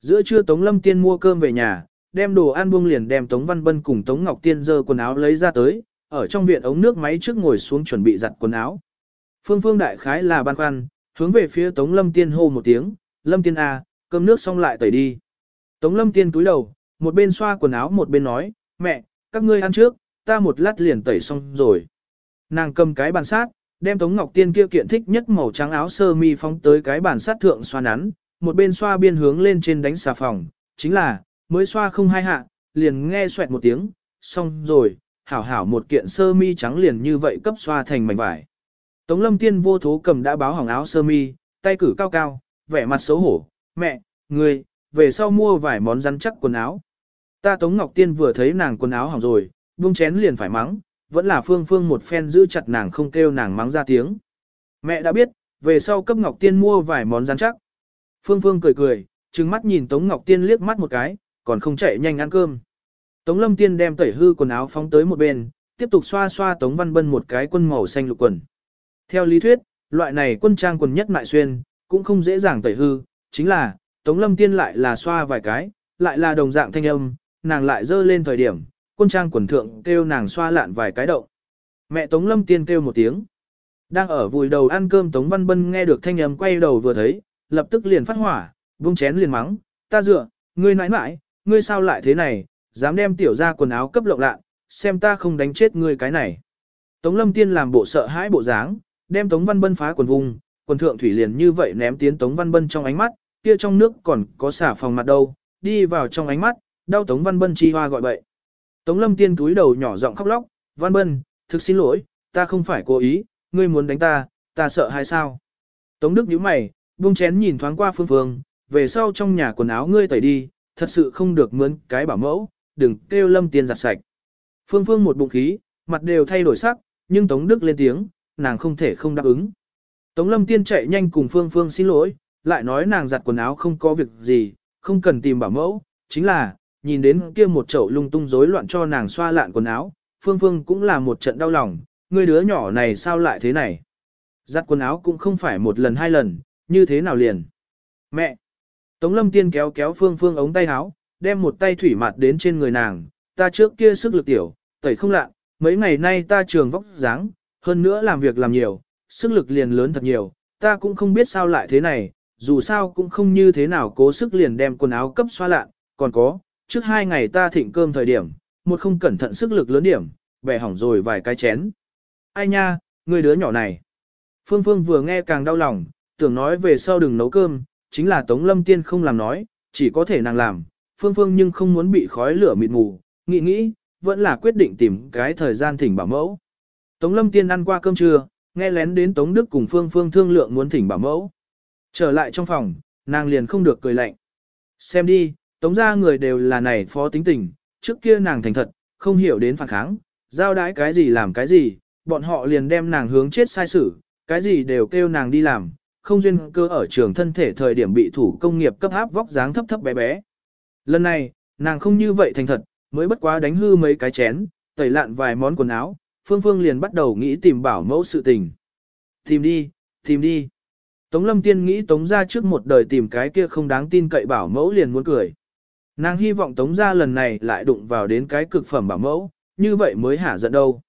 Giữa trưa Tống Lâm Tiên mua cơm về nhà, đem đồ ăn buông liền đem Tống Văn Bân cùng Tống Ngọc Tiên dơ quần áo lấy ra tới, ở trong viện ống nước máy trước ngồi xuống chuẩn bị giặt quần áo. Phương Phương đại khái là ban khoăn, hướng về phía Tống Lâm Tiên hô một tiếng, Lâm Tiên A, cơm nước xong lại tẩy đi. Tống Lâm Tiên túi đầu, một bên xoa quần áo một bên nói, mẹ, các ngươi ăn trước, ta một lát liền tẩy xong rồi. Nàng cầm cái bàn sát, đem Tống Ngọc Tiên kia kiện thích nhất màu trắng áo sơ mi phóng tới cái bàn sát thượng xoa nắn, một bên xoa biên hướng lên trên đánh xà phòng, chính là, mới xoa không hai hạ, liền nghe xoẹt một tiếng, xong rồi, hảo hảo một kiện sơ mi trắng liền như vậy cấp xoa thành mảnh vải. Tống lâm tiên vô thố cầm đã báo hỏng áo sơ mi, tay cử cao cao, vẻ mặt xấu hổ, mẹ, người, về sau mua vài món rắn chắc quần áo. Ta Tống Ngọc Tiên vừa thấy nàng quần áo hỏng rồi, buông chén liền phải mắng, vẫn là phương phương một phen giữ chặt nàng không kêu nàng mắng ra tiếng. Mẹ đã biết, về sau cấp Ngọc Tiên mua vài món rắn chắc. Phương phương cười cười, trừng mắt nhìn Tống Ngọc Tiên liếc mắt một cái, còn không chạy nhanh ăn cơm. Tống Lâm Tiên đem tẩy hư quần áo phóng tới một bên, tiếp tục xoa xoa Tống Văn Bân một cái quân màu xanh lục quần. Theo lý thuyết, loại này quân trang quần nhất mại xuyên, cũng không dễ dàng tẩy hư, chính là, Tống Lâm Tiên lại là xoa vài cái, lại là đồng dạng thanh âm, nàng lại dơ lên thời điểm, quân trang quần thượng kêu nàng xoa lạn vài cái động. Mẹ Tống Lâm Tiên kêu một tiếng. Đang ở vùi đầu ăn cơm Tống Văn Bân nghe được thanh âm quay đầu vừa thấy, lập tức liền phát hỏa, vung chén liền mắng, ta dựa, ngươi nãi nãi, ngươi sao lại thế này, dám đem tiểu ra quần áo cấp lộng lạ, xem ta không đánh chết ngươi cái này. Tống lâm tiên làm bộ sợ hãi bộ dáng, đem Tống Văn Bân phá quần vùng, quần thượng thủy liền như vậy ném tiến Tống Văn Bân trong ánh mắt, kia trong nước còn có xả phòng mặt đâu, đi vào trong ánh mắt, đau Tống Văn Bân chi hoa gọi bậy. Tống lâm tiên túi đầu nhỏ giọng khóc lóc, Văn Bân, thực xin lỗi, ta không phải cố ý, ngươi muốn đánh ta, ta sợ hay sao? Tống Đức nhíu mày, buông chén nhìn thoáng qua phương phương, về sau trong nhà quần áo ngươi tẩy đi, thật sự không được mướn cái bảo mẫu, đừng kêu lâm tiên giặt sạch. Phương phương một bụng khí, mặt đều thay đổi sắc, nhưng Tống Đức lên tiếng, nàng không thể không đáp ứng. Tống lâm tiên chạy nhanh cùng phương phương xin lỗi, lại nói nàng giặt quần áo không có việc gì, không cần tìm bảo mẫu, chính là, nhìn đến kia một chậu lung tung rối loạn cho nàng xoa lạn quần áo, phương phương cũng là một trận đau lòng, người đứa nhỏ này sao lại thế này. Giặt quần áo cũng không phải một lần hai lần, như thế nào liền. Mẹ! Tống lâm tiên kéo kéo phương phương ống tay áo, đem một tay thủy mặt đến trên người nàng, ta trước kia sức lực tiểu, tẩy không lạ, mấy ngày nay ta trường vóc dáng, hơn nữa làm việc làm nhiều, sức lực liền lớn thật nhiều, ta cũng không biết sao lại thế này, dù sao cũng không như thế nào cố sức liền đem quần áo cấp xoa lạ, còn có, trước hai ngày ta thịnh cơm thời điểm, một không cẩn thận sức lực lớn điểm, bẻ hỏng rồi vài cái chén. Ai nha, người đứa nhỏ này. Phương Phương vừa nghe càng đau lòng, tưởng nói về sau đừng nấu cơm, chính là Tống Lâm Tiên không làm nói, chỉ có thể nàng làm, Phương Phương nhưng không muốn bị khói lửa mịt mù, nghĩ nghĩ, vẫn là quyết định tìm cái thời gian thỉnh bảo mẫu. Tống Lâm Tiên ăn qua cơm trưa, nghe lén đến Tống Đức cùng Phương Phương thương lượng muốn thỉnh bảo mẫu. Trở lại trong phòng, nàng liền không được cười lạnh. Xem đi, Tống ra người đều là này phó tính tình, trước kia nàng thành thật, không hiểu đến phản kháng, giao đái cái gì làm cái gì, bọn họ liền đem nàng hướng chết sai xử, cái gì đều kêu nàng đi làm, không duyên cơ ở trường thân thể thời điểm bị thủ công nghiệp cấp áp vóc dáng thấp thấp bé bé. Lần này, nàng không như vậy thành thật, mới bất quá đánh hư mấy cái chén, tẩy lạn vài món quần áo, Phương Phương liền bắt đầu nghĩ tìm bảo mẫu sự tình. Tìm đi, tìm đi. Tống Lâm Tiên nghĩ Tống ra trước một đời tìm cái kia không đáng tin cậy bảo mẫu liền muốn cười. Nàng hy vọng Tống ra lần này lại đụng vào đến cái cực phẩm bảo mẫu, như vậy mới hả giận đâu.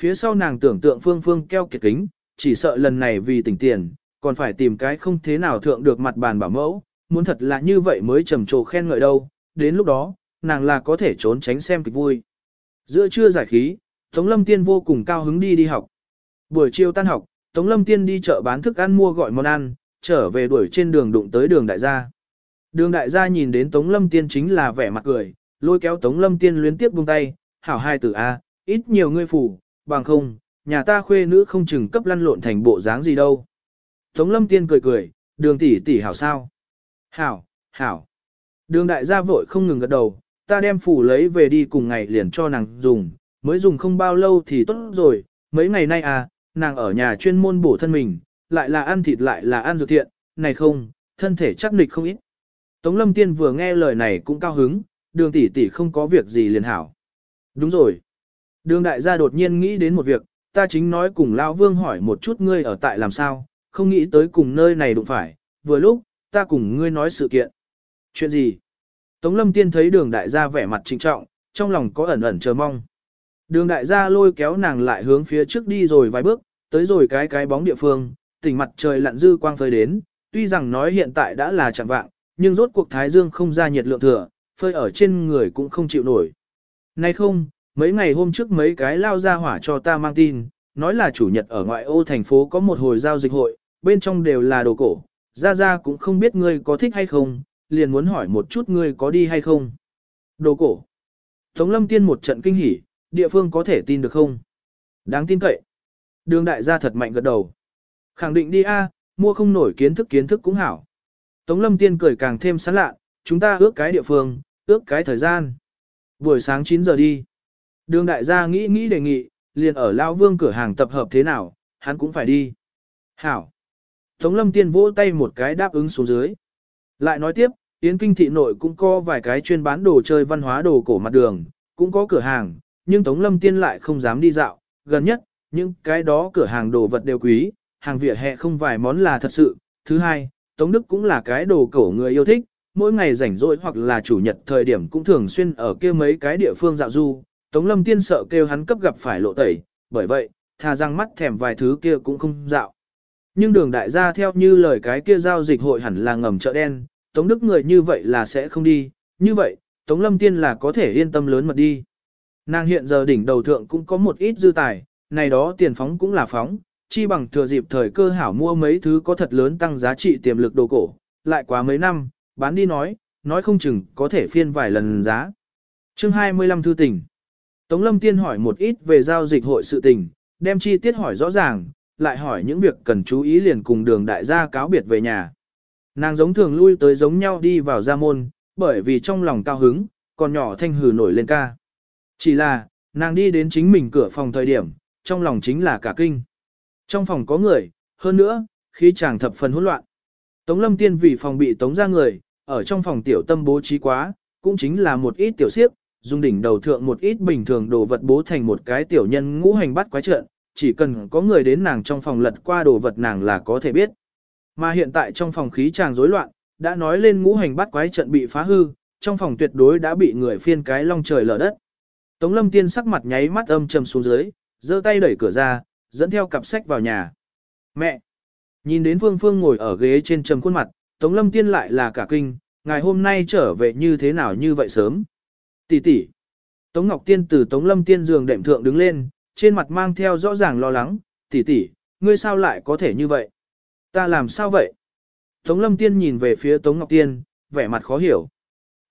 Phía sau nàng tưởng tượng Phương Phương keo kiệt kính, chỉ sợ lần này vì tỉnh tiền, còn phải tìm cái không thế nào thượng được mặt bàn bảo mẫu, muốn thật là như vậy mới trầm trồ khen ngợi đâu, đến lúc đó, nàng là có thể trốn tránh xem kịch vui. Giữa trưa giải khí, Tống Lâm Tiên vô cùng cao hứng đi đi học. Buổi chiều tan học, Tống Lâm Tiên đi chợ bán thức ăn mua gọi món ăn, trở về đuổi trên đường đụng tới đường đại gia. Đường đại gia nhìn đến Tống Lâm Tiên chính là vẻ mặt cười, lôi kéo Tống Lâm Tiên luyến tiếp buông tay, hảo hai tử A, ít nhiều ngươi phủ, bằng không, nhà ta khuê nữ không chừng cấp lăn lộn thành bộ dáng gì đâu. Tống lâm tiên cười cười, đường tỷ tỷ hảo sao? Hảo, hảo. Đường đại gia vội không ngừng gật đầu, ta đem phủ lấy về đi cùng ngày liền cho nàng dùng, mới dùng không bao lâu thì tốt rồi, mấy ngày nay à, nàng ở nhà chuyên môn bổ thân mình, lại là ăn thịt lại là ăn dược thiện, này không, thân thể chắc nịch không ít. Tống lâm tiên vừa nghe lời này cũng cao hứng, đường tỷ tỷ không có việc gì liền hảo. Đúng rồi. Đường đại gia đột nhiên nghĩ đến một việc, ta chính nói cùng lão vương hỏi một chút ngươi ở tại làm sao, không nghĩ tới cùng nơi này đụng phải, vừa lúc, ta cùng ngươi nói sự kiện. Chuyện gì? Tống lâm tiên thấy đường đại gia vẻ mặt trịnh trọng, trong lòng có ẩn ẩn chờ mong. Đường đại gia lôi kéo nàng lại hướng phía trước đi rồi vài bước, tới rồi cái cái bóng địa phương, tỉnh mặt trời lặn dư quang phơi đến, tuy rằng nói hiện tại đã là chẳng vạng, nhưng rốt cuộc thái dương không ra nhiệt lượng thừa, phơi ở trên người cũng không chịu nổi. Nay không, mấy ngày hôm trước mấy cái lao ra hỏa cho ta mang tin, nói là chủ nhật ở ngoại ô thành phố có một hồi giao dịch hội, bên trong đều là đồ cổ, ra ra cũng không biết ngươi có thích hay không, liền muốn hỏi một chút ngươi có đi hay không. Đồ cổ. Tống lâm tiên một trận kinh hỉ, địa phương có thể tin được không? Đáng tin cậy. Đường đại gia thật mạnh gật đầu. Khẳng định đi a, mua không nổi kiến thức kiến thức cũng hảo. Tống lâm tiên cười càng thêm sán lạ, chúng ta ước cái địa phương, ước cái thời gian. Buổi sáng 9 giờ đi. Đường đại gia nghĩ nghĩ đề nghị, liền ở Lao Vương cửa hàng tập hợp thế nào, hắn cũng phải đi. Hảo. Tống lâm tiên vỗ tay một cái đáp ứng xuống dưới. Lại nói tiếp, Yến Kinh thị nội cũng có vài cái chuyên bán đồ chơi văn hóa đồ cổ mặt đường, cũng có cửa hàng, nhưng Tống lâm tiên lại không dám đi dạo, gần nhất, những cái đó cửa hàng đồ vật đều quý, hàng vỉa hè không vài món là thật sự. Thứ hai, Tống Đức cũng là cái đồ cổ người yêu thích, mỗi ngày rảnh rỗi hoặc là chủ nhật thời điểm cũng thường xuyên ở kia mấy cái địa phương dạo du, Tống Lâm Tiên sợ kêu hắn cấp gặp phải lộ tẩy, bởi vậy, thà răng mắt thèm vài thứ kia cũng không dạo. Nhưng đường đại gia theo như lời cái kia giao dịch hội hẳn là ngầm chợ đen, Tống Đức người như vậy là sẽ không đi, như vậy, Tống Lâm Tiên là có thể yên tâm lớn mật đi. Nàng hiện giờ đỉnh đầu thượng cũng có một ít dư tài, này đó tiền phóng cũng là phóng, chi bằng thừa dịp thời cơ hảo mua mấy thứ có thật lớn tăng giá trị tiềm lực đồ cổ, lại quá mấy năm, bán đi nói, nói không chừng có thể phiên vài lần giá. Chương 25 thư tình. Tống Lâm Tiên hỏi một ít về giao dịch hội sự tình, đem chi tiết hỏi rõ ràng, lại hỏi những việc cần chú ý liền cùng đường đại gia cáo biệt về nhà. Nàng giống thường lui tới giống nhau đi vào gia môn, bởi vì trong lòng cao hứng, còn nhỏ thanh hừ nổi lên ca. Chỉ là, nàng đi đến chính mình cửa phòng thời điểm, trong lòng chính là cả kinh. Trong phòng có người, hơn nữa, khi chàng thập phần hỗn loạn. Tống lâm tiên vì phòng bị tống ra người, ở trong phòng tiểu tâm bố trí quá, cũng chính là một ít tiểu siếp, dùng đỉnh đầu thượng một ít bình thường đồ vật bố thành một cái tiểu nhân ngũ hành bắt quái trận, chỉ cần có người đến nàng trong phòng lật qua đồ vật nàng là có thể biết. Mà hiện tại trong phòng khí chàng rối loạn, đã nói lên ngũ hành bắt quái trận bị phá hư, trong phòng tuyệt đối đã bị người phiên cái long trời lở đất. Tống lâm tiên sắc mặt nháy mắt âm trầm xuống dưới, giơ tay đẩy cửa ra, dẫn theo cặp sách vào nhà. Mẹ! Nhìn đến Phương Phương ngồi ở ghế trên trầm khuôn mặt, Tống Lâm Tiên lại là cả kinh, ngày hôm nay trở về như thế nào như vậy sớm. Tỷ tỷ. Tống Ngọc Tiên từ Tống Lâm Tiên giường đệm thượng đứng lên, trên mặt mang theo rõ ràng lo lắng, tỷ tỷ, ngươi sao lại có thể như vậy? Ta làm sao vậy? Tống Lâm Tiên nhìn về phía Tống Ngọc Tiên, vẻ mặt khó hiểu.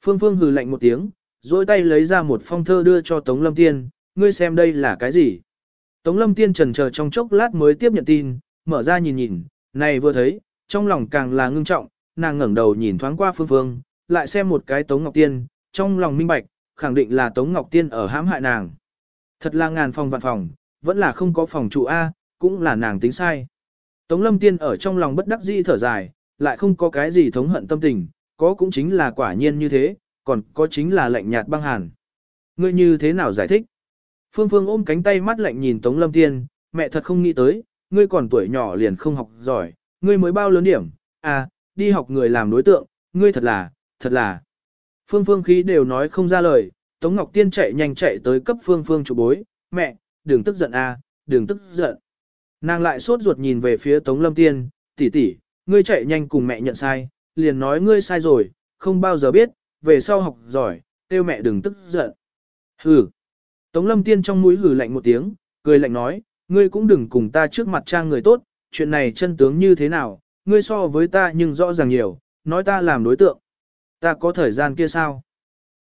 Phương Phương hừ lạnh một tiếng, dôi tay lấy ra một phong thơ đưa cho Tống Lâm Tiên, ngươi xem đây là cái gì? Tống Lâm Tiên trần chờ trong chốc lát mới tiếp nhận tin, mở ra nhìn nhìn, này vừa thấy, trong lòng càng là ngưng trọng, nàng ngẩng đầu nhìn thoáng qua Phương Phương, lại xem một cái Tống Ngọc Tiên, trong lòng minh bạch, khẳng định là Tống Ngọc Tiên ở hãm hại nàng. Thật là ngàn phòng vạn phòng, vẫn là không có phòng trụ A, cũng là nàng tính sai. Tống Lâm Tiên ở trong lòng bất đắc dĩ thở dài, lại không có cái gì thống hận tâm tình, có cũng chính là quả nhiên như thế, còn có chính là lạnh nhạt băng hàn. Ngươi như thế nào giải thích? Phương Phương ôm cánh tay mắt lạnh nhìn Tống Lâm Tiên, mẹ thật không nghĩ tới, ngươi còn tuổi nhỏ liền không học giỏi, ngươi mới bao lớn điểm, à, đi học người làm đối tượng, ngươi thật là, thật là. Phương Phương khí đều nói không ra lời, Tống Ngọc Tiên chạy nhanh chạy tới cấp Phương Phương chủ bối, mẹ, đừng tức giận a, à, đừng tức giận. Nàng lại sốt ruột nhìn về phía Tống Lâm Tiên, tỷ tỷ, ngươi chạy nhanh cùng mẹ nhận sai, liền nói ngươi sai rồi, không bao giờ biết, về sau học giỏi, kêu mẹ đừng tức giận. Hừ. Tống Lâm Tiên trong mũi hừ lạnh một tiếng, cười lạnh nói, ngươi cũng đừng cùng ta trước mặt trang người tốt, chuyện này chân tướng như thế nào, ngươi so với ta nhưng rõ ràng nhiều, nói ta làm đối tượng. Ta có thời gian kia sao?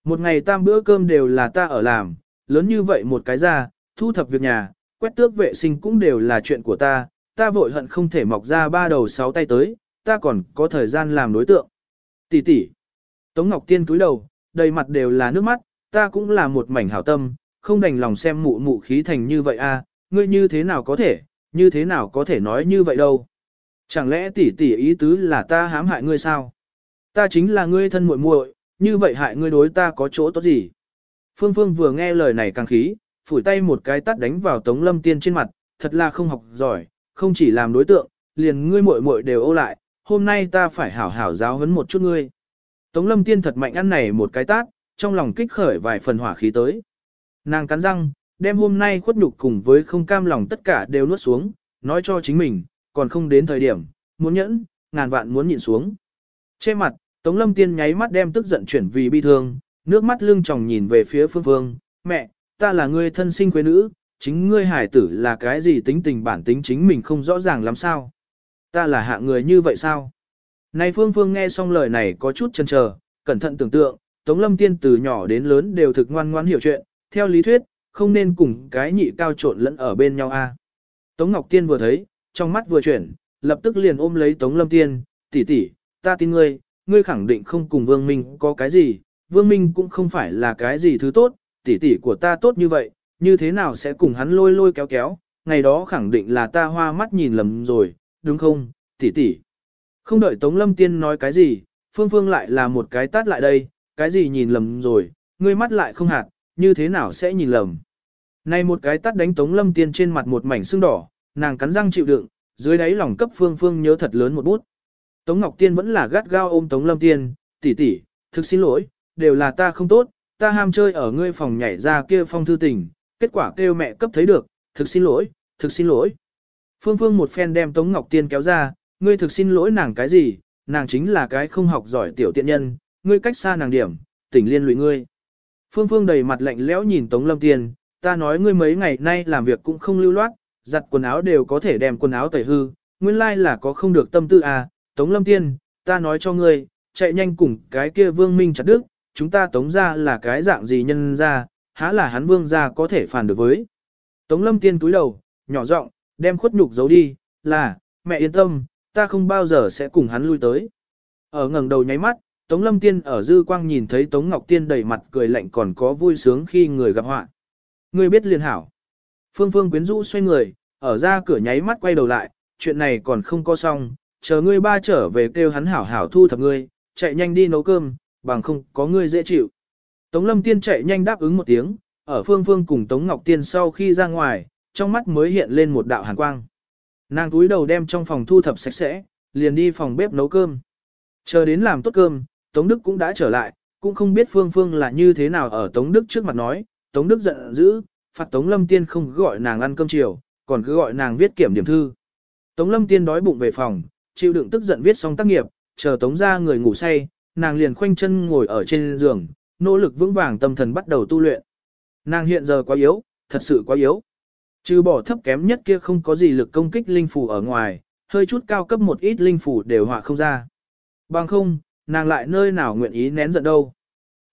Một ngày tam bữa cơm đều là ta ở làm, lớn như vậy một cái ra, thu thập việc nhà, quét tước vệ sinh cũng đều là chuyện của ta, ta vội hận không thể mọc ra ba đầu sáu tay tới, ta còn có thời gian làm đối tượng. Tỷ tỷ. Tống Ngọc Tiên cúi đầu, đầy mặt đều là nước mắt, ta cũng là một mảnh hảo tâm, không đành lòng xem mụ mụ khí thành như vậy a, ngươi như thế nào có thể, như thế nào có thể nói như vậy đâu. Chẳng lẽ tỷ tỷ ý tứ là ta hãm hại ngươi sao? Ta chính là ngươi thân muội muội, như vậy hại ngươi đối ta có chỗ tốt gì? Phương Phương vừa nghe lời này càng khí, phủi tay một cái tắt đánh vào Tống Lâm Tiên trên mặt, thật là không học giỏi, không chỉ làm đối tượng, liền ngươi muội muội đều ô lại, hôm nay ta phải hảo hảo giáo huấn một chút ngươi. Tống lâm tiên thật mạnh ăn này một cái tát, trong lòng kích khởi vài phần hỏa khí tới. Nàng cắn răng, đem hôm nay khuất nhục cùng với không cam lòng tất cả đều nuốt xuống, nói cho chính mình, còn không đến thời điểm, muốn nhẫn, ngàn vạn muốn nhịn xuống. Che mặt, Tống Lâm Tiên nháy mắt đem tức giận chuyển vì bi thương, nước mắt lưng tròng nhìn về phía Phương Phương, mẹ, ta là người thân sinh quê nữ, chính ngươi hải tử là cái gì tính tình bản tính chính mình không rõ ràng lắm sao. Ta là hạ người như vậy sao? Này Phương Phương nghe xong lời này có chút chần chờ, cẩn thận tưởng tượng, Tống Lâm Tiên từ nhỏ đến lớn đều thực ngoan ngoãn hiểu chuyện, theo lý thuyết, không nên cùng cái nhị cao trộn lẫn ở bên nhau a. Tống Ngọc Tiên vừa thấy, trong mắt vừa chuyển, lập tức liền ôm lấy Tống Lâm Tiên, tỷ tỷ, ta tin ngươi, ngươi khẳng định không cùng Vương Minh có cái gì, Vương Minh cũng không phải là cái gì thứ tốt, tỷ tỷ của ta tốt như vậy, như thế nào sẽ cùng hắn lôi lôi kéo kéo, ngày đó khẳng định là ta hoa mắt nhìn lầm rồi, đúng không, tỷ tỷ. Không đợi Tống Lâm Tiên nói cái gì, Phương Phương lại là một cái tát lại đây, cái gì nhìn lầm rồi, ngươi mắt lại không hạt, như thế nào sẽ nhìn lầm. Này một cái tát đánh Tống Lâm Tiên trên mặt một mảnh sưng đỏ, nàng cắn răng chịu đựng, dưới đáy lòng cấp Phương Phương nhớ thật lớn một bút. Tống Ngọc Tiên vẫn là gắt gao ôm Tống Lâm Tiên, tỷ tỷ, thực xin lỗi, đều là ta không tốt, ta ham chơi ở ngươi phòng nhảy ra kia phong thư tình, kết quả kêu mẹ cấp thấy được, thực xin lỗi, thực xin lỗi. Phương Phương một phen đem Tống Ngọc Tiên kéo ra, ngươi thực xin lỗi nàng cái gì, nàng chính là cái không học giỏi tiểu tiện nhân, ngươi cách xa nàng điểm, tỉnh liên lụy ngươi. Phương Phương đầy mặt lạnh lẽo nhìn Tống Lâm Tiên, ta nói ngươi mấy ngày nay làm việc cũng không lưu loát, giặt quần áo đều có thể đem quần áo tẩy hư, nguyên lai là có không được tâm tư à, Tống Lâm Tiên, ta nói cho ngươi, chạy nhanh cùng cái kia vương minh chặt đức, chúng ta tống ra là cái dạng gì nhân ra, há là hắn vương ra có thể phản được với. Tống Lâm Tiên túi đầu, nhỏ giọng, đem khuất nhục giấu đi, là, mẹ yên tâm, ta không bao giờ sẽ cùng hắn lui tới. Ở ngẩng đầu nháy mắt, Tống Lâm Tiên ở dư quang nhìn thấy Tống Ngọc Tiên đầy mặt cười lạnh còn có vui sướng khi người gặp họa. Người biết liền hảo. Phương Phương quyến rũ xoay người, ở ra cửa nháy mắt quay đầu lại, chuyện này còn không có xong, chờ ngươi ba trở về kêu hắn hảo hảo thu thập ngươi, chạy nhanh đi nấu cơm, bằng không có ngươi dễ chịu. Tống Lâm Tiên chạy nhanh đáp ứng một tiếng, ở Phương Phương cùng Tống Ngọc Tiên sau khi ra ngoài, trong mắt mới hiện lên một đạo hàn quang. Nàng túi đầu đem trong phòng thu thập sạch sẽ, liền đi phòng bếp nấu cơm. Chờ đến làm tốt cơm, Tống Đức cũng đã trở lại, cũng không biết Phương Phương là như thế nào ở Tống Đức trước mặt nói, Tống Đức giận dữ, phạt Tống Lâm Tiên không gọi nàng ăn cơm chiều, còn cứ gọi nàng viết kiểm điểm thư. Tống Lâm Tiên đói bụng về phòng, chịu đựng tức giận viết xong tác nghiệp, chờ Tống ra người ngủ say, nàng liền khoanh chân ngồi ở trên giường, nỗ lực vững vàng tâm thần bắt đầu tu luyện. Nàng hiện giờ quá yếu, thật sự quá yếu. Trừ bỏ thấp kém nhất kia không có gì lực công kích linh phủ ở ngoài, hơi chút cao cấp một ít linh phủ đều họa không ra. Bằng không, nàng lại nơi nào nguyện ý nén giận đâu.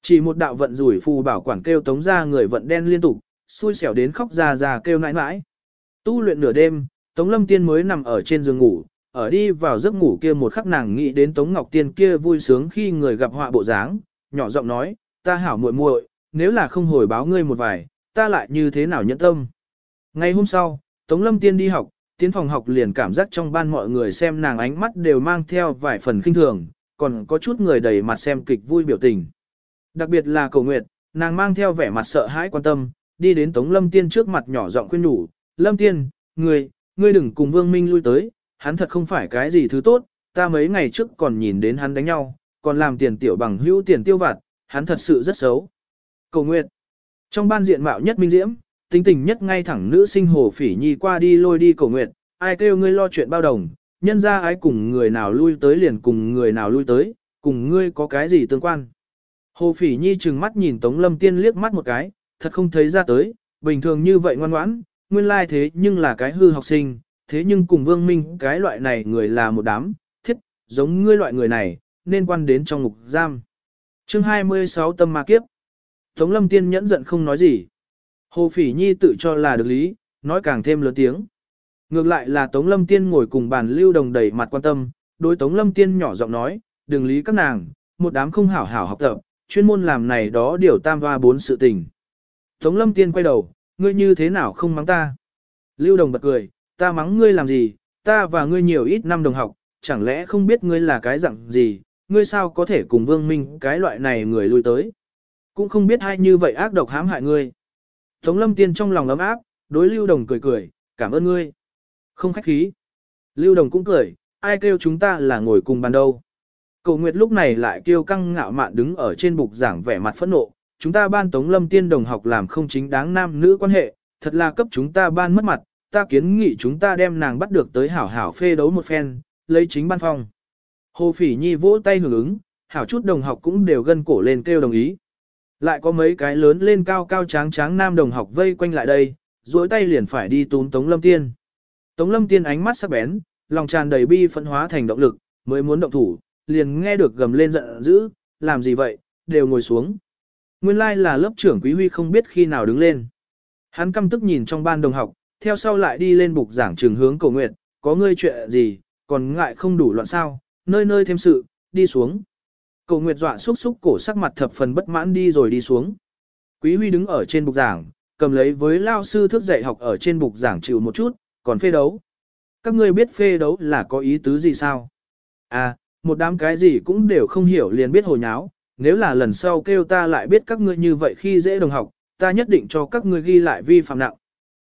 Chỉ một đạo vận rủi phù bảo quản kêu tống ra người vận đen liên tục, xui xẻo đến khóc ra ra kêu nãi nãi. Tu luyện nửa đêm, Tống Lâm Tiên mới nằm ở trên giường ngủ, ở đi vào giấc ngủ kia một khắc nàng nghĩ đến Tống Ngọc Tiên kia vui sướng khi người gặp họa bộ dáng, nhỏ giọng nói, ta hảo muội muội, nếu là không hồi báo ngươi một vài, ta lại như thế nào nhẫn tâm. Ngày hôm sau, Tống Lâm Tiên đi học, tiến phòng học liền cảm giác trong ban mọi người xem nàng ánh mắt đều mang theo vài phần kinh thường, còn có chút người đầy mặt xem kịch vui biểu tình. Đặc biệt là cầu nguyệt, nàng mang theo vẻ mặt sợ hãi quan tâm, đi đến Tống Lâm Tiên trước mặt nhỏ giọng khuyên nhủ, Lâm Tiên, ngươi, ngươi đừng cùng Vương Minh lui tới, hắn thật không phải cái gì thứ tốt, ta mấy ngày trước còn nhìn đến hắn đánh nhau, còn làm tiền tiểu bằng hữu tiền tiêu vặt, hắn thật sự rất xấu. Cầu nguyệt, trong ban diện mạo nhất minh diễm, tính tình nhất ngay thẳng nữ sinh hồ phỉ nhi qua đi lôi đi cầu nguyệt, ai kêu ngươi lo chuyện bao đồng, nhân ra ái cùng người nào lui tới liền cùng người nào lui tới, cùng ngươi có cái gì tương quan. Hồ phỉ nhi trừng mắt nhìn Tống Lâm Tiên liếc mắt một cái, thật không thấy ra tới, bình thường như vậy ngoan ngoãn, nguyên lai thế nhưng là cái hư học sinh, thế nhưng cùng vương minh cái loại này người là một đám, thiết, giống ngươi loại người này, nên quan đến trong ngục giam. chương 26 tâm ma kiếp. Tống Lâm Tiên nhẫn giận không nói gì. Hồ Phỉ Nhi tự cho là được lý, nói càng thêm lớn tiếng. Ngược lại là Tống Lâm Tiên ngồi cùng bàn lưu đồng đầy mặt quan tâm, đối Tống Lâm Tiên nhỏ giọng nói, đừng lý các nàng, một đám không hảo hảo học tập, chuyên môn làm này đó điều tam hoa bốn sự tình. Tống Lâm Tiên quay đầu, ngươi như thế nào không mắng ta? Lưu đồng bật cười, ta mắng ngươi làm gì, ta và ngươi nhiều ít năm đồng học, chẳng lẽ không biết ngươi là cái dạng gì, ngươi sao có thể cùng vương minh cái loại này người lui tới. Cũng không biết hay như vậy ác độc hãm hại ngươi. Tống lâm tiên trong lòng ấm áp, đối lưu đồng cười cười, cảm ơn ngươi. Không khách khí. Lưu đồng cũng cười, ai kêu chúng ta là ngồi cùng bàn đâu. Cầu Nguyệt lúc này lại kêu căng ngạo mạn đứng ở trên bục giảng vẻ mặt phẫn nộ, chúng ta ban Tống Lâm Tiên đồng học làm không chính đáng nam nữ quan hệ, thật là cấp chúng ta ban mất mặt, ta kiến nghị chúng ta đem nàng bắt được tới hảo hảo phê đấu một phen, lấy chính ban phong. Hồ Phỉ Nhi vỗ tay hưởng ứng, hảo chút đồng học cũng đều gân cổ lên kêu đồng ý. Lại có mấy cái lớn lên cao cao tráng tráng nam đồng học vây quanh lại đây, duỗi tay liền phải đi túm Tống Lâm Tiên. Tống Lâm Tiên ánh mắt sắc bén, lòng tràn đầy bi phẫn hóa thành động lực, mới muốn động thủ, liền nghe được gầm lên giận dữ, làm gì vậy, đều ngồi xuống. Nguyên lai like là lớp trưởng Quý Huy không biết khi nào đứng lên. Hắn căm tức nhìn trong ban đồng học, theo sau lại đi lên bục giảng trường hướng cầu nguyện, có ngươi chuyện gì, còn ngại không đủ loạn sao, nơi nơi thêm sự, đi xuống. Cầu nguyệt dọa xúc xúc cổ sắc mặt thập phần bất mãn đi rồi đi xuống. Quý Huy đứng ở trên bục giảng, cầm lấy với lao sư thức dạy học ở trên bục giảng chịu một chút, còn phê đấu. Các ngươi biết phê đấu là có ý tứ gì sao? À, một đám cái gì cũng đều không hiểu liền biết hồi nháo, nếu là lần sau kêu ta lại biết các ngươi như vậy khi dễ đồng học, ta nhất định cho các ngươi ghi lại vi phạm nặng.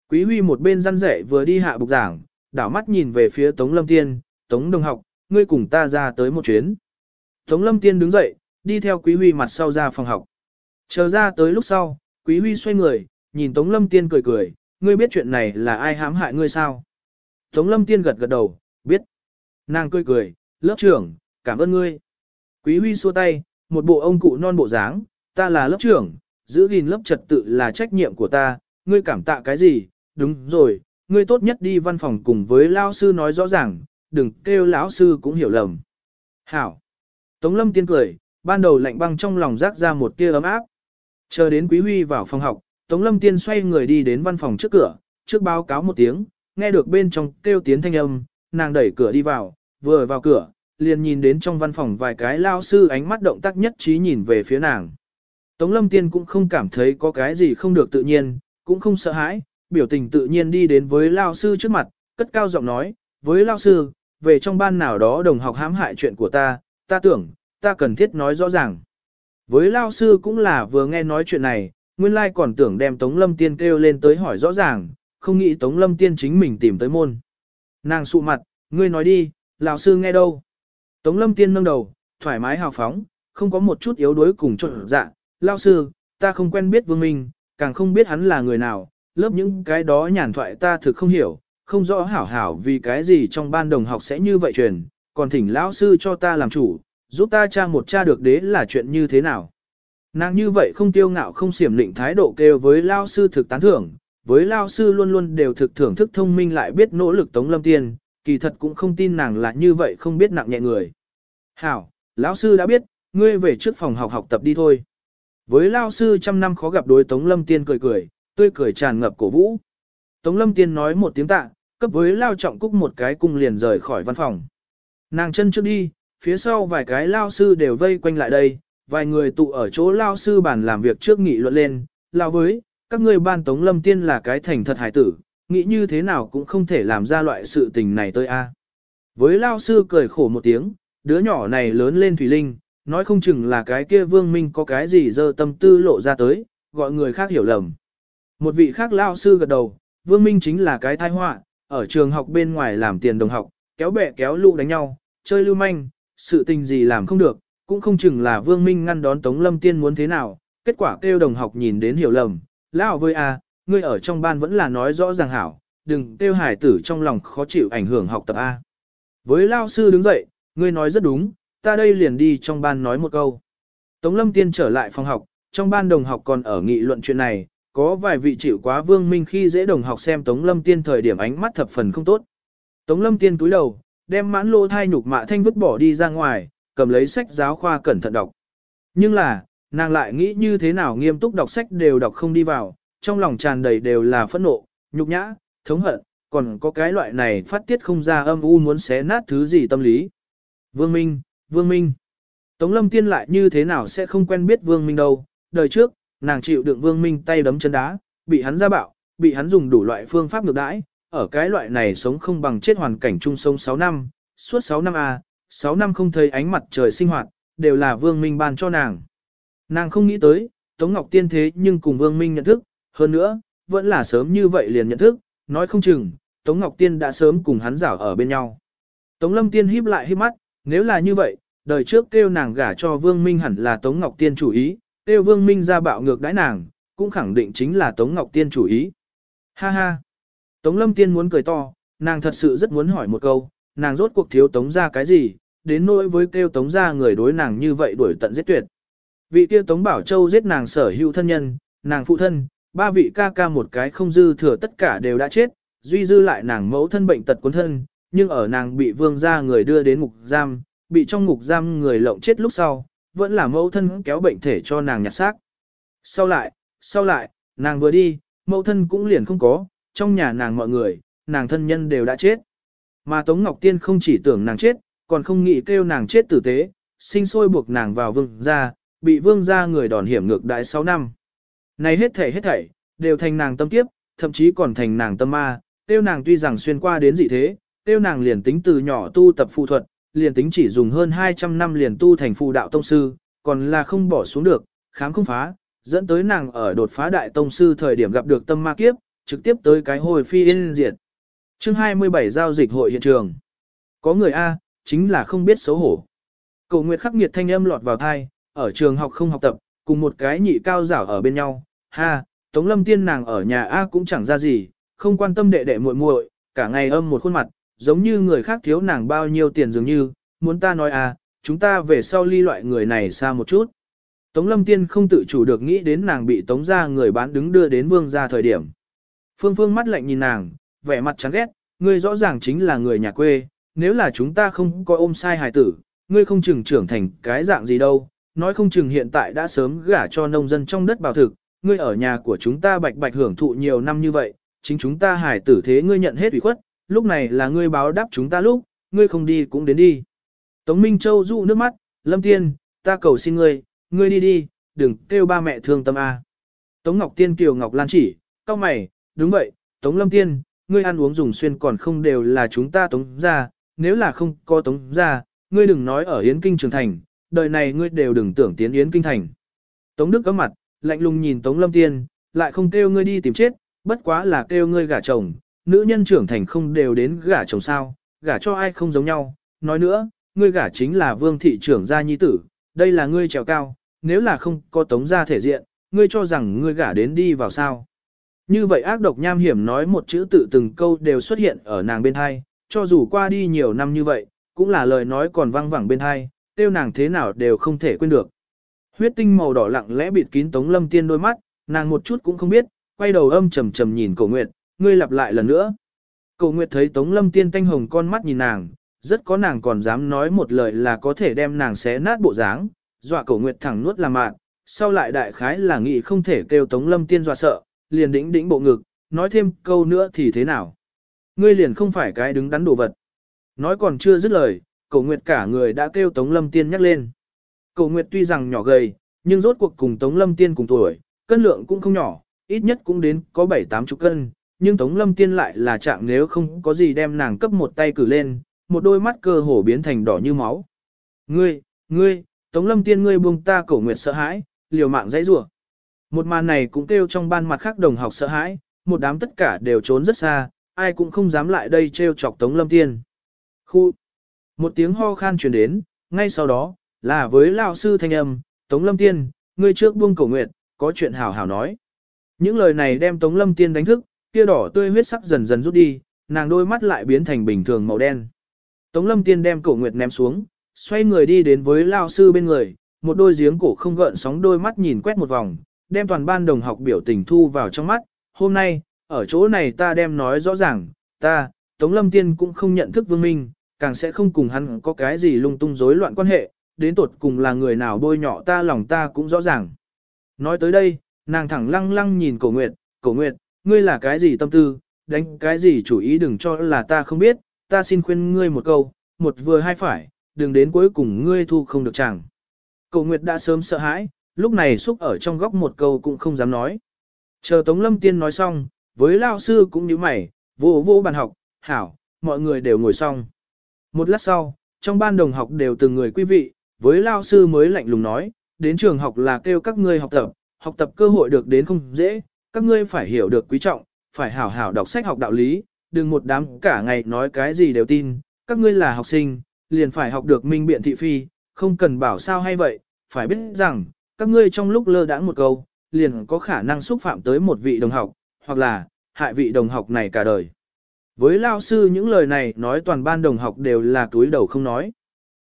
Quý Huy một bên răn rẻ vừa đi hạ bục giảng, đảo mắt nhìn về phía Tống Lâm Tiên, Tống đồng học, ngươi cùng ta ra tới một chuyến. Tống Lâm Tiên đứng dậy, đi theo Quý Huy mặt sau ra phòng học. Chờ ra tới lúc sau, Quý Huy xoay người, nhìn Tống Lâm Tiên cười cười, ngươi biết chuyện này là ai hãm hại ngươi sao? Tống Lâm Tiên gật gật đầu, biết. Nàng cười cười, lớp trưởng, cảm ơn ngươi. Quý Huy xua tay, một bộ ông cụ non bộ dáng, ta là lớp trưởng, giữ gìn lớp trật tự là trách nhiệm của ta, ngươi cảm tạ cái gì? Đúng rồi, ngươi tốt nhất đi văn phòng cùng với lao sư nói rõ ràng, đừng kêu lão sư cũng hiểu lầm. Hảo. Tống Lâm Tiên cười, ban đầu lạnh băng trong lòng rác ra một tia ấm áp. Chờ đến Quý Huy vào phòng học, Tống Lâm Tiên xoay người đi đến văn phòng trước cửa, trước báo cáo một tiếng, nghe được bên trong kêu tiếng thanh âm, nàng đẩy cửa đi vào, vừa vào cửa, liền nhìn đến trong văn phòng vài cái lao sư ánh mắt động tác nhất trí nhìn về phía nàng. Tống Lâm Tiên cũng không cảm thấy có cái gì không được tự nhiên, cũng không sợ hãi, biểu tình tự nhiên đi đến với lao sư trước mặt, cất cao giọng nói, với lao sư, về trong ban nào đó đồng học hãm hại chuyện của ta, ta tưởng, ta cần thiết nói rõ ràng. Với lao sư cũng là vừa nghe nói chuyện này, nguyên lai còn tưởng đem Tống Lâm Tiên kêu lên tới hỏi rõ ràng, không nghĩ Tống Lâm Tiên chính mình tìm tới môn. Nàng sụ mặt, ngươi nói đi, lão sư nghe đâu. Tống Lâm Tiên nâng đầu, thoải mái hào phóng, không có một chút yếu đuối cùng trộn dạ. Lão sư, ta không quen biết Vương Minh, càng không biết hắn là người nào, lớp những cái đó nhàn thoại ta thực không hiểu, không rõ hảo hảo vì cái gì trong ban đồng học sẽ như vậy truyền, còn thỉnh lão sư cho ta làm chủ, giúp ta tra một tra được đế là chuyện như thế nào. Nàng như vậy không tiêu ngạo không xiểm lịnh thái độ kêu với lao sư thực tán thưởng, với lao sư luôn luôn đều thực thưởng thức thông minh lại biết nỗ lực tống lâm tiên, kỳ thật cũng không tin nàng là như vậy không biết nặng nhẹ người. Hảo, lão sư đã biết, ngươi về trước phòng học học tập đi thôi. Với lao sư trăm năm khó gặp đối tống lâm tiên cười cười, tươi cười tràn ngập cổ vũ. Tống lâm tiên nói một tiếng tạ, cấp với lao trọng cúc một cái cung liền rời khỏi văn phòng. Nàng chân trước đi, phía sau vài cái lao sư đều vây quanh lại đây, vài người tụ ở chỗ lao sư bàn làm việc trước nghị luận lên, lao với, các ngươi ban tống lâm tiên là cái thành thật hải tử, nghĩ như thế nào cũng không thể làm ra loại sự tình này tôi a. Với lao sư cười khổ một tiếng, đứa nhỏ này lớn lên Thủy Linh, nói không chừng là cái kia vương minh có cái gì dơ tâm tư lộ ra tới, gọi người khác hiểu lầm. Một vị khác lao sư gật đầu, vương minh chính là cái thai họa, ở trường học bên ngoài làm tiền đồng học, kéo bè kéo lũ đánh nhau, chơi lưu manh, sự tình gì làm không được, cũng không chừng là Vương Minh ngăn đón Tống Lâm Tiên muốn thế nào, kết quả kêu đồng học nhìn đến hiểu lầm, lão với a, ngươi ở trong ban vẫn là nói rõ ràng hảo, đừng kêu hải tử trong lòng khó chịu ảnh hưởng học tập a. Với lao sư đứng dậy, ngươi nói rất đúng, ta đây liền đi trong ban nói một câu. Tống Lâm Tiên trở lại phòng học, trong ban đồng học còn ở nghị luận chuyện này, có vài vị chịu quá Vương Minh khi dễ đồng học xem Tống Lâm Tiên thời điểm ánh mắt thập phần không tốt. Tống Lâm Tiên túi đầu, đem mãn lô thai nhục mạ thanh vứt bỏ đi ra ngoài, cầm lấy sách giáo khoa cẩn thận đọc. Nhưng là, nàng lại nghĩ như thế nào nghiêm túc đọc sách đều đọc không đi vào, trong lòng tràn đầy đều là phẫn nộ, nhục nhã, thống hận, còn có cái loại này phát tiết không ra âm u muốn xé nát thứ gì tâm lý. Vương Minh, Vương Minh. Tống Lâm Tiên lại như thế nào sẽ không quen biết Vương Minh đâu, đời trước, nàng chịu đựng Vương Minh tay đấm chân đá, bị hắn ra bạo, bị hắn dùng đủ loại phương pháp ngược đãi, ở cái loại này sống không bằng chết hoàn cảnh chung sống 6 năm, suốt 6 năm à, A, 6 năm không thấy ánh mặt trời sinh hoạt, đều là Vương Minh ban cho nàng. Nàng không nghĩ tới, Tống Ngọc Tiên thế nhưng cùng Vương Minh nhận thức, hơn nữa, vẫn là sớm như vậy liền nhận thức, nói không chừng, Tống Ngọc Tiên đã sớm cùng hắn giảo ở bên nhau. Tống Lâm Tiên híp lại híp mắt, nếu là như vậy, đời trước kêu nàng gả cho Vương Minh hẳn là Tống Ngọc Tiên chủ ý, Tiêu Vương Minh ra bạo ngược đãi nàng, cũng khẳng định chính là Tống Ngọc Tiên chủ ý. Ha ha! Tống Lâm Tiên muốn cười to, nàng thật sự rất muốn hỏi một câu, nàng rốt cuộc thiếu Tống ra cái gì, đến nỗi với kêu Tống ra người đối nàng như vậy đuổi tận giết tuyệt. Vị kia Tống Bảo Châu giết nàng sở hữu thân nhân, nàng phụ thân, ba vị ca ca một cái không dư thừa tất cả đều đã chết, duy dư lại nàng mẫu thân bệnh tật cuốn thân, nhưng ở nàng bị vương gia người đưa đến ngục giam, bị trong ngục giam người lộng chết lúc sau, vẫn là mẫu thân kéo bệnh thể cho nàng nhặt xác. Sau lại, sau lại, nàng vừa đi, mẫu thân cũng liền không có, trong nhà nàng mọi người, nàng thân nhân đều đã chết. Mà Tống Ngọc Tiên không chỉ tưởng nàng chết, còn không nghĩ kêu nàng chết tử tế, sinh sôi buộc nàng vào vương gia, bị vương gia người đòn hiểm ngược đại 6 năm. Này hết thảy hết thảy, đều thành nàng tâm kiếp, thậm chí còn thành nàng tâm ma, tiêu nàng tuy rằng xuyên qua đến dị thế, tiêu nàng liền tính từ nhỏ tu tập phù thuật, liền tính chỉ dùng hơn 200 năm liền tu thành phù đạo tông sư, còn là không bỏ xuống được, khám không phá, dẫn tới nàng ở đột phá đại tông sư thời điểm gặp được tâm ma kiếp, trực tiếp tới cái hồi phi yên diệt. Chương 27 giao dịch hội hiện trường. Có người A, chính là không biết xấu hổ. Cầu Nguyệt khắc nghiệt thanh âm lọt vào thai, ở trường học không học tập, cùng một cái nhị cao giảo ở bên nhau. Ha, Tống Lâm Tiên nàng ở nhà A cũng chẳng ra gì, không quan tâm đệ đệ muội muội, cả ngày âm một khuôn mặt, giống như người khác thiếu nàng bao nhiêu tiền dường như, muốn ta nói à, chúng ta về sau ly loại người này xa một chút. Tống Lâm Tiên không tự chủ được nghĩ đến nàng bị tống ra người bán đứng đưa đến vương ra thời điểm. Phương Phương mắt lạnh nhìn nàng, vẻ mặt chán ghét, ngươi rõ ràng chính là người nhà quê, nếu là chúng ta không có ôm sai hài tử, ngươi không chừng trưởng thành cái dạng gì đâu, nói không chừng hiện tại đã sớm gả cho nông dân trong đất bảo thực, ngươi ở nhà của chúng ta bạch bạch hưởng thụ nhiều năm như vậy, chính chúng ta hài tử thế ngươi nhận hết ủy khuất, lúc này là ngươi báo đáp chúng ta lúc, ngươi không đi cũng đến đi. Tống Minh Châu dụ nước mắt, Lâm Tiên, ta cầu xin ngươi, ngươi đi đi, đừng kêu ba mẹ thương tâm a. Tống Ngọc Tiên Kiều Ngọc Lan chỉ, cao mày, đúng vậy, Tống Lâm Tiên, ngươi ăn uống dùng xuyên còn không đều là chúng ta tống ra, nếu là không có tống ra, ngươi đừng nói ở Yến Kinh Trường Thành, đời này ngươi đều đừng tưởng tiến Yến Kinh Thành. Tống Đức có mặt, lạnh lùng nhìn Tống Lâm Tiên, lại không kêu ngươi đi tìm chết, bất quá là kêu ngươi gả chồng, nữ nhân trưởng thành không đều đến gả chồng sao, gả cho ai không giống nhau, nói nữa, ngươi gả chính là vương thị trưởng gia nhi tử, đây là ngươi trèo cao, nếu là không có tống gia thể diện, ngươi cho rằng ngươi gả đến đi vào sao. Như vậy ác độc nham hiểm nói một chữ tự từng câu đều xuất hiện ở nàng bên hai, cho dù qua đi nhiều năm như vậy, cũng là lời nói còn vang vẳng bên hai, tiêu nàng thế nào đều không thể quên được. Huyết tinh màu đỏ lặng lẽ bịt kín Tống Lâm Tiên đôi mắt, nàng một chút cũng không biết, quay đầu âm trầm trầm nhìn Cổ Nguyệt, ngươi lặp lại lần nữa. Cổ Nguyệt thấy Tống Lâm Tiên tanh hồng con mắt nhìn nàng, rất có nàng còn dám nói một lời là có thể đem nàng xé nát bộ dáng, dọa Cổ Nguyệt thẳng nuốt làm mạn, sau lại đại khái là nghĩ không thể kêu Tống Lâm Tiên dọa sợ, liền đĩnh đĩnh bộ ngực, nói thêm câu nữa thì thế nào. Ngươi liền không phải cái đứng đắn đồ vật. Nói còn chưa dứt lời, Cổ Nguyệt cả người đã kêu Tống Lâm Tiên nhắc lên. Cổ Nguyệt tuy rằng nhỏ gầy, nhưng rốt cuộc cùng Tống Lâm Tiên cùng tuổi, cân lượng cũng không nhỏ, ít nhất cũng đến có 7-8 chục cân, nhưng Tống Lâm Tiên lại là trạng nếu không có gì đem nàng cấp một tay cử lên, một đôi mắt cơ hồ biến thành đỏ như máu. Ngươi, ngươi, Tống Lâm Tiên ngươi buông ta cổ nguyệt sợ hãi, liều mạng dãy rủa. Một màn này cũng kêu trong ban mặt khác đồng học sợ hãi, một đám tất cả đều trốn rất xa, ai cũng không dám lại đây trêu chọc Tống Lâm Tiên. Khu, một tiếng ho khan truyền đến, ngay sau đó, là với lão sư thanh âm, Tống Lâm Tiên, ngươi trước buông cổ nguyệt, có chuyện hảo hảo nói. Những lời này đem Tống Lâm Tiên đánh thức, kia đỏ tươi huyết sắc dần dần rút đi, nàng đôi mắt lại biến thành bình thường màu đen. Tống Lâm Tiên đem cổ nguyệt ném xuống, xoay người đi đến với lao sư bên người, một đôi giếng cổ không gợn sóng đôi mắt nhìn quét một vòng, đem toàn ban đồng học biểu tình thu vào trong mắt. Hôm nay, ở chỗ này ta đem nói rõ ràng, ta, Tống Lâm Tiên cũng không nhận thức Vương Minh, càng sẽ không cùng hắn có cái gì lung tung rối loạn quan hệ, đến tột cùng là người nào bôi nhọ ta lòng ta cũng rõ ràng. Nói tới đây, nàng thẳng lăng lăng nhìn cổ nguyệt, cổ nguyệt, ngươi là cái gì tâm tư, đánh cái gì chủ ý đừng cho là ta không biết, ta xin khuyên ngươi một câu, một vừa hai phải, đừng đến cuối cùng ngươi thu không được chẳng. Cổ nguyệt đã sớm sợ hãi, lúc này xúc ở trong góc một câu cũng không dám nói. Chờ Tống Lâm Tiên nói xong, với lao sư cũng như mày, vô vô bàn học, hảo, mọi người đều ngồi xong. Một lát sau, trong ban đồng học đều từng người quý vị, với lao sư mới lạnh lùng nói, đến trường học là kêu các ngươi học tập, học tập cơ hội được đến không dễ, các ngươi phải hiểu được quý trọng, phải hảo hảo đọc sách học đạo lý, đừng một đám cả ngày nói cái gì đều tin, các ngươi là học sinh, liền phải học được minh biện thị phi, không cần bảo sao hay vậy, phải biết rằng, các ngươi trong lúc lơ đãng một câu, liền có khả năng xúc phạm tới một vị đồng học, hoặc là, hại vị đồng học này cả đời. Với lao sư những lời này nói toàn ban đồng học đều là túi đầu không nói.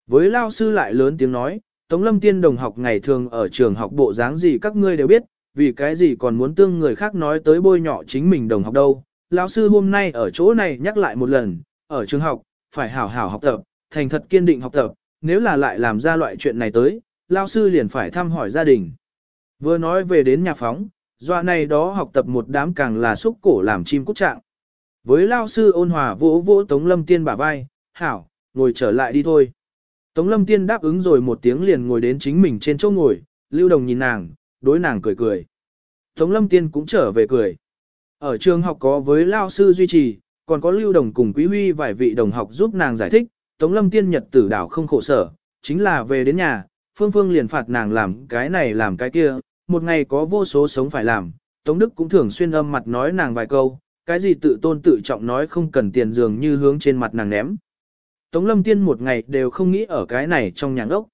Với lao sư lại lớn tiếng nói, Tống Lâm Tiên đồng học ngày thường ở trường học bộ dáng gì các ngươi đều biết, vì cái gì còn muốn tương người khác nói tới bôi nhọ chính mình đồng học đâu. Lão sư hôm nay ở chỗ này nhắc lại một lần, ở trường học, phải hảo hảo học tập, thành thật kiên định học tập, nếu là lại làm ra loại chuyện này tới, lão sư liền phải thăm hỏi gia đình. Vừa nói về đến nhà phóng, dọa này đó học tập một đám càng là xúc cổ làm chim cút trạng. Với lao sư ôn hòa vỗ vỗ Tống Lâm Tiên bả vai, hảo, ngồi trở lại đi thôi. Tống Lâm Tiên đáp ứng rồi một tiếng liền ngồi đến chính mình trên chỗ ngồi, Lưu Đồng nhìn nàng, đối nàng cười cười. Tống Lâm Tiên cũng trở về cười. Ở trường học có với lao sư duy trì, còn có Lưu Đồng cùng Quý Huy vài vị đồng học giúp nàng giải thích, Tống Lâm Tiên nhật tử đảo không khổ sở, chính là về đến nhà, Phương Phương liền phạt nàng làm cái này làm cái kia, một ngày có vô số sống phải làm, Tống Đức cũng thường xuyên âm mặt nói nàng vài câu, cái gì tự tôn tự trọng nói không cần tiền dường như hướng trên mặt nàng ném. Tống Lâm Tiên một ngày đều không nghĩ ở cái này trong nhà ốc.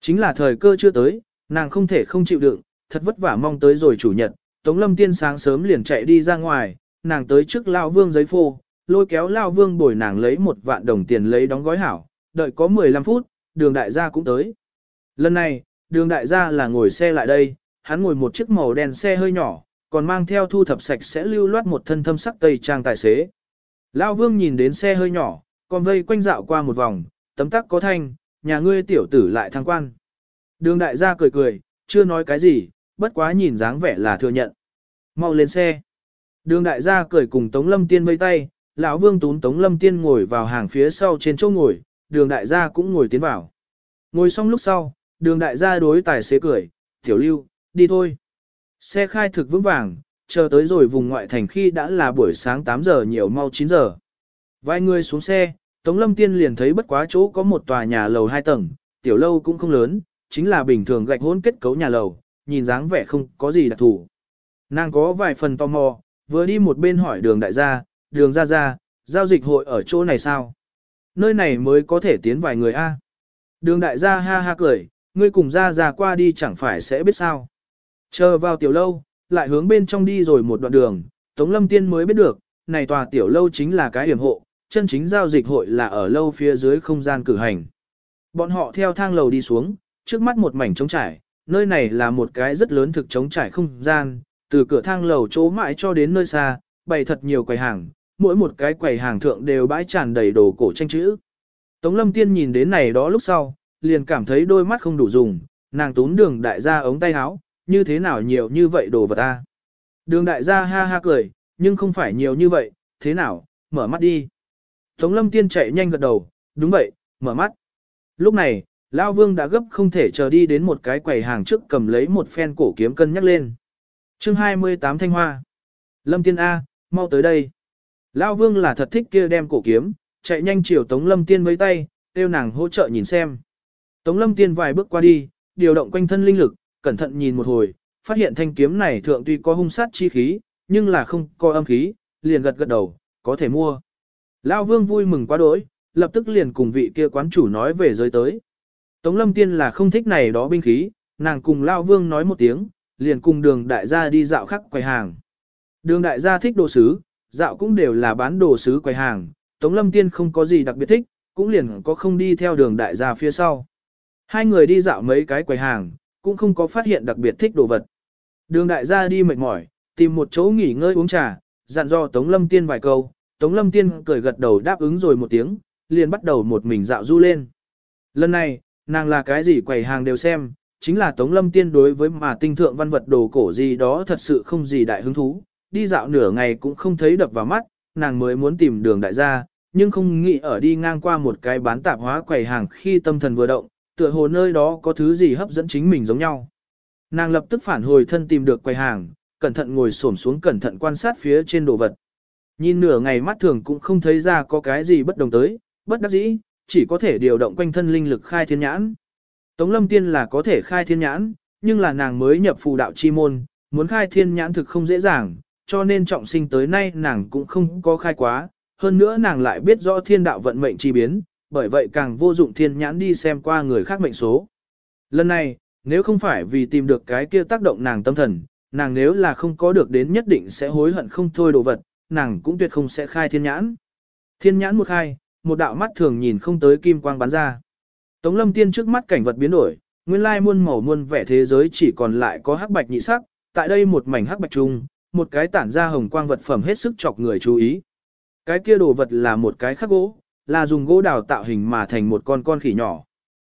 Chính là thời cơ chưa tới, nàng không thể không chịu đựng, thật vất vả mong tới rồi chủ nhật, Tống Lâm Tiên sáng sớm liền chạy đi ra ngoài, nàng tới trước Lao Vương giấy phô, lôi kéo Lao Vương bồi nàng lấy một vạn đồng tiền lấy đóng gói hảo, đợi có 15 phút, đường đại gia cũng tới. Lần này, đường đại gia là ngồi xe lại đây, hắn ngồi một chiếc màu đen xe hơi nhỏ, còn mang theo thu thập sạch sẽ lưu loát một thân thâm sắc tây trang tài xế. Lao Vương nhìn đến xe hơi nhỏ, còn vây quanh dạo qua một vòng, tấm tắc có thanh, nhà ngươi tiểu tử lại thăng quan. Đường đại gia cười cười, chưa nói cái gì, bất quá nhìn dáng vẻ là thừa nhận. Mau lên xe. Đường đại gia cười cùng Tống Lâm Tiên vây tay, lão Vương tún Tống Lâm Tiên ngồi vào hàng phía sau trên chỗ ngồi, đường đại gia cũng ngồi tiến vào. Ngồi xong lúc sau, đường đại gia đối tài xế cười, tiểu lưu, đi thôi. Xe khai thực vững vàng, chờ tới rồi vùng ngoại thành khi đã là buổi sáng 8 giờ nhiều mau 9 giờ. Vài người xuống xe, Tống Lâm Tiên liền thấy bất quá chỗ có một tòa nhà lầu 2 tầng, tiểu lâu cũng không lớn, chính là bình thường gạch hỗn kết cấu nhà lầu, nhìn dáng vẻ không có gì đặc thù. Nàng có vài phần tò mò, vừa đi một bên hỏi đường đại gia, đường ra ra, giao dịch hội ở chỗ này sao? Nơi này mới có thể tiến vài người a. Đường đại gia ha ha cười, ngươi cùng ra ra qua đi chẳng phải sẽ biết sao. Chờ vào tiểu lâu, lại hướng bên trong đi rồi một đoạn đường, Tống Lâm Tiên mới biết được, này tòa tiểu lâu chính là cái hiểm hộ, chân chính giao dịch hội là ở lâu phía dưới không gian cử hành. Bọn họ theo thang lầu đi xuống, trước mắt một mảnh trống trải, nơi này là một cái rất lớn thực trống trải không gian, từ cửa thang lầu chỗ mãi cho đến nơi xa, bày thật nhiều quầy hàng, mỗi một cái quầy hàng thượng đều bãi tràn đầy đồ cổ tranh chữ. Tống Lâm Tiên nhìn đến này đó lúc sau, liền cảm thấy đôi mắt không đủ dùng, nàng tún đường đại gia ống tay áo, như thế nào nhiều như vậy đồ vật ta. Đường đại gia ha ha cười, nhưng không phải nhiều như vậy, thế nào, mở mắt đi. Tống lâm tiên chạy nhanh gật đầu, đúng vậy, mở mắt. Lúc này, Lao Vương đã gấp không thể chờ đi đến một cái quầy hàng trước cầm lấy một phen cổ kiếm cân nhắc lên. chương 28 Thanh Hoa. Lâm tiên A, mau tới đây. Lao Vương là thật thích kia đem cổ kiếm, chạy nhanh chiều Tống Lâm tiên với tay, kêu nàng hỗ trợ nhìn xem. Tống Lâm tiên vài bước qua đi, điều động quanh thân linh lực, cẩn thận nhìn một hồi, phát hiện thanh kiếm này thượng tuy có hung sát chi khí, nhưng là không có âm khí, liền gật gật đầu, có thể mua. Lao vương vui mừng quá đỗi, lập tức liền cùng vị kia quán chủ nói về giới tới. Tống lâm tiên là không thích này đó binh khí, nàng cùng Lao vương nói một tiếng, liền cùng đường đại gia đi dạo khắc quầy hàng. Đường đại gia thích đồ sứ, dạo cũng đều là bán đồ sứ quầy hàng, Tống lâm tiên không có gì đặc biệt thích, cũng liền có không đi theo đường đại gia phía sau. Hai người đi dạo mấy cái quầy hàng, cũng không có phát hiện đặc biệt thích đồ vật. Đường đại gia đi mệt mỏi, tìm một chỗ nghỉ ngơi uống trà, dặn dò Tống Lâm Tiên vài câu, Tống Lâm Tiên cười gật đầu đáp ứng rồi một tiếng, liền bắt đầu một mình dạo du lên. Lần này, nàng là cái gì quầy hàng đều xem, chính là Tống Lâm Tiên đối với mà tinh thượng văn vật đồ cổ gì đó thật sự không gì đại hứng thú, đi dạo nửa ngày cũng không thấy đập vào mắt, nàng mới muốn tìm đường đại gia, nhưng không nghĩ ở đi ngang qua một cái bán tạp hóa quầy hàng khi tâm thần vừa động, tựa hồ nơi đó có thứ gì hấp dẫn chính mình giống nhau. Nàng lập tức phản hồi thân tìm được quầy hàng, cẩn thận ngồi xổm xuống cẩn thận quan sát phía trên đồ vật. Nhìn nửa ngày mắt thường cũng không thấy ra có cái gì bất đồng tới, bất đắc dĩ, chỉ có thể điều động quanh thân linh lực khai thiên nhãn. Tống lâm tiên là có thể khai thiên nhãn, nhưng là nàng mới nhập phù đạo chi môn, muốn khai thiên nhãn thực không dễ dàng, cho nên trọng sinh tới nay nàng cũng không có khai quá, hơn nữa nàng lại biết rõ thiên đạo vận mệnh chi biến, bởi vậy càng vô dụng thiên nhãn đi xem qua người khác mệnh số. Lần này, nếu không phải vì tìm được cái kia tác động nàng tâm thần, nàng nếu là không có được đến nhất định sẽ hối hận không thôi đồ vật, nàng cũng tuyệt không sẽ khai thiên nhãn. Thiên nhãn một khai, một đạo mắt thường nhìn không tới kim quang bắn ra. Tống lâm tiên trước mắt cảnh vật biến đổi, nguyên lai muôn màu muôn vẻ thế giới chỉ còn lại có hắc bạch nhị sắc, tại đây một mảnh hắc bạch trung, một cái tản ra hồng quang vật phẩm hết sức chọc người chú ý. Cái kia đồ vật là một cái khắc gỗ, là dùng gỗ đào tạo hình mà thành một con con khỉ nhỏ.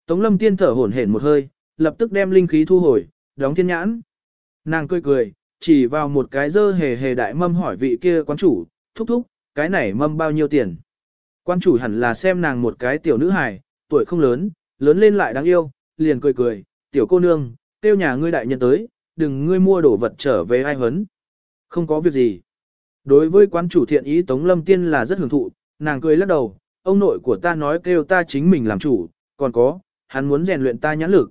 Tống lâm tiên thở hổn hển một hơi, lập tức đem linh khí thu hồi, đóng thiên nhãn. Nàng cười cười, chỉ vào một cái dơ hề hề đại mâm hỏi vị kia quán chủ, thúc thúc, cái này mâm bao nhiêu tiền. Quan chủ hẳn là xem nàng một cái tiểu nữ hài, tuổi không lớn, lớn lên lại đáng yêu, liền cười cười, tiểu cô nương, tiêu nhà ngươi đại nhân tới, đừng ngươi mua đồ vật trở về ai hấn. Không có việc gì. Đối với quán chủ thiện ý Tống Lâm Tiên là rất hưởng thụ, nàng cười lắc đầu, ông nội của ta nói kêu ta chính mình làm chủ, còn có, hắn muốn rèn luyện ta nhãn lực.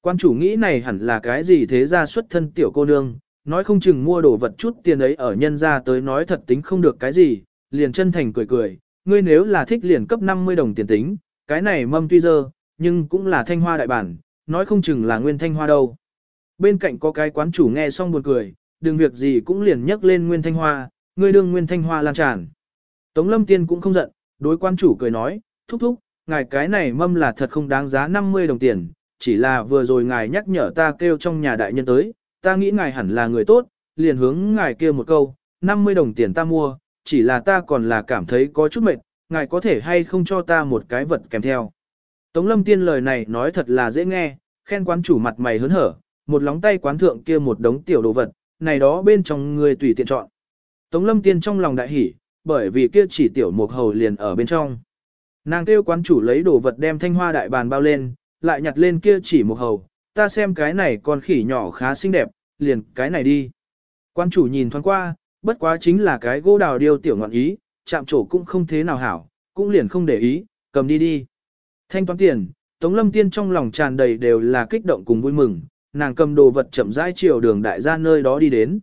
Quan chủ nghĩ này hẳn là cái gì thế ra xuất thân tiểu cô nương, nói không chừng mua đồ vật chút tiền ấy ở nhân ra tới nói thật tính không được cái gì, liền chân thành cười cười, ngươi nếu là thích liền cấp 50 đồng tiền tính, cái này mâm tuy dơ, nhưng cũng là thanh hoa đại bản, nói không chừng là nguyên thanh hoa đâu. Bên cạnh có cái quán chủ nghe xong buồn cười, đừng việc gì cũng liền nhắc lên nguyên thanh hoa, ngươi đương nguyên thanh hoa lan tràn. Tống lâm tiên cũng không giận, đối quán chủ cười nói, thúc thúc, ngài cái này mâm là thật không đáng giá 50 đồng tiền, chỉ là vừa rồi ngài nhắc nhở ta kêu trong nhà đại nhân tới, ta nghĩ ngài hẳn là người tốt, liền hướng ngài kêu một câu, 50 đồng tiền ta mua, chỉ là ta còn là cảm thấy có chút mệt, ngài có thể hay không cho ta một cái vật kèm theo. Tống lâm tiên lời này nói thật là dễ nghe, khen quán chủ mặt mày hớn hở, một lóng tay quán thượng kia một đống tiểu đồ vật, này đó bên trong người tùy tiện chọn. Tống lâm tiên trong lòng đại hỉ, bởi vì kia chỉ tiểu một hầu liền ở bên trong. Nàng kêu quán chủ lấy đồ vật đem thanh hoa đại bàn bao lên, lại nhặt lên kia chỉ một hầu, ta xem cái này con khỉ nhỏ khá xinh đẹp, liền cái này đi. Quan chủ nhìn thoáng qua, bất quá chính là cái gỗ đào điêu tiểu ngọn ý, chạm trổ cũng không thế nào hảo, cũng liền không để ý, cầm đi đi. Thanh toán tiền, Tống Lâm Tiên trong lòng tràn đầy đều là kích động cùng vui mừng, nàng cầm đồ vật chậm rãi chiều đường đại gia nơi đó đi đến.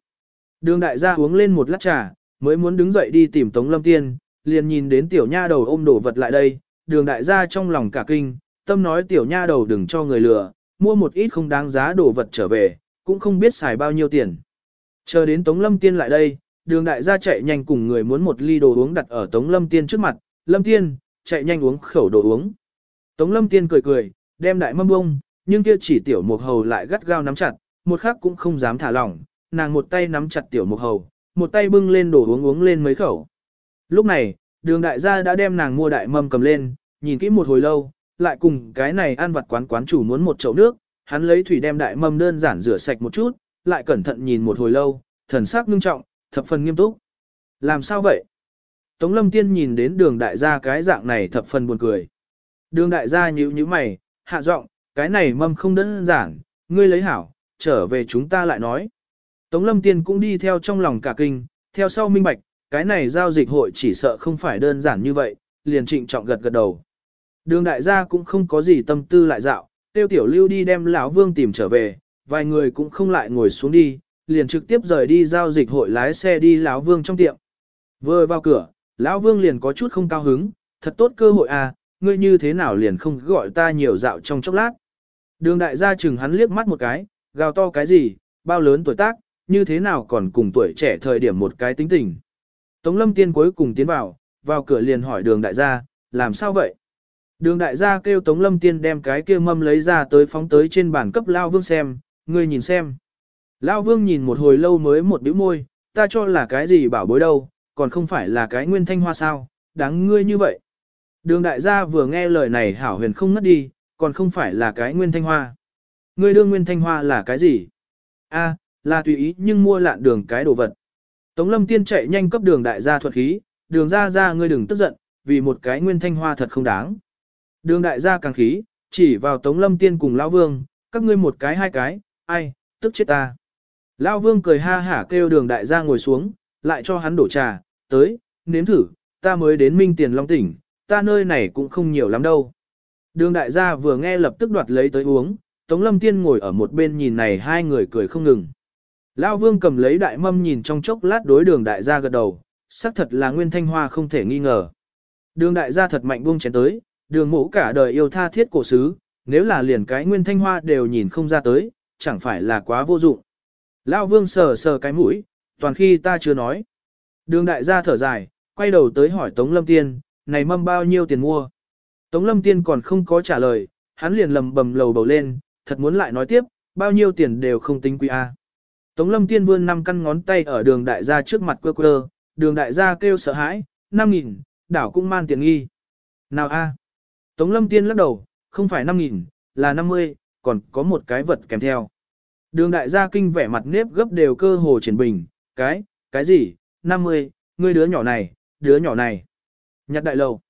Đường đại gia uống lên một lát trà, mới muốn đứng dậy đi tìm Tống Lâm Tiên, liền nhìn đến tiểu nha đầu ôm đồ vật lại đây, đường đại gia trong lòng cả kinh, tâm nói tiểu nha đầu đừng cho người lừa, mua một ít không đáng giá đồ vật trở về, cũng không biết xài bao nhiêu tiền. Chờ đến Tống Lâm Tiên lại đây, đường đại gia chạy nhanh cùng người muốn một ly đồ uống đặt ở Tống Lâm Tiên trước mặt, Lâm Tiên, chạy nhanh uống khẩu đồ uống. Tống Lâm Tiên cười cười, đem đại mâm bông, nhưng kia chỉ tiểu mục hầu lại gắt gao nắm chặt, một khắc cũng không dám thả lỏng, nàng một tay nắm chặt tiểu mục hầu, một tay bưng lên đồ uống uống lên mấy khẩu. Lúc này, đường đại gia đã đem nàng mua đại mâm cầm lên, nhìn kỹ một hồi lâu, lại cùng cái này ăn vặt quán quán chủ muốn một chậu nước, hắn lấy thủy đem đại mâm đơn giản rửa sạch một chút, lại cẩn thận nhìn một hồi lâu, thần sắc ngưng trọng, thập phần nghiêm túc. Làm sao vậy? Tống lâm tiên nhìn đến đường đại gia cái dạng này thập phần buồn cười. Đường đại gia nhíu nhíu mày, hạ giọng, cái này mâm không đơn giản, ngươi lấy hảo, trở về chúng ta lại nói. Tống lâm tiên cũng đi theo trong lòng cả kinh, theo sau minh bạch, cái này giao dịch hội chỉ sợ không phải đơn giản như vậy, liền trịnh trọng gật gật đầu. Đường đại gia cũng không có gì tâm tư lại dạo, tiêu tiểu lưu đi đem lão vương tìm trở về, vài người cũng không lại ngồi xuống đi, liền trực tiếp rời đi giao dịch hội lái xe đi lão vương trong tiệm. Vừa vào cửa, lão vương liền có chút không cao hứng, thật tốt cơ hội à, ngươi như thế nào liền không gọi ta nhiều dạo trong chốc lát. Đường đại gia chừng hắn liếc mắt một cái, gào to cái gì, bao lớn tuổi tác, như thế nào còn cùng tuổi trẻ thời điểm một cái tính tình. Tống lâm tiên cuối cùng tiến vào, vào cửa liền hỏi đường đại gia, làm sao vậy? Đường đại gia kêu Tống Lâm Tiên đem cái kia mâm lấy ra tới phóng tới trên bàn cấp Lao Vương xem, ngươi nhìn xem. Lao Vương nhìn một hồi lâu mới một bĩu môi, ta cho là cái gì bảo bối đâu, còn không phải là cái nguyên thanh hoa sao, đáng ngươi như vậy. Đường đại gia vừa nghe lời này hảo huyền không ngất đi, còn không phải là cái nguyên thanh hoa. Ngươi đương nguyên thanh hoa là cái gì? A, là tùy ý nhưng mua lạn đường cái đồ vật. Tống lâm tiên chạy nhanh cấp đường đại gia thuật khí, đường ra ra ngươi đừng tức giận, vì một cái nguyên thanh hoa thật không đáng. Đường đại gia càng khí, chỉ vào Tống Lâm Tiên cùng Lão Vương, các ngươi một cái hai cái, ai, tức chết ta. Lão Vương cười ha hả kêu đường đại gia ngồi xuống, lại cho hắn đổ trà, tới, nếm thử, ta mới đến Minh Tiền Long tỉnh, ta nơi này cũng không nhiều lắm đâu. Đường đại gia vừa nghe lập tức đoạt lấy tới uống, Tống Lâm Tiên ngồi ở một bên nhìn này hai người cười không ngừng. Lão Vương cầm lấy đại mâm nhìn trong chốc lát đối đường đại gia gật đầu, xác thật là nguyên thanh hoa không thể nghi ngờ. Đường đại gia thật mạnh buông chén tới, đường mũ cả đời yêu tha thiết cổ sứ, nếu là liền cái nguyên thanh hoa đều nhìn không ra tới, chẳng phải là quá vô dụng. Lão vương sờ sờ cái mũi, toàn khi ta chưa nói. Đường đại gia thở dài, quay đầu tới hỏi Tống Lâm Tiên, này mâm bao nhiêu tiền mua? Tống Lâm Tiên còn không có trả lời, hắn liền lầm bầm lầu bầu lên, thật muốn lại nói tiếp, bao nhiêu tiền đều không tính quý A. Tống Lâm Tiên vươn năm căn ngón tay ở đường đại gia trước mặt quơ quơ, đường đại gia kêu sợ hãi, năm nghìn, đảo cũng man tiền nghi. Nào A. Tống Lâm Tiên lắc đầu, không phải năm nghìn, là năm mươi, còn có một cái vật kèm theo. Đường đại gia kinh vẻ mặt nếp gấp đều cơ hồ triển bình, cái, cái gì, năm mươi, ngươi đứa nhỏ này, đứa nhỏ này. Nhặt đại lầu.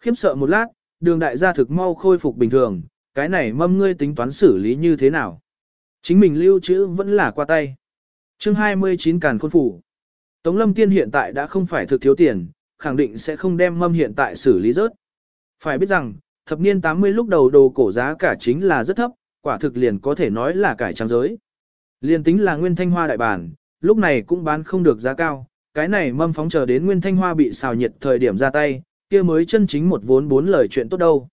Khiếm sợ một lát, đường đại gia thực mau khôi phục bình thường, cái này mâm ngươi tính toán xử lý như thế nào. Chính mình lưu trữ vẫn là qua tay. chương 29 càn khôn phủ. Tống lâm tiên hiện tại đã không phải thực thiếu tiền, khẳng định sẽ không đem mâm hiện tại xử lý rớt. Phải biết rằng, thập niên 80 lúc đầu đồ cổ giá cả chính là rất thấp, quả thực liền có thể nói là cải trang giới. liền tính là nguyên thanh hoa đại bản, lúc này cũng bán không được giá cao, cái này mâm phóng chờ đến nguyên thanh hoa bị xào nhiệt thời điểm ra tay, kia mới chân chính một vốn bốn lời chuyện tốt đâu.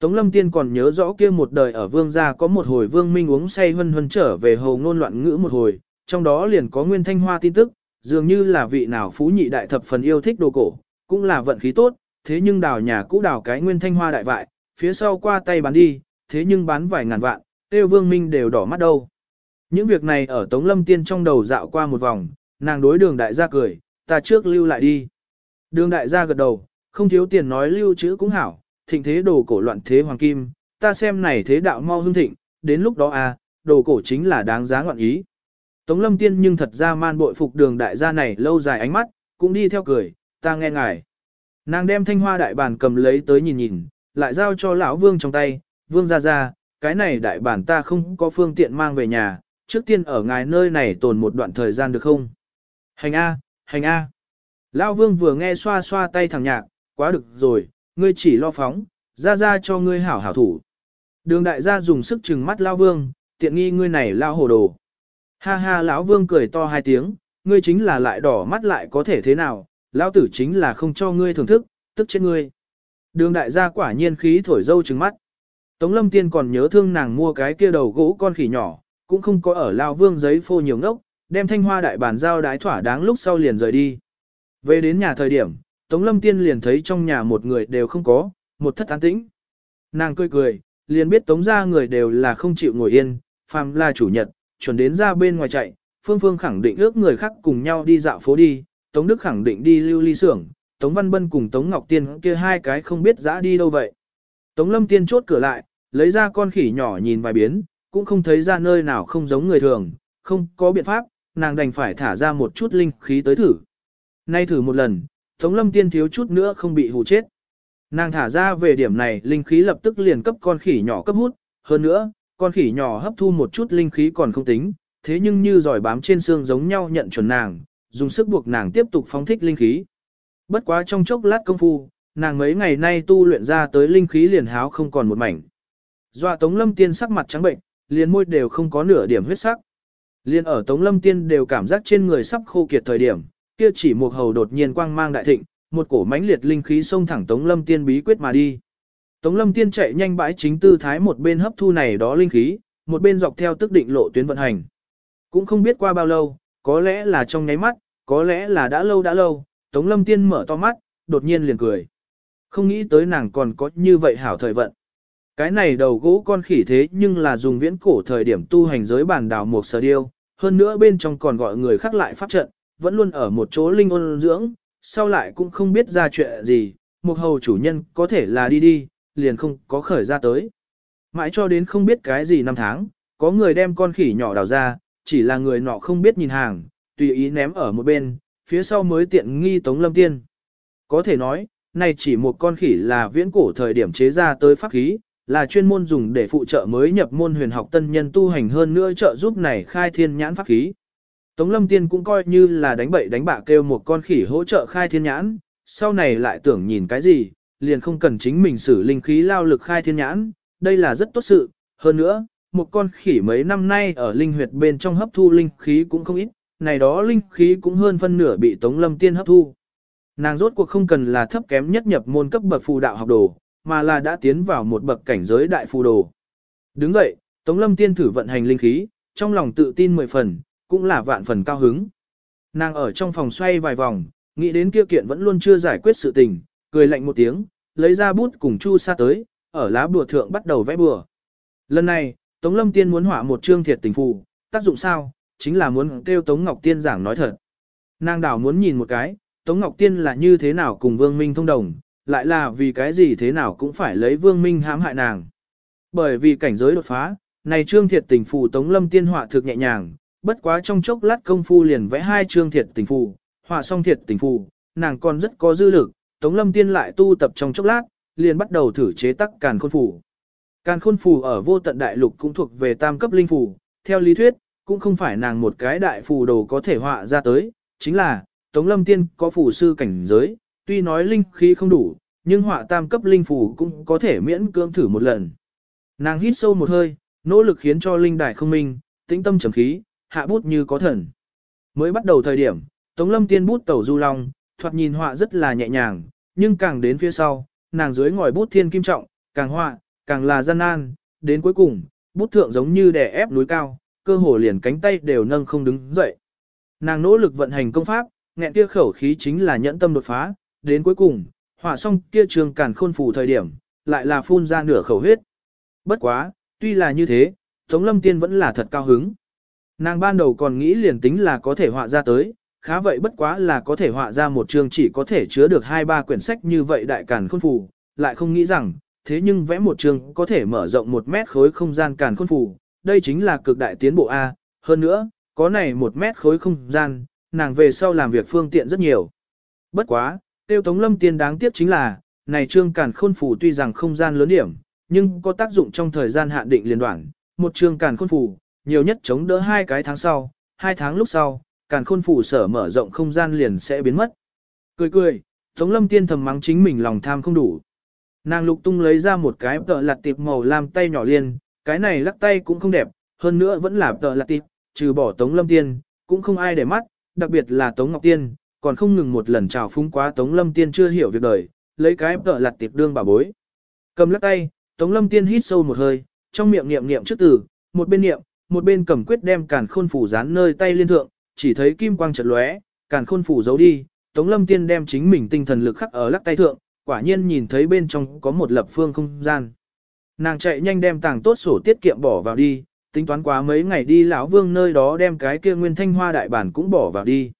Tống Lâm Tiên còn nhớ rõ kia một đời ở vương gia có một hồi vương minh uống say hân hân trở về hầu ngôn loạn ngữ một hồi, trong đó liền có nguyên thanh hoa tin tức, dường như là vị nào phú nhị đại thập phần yêu thích đồ cổ, cũng là vận khí tốt, thế nhưng đào nhà cũ đào cái nguyên thanh hoa đại vại, phía sau qua tay bán đi, thế nhưng bán vài ngàn vạn, tiêu vương minh đều đỏ mắt đâu. Những việc này ở Tống Lâm Tiên trong đầu dạo qua một vòng, nàng đối đường đại gia cười, ta trước lưu lại đi. Đường đại gia gật đầu, không thiếu tiền nói lưu chữ cũng hảo, thịnh thế đồ cổ loạn thế hoàng kim, ta xem này thế đạo mau hưng thịnh, đến lúc đó à, đồ cổ chính là đáng giá ngọn ý. Tống lâm tiên nhưng thật ra man bội phục đường đại gia này lâu dài ánh mắt, cũng đi theo cười, ta nghe ngài. Nàng đem thanh hoa đại bản cầm lấy tới nhìn nhìn, lại giao cho lão vương trong tay, vương ra ra, cái này đại bản ta không có phương tiện mang về nhà, trước tiên ở ngài nơi này tồn một đoạn thời gian được không? Hành A, hành A. Lão vương vừa nghe xoa xoa tay thằng nhạc, quá được rồi, ngươi chỉ lo phóng, ra ra cho ngươi hảo hảo thủ. Đường đại gia dùng sức trừng mắt Lão vương, tiện nghi ngươi này lao hồ đồ. Ha ha lão vương cười to hai tiếng, ngươi chính là lại đỏ mắt lại có thể thế nào, lão tử chính là không cho ngươi thưởng thức, tức chết ngươi. Đường đại gia quả nhiên khí thổi dâu trừng mắt. Tống lâm tiên còn nhớ thương nàng mua cái kia đầu gỗ con khỉ nhỏ, cũng không có ở lao vương giấy phô nhiều ngốc, đem thanh hoa đại bản giao đái thỏa đáng lúc sau liền rời đi. Về đến nhà thời điểm, Tống lâm tiên liền thấy trong nhà một người đều không có, một thất an tĩnh. Nàng cười cười, liền biết tống ra người đều là không chịu ngồi yên, phàm là chủ nhật, chuẩn đến ra bên ngoài chạy, Phương Phương khẳng định ước người khác cùng nhau đi dạo phố đi, Tống Đức khẳng định đi lưu ly xưởng, Tống Văn Bân cùng Tống Ngọc Tiên kia hai cái không biết dã đi đâu vậy. Tống Lâm Tiên chốt cửa lại, lấy ra con khỉ nhỏ nhìn vài biến, cũng không thấy ra nơi nào không giống người thường, không có biện pháp, nàng đành phải thả ra một chút linh khí tới thử. Nay thử một lần, Tống Lâm Tiên thiếu chút nữa không bị hù chết. Nàng thả ra về điểm này, linh khí lập tức liền cấp con khỉ nhỏ cấp hút, hơn nữa, con khỉ nhỏ hấp thu một chút linh khí còn không tính, thế nhưng như giỏi bám trên xương giống nhau nhận chuẩn nàng, dùng sức buộc nàng tiếp tục phóng thích linh khí. Bất quá trong chốc lát công phu, nàng mấy ngày nay tu luyện ra tới linh khí liền háo không còn một mảnh. Dọa Tống Lâm Tiên sắc mặt trắng bệnh, liền môi đều không có nửa điểm huyết sắc. Liên ở Tống Lâm Tiên đều cảm giác trên người sắp khô kiệt thời điểm, kia chỉ một hầu đột nhiên quang mang đại thịnh, một cổ mãnh liệt linh khí xông thẳng Tống Lâm Tiên bí quyết mà đi. Tống Lâm Tiên chạy nhanh bãi chính tư thái một bên hấp thu này đó linh khí, một bên dọc theo tức định lộ tuyến vận hành. Cũng không biết qua bao lâu, có lẽ là trong nháy mắt, có lẽ là đã lâu đã lâu, Tống Lâm Tiên mở to mắt, đột nhiên liền cười. Không nghĩ tới nàng còn có như vậy hảo thời vận. Cái này đầu gỗ con khỉ thế nhưng là dùng viễn cổ thời điểm tu hành giới bản đảo một sở điêu, hơn nữa bên trong còn gọi người khác lại pháp trận, vẫn luôn ở một chỗ linh ôn dưỡng, sau lại cũng không biết ra chuyện gì, một hầu chủ nhân có thể là đi đi, liền không có khởi ra tới. Mãi cho đến không biết cái gì năm tháng, có người đem con khỉ nhỏ đào ra, chỉ là người nọ không biết nhìn hàng, tùy ý ném ở một bên, phía sau mới tiện nghi Tống Lâm Tiên. Có thể nói, này chỉ một con khỉ là viễn cổ thời điểm chế ra tới pháp khí, là chuyên môn dùng để phụ trợ mới nhập môn huyền học tân nhân tu hành hơn nữa trợ giúp này khai thiên nhãn pháp khí. Tống Lâm Tiên cũng coi như là đánh bậy đánh bạ kêu một con khỉ hỗ trợ khai thiên nhãn, sau này lại tưởng nhìn cái gì, liền không cần chính mình xử linh khí lao lực khai thiên nhãn, đây là rất tốt sự. Hơn nữa, một con khỉ mấy năm nay ở linh huyệt bên trong hấp thu linh khí cũng không ít, này đó linh khí cũng hơn phân nửa bị Tống Lâm Tiên hấp thu. Nàng rốt cuộc không cần là thấp kém nhất nhập môn cấp bậc phù đạo học đồ, mà là đã tiến vào một bậc cảnh giới đại phù đồ. Đứng dậy, Tống Lâm Tiên thử vận hành linh khí, trong lòng tự tin mười phần, cũng là vạn phần cao hứng. Nàng ở trong phòng xoay vài vòng, nghĩ đến kia kiện vẫn luôn chưa giải quyết sự tình, cười lạnh một tiếng, lấy ra bút cùng chu sa tới, ở lá bùa thượng bắt đầu vẽ bùa. Lần này, Tống Lâm Tiên muốn họa một chương thiệt tình phù, tác dụng sao, chính là muốn kêu Tống Ngọc Tiên giảng nói thật. Nàng đảo muốn nhìn một cái, Tống Ngọc Tiên là như thế nào cùng Vương Minh thông đồng, lại là vì cái gì thế nào cũng phải lấy Vương Minh hãm hại nàng. Bởi vì cảnh giới đột phá, này trương thiệt tình phù Tống Lâm Tiên họa thực nhẹ nhàng, bất quá trong chốc lát công phu liền vẽ hai trương thiệt tình phù, họa xong thiệt tình phù, nàng còn rất có dư lực, Tống Lâm Tiên lại tu tập trong chốc lát, liền bắt đầu thử chế tác càn khôn phù. Càn khôn phù ở vô tận đại lục cũng thuộc về tam cấp linh phù, theo lý thuyết, cũng không phải nàng một cái đại phù đồ có thể họa ra tới, chính là, Tống Lâm Tiên có phù sư cảnh giới, tuy nói linh khí không đủ, nhưng họa tam cấp linh phù cũng có thể miễn cưỡng thử một lần. Nàng hít sâu một hơi, nỗ lực khiến cho linh đài không minh, tĩnh tâm trầm khí, hạ bút như có thần. Mới bắt đầu thời điểm, Tống Lâm Tiên bút tẩu du long, thoạt nhìn họa rất là nhẹ nhàng, nhưng càng đến phía sau, nàng dưới ngòi bút thiên kim trọng, càng họa, càng là gian nan, đến cuối cùng, bút thượng giống như đè ép núi cao, cơ hồ liền cánh tay đều nâng không đứng dậy. Nàng nỗ lực vận hành công pháp, nghẹn kia khẩu khí chính là nhẫn tâm đột phá, đến cuối cùng, hỏa xong kia trường càn khôn phù thời điểm, lại là phun ra nửa khẩu huyết. Bất quá, tuy là như thế, Tống Lâm Tiên vẫn là thật cao hứng. Nàng ban đầu còn nghĩ liền tính là có thể họa ra tới, khá vậy bất quá là có thể họa ra một chương chỉ có thể chứa được hai ba quyển sách như vậy đại càn khôn phù, lại không nghĩ rằng, thế nhưng vẽ một chương có thể mở rộng một mét khối không gian càn khôn phù, đây chính là cực đại tiến bộ A, hơn nữa, có này một mét khối không gian, nàng về sau làm việc phương tiện rất nhiều. Bất quá, tiêu tống lâm tiên đáng tiếc chính là, này trương càn khôn phù tuy rằng không gian lớn điểm, nhưng có tác dụng trong thời gian hạn định liên đoạn, một trương càn khôn phù, nhiều nhất chống đỡ hai cái tháng sau, hai tháng lúc sau, càn khôn phù sở mở rộng không gian liền sẽ biến mất. Cười cười, Tống Lâm Tiên thầm mắng chính mình lòng tham không đủ. Nàng lục tung lấy ra một cái tợ lạt tiệp màu làm tay nhỏ liền, cái này lắc tay cũng không đẹp, hơn nữa vẫn là tợ lạt tiệp, trừ bỏ Tống Lâm Tiên, cũng không ai để mắt, đặc biệt là Tống Ngọc Tiên, còn không ngừng một lần chào phúng quá Tống Lâm Tiên chưa hiểu việc đời, lấy cái tợ lặt tiệp đương bà bối. Cầm lắc tay, Tống Lâm Tiên hít sâu một hơi, trong miệng niệm niệm trước từ, một bên niệm, một bên cầm quyết đem càn khôn phủ dán nơi tay liên thượng, chỉ thấy kim quang chợt lóe, càn khôn phủ giấu đi, Tống Lâm Tiên đem chính mình tinh thần lực khắc ở lắc tay thượng, quả nhiên nhìn thấy bên trong có một lập phương không gian. Nàng chạy nhanh đem tàng tốt sổ tiết kiệm bỏ vào đi, tính toán quá mấy ngày đi lão vương nơi đó đem cái kia nguyên thanh hoa đại bản cũng bỏ vào đi.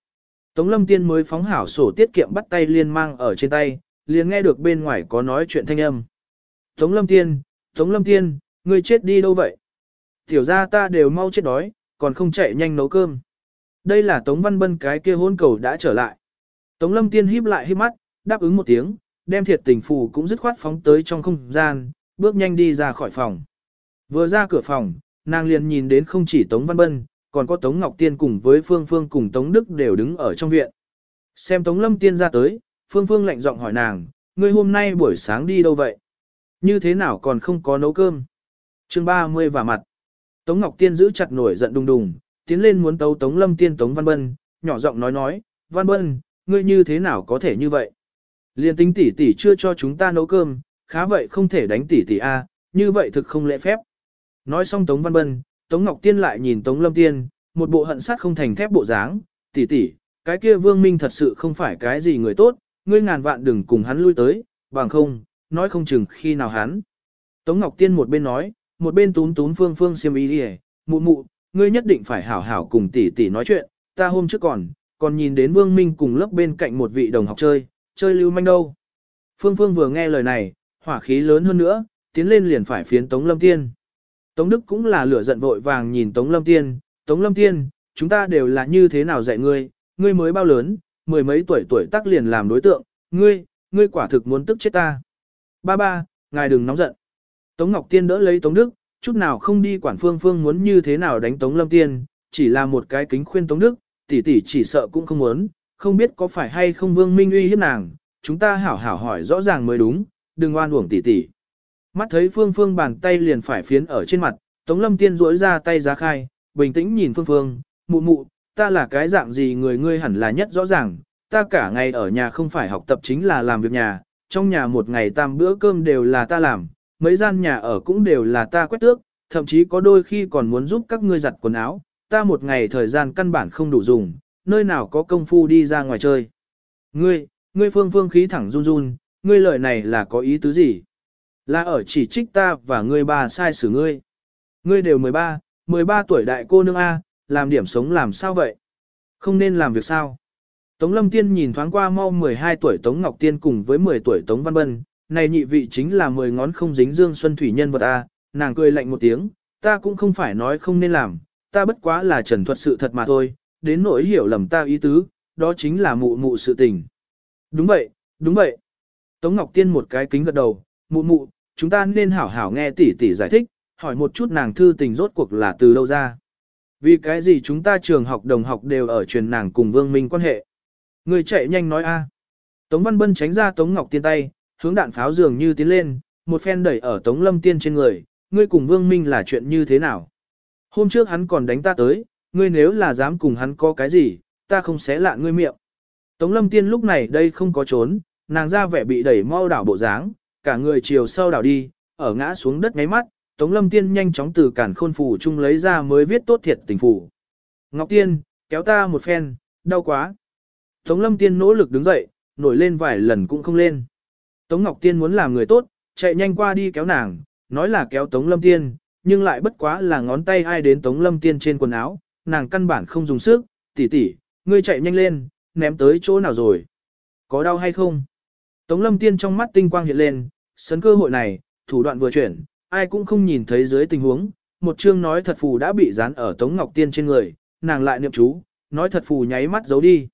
Tống Lâm Tiên mới phóng hảo sổ tiết kiệm bắt tay liên mang ở trên tay, liền nghe được bên ngoài có nói chuyện thanh âm. Tống Lâm Tiên, Tống Lâm Tiên, ngươi chết đi đâu vậy? Tiểu ra ta đều mau chết đói, còn không chạy nhanh nấu cơm. Đây là Tống Văn Bân cái kia hôn cầu đã trở lại. Tống Lâm Tiên híp lại híp mắt, đáp ứng một tiếng, đem thiệt tình phù cũng dứt khoát phóng tới trong không gian, bước nhanh đi ra khỏi phòng. Vừa ra cửa phòng, nàng liền nhìn đến không chỉ Tống Văn Bân, còn có Tống Ngọc Tiên cùng với Phương Phương cùng Tống Đức đều đứng ở trong viện. Xem Tống Lâm Tiên ra tới, Phương Phương lạnh giọng hỏi nàng, ngươi hôm nay buổi sáng đi đâu vậy? Như thế nào còn không có nấu cơm? chương 30 và mặt. Tống Ngọc Tiên giữ chặt nổi giận đùng đùng, tiến lên muốn tấu Tống Lâm Tiên Tống Văn Bân, nhỏ giọng nói nói, Văn Bân, ngươi như thế nào có thể như vậy? Liên tính tỷ tỷ chưa cho chúng ta nấu cơm, khá vậy không thể đánh tỷ tỷ a, như vậy thực không lễ phép. Nói xong Tống Văn Bân, Tống Ngọc Tiên lại nhìn Tống Lâm Tiên, một bộ hận sát không thành thép bộ dáng, tỷ tỷ, cái kia Vương Minh thật sự không phải cái gì người tốt, ngươi ngàn vạn đừng cùng hắn lui tới, bằng không, nói không chừng khi nào hắn. Tống Ngọc Tiên một bên nói, một bên tún tún phương phương xiêm ý đi mụ mụ, ngươi nhất định phải hảo hảo cùng tỷ tỷ nói chuyện, ta hôm trước còn, còn nhìn đến Vương Minh cùng lớp bên cạnh một vị đồng học chơi, chơi lưu manh đâu. Phương Phương vừa nghe lời này, hỏa khí lớn hơn nữa, tiến lên liền phải phiến Tống Lâm Tiên. Tống Đức cũng là lửa giận vội vàng nhìn Tống Lâm Tiên, Tống Lâm Tiên, chúng ta đều là như thế nào dạy ngươi, ngươi mới bao lớn, mười mấy tuổi tuổi tác liền làm đối tượng, ngươi, ngươi quả thực muốn tức chết ta. Ba ba, ngài đừng nóng giận. Tống Ngọc Tiên đỡ lấy Tống Đức, chút nào không đi quản Phương Phương muốn như thế nào đánh Tống Lâm Tiên, chỉ là một cái kính khuyên Tống Đức, tỷ tỷ chỉ sợ cũng không muốn, không biết có phải hay không Vương Minh uy hiếp nàng, chúng ta hảo hảo hỏi rõ ràng mới đúng, đừng oan uổng tỷ tỷ. Mắt thấy Phương Phương bàn tay liền phải phiến ở trên mặt, Tống Lâm Tiên duỗi ra tay giá khai, bình tĩnh nhìn Phương Phương, mụ mụ, ta là cái dạng gì người ngươi hẳn là nhất rõ ràng, ta cả ngày ở nhà không phải học tập chính là làm việc nhà, trong nhà một ngày tam bữa cơm đều là ta làm, mấy gian nhà ở cũng đều là ta quét tước, thậm chí có đôi khi còn muốn giúp các ngươi giặt quần áo, ta một ngày thời gian căn bản không đủ dùng, nơi nào có công phu đi ra ngoài chơi. Ngươi, ngươi phương phương khí thẳng run run, ngươi lời này là có ý tứ gì? Là ở chỉ trích ta và ngươi bà sai xử ngươi. Ngươi đều 13, 13 tuổi đại cô nương A, làm điểm sống làm sao vậy? Không nên làm việc sao? Tống Lâm Tiên nhìn thoáng qua mau 12 tuổi Tống Ngọc Tiên cùng với 10 tuổi Tống Văn Bân, này nhị vị chính là 10 ngón không dính dương xuân thủy nhân vật A, nàng cười lạnh một tiếng, ta cũng không phải nói không nên làm, ta bất quá là trần thuật sự thật mà thôi, đến nỗi hiểu lầm ta ý tứ, đó chính là mụ mụ sự tình. Đúng vậy, đúng vậy. Tống Ngọc Tiên một cái kính gật đầu, mụ mụ, chúng ta nên hảo hảo nghe tỷ tỷ giải thích, hỏi một chút nàng thư tình rốt cuộc là từ đâu ra. Vì cái gì chúng ta trường học đồng học đều ở truyền nàng cùng Vương Minh quan hệ. Người chạy nhanh nói a. Tống Văn Bân tránh ra Tống Ngọc Tiên tay, hướng đạn pháo dường như tiến lên, một phen đẩy ở Tống Lâm Tiên trên người, ngươi cùng Vương Minh là chuyện như thế nào? Hôm trước hắn còn đánh ta tới, ngươi nếu là dám cùng hắn có cái gì, ta không xé lạ ngươi miệng. Tống Lâm Tiên lúc này đây không có trốn, nàng ra vẻ bị đẩy mau đảo bộ dáng, cả người chiều sau đảo đi, ở ngã xuống đất ngáy mắt, Tống Lâm Tiên nhanh chóng từ cản khôn phủ chung lấy ra mới viết tốt thiệt tình phủ. Ngọc Tiên, kéo ta một phen, đau quá. Tống Lâm Tiên nỗ lực đứng dậy, nổi lên vài lần cũng không lên. Tống Ngọc Tiên muốn làm người tốt, chạy nhanh qua đi kéo nàng, nói là kéo Tống Lâm Tiên, nhưng lại bất quá là ngón tay ai đến Tống Lâm Tiên trên quần áo, nàng căn bản không dùng sức, tỷ tỷ, ngươi chạy nhanh lên, ném tới chỗ nào rồi? Có đau hay không? Tống Lâm Tiên trong mắt tinh quang hiện lên, sấn cơ hội này, thủ đoạn vừa chuyển, ai cũng không nhìn thấy dưới tình huống, một chương nói thật phù đã bị dán ở Tống Ngọc Tiên trên người, nàng lại niệm chú, nói thật phù nháy mắt giấu đi.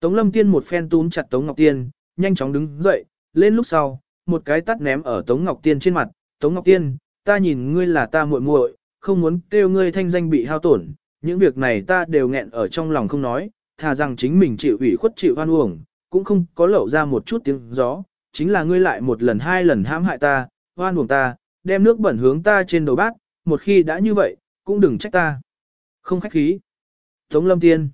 Tống Lâm Tiên một phen túm chặt Tống Ngọc Tiên, nhanh chóng đứng dậy, lên lúc sau, một cái tắt ném ở Tống Ngọc Tiên trên mặt, Tống Ngọc Tiên, ta nhìn ngươi là ta muội muội, không muốn kêu ngươi thanh danh bị hao tổn, những việc này ta đều nghẹn ở trong lòng không nói, thà rằng chính mình chịu ủy khuất chịu oan uổng, cũng không có lẩu ra một chút tiếng gió, chính là ngươi lại một lần hai lần hãm hại ta, hoan uổng ta, đem nước bẩn hướng ta trên đầu bát, một khi đã như vậy, cũng đừng trách ta. Không khách khí. Tống Lâm Tiên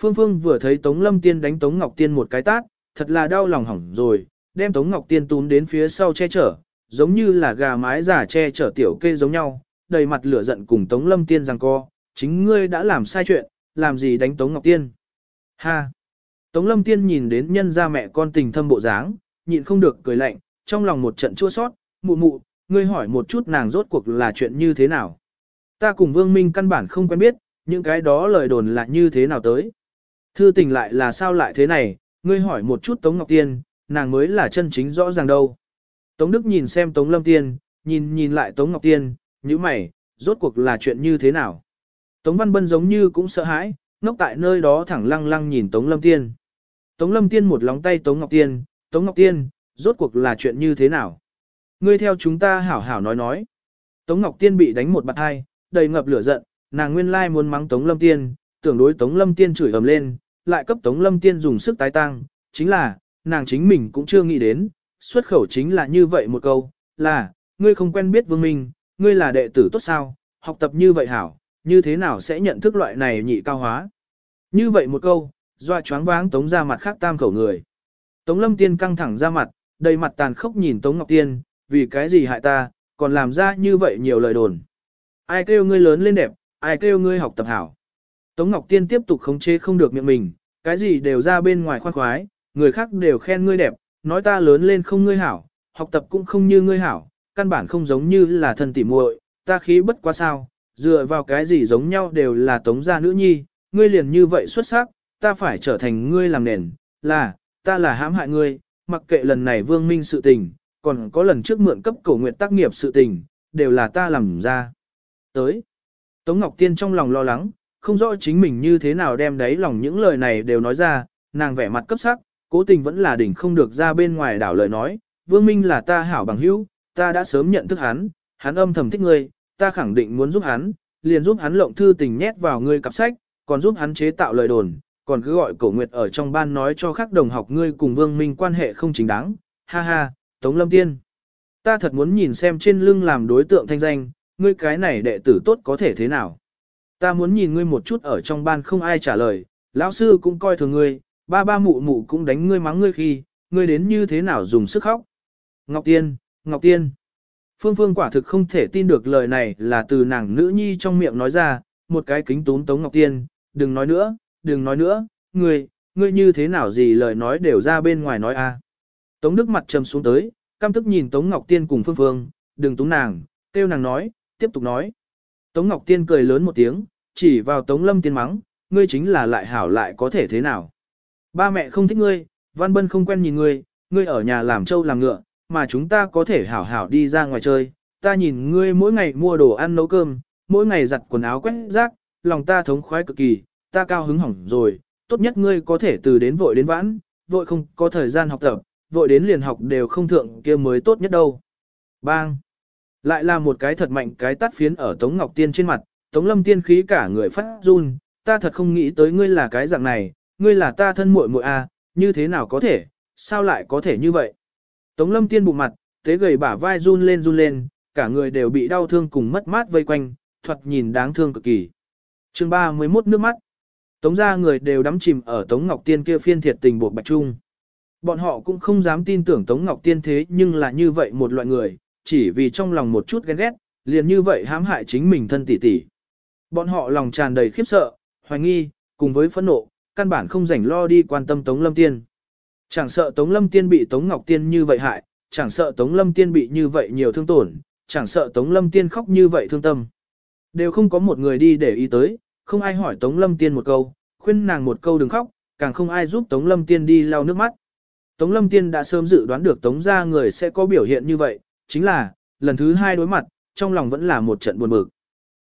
Phương Phương vừa thấy Tống Lâm Tiên đánh Tống Ngọc Tiên một cái tát, thật là đau lòng hỏng rồi, đem Tống Ngọc Tiên túm đến phía sau che chở, giống như là gà mái giả che chở tiểu kê giống nhau, đầy mặt lửa giận cùng Tống Lâm Tiên rằng co, chính ngươi đã làm sai chuyện, làm gì đánh Tống Ngọc Tiên. Ha! Tống Lâm Tiên nhìn đến nhân gia mẹ con tình thâm bộ dáng, nhịn không được cười lạnh, trong lòng một trận chua sót, mụ mụ, ngươi hỏi một chút nàng rốt cuộc là chuyện như thế nào. Ta cùng Vương Minh căn bản không quen biết, những cái đó lời đồn là như thế nào tới. Thư tình lại là sao lại thế này, ngươi hỏi một chút Tống Ngọc Tiên, nàng mới là chân chính rõ ràng đâu. Tống Đức nhìn xem Tống Lâm Tiên, nhìn nhìn lại Tống Ngọc Tiên, như mày, rốt cuộc là chuyện như thế nào. Tống Văn Bân giống như cũng sợ hãi, ngốc tại nơi đó thẳng lăng lăng nhìn Tống Lâm Tiên. Tống Lâm Tiên một lóng tay Tống Ngọc Tiên, Tống Ngọc Tiên, rốt cuộc là chuyện như thế nào? Ngươi theo chúng ta hảo hảo nói nói. Tống Ngọc Tiên bị đánh một bạt hai, đầy ngập lửa giận, nàng nguyên lai muốn mắng Tống Lâm Tiên, tưởng đối Tống Lâm Tiên chửi ầm lên, lại cấp Tống Lâm Tiên dùng sức tái tăng, chính là, nàng chính mình cũng chưa nghĩ đến, xuất khẩu chính là như vậy một câu, là, ngươi không quen biết Vương Minh, ngươi là đệ tử tốt sao, học tập như vậy hảo, như thế nào sẽ nhận thức loại này nhị cao hóa. Như vậy một câu, doa choáng váng Tống ra mặt khác tam khẩu người. Tống Lâm Tiên căng thẳng ra mặt, đầy mặt tàn khốc nhìn Tống Ngọc Tiên, vì cái gì hại ta, còn làm ra như vậy nhiều lời đồn. Ai kêu ngươi lớn lên đẹp, ai kêu ngươi học tập hảo. Tống Ngọc Tiên tiếp tục khống chế không được miệng mình, cái gì đều ra bên ngoài khoan khoái, người khác đều khen ngươi đẹp, nói ta lớn lên không ngươi hảo, học tập cũng không như ngươi hảo, căn bản không giống như là thân tỉ muội, ta khí bất quá sao, dựa vào cái gì giống nhau đều là tống gia nữ nhi, ngươi liền như vậy xuất sắc, ta phải trở thành ngươi làm nền, là, ta là hãm hại ngươi, mặc kệ lần này vương minh sự tình, còn có lần trước mượn cấp cổ nguyện tác nghiệp sự tình, đều là ta làm ra. Tới, Tống Ngọc Tiên trong lòng lo lắng, không rõ chính mình như thế nào đem đấy lòng những lời này đều nói ra, nàng vẻ mặt cấp sắc, cố tình vẫn là đỉnh không được ra bên ngoài đảo lời nói, Vương Minh là ta hảo bằng hữu, ta đã sớm nhận thức hắn, hắn âm thầm thích ngươi, ta khẳng định muốn giúp hắn, liền giúp hắn lộng thư tình nhét vào ngươi cặp sách, còn giúp hắn chế tạo lời đồn, còn cứ gọi cổ nguyệt ở trong ban nói cho các đồng học ngươi cùng Vương Minh quan hệ không chính đáng, ha ha, Tống Lâm Tiên. Ta thật muốn nhìn xem trên lưng làm đối tượng thanh danh, ngươi cái này đệ tử tốt có thể thế nào. Ta muốn nhìn ngươi một chút ở trong ban không ai trả lời, lão sư cũng coi thường ngươi, ba ba mụ mụ cũng đánh ngươi mắng ngươi khi, ngươi đến như thế nào dùng sức khóc. Ngọc Tiên, Ngọc Tiên. Phương Phương quả thực không thể tin được lời này là từ nàng nữ nhi trong miệng nói ra, một cái kính tún Tống Ngọc Tiên, đừng nói nữa, đừng nói nữa, ngươi, ngươi như thế nào gì lời nói đều ra bên ngoài nói a. Tống Đức mặt trầm xuống tới, căm tức nhìn Tống Ngọc Tiên cùng Phương Phương, đừng túng nàng, kêu nàng nói, tiếp tục nói. Tống Ngọc Tiên cười lớn một tiếng, chỉ vào Tống Lâm Tiên mắng, ngươi chính là lại hảo lại có thể thế nào. Ba mẹ không thích ngươi, Văn Bân không quen nhìn ngươi, ngươi ở nhà làm trâu làm ngựa, mà chúng ta có thể hảo hảo đi ra ngoài chơi. Ta nhìn ngươi mỗi ngày mua đồ ăn nấu cơm, mỗi ngày giặt quần áo quét rác, lòng ta thống khoái cực kỳ, ta cao hứng hỏng rồi, tốt nhất ngươi có thể từ đến vội đến vãn, vội không có thời gian học tập, vội đến liền học đều không thượng kia mới tốt nhất đâu. Bang! Lại là một cái thật mạnh cái tắt phiến ở Tống Ngọc Tiên trên mặt, Tống Lâm Tiên khí cả người phát run, ta thật không nghĩ tới ngươi là cái dạng này, ngươi là ta thân muội muội a, như thế nào có thể, sao lại có thể như vậy? Tống Lâm Tiên bụng mặt, tế gầy bả vai run lên run lên, cả người đều bị đau thương cùng mất mát vây quanh, thuật nhìn đáng thương cực kỳ. Chương 31 nước mắt. Tống gia người đều đắm chìm ở Tống Ngọc Tiên kia phiên thiệt tình buộc bạch trung. Bọn họ cũng không dám tin tưởng Tống Ngọc Tiên thế nhưng là như vậy một loại người, chỉ vì trong lòng một chút ghen ghét, liền như vậy hãm hại chính mình thân tỷ tỷ. Bọn họ lòng tràn đầy khiếp sợ, hoài nghi, cùng với phẫn nộ, căn bản không rảnh lo đi quan tâm Tống Lâm Tiên. Chẳng sợ Tống Lâm Tiên bị Tống Ngọc Tiên như vậy hại, chẳng sợ Tống Lâm Tiên bị như vậy nhiều thương tổn, chẳng sợ Tống Lâm Tiên khóc như vậy thương tâm. Đều không có một người đi để ý tới, không ai hỏi Tống Lâm Tiên một câu, khuyên nàng một câu đừng khóc, càng không ai giúp Tống Lâm Tiên đi lau nước mắt. Tống Lâm Tiên đã sớm dự đoán được Tống gia người sẽ có biểu hiện như vậy, chính là, lần thứ hai đối mặt, trong lòng vẫn là một trận buồn bực.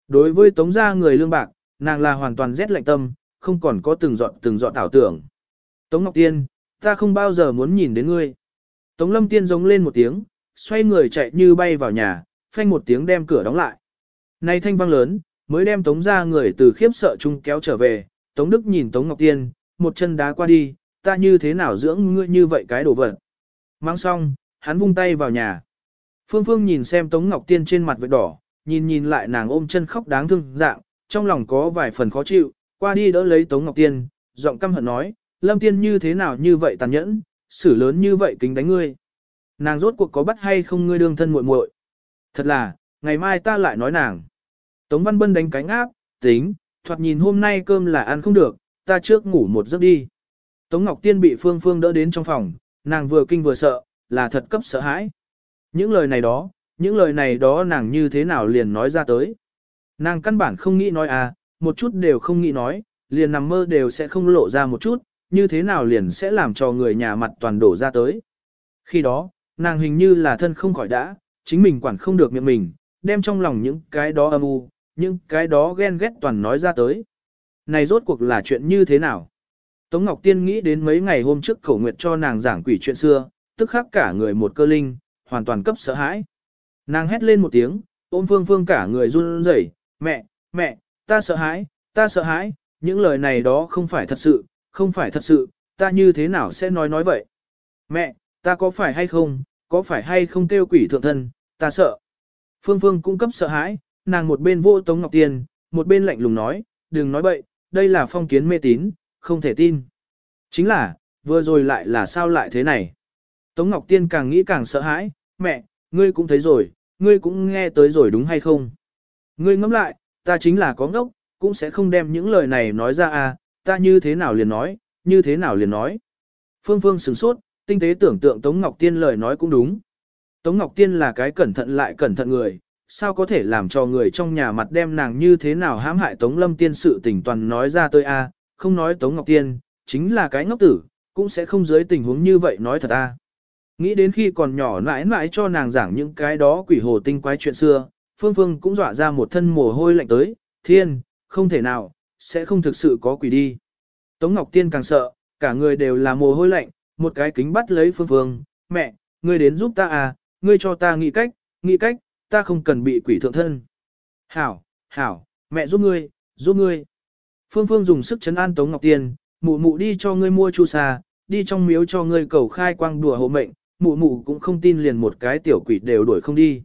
Đối với Tống gia người lương bạc, nàng là hoàn toàn rét lạnh tâm, không còn có từng dọn từng dọn ảo tưởng. Tống Ngọc Tiên, ta không bao giờ muốn nhìn đến ngươi. Tống Lâm Tiên giống lên một tiếng, xoay người chạy như bay vào nhà, phanh một tiếng đem cửa đóng lại. Này thanh vang lớn, mới đem Tống gia người từ khiếp sợ chung kéo trở về, Tống Đức nhìn Tống Ngọc Tiên, một chân đá qua đi, ta như thế nào dưỡng ngươi như vậy cái đồ vật. Mang xong, hắn vung tay vào nhà. Phương Phương nhìn xem Tống Ngọc Tiên trên mặt vệt đỏ, nhìn nhìn lại nàng ôm chân khóc đáng thương dạng, trong lòng có vài phần khó chịu, qua đi đỡ lấy Tống Ngọc Tiên, giọng căm hận nói, Lâm Tiên như thế nào như vậy tàn nhẫn, xử lớn như vậy kính đánh ngươi. Nàng rốt cuộc có bắt hay không ngươi đương thân muội muội? Thật là, ngày mai ta lại nói nàng. Tống Văn Bân đánh cánh áp, tính, thoạt nhìn hôm nay cơm là ăn không được, ta trước ngủ một giấc đi. Tống Ngọc Tiên bị Phương Phương đỡ đến trong phòng, nàng vừa kinh vừa sợ, là thật cấp sợ hãi. Những lời này đó, những lời này đó nàng như thế nào liền nói ra tới. Nàng căn bản không nghĩ nói à, một chút đều không nghĩ nói, liền nằm mơ đều sẽ không lộ ra một chút, như thế nào liền sẽ làm cho người nhà mặt toàn đổ ra tới. Khi đó, nàng hình như là thân không khỏi đã, chính mình quản không được miệng mình, đem trong lòng những cái đó âm u, những cái đó ghen ghét toàn nói ra tới. Này rốt cuộc là chuyện như thế nào? Tống Ngọc Tiên nghĩ đến mấy ngày hôm trước khẩu nguyệt cho nàng giảng quỷ chuyện xưa, tức khắc cả người một cơ linh, hoàn toàn cấp sợ hãi. Nàng hét lên một tiếng, ôm phương phương cả người run rẩy, mẹ, mẹ, ta sợ hãi, ta sợ hãi, những lời này đó không phải thật sự, không phải thật sự, ta như thế nào sẽ nói nói vậy. Mẹ, ta có phải hay không, có phải hay không kêu quỷ thượng thân, ta sợ. Phương Phương cũng cấp sợ hãi, nàng một bên vô Tống Ngọc Tiên, một bên lạnh lùng nói, đừng nói bậy, đây là phong kiến mê tín, không thể tin. Chính là, vừa rồi lại là sao lại thế này. Tống Ngọc Tiên càng nghĩ càng sợ hãi, mẹ, ngươi cũng thấy rồi, ngươi cũng nghe tới rồi đúng hay không. Ngươi ngẫm lại, ta chính là có ngốc, cũng sẽ không đem những lời này nói ra à, ta như thế nào liền nói, như thế nào liền nói. Phương Phương sửng sốt, tinh tế tưởng tượng Tống Ngọc Tiên lời nói cũng đúng. Tống Ngọc Tiên là cái cẩn thận lại cẩn thận người, sao có thể làm cho người trong nhà mặt đem nàng như thế nào hãm hại Tống Lâm Tiên sự tình toàn nói ra tôi a, không nói Tống Ngọc Tiên, chính là cái ngốc tử, cũng sẽ không dưới tình huống như vậy nói thật a. Nghĩ đến khi còn nhỏ mãi mãi cho nàng giảng những cái đó quỷ hồ tinh quái chuyện xưa, Phương Phương cũng dọa ra một thân mồ hôi lạnh tới, thiên, không thể nào, sẽ không thực sự có quỷ đi. Tống Ngọc Tiên càng sợ, cả người đều là mồ hôi lạnh, một cái kính bắt lấy Phương Phương, mẹ, ngươi đến giúp ta à, ngươi cho ta nghĩ cách, nghĩ cách, ta không cần bị quỷ thượng thân. Hảo, hảo, mẹ giúp ngươi, giúp ngươi. Phương Phương dùng sức chấn an Tống Ngọc Tiên, mụ mụ đi cho ngươi mua chu sa, đi trong miếu cho ngươi cầu khai quang đùa hộ mệnh, mụ mụ cũng không tin liền một cái tiểu quỷ đều đuổi không đi.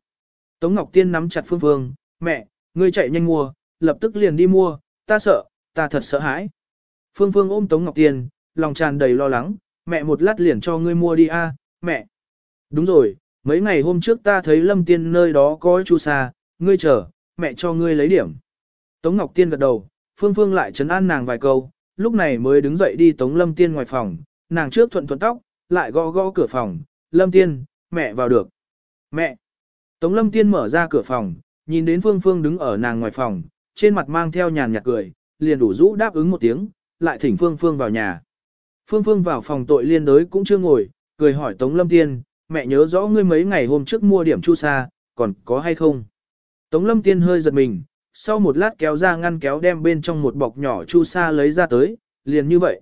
Tống Ngọc Tiên nắm chặt Phương Phương, mẹ, ngươi chạy nhanh mua, lập tức liền đi mua, ta sợ, ta thật sợ hãi. Phương Phương ôm Tống Ngọc Tiên, lòng tràn đầy lo lắng, mẹ một lát liền cho ngươi mua đi a, mẹ. Đúng rồi, mấy ngày hôm trước ta thấy Lâm Tiên nơi đó có chu sa, ngươi chờ, mẹ cho ngươi lấy điểm. Tống Ngọc Tiên gật đầu, Phương Phương lại chấn an nàng vài câu, lúc này mới đứng dậy đi Tống Lâm Tiên ngoài phòng, nàng trước thuận thuận tóc, lại gõ gõ cửa phòng, Lâm Tiên, mẹ vào được. Mẹ! Tống Lâm Tiên mở ra cửa phòng, nhìn đến Phương Phương đứng ở nàng ngoài phòng, trên mặt mang theo nhàn nhạt cười, liền đủ rũ đáp ứng một tiếng, lại thỉnh Phương Phương vào nhà. Phương Phương vào phòng tội liên đới cũng chưa ngồi, cười hỏi Tống Lâm Tiên, mẹ nhớ rõ ngươi mấy ngày hôm trước mua điểm chu sa, còn có hay không? Tống Lâm Tiên hơi giật mình, sau một lát kéo ra ngăn kéo đem bên trong một bọc nhỏ chu sa lấy ra tới, liền như vậy.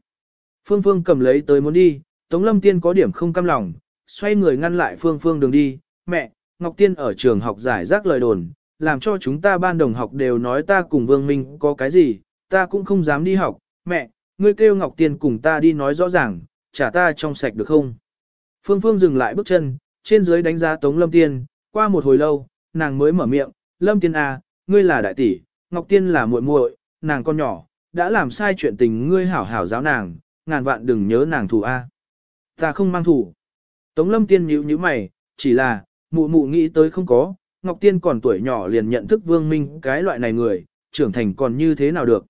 Phương Phương cầm lấy tới muốn đi, Tống Lâm Tiên có điểm không cam lòng, xoay người ngăn lại Phương Phương đường đi, mẹ, Ngọc Tiên ở trường học giải rác lời đồn, làm cho chúng ta ban đồng học đều nói ta cùng Vương Minh có cái gì, ta cũng không dám đi học, mẹ, ngươi kêu Ngọc Tiên cùng ta đi nói rõ ràng, trả ta trong sạch được không? Phương Phương dừng lại bước chân, trên dưới đánh giá Tống Lâm Tiên, qua một hồi lâu, nàng mới mở miệng, Lâm Tiên à, ngươi là đại tỷ, Ngọc Tiên là muội muội, nàng con nhỏ, đã làm sai chuyện tình ngươi hảo hảo giáo nàng, ngàn vạn đừng nhớ nàng thù a. Ta không mang thủ. Tống Lâm Tiên nhíu nhíu mày, chỉ là, mụ mụ nghĩ tới không có, Ngọc Tiên còn tuổi nhỏ liền nhận thức Vương Minh cái loại này người, trưởng thành còn như thế nào được.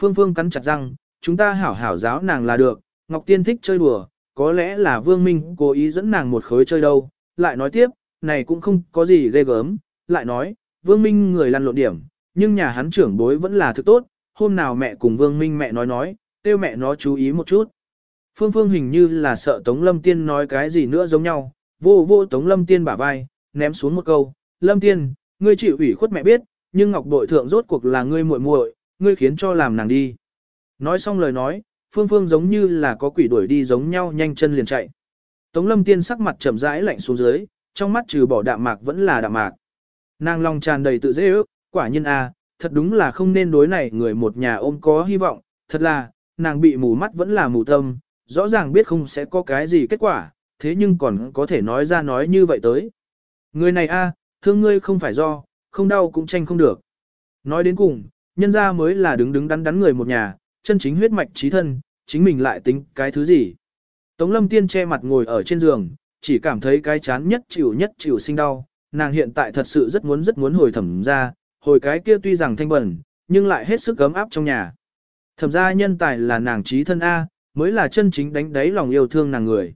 Phương Phương cắn chặt răng, chúng ta hảo hảo giáo nàng là được, Ngọc Tiên thích chơi đùa, có lẽ là Vương Minh cố ý dẫn nàng một khối chơi đâu, lại nói tiếp, này cũng không có gì ghê gớm, lại nói, Vương Minh người lăn lộn điểm, nhưng nhà hắn trưởng bối vẫn là thứ tốt, hôm nào mẹ cùng Vương Minh mẹ nói nói, kêu mẹ nó chú ý một chút. Phương Phương hình như là sợ Tống Lâm Tiên nói cái gì nữa giống nhau, vô vô Tống Lâm Tiên bả vai, ném xuống một câu, Lâm Tiên, ngươi chịu ủy khuất mẹ biết, nhưng Ngọc Bội Thượng rốt cuộc là ngươi muội muội, ngươi khiến cho làm nàng đi. Nói xong lời nói, Phương Phương giống như là có quỷ đuổi đi giống nhau nhanh chân liền chạy. Tống Lâm Tiên sắc mặt trầm rãi lạnh xuống dưới, trong mắt trừ bỏ đạm mạc vẫn là đạm mạc. Nàng lòng tràn đầy tự dễ ước, quả nhiên a, à, thật đúng là không nên đối này người một nhà ôm có hy vọng, thật là, nàng bị mù mắt vẫn là mù tâm, rõ ràng biết không sẽ có cái gì kết quả, thế nhưng còn có thể nói ra nói như vậy tới. Người này a, thương ngươi không phải do, không đau cũng tranh không được. Nói đến cùng, nhân ra mới là đứng đứng đắn đắn người một nhà, chân chính huyết mạch trí thân, chính mình lại tính cái thứ gì. Tống lâm tiên che mặt ngồi ở trên giường, chỉ cảm thấy cái chán nhất chịu nhất chịu sinh đau, nàng hiện tại thật sự rất muốn rất muốn hồi thẩm ra, hồi cái kia tuy rằng thanh bẩn, nhưng lại hết sức cấm áp trong nhà. Thẩm ra nhân tài là nàng trí thân A, mới là chân chính đánh đáy lòng yêu thương nàng người.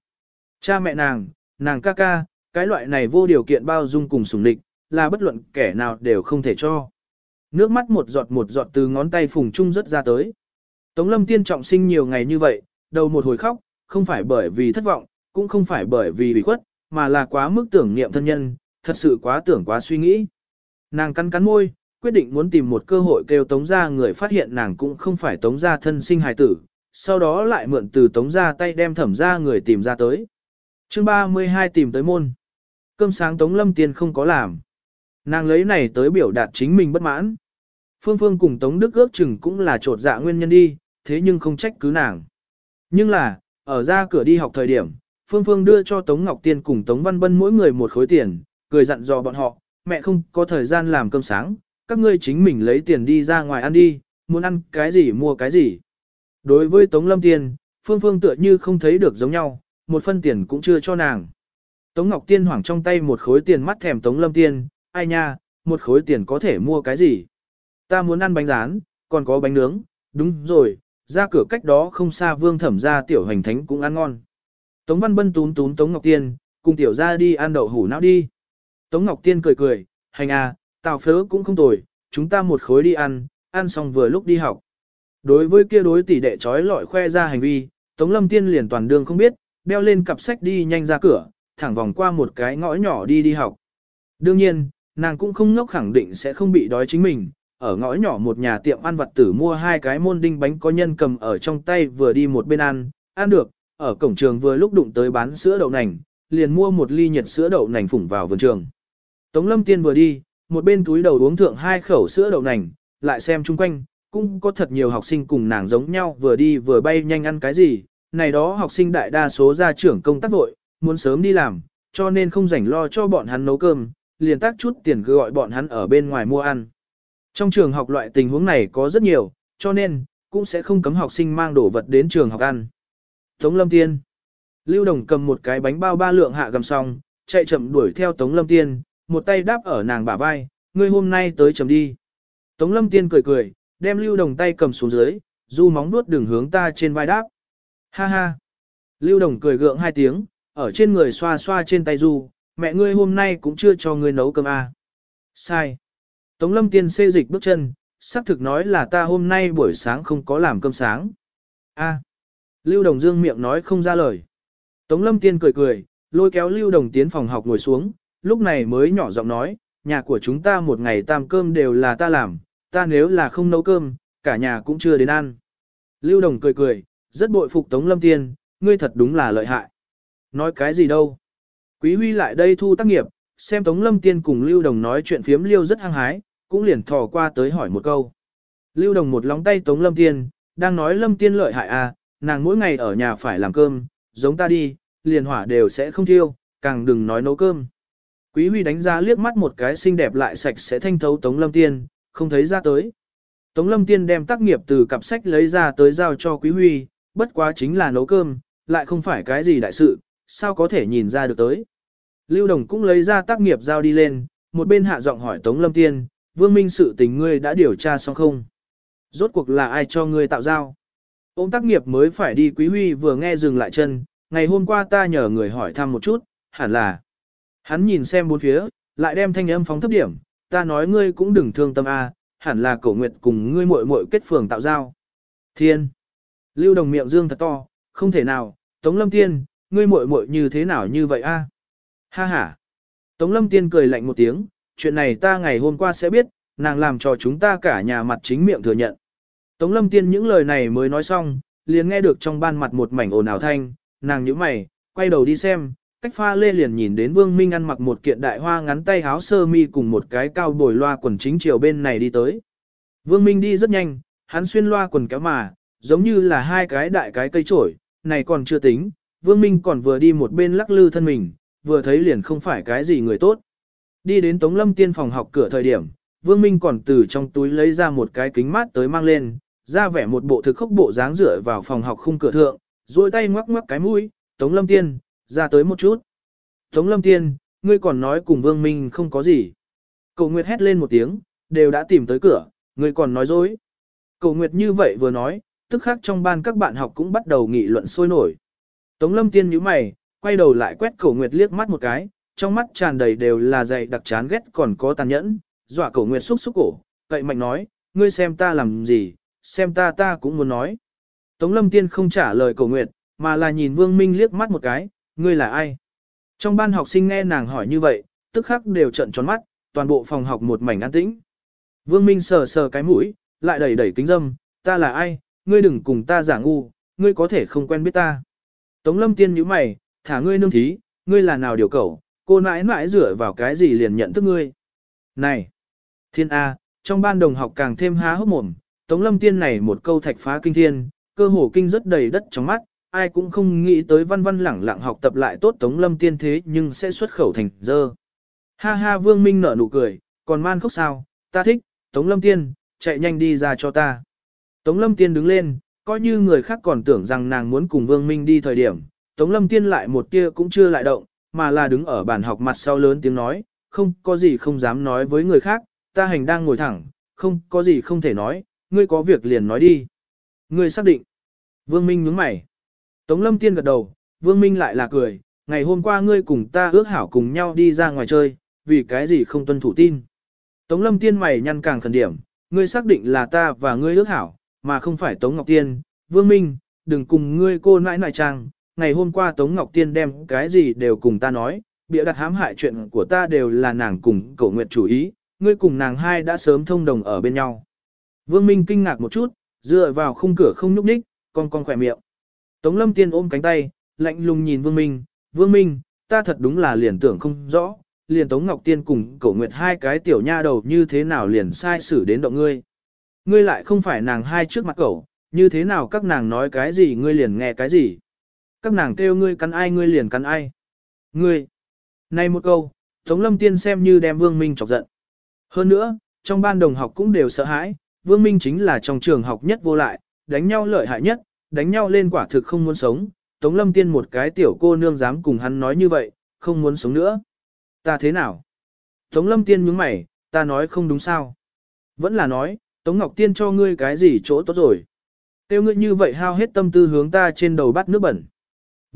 Cha mẹ nàng, nàng ca ca, cái loại này vô điều kiện bao dung cùng sủng địch, là bất luận kẻ nào đều không thể cho. Nước mắt một giọt một giọt từ ngón tay phùng trung rất ra tới. Tống lâm tiên trọng sinh nhiều ngày như vậy, đầu một hồi khóc, không phải bởi vì thất vọng, cũng không phải bởi vì bị khuất, mà là quá mức tưởng niệm thân nhân, thật sự quá tưởng quá suy nghĩ. Nàng cắn cắn môi, quyết định muốn tìm một cơ hội kêu tống ra người phát hiện nàng cũng không phải tống ra thân sinh hài tử, sau đó lại mượn từ tống ra tay đem thẩm ra người tìm ra tới. chương 32 tìm tới môn. Cơm sáng tống lâm tiên không có làm. Nàng lấy này tới biểu đạt chính mình bất mãn. Phương Phương cùng Tống Đức ước chừng cũng là trột dạ nguyên nhân đi, thế nhưng không trách cứ nàng. Nhưng là, ở ra cửa đi học thời điểm, Phương Phương đưa cho Tống Ngọc Tiên cùng Tống Văn Bân mỗi người một khối tiền, cười dặn dò bọn họ, mẹ không có thời gian làm cơm sáng, các ngươi chính mình lấy tiền đi ra ngoài ăn đi, muốn ăn cái gì mua cái gì. Đối với Tống Lâm Tiên, Phương Phương tựa như không thấy được giống nhau, một phân tiền cũng chưa cho nàng. Tống Ngọc Tiên hoảng trong tay một khối tiền mắt thèm Tống Lâm Tiên, ai nha, một khối tiền có thể mua cái gì. Ta muốn ăn bánh rán, còn có bánh nướng, đúng rồi, ra cửa cách đó không xa vương thẩm ra tiểu hành thánh cũng ăn ngon. Tống Văn Bân tún tún Tống Ngọc Tiên, cùng tiểu ra đi ăn đậu hủ não đi. Tống Ngọc Tiên cười cười, hành à, tào phớ cũng không tồi, chúng ta một khối đi ăn, ăn xong vừa lúc đi học. Đối với kia đối tỷ đệ trói lọi khoe ra hành vi, Tống Lâm Tiên liền toàn đường không biết, đeo lên cặp sách đi nhanh ra cửa, thẳng vòng qua một cái ngõ nhỏ đi đi học. Đương nhiên, nàng cũng không ngốc khẳng định sẽ không bị đói chính mình, ở ngõ nhỏ một nhà tiệm ăn vặt tử mua hai cái môn đinh bánh có nhân cầm ở trong tay vừa đi một bên ăn, ăn được, ở cổng trường vừa lúc đụng tới bán sữa đậu nành, liền mua một ly nhiệt sữa đậu nành phủng vào vườn trường. Tống Lâm Tiên vừa đi, một bên túi đầu uống thượng hai khẩu sữa đậu nành, lại xem chung quanh, cũng có thật nhiều học sinh cùng nàng giống nhau vừa đi vừa bay nhanh ăn cái gì, này đó học sinh đại đa số ra trưởng công tác vội, muốn sớm đi làm, cho nên không rảnh lo cho bọn hắn nấu cơm, liền tác chút tiền gọi bọn hắn ở bên ngoài mua ăn. Trong trường học loại tình huống này có rất nhiều, cho nên, cũng sẽ không cấm học sinh mang đồ vật đến trường học ăn. Tống Lâm Tiên Lưu Đồng cầm một cái bánh bao ba lượng hạ gầm xong, chạy chậm đuổi theo Tống Lâm Tiên, một tay đáp ở nàng bả vai, ngươi hôm nay tới chấm đi. Tống Lâm Tiên cười cười, đem Lưu Đồng tay cầm xuống dưới, du móng nuốt đường hướng ta trên vai đáp. Ha ha. Lưu Đồng cười gượng hai tiếng, ở trên người xoa xoa trên tay du, mẹ ngươi hôm nay cũng chưa cho ngươi nấu cơm à. Sai. Tống Lâm Tiên xê dịch bước chân, xác thực nói là ta hôm nay buổi sáng không có làm cơm sáng. A. Lưu Đồng Dương miệng nói không ra lời. Tống Lâm Tiên cười cười, lôi kéo Lưu Đồng tiến phòng học ngồi xuống, lúc này mới nhỏ giọng nói, nhà của chúng ta một ngày tam cơm đều là ta làm, ta nếu là không nấu cơm, cả nhà cũng chưa đến ăn. Lưu Đồng cười cười, rất bội phục Tống Lâm Tiên, ngươi thật đúng là lợi hại. Nói cái gì đâu. Quý Huy lại đây thu tác nghiệp, xem Tống Lâm Tiên cùng Lưu Đồng nói chuyện phiếm Liêu rất hăng hái, cũng liền thò qua tới hỏi một câu. Lưu Đồng một lóng tay Tống Lâm Tiên, đang nói Lâm Tiên lợi hại à, nàng mỗi ngày ở nhà phải làm cơm, giống ta đi, liền hỏa đều sẽ không thiêu, càng đừng nói nấu cơm. Quý Huy đánh ra liếc mắt một cái xinh đẹp lại sạch sẽ thanh thấu Tống Lâm Tiên, không thấy ra tới. Tống Lâm Tiên đem tác nghiệp từ cặp sách lấy ra tới giao cho Quý Huy, bất quá chính là nấu cơm, lại không phải cái gì đại sự, sao có thể nhìn ra được tới. Lưu Đồng cũng lấy ra tác nghiệp giao đi lên, một bên hạ giọng hỏi Tống Lâm Tiên, Vương Minh sự tình ngươi đã điều tra xong không? Rốt cuộc là ai cho ngươi tạo giao? Ông tác nghiệp mới phải đi Quý Huy vừa nghe dừng lại chân, ngày hôm qua ta nhờ người hỏi thăm một chút, hẳn là. Hắn nhìn xem bốn phía, lại đem thanh âm phóng thấp điểm, ta nói ngươi cũng đừng thương tâm a, hẳn là cổ nguyệt cùng ngươi muội muội kết phường tạo giao. Thiên. Lưu Đồng miệng dương thật to, không thể nào, Tống Lâm Tiên, ngươi muội muội như thế nào như vậy a? Ha ha. Tống Lâm Tiên cười lạnh một tiếng, chuyện này ta ngày hôm qua sẽ biết, nàng làm cho chúng ta cả nhà mặt chính miệng thừa nhận. Tống Lâm Tiên những lời này mới nói xong, liền nghe được trong ban mặt một mảnh ồn ào thanh, nàng nhíu mày, quay đầu đi xem, cách pha lê liền nhìn đến Vương Minh ăn mặc một kiện đại hoa ngắn tay áo sơ mi cùng một cái cao bồi loa quần chính chiều bên này đi tới. Vương Minh đi rất nhanh, hắn xuyên loa quần kéo mà, giống như là hai cái đại cái cây trổi, này còn chưa tính, Vương Minh còn vừa đi một bên lắc lư thân mình, vừa thấy liền không phải cái gì người tốt. Đi đến Tống Lâm Tiên phòng học cửa thời điểm, Vương Minh còn từ trong túi lấy ra một cái kính mát tới mang lên, ra vẻ một bộ thực khốc bộ dáng rửa vào phòng học khung cửa thượng, duỗi tay ngoắc ngoắc cái mũi, Tống Lâm Tiên, ra tới một chút. Tống Lâm Tiên, ngươi còn nói cùng Vương Minh không có gì. Cậu Nguyệt hét lên một tiếng, đều đã tìm tới cửa, ngươi còn nói dối. Cậu Nguyệt như vậy vừa nói, tức khác trong ban các bạn học cũng bắt đầu nghị luận sôi nổi. Tống Lâm Tiên nhíu mày, quay đầu lại quét Cậu Nguyệt liếc mắt một cái, trong mắt tràn đầy đều là dày đặc chán ghét còn có tàn nhẫn, dọa cổ Nguyệt xúc xúc cổ, cậy mạnh nói, ngươi xem ta làm gì, xem ta ta cũng muốn nói. Tống Lâm Tiên không trả lời cổ Nguyệt, mà là nhìn Vương Minh liếc mắt một cái, ngươi là ai? Trong ban học sinh nghe nàng hỏi như vậy, tức khắc đều trợn tròn mắt, toàn bộ phòng học một mảnh an tĩnh. Vương Minh sờ sờ cái mũi, lại đẩy đẩy kính dâm, ta là ai, ngươi đừng cùng ta giả ngu, ngươi có thể không quen biết ta. Tống lâm tiên nhíu mày, thả ngươi nương thí, ngươi là nào điều cẩu, cô nãi nãi rửa vào cái gì liền nhận thức ngươi. Này, thiên A, trong ban đồng học càng thêm há hốc mồm, tống lâm tiên này một câu thạch phá kinh thiên, cơ hồ kinh rất đầy đất trong mắt, ai cũng không nghĩ tới văn văn lẳng lặng học tập lại tốt tống lâm tiên thế nhưng sẽ xuất khẩu thành dơ. Ha ha vương minh nở nụ cười, còn man khóc sao, ta thích, tống lâm tiên, chạy nhanh đi ra cho ta. Tống lâm tiên đứng lên, coi như người khác còn tưởng rằng nàng muốn cùng vương minh đi thời điểm, tống lâm tiên lại một tia cũng chưa lại động, mà là đứng ở bàn học mặt sau lớn tiếng nói, không có gì không dám nói với người khác, ta hành đang ngồi thẳng, không có gì không thể nói, ngươi có việc liền nói đi. Ngươi xác định. Vương Minh nhướng mày. Tống lâm tiên gật đầu, vương minh lại là cười, ngày hôm qua ngươi cùng ta ước hảo cùng nhau đi ra ngoài chơi, vì cái gì không tuân thủ tin. Tống lâm tiên mày nhăn càng khẩn điểm, ngươi xác định là ta và ngươi ước hảo, mà không phải Tống Ngọc Tiên, vương minh, đừng cùng ngươi cô nãi nãi trang, ngày hôm qua Tống Ngọc Tiên đem cái gì đều cùng ta nói, bịa đặt hãm hại chuyện của ta đều là nàng cùng cổ nguyệt chủ ý, ngươi cùng nàng hai đã sớm thông đồng ở bên nhau. Vương Minh kinh ngạc một chút, dựa vào khung cửa không nhúc nhích, con con khỏe miệng. Tống lâm tiên ôm cánh tay, lạnh lùng nhìn Vương Minh, Vương Minh, ta thật đúng là liền tưởng không rõ, liền Tống Ngọc Tiên cùng Cổ Nguyệt hai cái tiểu nha đầu như thế nào liền sai xử đến động ngươi. Ngươi lại không phải nàng hai trước mặt cậu, như thế nào các nàng nói cái gì ngươi liền nghe cái gì. Các nàng kêu ngươi cắn ai ngươi liền cắn ai. Ngươi. Này một câu, Tống Lâm Tiên xem như đem Vương Minh chọc giận. Hơn nữa, trong ban đồng học cũng đều sợ hãi, Vương Minh chính là trong trường học nhất vô lại, đánh nhau lợi hại nhất, đánh nhau lên quả thực không muốn sống, Tống Lâm Tiên một cái tiểu cô nương dám cùng hắn nói như vậy, không muốn sống nữa. Ta thế nào? Tống Lâm Tiên nhướng mày, ta nói không đúng sao? Vẫn là nói, Tống Ngọc Tiên cho ngươi cái gì chỗ tốt rồi? Tiêu ngươi như vậy hao hết tâm tư hướng ta trên đầu bắt nước bẩn.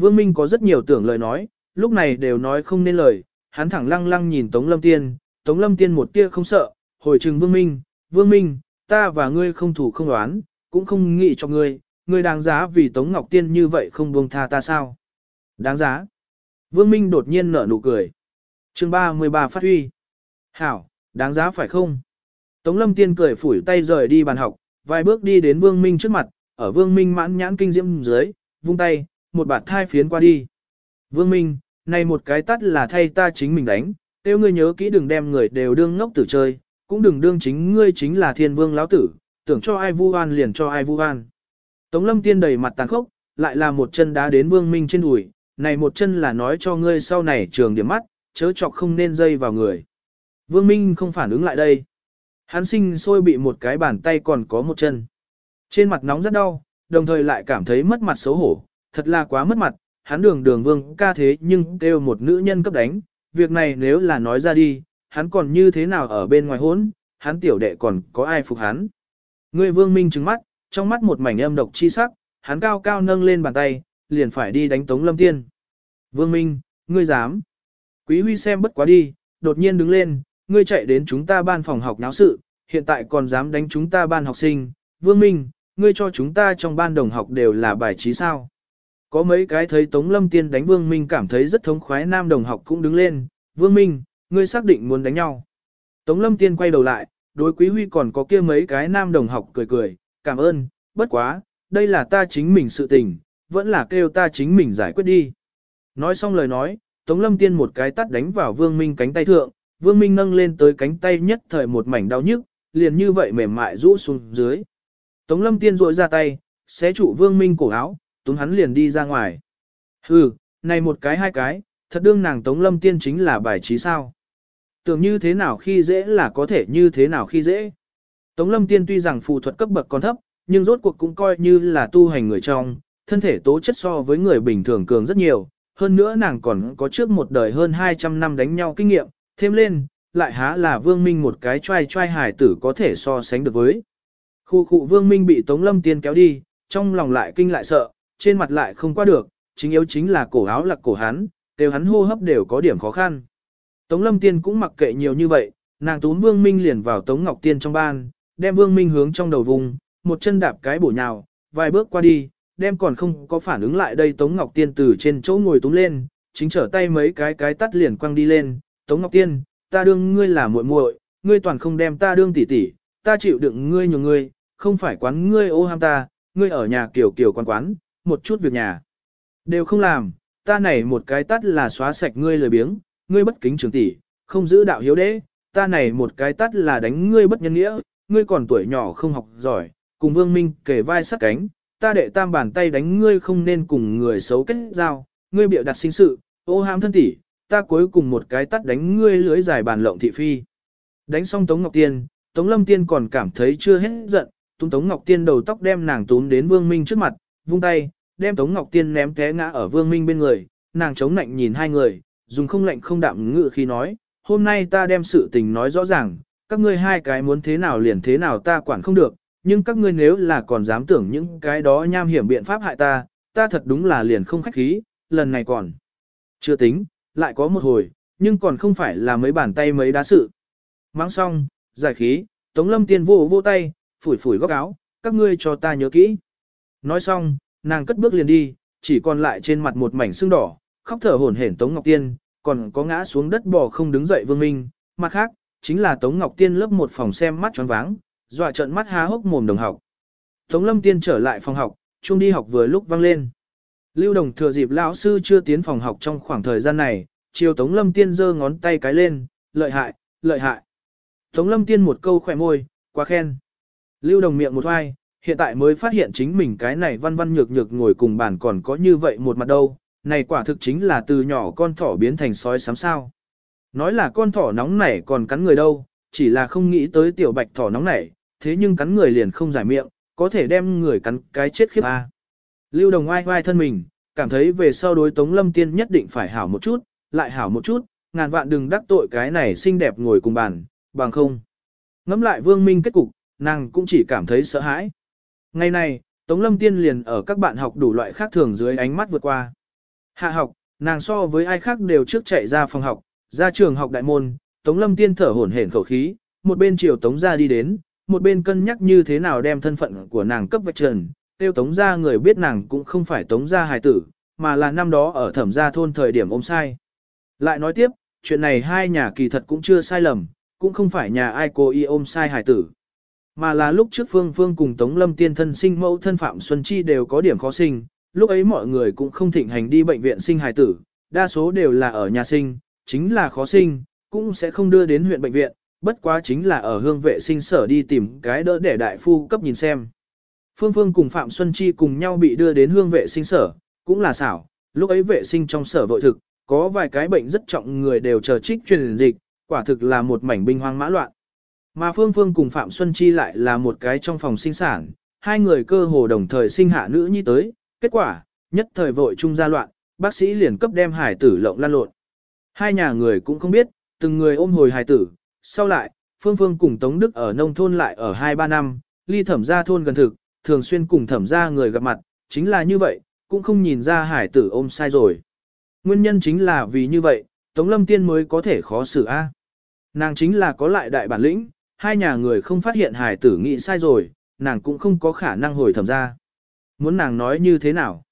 Vương Minh có rất nhiều tưởng lời nói, lúc này đều nói không nên lời, hắn thẳng lăng lăng nhìn Tống Lâm Tiên, Tống Lâm Tiên một tia không sợ, hồi trừng Vương Minh, Vương Minh, ta và ngươi không thủ không đoán, cũng không nghĩ cho ngươi, ngươi đáng giá vì Tống Ngọc Tiên như vậy không buông tha ta sao? Đáng giá. Vương Minh đột nhiên nở nụ cười. chương 33 phát huy. Hảo, đáng giá phải không? Tống Lâm Tiên cười phủi tay rời đi bàn học, vài bước đi đến Vương Minh trước mặt, ở Vương Minh mãn nhãn kinh diễm dưới, vung tay, một bạt thai phiến qua đi. Vương Minh, này một cái tắt là thay ta chính mình đánh, tiêu ngươi nhớ kỹ đừng đem người đều đương ngốc tử chơi, cũng đừng đương chính ngươi chính là thiên vương lão tử, tưởng cho ai vu oan liền cho ai vu oan. Tống lâm tiên đầy mặt tàn khốc, lại là một chân đá đến vương minh trên đùi, này một chân là nói cho ngươi sau này trường điểm mắt, chớ chọc không nên dây vào người. Vương minh không phản ứng lại đây. Hắn sinh sôi bị một cái bàn tay còn có một chân. Trên mặt nóng rất đau, đồng thời lại cảm thấy mất mặt xấu hổ, thật là quá mất mặt, hắn đường đường vương ca thế nhưng kêu một nữ nhân cấp đánh, việc này nếu là nói ra đi, hắn còn như thế nào ở bên ngoài hốn, hắn tiểu đệ còn có ai phục hắn. người vương minh trừng mắt, trong mắt một mảnh âm độc chi sắc, hắn cao cao nâng lên bàn tay, liền phải đi đánh Tống Lâm Tiên. Vương Minh, ngươi dám. Quý Huy xem bất quá đi, đột nhiên đứng lên, ngươi chạy đến chúng ta ban phòng học náo sự, hiện tại còn dám đánh chúng ta ban học sinh. Vương Minh, ngươi cho chúng ta trong ban đồng học đều là bài trí sao. Có mấy cái thấy Tống Lâm Tiên đánh Vương Minh cảm thấy rất thống khoái nam đồng học cũng đứng lên. Vương Minh, ngươi xác định muốn đánh nhau. Tống Lâm Tiên quay đầu lại, đối Quý Huy còn có kia mấy cái nam đồng học cười cười, cảm ơn, bất quá, đây là ta chính mình sự tình, vẫn là kêu ta chính mình giải quyết đi. Nói xong lời nói, Tống Lâm Tiên một cái tắt đánh vào Vương Minh cánh tay thượng, Vương Minh nâng lên tới cánh tay nhất thời một mảnh đau nhức, liền như vậy mềm mại rũ xuống dưới. Tống Lâm Tiên rội ra tay, xé trụ Vương Minh cổ áo, túm hắn liền đi ra ngoài. Hừ, này một cái hai cái, thật đương nàng Tống Lâm Tiên chính là bài trí sao. Tưởng như thế nào khi dễ là có thể như thế nào khi dễ. Tống Lâm Tiên tuy rằng phù thuật cấp bậc còn thấp, nhưng rốt cuộc cũng coi như là tu hành người trong, thân thể tố chất so với người bình thường cường rất nhiều, hơn nữa nàng còn có trước một đời hơn 200 năm đánh nhau kinh nghiệm, thêm lên, lại há là Vương Minh một cái trai trai hài tử có thể so sánh được với. Khu khu Vương Minh bị Tống Lâm Tiên kéo đi, trong lòng lại kinh lại sợ, trên mặt lại không qua được, chính yếu chính là cổ áo lặc cổ hắn, đều hắn hô hấp đều có điểm khó khăn. Tống Lâm Tiên cũng mặc kệ nhiều như vậy, nàng túm Vương Minh liền vào Tống Ngọc Tiên trong ban, đem Vương Minh hướng trong đầu vùng, một chân đạp cái bổ nhào, vài bước qua đi, đem còn không có phản ứng lại đây Tống Ngọc Tiên từ trên chỗ ngồi túm lên, chính trở tay mấy cái cái tắt liền quăng đi lên, Tống Ngọc Tiên, ta đương ngươi là muội muội, ngươi toàn không đem ta đương tỷ tỷ, ta chịu đựng ngươi nhiều ngươi, không phải quán ngươi ô ham ta, ngươi ở nhà kiểu kiểu quán quán, một chút việc nhà. Đều không làm, ta này một cái tắt là xóa sạch ngươi lời biếng, ngươi bất kính trường tỷ, không giữ đạo hiếu đế, ta này một cái tắt là đánh ngươi bất nhân nghĩa, ngươi còn tuổi nhỏ không học giỏi, cùng Vương Minh kề vai sát cánh, ta đệ tam bàn tay đánh ngươi không nên cùng người xấu kết giao, ngươi bịa đặt sinh sự, ô ham thân tỷ, ta cuối cùng một cái tắt đánh ngươi lưới dài bàn lộng thị phi. Đánh xong Tống Ngọc Tiên, Tống Lâm Tiên còn cảm thấy chưa hết giận, túm Tống Ngọc Tiên đầu tóc đem nàng túm đến Vương Minh trước mặt, vung tay, đem Tống Ngọc Tiên ném té ngã ở Vương Minh bên người, nàng chống lạnh nhìn hai người, dùng không lạnh không đạm ngự khi nói, hôm nay ta đem sự tình nói rõ ràng, các ngươi hai cái muốn thế nào liền thế nào ta quản không được, nhưng các ngươi nếu là còn dám tưởng những cái đó nham hiểm biện pháp hại ta, ta thật đúng là liền không khách khí, lần này còn chưa tính, lại có một hồi, nhưng còn không phải là mấy bàn tay mấy đá sự. Mang xong, giải khí, Tống Lâm Tiên vô vô tay, phủi phủi góc áo, các ngươi cho ta nhớ kỹ. Nói xong, nàng cất bước liền đi, chỉ còn lại trên mặt một mảnh sưng đỏ, khóc thở hổn hển Tống Ngọc Tiên, còn có ngã xuống đất bò không đứng dậy Vương Minh, mặt khác, chính là Tống Ngọc Tiên lớp một phòng xem mắt choáng váng, dọa trợn mắt há hốc mồm đồng học. Tống Lâm Tiên trở lại phòng học, chung đi học vừa lúc vang lên. Lưu Đồng thừa dịp lão sư chưa tiến phòng học trong khoảng thời gian này, chiều Tống Lâm Tiên giơ ngón tay cái lên, lợi hại, lợi hại. Tống Lâm Tiên một câu khỏe môi, quá khen. Lưu Đồng miệng một oai, hiện tại mới phát hiện chính mình cái này văn văn nhược nhược ngồi cùng bàn còn có như vậy một mặt đâu, này quả thực chính là từ nhỏ con thỏ biến thành sói sám sao. Nói là con thỏ nóng nảy còn cắn người đâu, chỉ là không nghĩ tới tiểu bạch thỏ nóng nảy, thế nhưng cắn người liền không giải miệng, có thể đem người cắn cái chết khiếp a. Lưu Đồng oai oai thân mình, cảm thấy về sau đối Tống Lâm Tiên nhất định phải hảo một chút, lại hảo một chút, ngàn vạn đừng đắc tội cái này xinh đẹp ngồi cùng bàn, bằng không. Ngắm lại Vương Minh kết cục, nàng cũng chỉ cảm thấy sợ hãi. Ngày này, Tống Lâm Tiên liền ở các bạn học đủ loại khác thường dưới ánh mắt vượt qua. Hạ học, nàng so với ai khác đều trước chạy ra phòng học, ra trường học đại môn, Tống Lâm Tiên thở hổn hển khẩu khí, một bên chiều Tống ra đi đến, một bên cân nhắc như thế nào đem thân phận của nàng cấp vạch trần, tiêu Tống ra người biết nàng cũng không phải Tống ra hài tử, mà là năm đó ở thẩm gia thôn thời điểm ôm sai. Lại nói tiếp, chuyện này hai nhà kỳ thật cũng chưa sai lầm, cũng không phải nhà ai cố ý ôm sai hài tử. Mà là lúc trước Phương Phương cùng Tống Lâm tiên thân sinh mẫu thân Phạm Xuân Chi đều có điểm khó sinh, lúc ấy mọi người cũng không thịnh hành đi bệnh viện sinh hài tử, đa số đều là ở nhà sinh, chính là khó sinh, cũng sẽ không đưa đến huyện bệnh viện, bất quá chính là ở hương vệ sinh sở đi tìm cái đỡ để đại phu cấp nhìn xem. Phương Phương cùng Phạm Xuân Chi cùng nhau bị đưa đến hương vệ sinh sở, cũng là xảo, lúc ấy vệ sinh trong sở vội thực, có vài cái bệnh rất trọng người đều chờ trích truyền dịch, quả thực là một mảnh binh hoang mã loạn. Mà Phương Phương cùng Phạm Xuân Chi lại là một cái trong phòng sinh sản, hai người cơ hồ đồng thời sinh hạ nữ nhi tới, kết quả, nhất thời vội chung gia loạn, bác sĩ liền cấp đem hải tử lộng lan lộn. Hai nhà người cũng không biết, từng người ôm hồi hải tử, sau lại, Phương Phương cùng Tống Đức ở nông thôn lại ở 2-3 năm, ly thẩm gia thôn gần thực, thường xuyên cùng thẩm gia người gặp mặt, chính là như vậy, cũng không nhìn ra hải tử ôm sai rồi. Nguyên nhân chính là vì như vậy, Tống Lâm Tiên mới có thể khó xử a. Nàng chính là có lại đại bản lĩnh, hai nhà người không phát hiện hải tử nghĩ sai rồi, nàng cũng không có khả năng hồi thẩm ra. Muốn nàng nói như thế nào?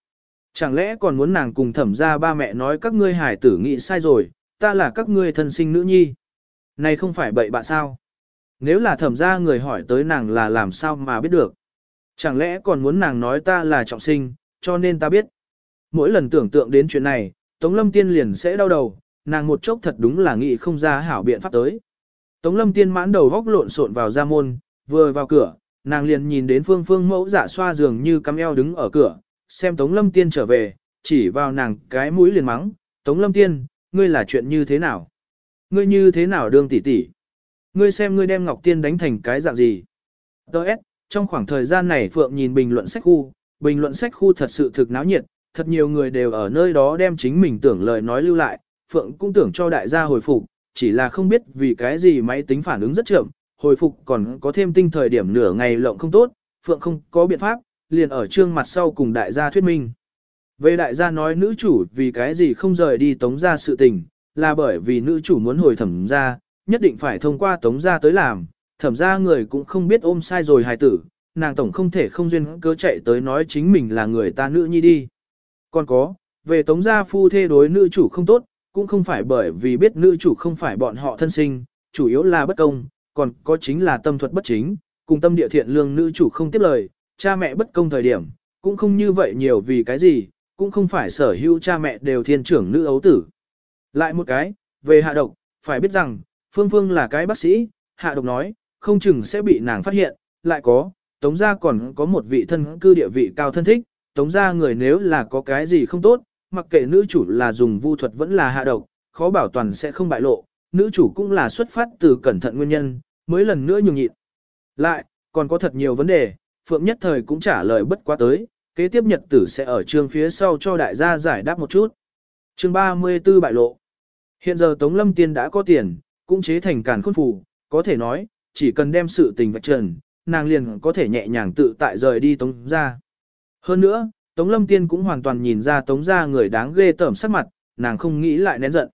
Chẳng lẽ còn muốn nàng cùng thẩm ra ba mẹ nói các ngươi hải tử nghĩ sai rồi, ta là các ngươi thân sinh nữ nhi. Này không phải bậy bạ sao? Nếu là thẩm ra người hỏi tới nàng là làm sao mà biết được? Chẳng lẽ còn muốn nàng nói ta là trọng sinh, cho nên ta biết. Mỗi lần tưởng tượng đến chuyện này, Tống Lâm Tiên liền sẽ đau đầu, nàng một chốc thật đúng là nghĩ không ra hảo biện pháp tới. Tống lâm tiên mãn đầu góc lộn xộn vào ra môn, vừa vào cửa, nàng liền nhìn đến phương phương mẫu giả xoa giường như cắm eo đứng ở cửa, xem tống lâm tiên trở về, chỉ vào nàng cái mũi liền mắng, tống lâm tiên, ngươi là chuyện như thế nào? Ngươi như thế nào đương tỷ tỷ? Ngươi xem ngươi đem Ngọc Tiên đánh thành cái dạng gì? Đợt, trong khoảng thời gian này Phượng nhìn bình luận sách khu, bình luận sách khu thật sự thực náo nhiệt, thật nhiều người đều ở nơi đó đem chính mình tưởng lời nói lưu lại, Phượng cũng tưởng cho đại gia hồi phục, chỉ là không biết vì cái gì máy tính phản ứng rất chậm, hồi phục còn có thêm tinh thời điểm nửa ngày lộng không tốt, Phượng không có biện pháp, liền ở trương mặt sau cùng đại gia thuyết minh. Về đại gia nói nữ chủ vì cái gì không rời đi tống ra sự tình, là bởi vì nữ chủ muốn hồi thẩm ra, nhất định phải thông qua tống ra tới làm, thẩm ra người cũng không biết ôm sai rồi hài tử, nàng tổng không thể không duyên cớ chạy tới nói chính mình là người ta nữ nhi đi. Còn có, về tống gia phu thê đối nữ chủ không tốt, cũng không phải bởi vì biết nữ chủ không phải bọn họ thân sinh, chủ yếu là bất công, còn có chính là tâm thuật bất chính, cùng tâm địa thiện lương nữ chủ không tiếp lời, cha mẹ bất công thời điểm, cũng không như vậy nhiều vì cái gì, cũng không phải sở hữu cha mẹ đều thiên trưởng nữ ấu tử. Lại một cái, về hạ độc, phải biết rằng, Phương Phương là cái bác sĩ, hạ độc nói, không chừng sẽ bị nàng phát hiện, lại có, tống gia còn có một vị thân cư địa vị cao thân thích, tống gia người nếu là có cái gì không tốt, mặc kệ nữ chủ là dùng vu thuật vẫn là hạ độc, khó bảo toàn sẽ không bại lộ, nữ chủ cũng là xuất phát từ cẩn thận nguyên nhân, mới lần nữa nhường nhịn. Lại, còn có thật nhiều vấn đề, Phượng Nhất Thời cũng trả lời bất quá tới, kế tiếp nhật tử sẽ ở chương phía sau cho đại gia giải đáp một chút. Chương 34 bại lộ. Hiện giờ Tống Lâm Tiên đã có tiền, cũng chế thành càn khôn phù, có thể nói, chỉ cần đem sự tình vạch trần, nàng liền có thể nhẹ nhàng tự tại rời đi Tống ra. Hơn nữa, Tống Lâm Tiên cũng hoàn toàn nhìn ra Tống ra người đáng ghê tởm sắc mặt, nàng không nghĩ lại nén giận.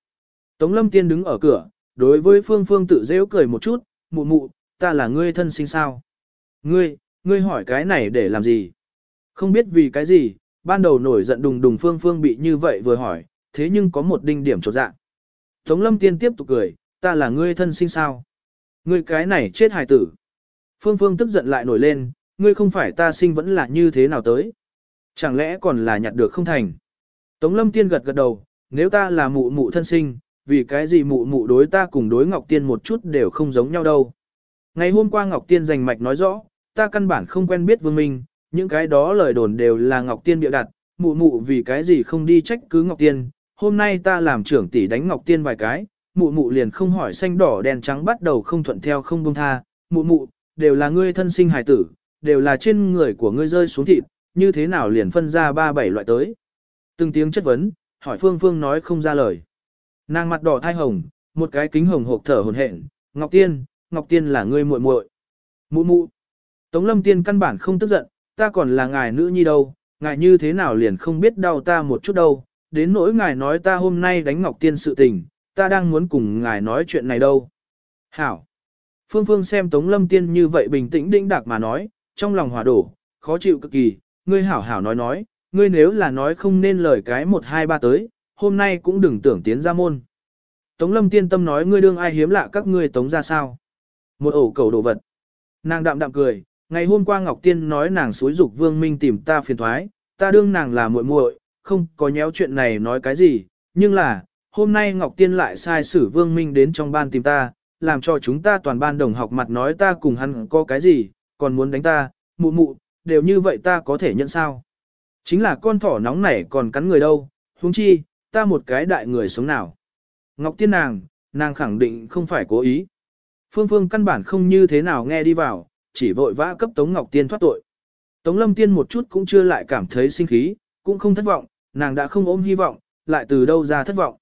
Tống Lâm Tiên đứng ở cửa, đối với Phương Phương tự dễ cười một chút, mụ mụ, ta là ngươi thân sinh sao. Ngươi, ngươi hỏi cái này để làm gì? Không biết vì cái gì, ban đầu nổi giận đùng đùng Phương Phương bị như vậy vừa hỏi, thế nhưng có một đinh điểm trột dạ. Tống Lâm Tiên tiếp tục cười, ta là ngươi thân sinh sao? Ngươi cái này chết hài tử. Phương Phương tức giận lại nổi lên, ngươi không phải ta sinh vẫn là như thế nào tới? Chẳng lẽ còn là nhặt được không thành? Tống lâm tiên gật gật đầu, nếu ta là mụ mụ thân sinh, vì cái gì mụ mụ đối ta cùng đối Ngọc Tiên một chút đều không giống nhau đâu. Ngày hôm qua Ngọc Tiên giành mạch nói rõ, ta căn bản không quen biết Vương Minh, những cái đó lời đồn đều là Ngọc Tiên bịa đặt, mụ mụ vì cái gì không đi trách cứ Ngọc Tiên, hôm nay ta làm trưởng tỷ đánh Ngọc Tiên vài cái, mụ mụ liền không hỏi xanh đỏ đen trắng bắt đầu không thuận theo không buông tha, mụ mụ, đều là ngươi thân sinh hài tử, đều là trên người của ngươi rơi xuống thịt, như thế nào liền phân ra ba bảy loại tới. Từng tiếng chất vấn, hỏi Phương Phương nói không ra lời. Nàng mặt đỏ thai hồng, một cái kính hồng hộp thở hồn hển, Ngọc Tiên, Ngọc Tiên là ngươi muội muội. Mụ mụ. Tống Lâm Tiên căn bản không tức giận, ta còn là ngài nữ nhi đâu, ngài như thế nào liền không biết đau ta một chút đâu, đến nỗi ngài nói ta hôm nay đánh Ngọc Tiên sự tình, ta đang muốn cùng ngài nói chuyện này đâu. Hảo. Phương Phương xem Tống Lâm Tiên như vậy bình tĩnh đĩnh đạc mà nói, trong lòng hòa đổ, khó chịu cực kỳ, ngươi hảo hảo nói nói, ngươi nếu là nói không nên lời cái một hai ba tới, hôm nay cũng đừng tưởng tiến ra môn. Tống Lâm Tiên tâm nói ngươi đương ai hiếm lạ các ngươi tống ra sao. Một ổ cầu đồ vật. Nàng đạm đạm cười, ngày hôm qua Ngọc Tiên nói nàng xúi dục Vương Minh tìm ta phiền thoái, ta đương nàng là muội muội, không có nhéo chuyện này nói cái gì, nhưng là, hôm nay Ngọc Tiên lại sai sử Vương Minh đến trong ban tìm ta, làm cho chúng ta toàn ban đồng học mặt nói ta cùng hắn có cái gì, còn muốn đánh ta, mụ mụ, đều như vậy ta có thể nhận sao. Chính là con thỏ nóng nảy còn cắn người đâu, huống chi, ta một cái đại người sống nào. Ngọc Tiên nàng, nàng khẳng định không phải cố ý. Phương Phương căn bản không như thế nào nghe đi vào, chỉ vội vã cấp Tống Ngọc Tiên thoát tội. Tống Lâm Tiên một chút cũng chưa lại cảm thấy sinh khí, cũng không thất vọng, nàng đã không ôm hy vọng, lại từ đâu ra thất vọng.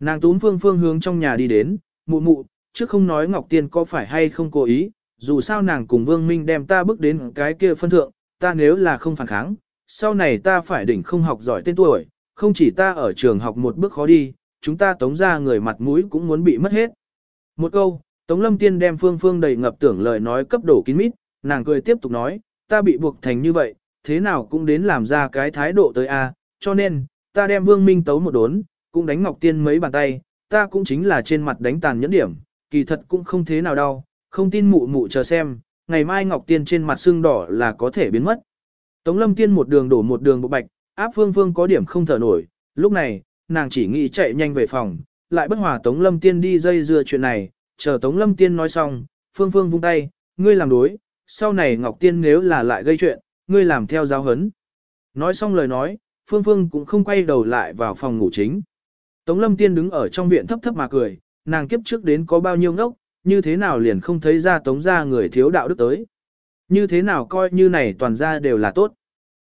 Nàng túm Phương Phương hướng trong nhà đi đến, mụ mụ, trước không nói Ngọc Tiên có phải hay không cố ý, dù sao nàng cùng Vương Minh đem ta bước đến cái kia phân thượng, ta nếu là không phản kháng, sau này ta phải đỉnh không học giỏi tên tuổi, không chỉ ta ở trường học một bước khó đi, chúng ta tống ra người mặt mũi cũng muốn bị mất hết. Một câu, Tống Lâm Tiên đem Phương Phương đầy ngập tưởng lời nói cấp đổ kín mít, nàng cười tiếp tục nói, ta bị buộc thành như vậy, thế nào cũng đến làm ra cái thái độ tới a, cho nên, ta đem Vương Minh tấu một đốn, cũng đánh Ngọc Tiên mấy bàn tay, ta cũng chính là trên mặt đánh tàn nhẫn điểm, kỳ thật cũng không thế nào đau, không tin mụ mụ chờ xem, ngày mai Ngọc Tiên trên mặt xương đỏ là có thể biến mất. Tống Lâm Tiên một đường đổ một đường bộ bạch, áp Phương Phương có điểm không thở nổi, lúc này, nàng chỉ nghĩ chạy nhanh về phòng, lại bất hòa Tống Lâm Tiên đi dây dưa chuyện này, chờ Tống Lâm Tiên nói xong, Phương Phương vung tay, ngươi làm đối, sau này Ngọc Tiên nếu là lại gây chuyện, ngươi làm theo giáo hấn. Nói xong lời nói, Phương Phương cũng không quay đầu lại vào phòng ngủ chính. Tống Lâm Tiên đứng ở trong viện thấp thấp mà cười, nàng kiếp trước đến có bao nhiêu ngốc, như thế nào liền không thấy ra Tống ra người thiếu đạo đức tới. Như thế nào coi như này toàn ra đều là tốt.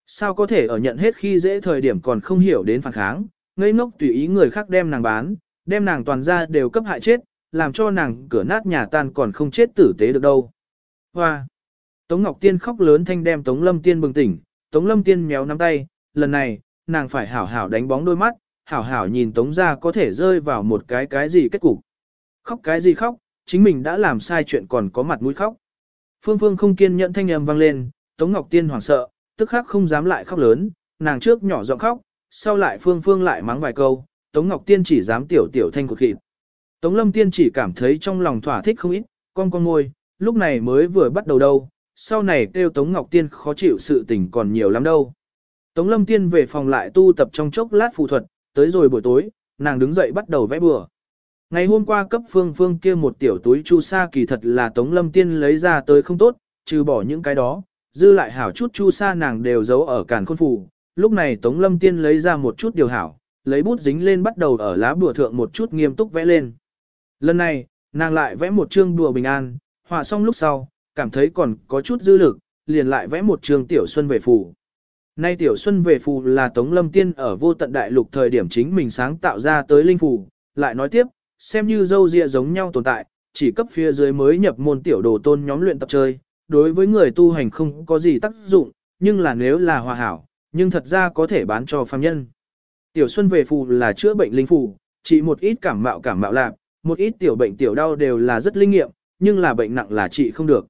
Sao có thể ở nhận hết khi dễ thời điểm còn không hiểu đến phản kháng, ngây ngốc tùy ý người khác đem nàng bán, đem nàng toàn ra đều cấp hại chết, làm cho nàng cửa nát nhà tan còn không chết tử tế được đâu. Hoa! Tống Ngọc Tiên khóc lớn thanh đem Tống Lâm Tiên bừng tỉnh, Tống Lâm Tiên méo nắm tay, lần này, nàng phải hảo hảo đánh bóng đôi mắt, hảo hảo nhìn Tống ra có thể rơi vào một cái cái gì kết cục. Khóc cái gì khóc, chính mình đã làm sai chuyện còn có mặt mũi khóc. Phương Phương không kiên nhẫn thanh âm vang lên, Tống Ngọc Tiên hoảng sợ, tức khắc không dám lại khóc lớn, nàng trước nhỏ giọng khóc, sau lại Phương Phương lại mắng vài câu, Tống Ngọc Tiên chỉ dám tiểu tiểu thanh của khịt. Tống Lâm Tiên chỉ cảm thấy trong lòng thỏa thích không ít, con con ngôi, lúc này mới vừa bắt đầu đâu, sau này kêu Tống Ngọc Tiên khó chịu sự tình còn nhiều lắm đâu. Tống Lâm Tiên về phòng lại tu tập trong chốc lát phù thuật, tới rồi buổi tối, nàng đứng dậy bắt đầu vẽ bừa. Ngày hôm qua cấp phương phương kia một tiểu túi chu sa kỳ thật là Tống Lâm Tiên lấy ra tới không tốt, trừ bỏ những cái đó, dư lại hảo chút chu sa nàng đều giấu ở càn khôn phủ. Lúc này Tống Lâm Tiên lấy ra một chút điều hảo, lấy bút dính lên bắt đầu ở lá bùa thượng một chút nghiêm túc vẽ lên. Lần này, nàng lại vẽ một chương đùa bình an, họa xong lúc sau, cảm thấy còn có chút dư lực, liền lại vẽ một chương tiểu xuân về phù. Nay tiểu xuân về phù là Tống Lâm Tiên ở vô tận đại lục thời điểm chính mình sáng tạo ra tới linh phù, lại nói tiếp, xem như dâu dịa giống nhau tồn tại, chỉ cấp phía dưới mới nhập môn tiểu đồ tôn nhóm luyện tập chơi, đối với người tu hành không có gì tác dụng, nhưng là nếu là hòa hảo, nhưng thật ra có thể bán cho phàm nhân. Tiểu xuân về phù là chữa bệnh linh phù, chỉ một ít cảm mạo cảm mạo lạc, một ít tiểu bệnh tiểu đau đều là rất linh nghiệm, nhưng là bệnh nặng là trị không được.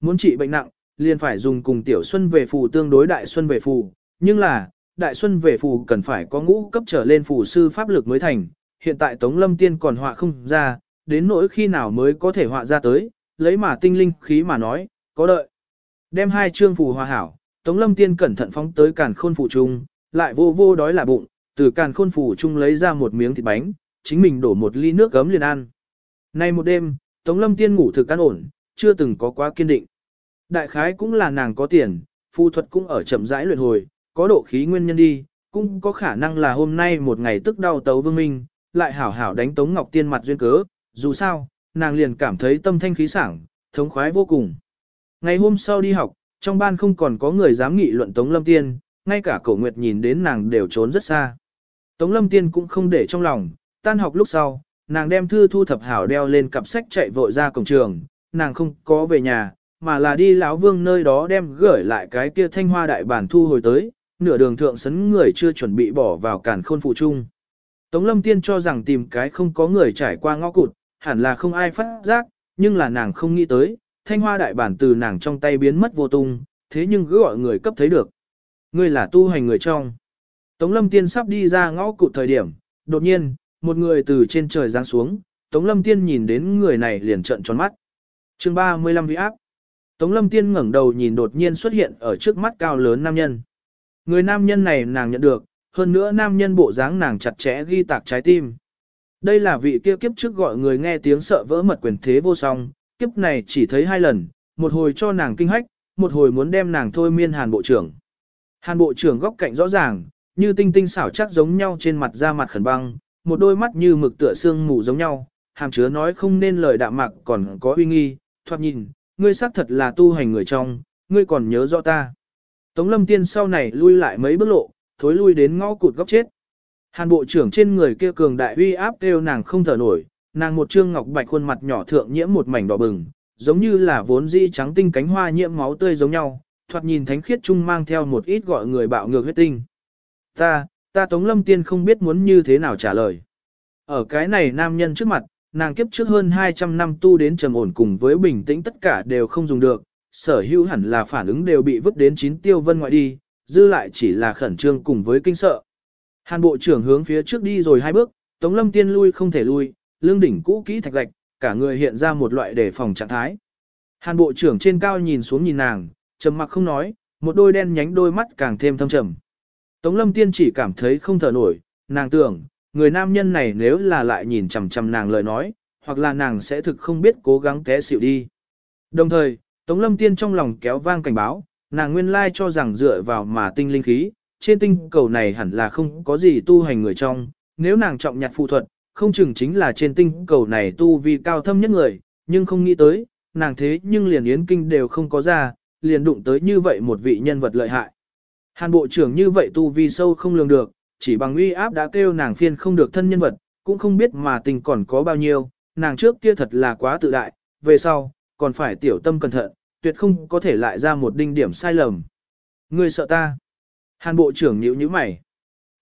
Muốn trị bệnh nặng, liền phải dùng cùng tiểu xuân về phù tương đối đại xuân về phù, nhưng là, đại xuân về phù cần phải có ngũ cấp trở lên phù sư pháp lực mới thành, hiện tại Tống Lâm Tiên còn họa không ra, đến nỗi khi nào mới có thể họa ra tới, lấy mà tinh linh khí mà nói, có đợi. Đem hai chương phù hòa hảo, Tống Lâm Tiên cẩn thận phóng tới càn khôn phù trung, lại vô vô đói là bụng, từ càn khôn phù trung lấy ra một miếng thịt bánh, chính mình đổ một ly nước gấm liền ăn. Nay một đêm, Tống Lâm Tiên ngủ thực an ổn, chưa từng có quá kiên định. Đại khái cũng là nàng có tiền, phu thuật cũng ở chậm rãi luyện hồi, có độ khí nguyên nhân đi, cũng có khả năng là hôm nay một ngày tức đau tấu vương minh, lại hảo hảo đánh Tống Ngọc Tiên mặt duyên cớ, dù sao, nàng liền cảm thấy tâm thanh khí sảng, thống khoái vô cùng. Ngày hôm sau đi học, trong ban không còn có người dám nghị luận Tống Lâm Tiên, ngay cả cổ nguyệt nhìn đến nàng đều trốn rất xa. Tống lâm tiên cũng không để trong lòng, tan học lúc sau, nàng đem thư thu thập hảo đeo lên cặp sách chạy vội ra cổng trường, nàng không có về nhà, mà là đi lão vương nơi đó đem gửi lại cái kia thanh hoa đại bản thu hồi tới, nửa đường thượng sấn người chưa chuẩn bị bỏ vào cản khôn phụ chung. Tống lâm tiên cho rằng tìm cái không có người trải qua ngõ cụt, hẳn là không ai phát giác, nhưng là nàng không nghĩ tới, thanh hoa đại bản từ nàng trong tay biến mất vô tung, thế nhưng cứ gọi người cấp thấy được. Ngươi là tu hành người trong. Tống lâm tiên sắp đi ra ngõ cụt thời điểm, đột nhiên, một người từ trên trời giáng xuống, Tống lâm tiên nhìn đến người này liền trợn tròn mắt. chương 35 vi áp. Tống lâm tiên ngẩng đầu nhìn đột nhiên xuất hiện ở trước mắt cao lớn nam nhân. Người nam nhân này nàng nhận được, hơn nữa nam nhân bộ dáng nàng chặt chẽ ghi tạc trái tim. Đây là vị kia kiếp trước gọi người nghe tiếng sợ vỡ mật quyền thế vô song, kiếp này chỉ thấy hai lần, một hồi cho nàng kinh hách, một hồi muốn đem nàng thôi miên hàn bộ trưởng. Hàn bộ trưởng góc cạnh rõ ràng, như tinh tinh xảo chắc giống nhau trên mặt da mặt khẩn băng, một đôi mắt như mực tựa xương mù giống nhau, hàm chứa nói không nên lời đạm mạc còn có uy nghi, thoạt nhìn, ngươi xác thật là tu hành người trong, ngươi còn nhớ rõ ta. Tống lâm tiên sau này lui lại mấy bước lộ, thối lui đến ngõ cụt góc chết. Hàn bộ trưởng trên người kia cường đại uy áp kêu nàng không thở nổi, nàng một trương ngọc bạch khuôn mặt nhỏ thượng nhiễm một mảnh đỏ bừng, giống như là vốn dĩ trắng tinh cánh hoa nhiễm máu tươi giống nhau, thoạt nhìn thánh khiết trung mang theo một ít gọi người bạo ngược huyết tinh. Ta, ta Tống Lâm Tiên không biết muốn như thế nào trả lời. Ở cái này nam nhân trước mặt, nàng kiếp trước hơn 200 năm tu đến trầm ổn cùng với bình tĩnh tất cả đều không dùng được, sở hữu hẳn là phản ứng đều bị vứt đến chín tiêu vân ngoại đi, dư lại chỉ là khẩn trương cùng với kinh sợ. Hàn bộ trưởng hướng phía trước đi rồi hai bước, Tống Lâm Tiên lui không thể lui, lưng đỉnh cũ kỹ thạch gạch, cả người hiện ra một loại đề phòng trạng thái. Hàn bộ trưởng trên cao nhìn xuống nhìn nàng, trầm mặc không nói, một đôi đen nhánh đôi mắt càng thêm thâm trầm. Tống Lâm Tiên chỉ cảm thấy không thở nổi, nàng tưởng, người nam nhân này nếu là lại nhìn chằm chằm nàng lời nói, hoặc là nàng sẽ thực không biết cố gắng té xỉu đi. Đồng thời, Tống Lâm Tiên trong lòng kéo vang cảnh báo, nàng nguyên lai cho rằng dựa vào mà tinh linh khí, trên tinh cầu này hẳn là không có gì tu hành người trong, nếu nàng trọng nhặt phụ thuật, không chừng chính là trên tinh cầu này tu vi cao thâm nhất người, nhưng không nghĩ tới, nàng thế nhưng liền yến kinh đều không có ra, liền đụng tới như vậy một vị nhân vật lợi hại. Hàn bộ trưởng như vậy tu vi sâu không lường được, chỉ bằng uy áp đã kêu nàng phiên không được thân nhân vật, cũng không biết mà tình còn có bao nhiêu, nàng trước kia thật là quá tự đại, về sau, còn phải tiểu tâm cẩn thận, tuyệt không có thể lại ra một đinh điểm sai lầm. Ngươi sợ ta. Hàn bộ trưởng nhíu nhíu mày.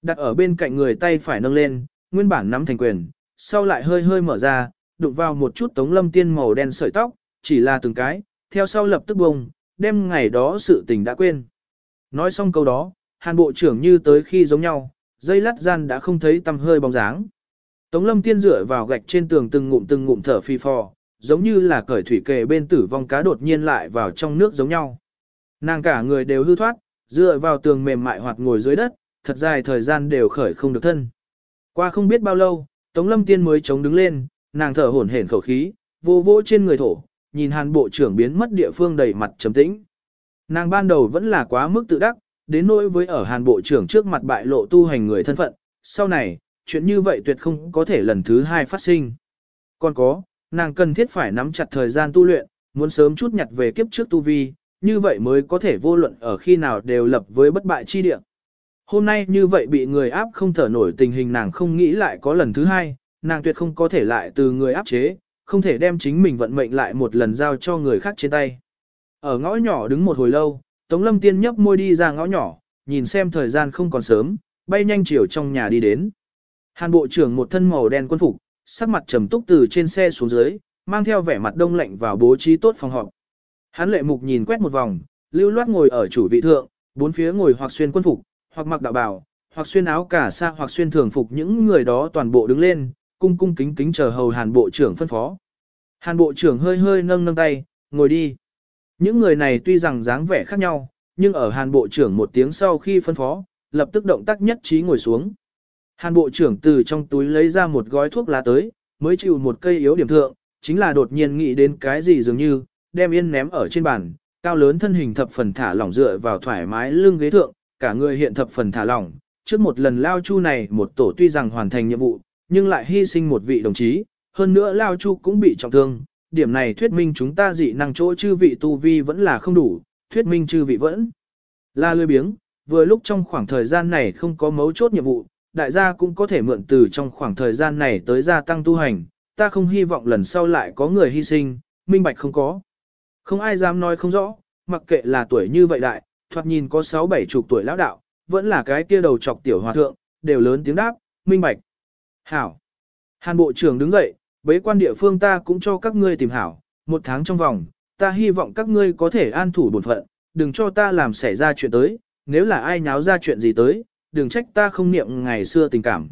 Đặt ở bên cạnh người tay phải nâng lên, nguyên bản nắm thành quyền, sau lại hơi hơi mở ra, đụng vào một chút tống lâm tiên màu đen sợi tóc, chỉ là từng cái, theo sau lập tức bông, đem ngày đó sự tình đã quên. Nói xong câu đó, hàn bộ trưởng như tới khi giống nhau, dây lắt gian đã không thấy tăm hơi bóng dáng. Tống lâm tiên dựa vào gạch trên tường từng ngụm từng ngụm thở phi phò, giống như là cởi thủy kề bên tử vong cá đột nhiên lại vào trong nước giống nhau. Nàng cả người đều hư thoát, dựa vào tường mềm mại hoặc ngồi dưới đất, thật dài thời gian đều khởi không được thân. Qua không biết bao lâu, Tống Lâm Tiên mới chống đứng lên, nàng thở hổn hển khẩu khí, vô vỗ trên người thổ, nhìn Hàn bộ trưởng biến mất địa phương đầy mặt trầm tĩnh. Nàng ban đầu vẫn là quá mức tự đắc, đến nỗi với ở Hàn bộ trưởng trước mặt bại lộ tu hành người thân phận, sau này, chuyện như vậy tuyệt không có thể lần thứ hai phát sinh. Còn có, nàng cần thiết phải nắm chặt thời gian tu luyện, muốn sớm chút nhặt về kiếp trước tu vi, như vậy mới có thể vô luận ở khi nào đều lập với bất bại chi địa. Hôm nay như vậy bị người áp không thở nổi tình hình nàng không nghĩ lại có lần thứ hai, nàng tuyệt không có thể lại từ người áp chế, không thể đem chính mình vận mệnh lại một lần giao cho người khác trên tay. Ở ngõ nhỏ đứng một hồi lâu, Tống Lâm Tiên nhấp môi đi ra ngõ nhỏ, nhìn xem thời gian không còn sớm, bay nhanh chiều trong nhà đi đến. Hàn bộ trưởng một thân màu đen quân phục, sắc mặt trầm túc từ trên xe xuống dưới, mang theo vẻ mặt đông lạnh vào bố trí tốt phòng họp. Hắn lệ mục nhìn quét một vòng, lưu loát ngồi ở chủ vị thượng, bốn phía ngồi hoặc xuyên quân phục, hoặc mặc đạo bào, hoặc xuyên áo cả sa hoặc xuyên thường phục những người đó toàn bộ đứng lên, cung cung kính kính chờ hầu Hàn bộ trưởng phân phó. Hàn bộ trưởng hơi hơi nâng nâng tay, ngồi đi. Những người này tuy rằng dáng vẻ khác nhau, nhưng ở Hàn bộ trưởng một tiếng sau khi phân phó, lập tức động tác nhất trí ngồi xuống. Hàn bộ trưởng từ trong túi lấy ra một gói thuốc lá tới, mới chịu một cây yếu điểm thượng, chính là đột nhiên nghĩ đến cái gì dường như, đem yên ném ở trên bàn, cao lớn thân hình thập phần thả lỏng dựa vào thoải mái lưng ghế thượng, cả người hiện thập phần thả lỏng. Trước một lần lao chu này một tổ tuy rằng hoàn thành nhiệm vụ, nhưng lại hy sinh một vị đồng chí, hơn nữa lao chu cũng bị trọng thương. Điểm này thuyết minh chúng ta dị năng chỗ chư vị tu vi vẫn là không đủ, thuyết minh chư vị vẫn là lười biếng, vừa lúc trong khoảng thời gian này không có mấu chốt nhiệm vụ, đại gia cũng có thể mượn từ trong khoảng thời gian này tới gia tăng tu hành, ta không hy vọng lần sau lại có người hy sinh, minh bạch không có. Không ai dám nói không rõ, mặc kệ là tuổi như vậy đại, thoạt nhìn có 6-7 chục tuổi lão đạo, vẫn là cái kia đầu chọc tiểu hòa thượng, đều lớn tiếng đáp, minh bạch. Hảo. Hàn bộ trưởng đứng dậy, bế quan địa phương ta cũng cho các ngươi tìm hảo, một tháng trong vòng, ta hy vọng các ngươi có thể an thủ bổn phận, đừng cho ta làm xảy ra chuyện tới, nếu là ai nháo ra chuyện gì tới, đừng trách ta không niệm ngày xưa tình cảm.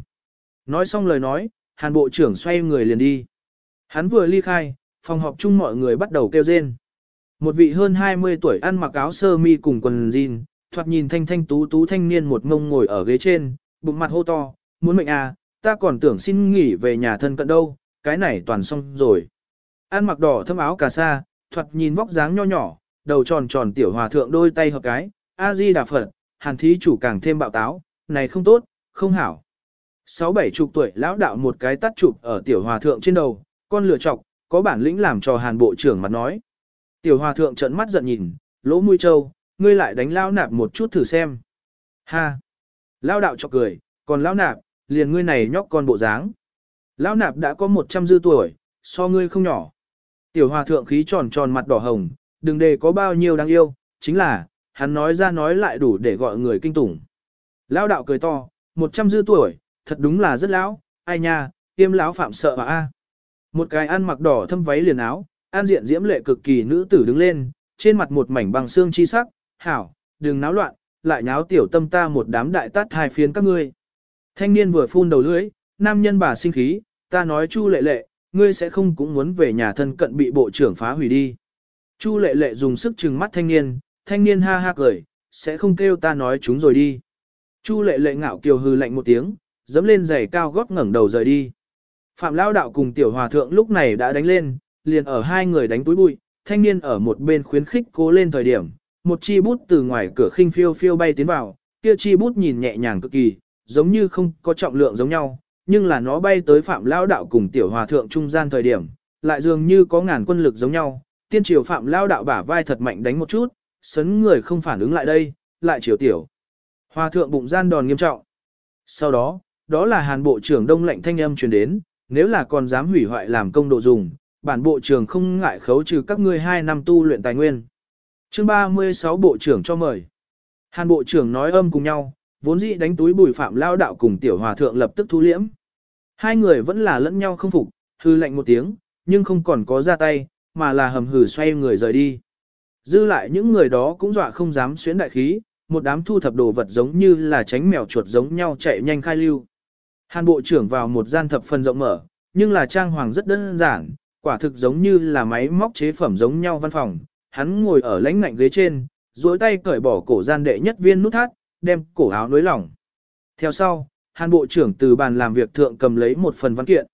Nói xong lời nói, hàn bộ trưởng xoay người liền đi. Hắn vừa ly khai, phòng họp chung mọi người bắt đầu kêu rên. Một vị hơn 20 tuổi ăn mặc áo sơ mi cùng quần jean, thoạt nhìn thanh thanh tú tú thanh niên một ngông ngồi ở ghế trên, bụng mặt hô to, muốn mệnh à, ta còn tưởng xin nghỉ về nhà thân cận đâu, cái này toàn xong rồi. Ăn mặc đỏ thâm áo cà sa, thoạt nhìn vóc dáng nho nhỏ, đầu tròn tròn tiểu hòa thượng đôi tay hợp cái, A-di đà Phật, hàn thí chủ càng thêm bạo táo, này không tốt, không hảo. Sáu bảy chục tuổi lão đạo một cái tắt chụp ở tiểu hòa thượng trên đầu, con lửa chọc, có bản lĩnh làm cho hàn bộ trưởng mặt nói. Tiểu hòa thượng trợn mắt giận nhìn, lỗ mũi trâu, ngươi lại đánh lao nạp một chút thử xem. Ha! Lao đạo chọc cười, còn lao nạp, liền ngươi này nhóc con bộ dáng. Lao nạp đã có một trăm dư tuổi, so ngươi không nhỏ. Tiểu hòa thượng khí tròn tròn mặt đỏ hồng, đừng đề có bao nhiêu đáng yêu, chính là, hắn nói ra nói lại đủ để gọi người kinh tủng. Lão đạo cười to, một trăm dư tuổi, thật đúng là rất lão, ai nha, tiêm lão phạm sợ mà a. Một cái ăn mặc đỏ thâm váy liền áo, an diện diễm lệ cực kỳ nữ tử đứng lên, trên mặt một mảnh bằng xương chi sắc, hảo, đừng náo loạn, lại nháo tiểu tâm ta một đám đại tát hai phiến các ngươi. Thanh niên vừa phun đầu lưỡi, nam nhân bà sinh khí, ta nói chu lệ lệ, ngươi sẽ không cũng muốn về nhà thân cận bị bộ trưởng phá hủy đi. Chu lệ lệ dùng sức trừng mắt thanh niên, thanh niên ha ha cười, sẽ không kêu ta nói chúng rồi đi. Chu lệ lệ ngạo kiều hư lạnh một tiếng, dẫm lên giày cao gót ngẩng đầu rời đi. Phạm Lao Đạo cùng Tiểu Hòa Thượng lúc này đã đánh lên, liền ở hai người đánh túi bụi, thanh niên ở một bên khuyến khích cố lên thời điểm, một chi bút từ ngoài cửa khinh phiêu phiêu bay tiến vào, kia chi bút nhìn nhẹ nhàng cực kỳ, giống như không có trọng lượng giống nhau, nhưng là nó bay tới Phạm Lao Đạo cùng Tiểu Hòa Thượng trung gian thời điểm, lại dường như có ngàn quân lực giống nhau, tiên triều Phạm Lao Đạo bả vai thật mạnh đánh một chút, sấn người không phản ứng lại đây, lại chiều Tiểu. Hòa Thượng bụng gian đòn nghiêm trọng. Sau đó, đó là Hàn Bộ trưởng Đông lệnh thanh âm truyền đến, nếu là còn dám hủy hoại làm công độ dùng, bản bộ trưởng không ngại khấu trừ các ngươi 2 năm tu luyện tài nguyên. Chương 36 bộ trưởng cho mời. Hàn bộ trưởng nói âm cùng nhau, vốn dĩ đánh túi bùi phạm lao đạo cùng tiểu hòa thượng lập tức thu liễm. Hai người vẫn là lẫn nhau không phục, hư lệnh một tiếng, nhưng không còn có ra tay, mà là hầm hử xoay người rời đi. Dư lại những người đó cũng dọa không dám xuyến đại khí, một đám thu thập đồ vật giống như là tránh mèo chuột giống nhau chạy nhanh khai lưu. Hàn bộ trưởng vào một gian thập phần rộng mở, nhưng là trang hoàng rất đơn giản, quả thực giống như là máy móc chế phẩm giống nhau văn phòng. Hắn ngồi ở lãnh ngạnh ghế trên, duỗi tay cởi bỏ cổ gian đệ nhất viên nút thắt, đem cổ áo nối lỏng. Theo sau, Hàn bộ trưởng từ bàn làm việc thượng cầm lấy một phần văn kiện.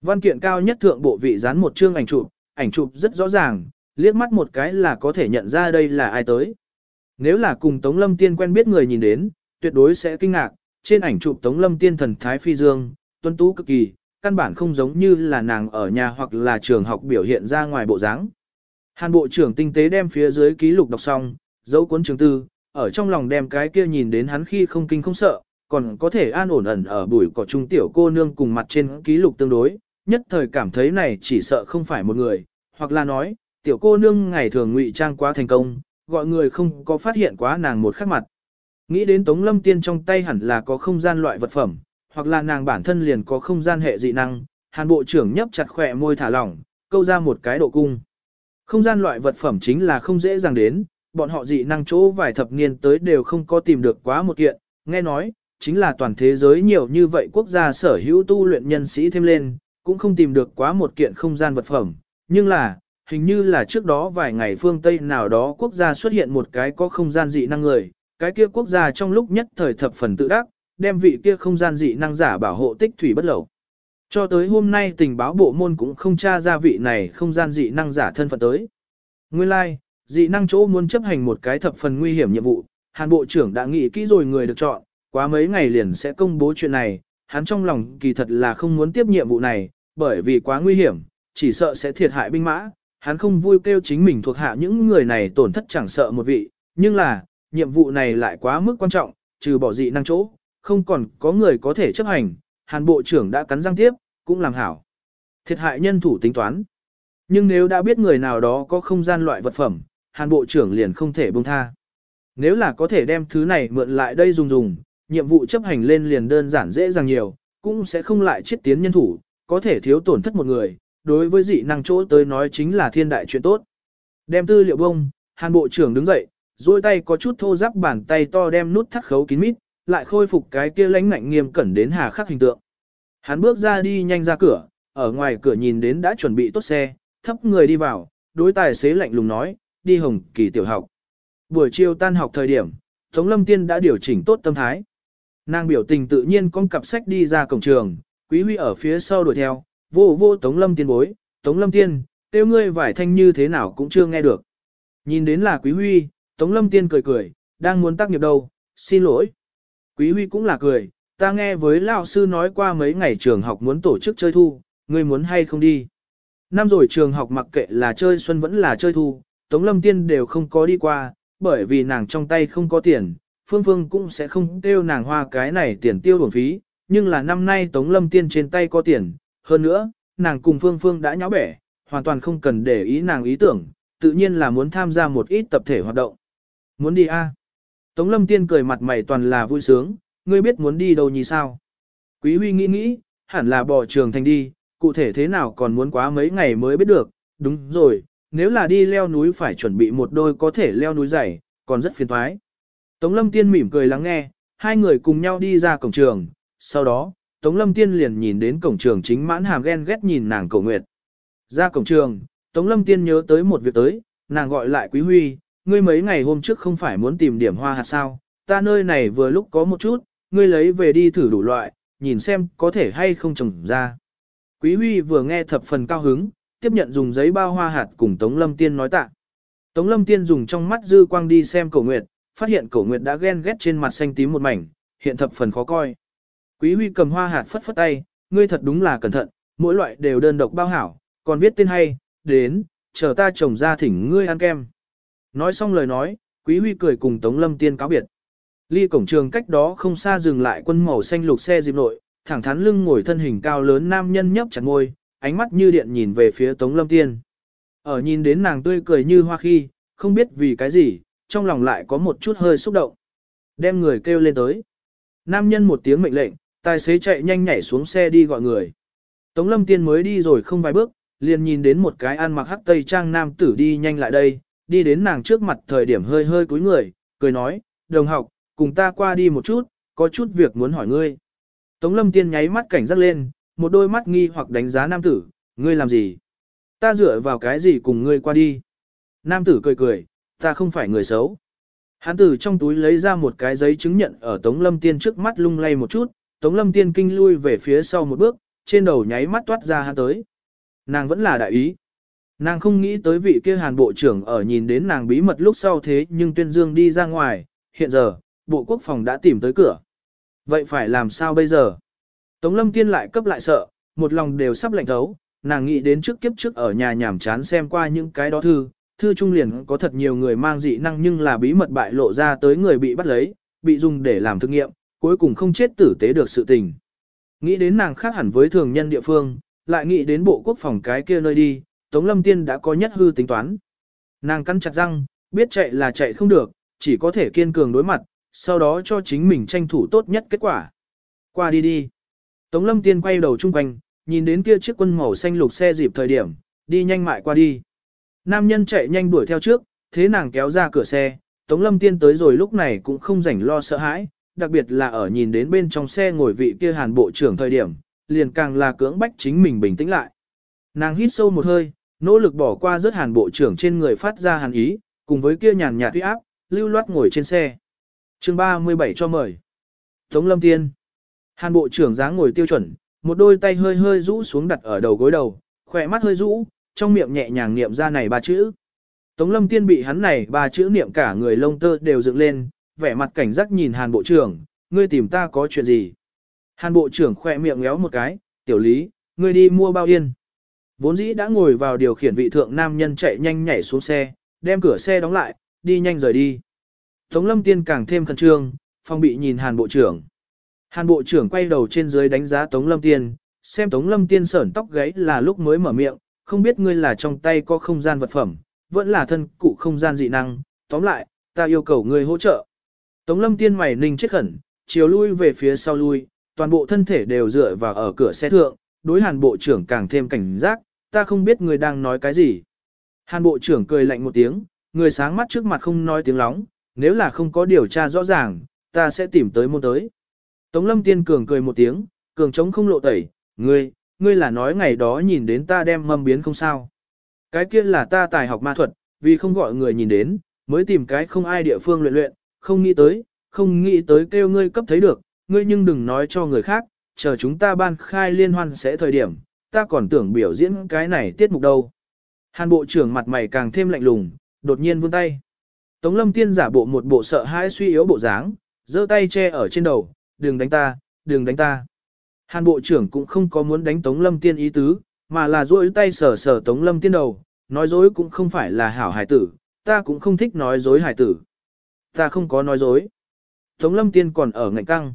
Văn kiện cao nhất thượng bộ vị dán một chương ảnh chụp, ảnh chụp rất rõ ràng, liếc mắt một cái là có thể nhận ra đây là ai tới. Nếu là cùng Tống Lâm Tiên quen biết người nhìn đến, tuyệt đối sẽ kinh ngạc, trên ảnh chụp Tống Lâm Tiên thần thái phi dương, tuấn tú cực kỳ, căn bản không giống như là nàng ở nhà hoặc là trường học biểu hiện ra ngoài bộ dáng. Hàn bộ trưởng tinh tế đem phía dưới ký lục đọc xong, dấu cuốn trường tư, ở trong lòng đem cái kia nhìn đến hắn khi không kinh không sợ, còn có thể an ổn ẩn ở bụi cỏ trung tiểu cô nương cùng mặt trên ký lục tương đối, nhất thời cảm thấy này chỉ sợ không phải một người, hoặc là nói, tiểu cô nương ngày thường ngụy trang quá thành công, gọi người không có phát hiện quá nàng một khắc mặt. Nghĩ đến Tống Lâm Tiên trong tay hẳn là có không gian loại vật phẩm, hoặc là nàng bản thân liền có không gian hệ dị năng, hàn bộ trưởng nhấp chặt khỏe môi thả lỏng, câu ra một cái độ cung. Không gian loại vật phẩm chính là không dễ dàng đến, bọn họ dị năng chỗ vài thập niên tới đều không có tìm được quá một kiện, nghe nói, chính là toàn thế giới nhiều như vậy quốc gia sở hữu tu luyện nhân sĩ thêm lên, cũng không tìm được quá một kiện không gian vật phẩm, nhưng là, hình như là trước đó vài ngày phương Tây nào đó quốc gia xuất hiện một cái có không gian dị năng người, cái kia quốc gia trong lúc nhất thời thập phần tự đắc, đem vị kia không gian dị năng giả bảo hộ tích thủy bất lẩu. Cho tới hôm nay tình báo bộ môn cũng không tra ra vị này không gian dị năng giả thân phận tới. Nguyên lai, like, dị năng chỗ muốn chấp hành một cái thập phần nguy hiểm nhiệm vụ, Hàn Bộ trưởng đã nghĩ kỹ rồi người được chọn, quá mấy ngày liền sẽ công bố chuyện này, hắn trong lòng kỳ thật là không muốn tiếp nhiệm vụ này, bởi vì quá nguy hiểm, chỉ sợ sẽ thiệt hại binh mã, hắn không vui kêu chính mình thuộc hạ những người này tổn thất chẳng sợ một vị, nhưng là, nhiệm vụ này lại quá mức quan trọng, trừ bỏ dị năng chỗ, không còn có người có thể chấp hành, hàn bộ trưởng đã cắn răng tiếp, cũng làm hảo. Thiệt hại nhân thủ tính toán. Nhưng nếu đã biết người nào đó có không gian loại vật phẩm, hàn bộ trưởng liền không thể buông tha. Nếu là có thể đem thứ này mượn lại đây dùng dùng, nhiệm vụ chấp hành lên liền đơn giản dễ dàng nhiều, cũng sẽ không lại chết tiến nhân thủ, có thể thiếu tổn thất một người, đối với dị năng chỗ tới nói chính là thiên đại chuyện tốt. Đem tư liệu bông, hàn bộ trưởng đứng dậy, duỗi tay có chút thô ráp bàn tay to đem nút thắt khấu kín mít, lại khôi phục cái kia lãnh ngạnh nghiêm cẩn đến hà khắc hình tượng. Hắn bước ra đi nhanh ra cửa, ở ngoài cửa nhìn đến đã chuẩn bị tốt xe, thấp người đi vào, đối tài xế lạnh lùng nói, đi hồng kỳ tiểu học. Buổi chiều tan học thời điểm, Tống Lâm Tiên đã điều chỉnh tốt tâm thái. Nàng biểu tình tự nhiên con cặp sách đi ra cổng trường, Quý Huy ở phía sau đuổi theo, vô vô Tống Lâm Tiên bối, Tống Lâm Tiên, tiêu ngươi vải thanh như thế nào cũng chưa nghe được. Nhìn đến là Quý Huy, Tống Lâm Tiên cười cười, đang muốn tác nghiệp đâu, xin lỗi. Quý Huy cũng là cười, ta nghe với lão sư nói qua mấy ngày trường học muốn tổ chức chơi thu, ngươi muốn hay không đi. Năm rồi trường học mặc kệ là chơi xuân vẫn là chơi thu, Tống Lâm Tiên đều không có đi qua, bởi vì nàng trong tay không có tiền, Phương Phương cũng sẽ không tiêu nàng hoa cái này tiền tiêu bổng phí, nhưng là năm nay Tống Lâm Tiên trên tay có tiền, hơn nữa, nàng cùng Phương Phương đã nháo bẻ, hoàn toàn không cần để ý nàng ý tưởng, tự nhiên là muốn tham gia một ít tập thể hoạt động. Muốn đi a? À? Tống Lâm Tiên cười mặt mày toàn là vui sướng, ngươi biết muốn đi đâu nhỉ sao? Quý Huy nghĩ nghĩ, hẳn là bỏ trường thành đi, cụ thể thế nào còn muốn quá mấy ngày mới biết được, đúng rồi, nếu là đi leo núi phải chuẩn bị một đôi có thể leo núi dày, còn rất phiền toái. Tống Lâm Tiên mỉm cười lắng nghe, hai người cùng nhau đi ra cổng trường, sau đó, Tống Lâm Tiên liền nhìn đến cổng trường chính mãn hàm ghen ghét nhìn nàng cầu nguyệt. Ra cổng trường, Tống Lâm Tiên nhớ tới một việc tới, nàng gọi lại Quý Huy, ngươi mấy ngày hôm trước không phải muốn tìm điểm hoa hạt sao, ta nơi này vừa lúc có một chút, ngươi lấy về đi thử đủ loại, nhìn xem có thể hay không trồng ra. Quý Huy vừa nghe thập phần cao hứng, tiếp nhận dùng giấy bao hoa hạt cùng Tống Lâm Tiên nói tạ. Tống Lâm Tiên dùng trong mắt dư quang đi xem cổ nguyệt, phát hiện cổ nguyệt đã ghen ghét trên mặt xanh tím một mảnh, hiện thập phần khó coi. Quý Huy cầm hoa hạt phất phất tay, ngươi thật đúng là cẩn thận, mỗi loại đều đơn độc bao hảo, còn viết tên hay, đến, chờ ta trồng ra thỉnh ngươi ăn kem. Nói xong lời nói, Quý Huy cười cùng Tống Lâm Tiên cáo biệt. Ly cổng trường cách đó không xa dừng lại quân màu xanh lục xe dịp nội, thẳng thắn lưng ngồi thân hình cao lớn nam nhân nhấp chặt ngôi, ánh mắt như điện nhìn về phía Tống Lâm Tiên. Ở nhìn đến nàng tươi cười như hoa khi, không biết vì cái gì, trong lòng lại có một chút hơi xúc động. Đem người kêu lên tới. Nam nhân một tiếng mệnh lệnh, tài xế chạy nhanh nhảy xuống xe đi gọi người. Tống Lâm Tiên mới đi rồi không vài bước, liền nhìn đến một cái ăn mặc hắc tây trang nam tử đi nhanh lại đây, đi đến nàng trước mặt thời điểm hơi hơi cúi người, cười nói, đồng học, cùng ta qua đi một chút, có chút việc muốn hỏi ngươi. Tống lâm tiên nháy mắt cảnh giác lên, một đôi mắt nghi hoặc đánh giá nam tử, ngươi làm gì? Ta dựa vào cái gì cùng ngươi qua đi? Nam tử cười cười, ta không phải người xấu. Hán tử trong túi lấy ra một cái giấy chứng nhận ở Tống Lâm Tiên trước mắt lung lay một chút, Tống Lâm Tiên kinh lui về phía sau một bước, trên đầu nháy mắt toát ra hắn tới. Nàng vẫn là đại ý. Nàng không nghĩ tới vị kia hàn bộ trưởng ở nhìn đến nàng bí mật lúc sau thế nhưng tuyên dương đi ra ngoài, hiện giờ, bộ quốc phòng đã tìm tới cửa. Vậy phải làm sao bây giờ? Tống lâm tiên lại cấp lại sợ, một lòng đều sắp lạnh thấu, nàng nghĩ đến trước kiếp trước ở nhà nhảm chán xem qua những cái đó thư, thư trung liền có thật nhiều người mang dị năng nhưng là bí mật bại lộ ra tới người bị bắt lấy, bị dùng để làm thực nghiệm, cuối cùng không chết tử tế được sự tình. Nghĩ đến nàng khác hẳn với thường nhân địa phương, lại nghĩ đến bộ quốc phòng cái kia nơi đi, Tống Lâm Tiên đã có nhất hư tính toán. Nàng cắn chặt răng, biết chạy là chạy không được, chỉ có thể kiên cường đối mặt, sau đó cho chính mình tranh thủ tốt nhất kết quả. Qua đi đi. Tống Lâm Tiên quay đầu chung quanh, nhìn đến kia chiếc quân màu xanh lục xe dịp thời điểm, đi nhanh mại qua đi. Nam nhân chạy nhanh đuổi theo trước, thế nàng kéo ra cửa xe, Tống Lâm Tiên tới rồi lúc này cũng không rảnh lo sợ hãi, đặc biệt là ở nhìn đến bên trong xe ngồi vị kia hàn bộ trưởng thời điểm, liền càng là cưỡng bách chính mình bình tĩnh lại. Nàng hít sâu một hơi, nỗ lực bỏ qua rất hàn bộ trưởng trên người phát ra hàn ý, cùng với kia nhàn nhạt uy áp, lưu loát ngồi trên xe. chương 37 cho mời. Tống Lâm Tiên. Hàn bộ trưởng dáng ngồi tiêu chuẩn, một đôi tay hơi hơi rũ xuống đặt ở đầu gối đầu, khỏe mắt hơi rũ, trong miệng nhẹ nhàng niệm ra này ba chữ. Tống Lâm Tiên bị hắn này ba chữ niệm cả người lông tơ đều dựng lên, vẻ mặt cảnh giác nhìn Hàn bộ trưởng, ngươi tìm ta có chuyện gì? Hàn bộ trưởng khỏe miệng ngéo một cái, tiểu lý, ngươi đi mua bao yên. Vốn dĩ đã ngồi vào điều khiển vị thượng nam nhân chạy nhanh nhảy xuống xe, đem cửa xe đóng lại, đi nhanh rời đi. Tống lâm tiên càng thêm khẩn trương, phong bị nhìn hàn bộ trưởng. Hàn bộ trưởng quay đầu trên dưới đánh giá Tống lâm tiên, xem Tống lâm tiên sởn tóc gáy là lúc mới mở miệng, không biết ngươi là trong tay có không gian vật phẩm, vẫn là thân cụ không gian dị năng, tóm lại, ta yêu cầu ngươi hỗ trợ. Tống lâm tiên mày ninh chết khẩn, chiều lui về phía sau lui, toàn bộ thân thể đều dựa vào ở cửa xe thượng, đối hàn bộ trưởng càng thêm cảnh giác, ta không biết người đang nói cái gì. Hàn bộ trưởng cười lạnh một tiếng, người sáng mắt trước mặt không nói tiếng lóng, nếu là không có điều tra rõ ràng, ta sẽ tìm tới môn tới. Tống lâm tiên cường cười một tiếng, cường trống không lộ tẩy, ngươi, ngươi là nói ngày đó nhìn đến ta đem mâm biến không sao. Cái kia là ta tài học ma thuật, vì không gọi người nhìn đến, mới tìm cái không ai địa phương luyện luyện, không nghĩ tới, không nghĩ tới kêu ngươi cấp thấy được, ngươi nhưng đừng nói cho người khác, chờ chúng ta ban khai liên hoan sẽ thời điểm, ta còn tưởng biểu diễn cái này tiết mục đâu. Hàn bộ trưởng mặt mày càng thêm lạnh lùng, đột nhiên vươn tay. Tống lâm tiên giả bộ một bộ sợ hãi suy yếu bộ dáng, giơ tay che ở trên đầu, đừng đánh ta, đừng đánh ta. Hàn bộ trưởng cũng không có muốn đánh Tống lâm tiên ý tứ, mà là duỗi tay sờ sờ Tống lâm tiên đầu, nói dối cũng không phải là hảo hải tử, ta cũng không thích nói dối hải tử. Ta không có nói dối. Tống lâm tiên còn ở ngạnh căng.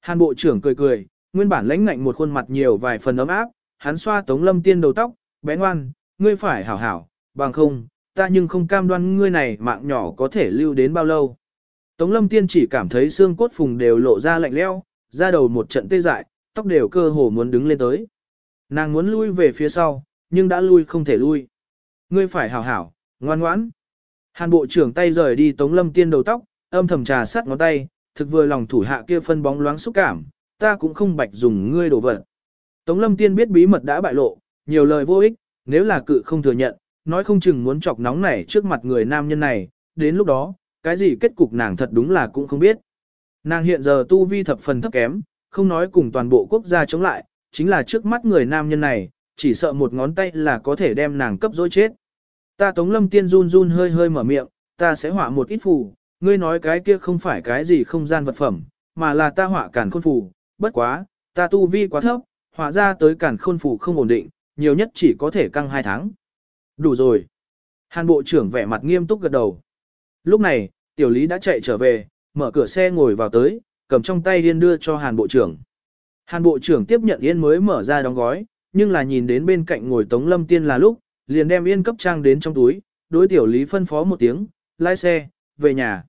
Hàn bộ trưởng cười cười, nguyên bản lãnh ngạnh một khuôn mặt nhiều vài phần ấm áp, hắn xoa Tống lâm tiên đầu tóc, bé ngoan, ngươi phải hảo hảo, bằng không, ta nhưng không cam đoan ngươi này mạng nhỏ có thể lưu đến bao lâu. Tống lâm tiên chỉ cảm thấy xương cốt phùng đều lộ ra lạnh leo, ra đầu một trận tê dại, tóc đều cơ hồ muốn đứng lên tới. Nàng muốn lui về phía sau, nhưng đã lui không thể lui. Ngươi phải hảo hảo, ngoan ngoãn. Hàn bộ trưởng tay rời đi tống lâm tiên đầu tóc, âm thầm trà sắt ngón tay, thực vừa lòng thủ hạ kia phân bóng loáng xúc cảm, ta cũng không bạch dùng ngươi đổ vật. Tống lâm tiên biết bí mật đã bại lộ, nhiều lời vô ích, nếu là cự không thừa nhận, nói không chừng muốn chọc nóng nảy trước mặt người nam nhân này, đến lúc đó, cái gì kết cục nàng thật đúng là cũng không biết. Nàng hiện giờ tu vi thập phần thấp kém, không nói cùng toàn bộ quốc gia chống lại, chính là trước mắt người nam nhân này, chỉ sợ một ngón tay là có thể đem nàng cấp dối chết. Ta Tống Lâm Tiên run run hơi hơi mở miệng, ta sẽ họa một ít phù, ngươi nói cái kia không phải cái gì không gian vật phẩm, mà là ta họa cản khôn phù, bất quá, ta tu vi quá thấp, họa ra tới cản khôn phù không ổn định, nhiều nhất chỉ có thể căng hai tháng. Đủ rồi. Hàn bộ trưởng vẻ mặt nghiêm túc gật đầu. Lúc này, tiểu lý đã chạy trở về, mở cửa xe ngồi vào tới, cầm trong tay yên đưa cho hàn bộ trưởng. Hàn bộ trưởng tiếp nhận yên mới mở ra đóng gói, nhưng là nhìn đến bên cạnh ngồi tống lâm tiên là lúc, liền đem yên cấp trang đến trong túi, đối tiểu lý phân phó một tiếng, lái xe, về nhà.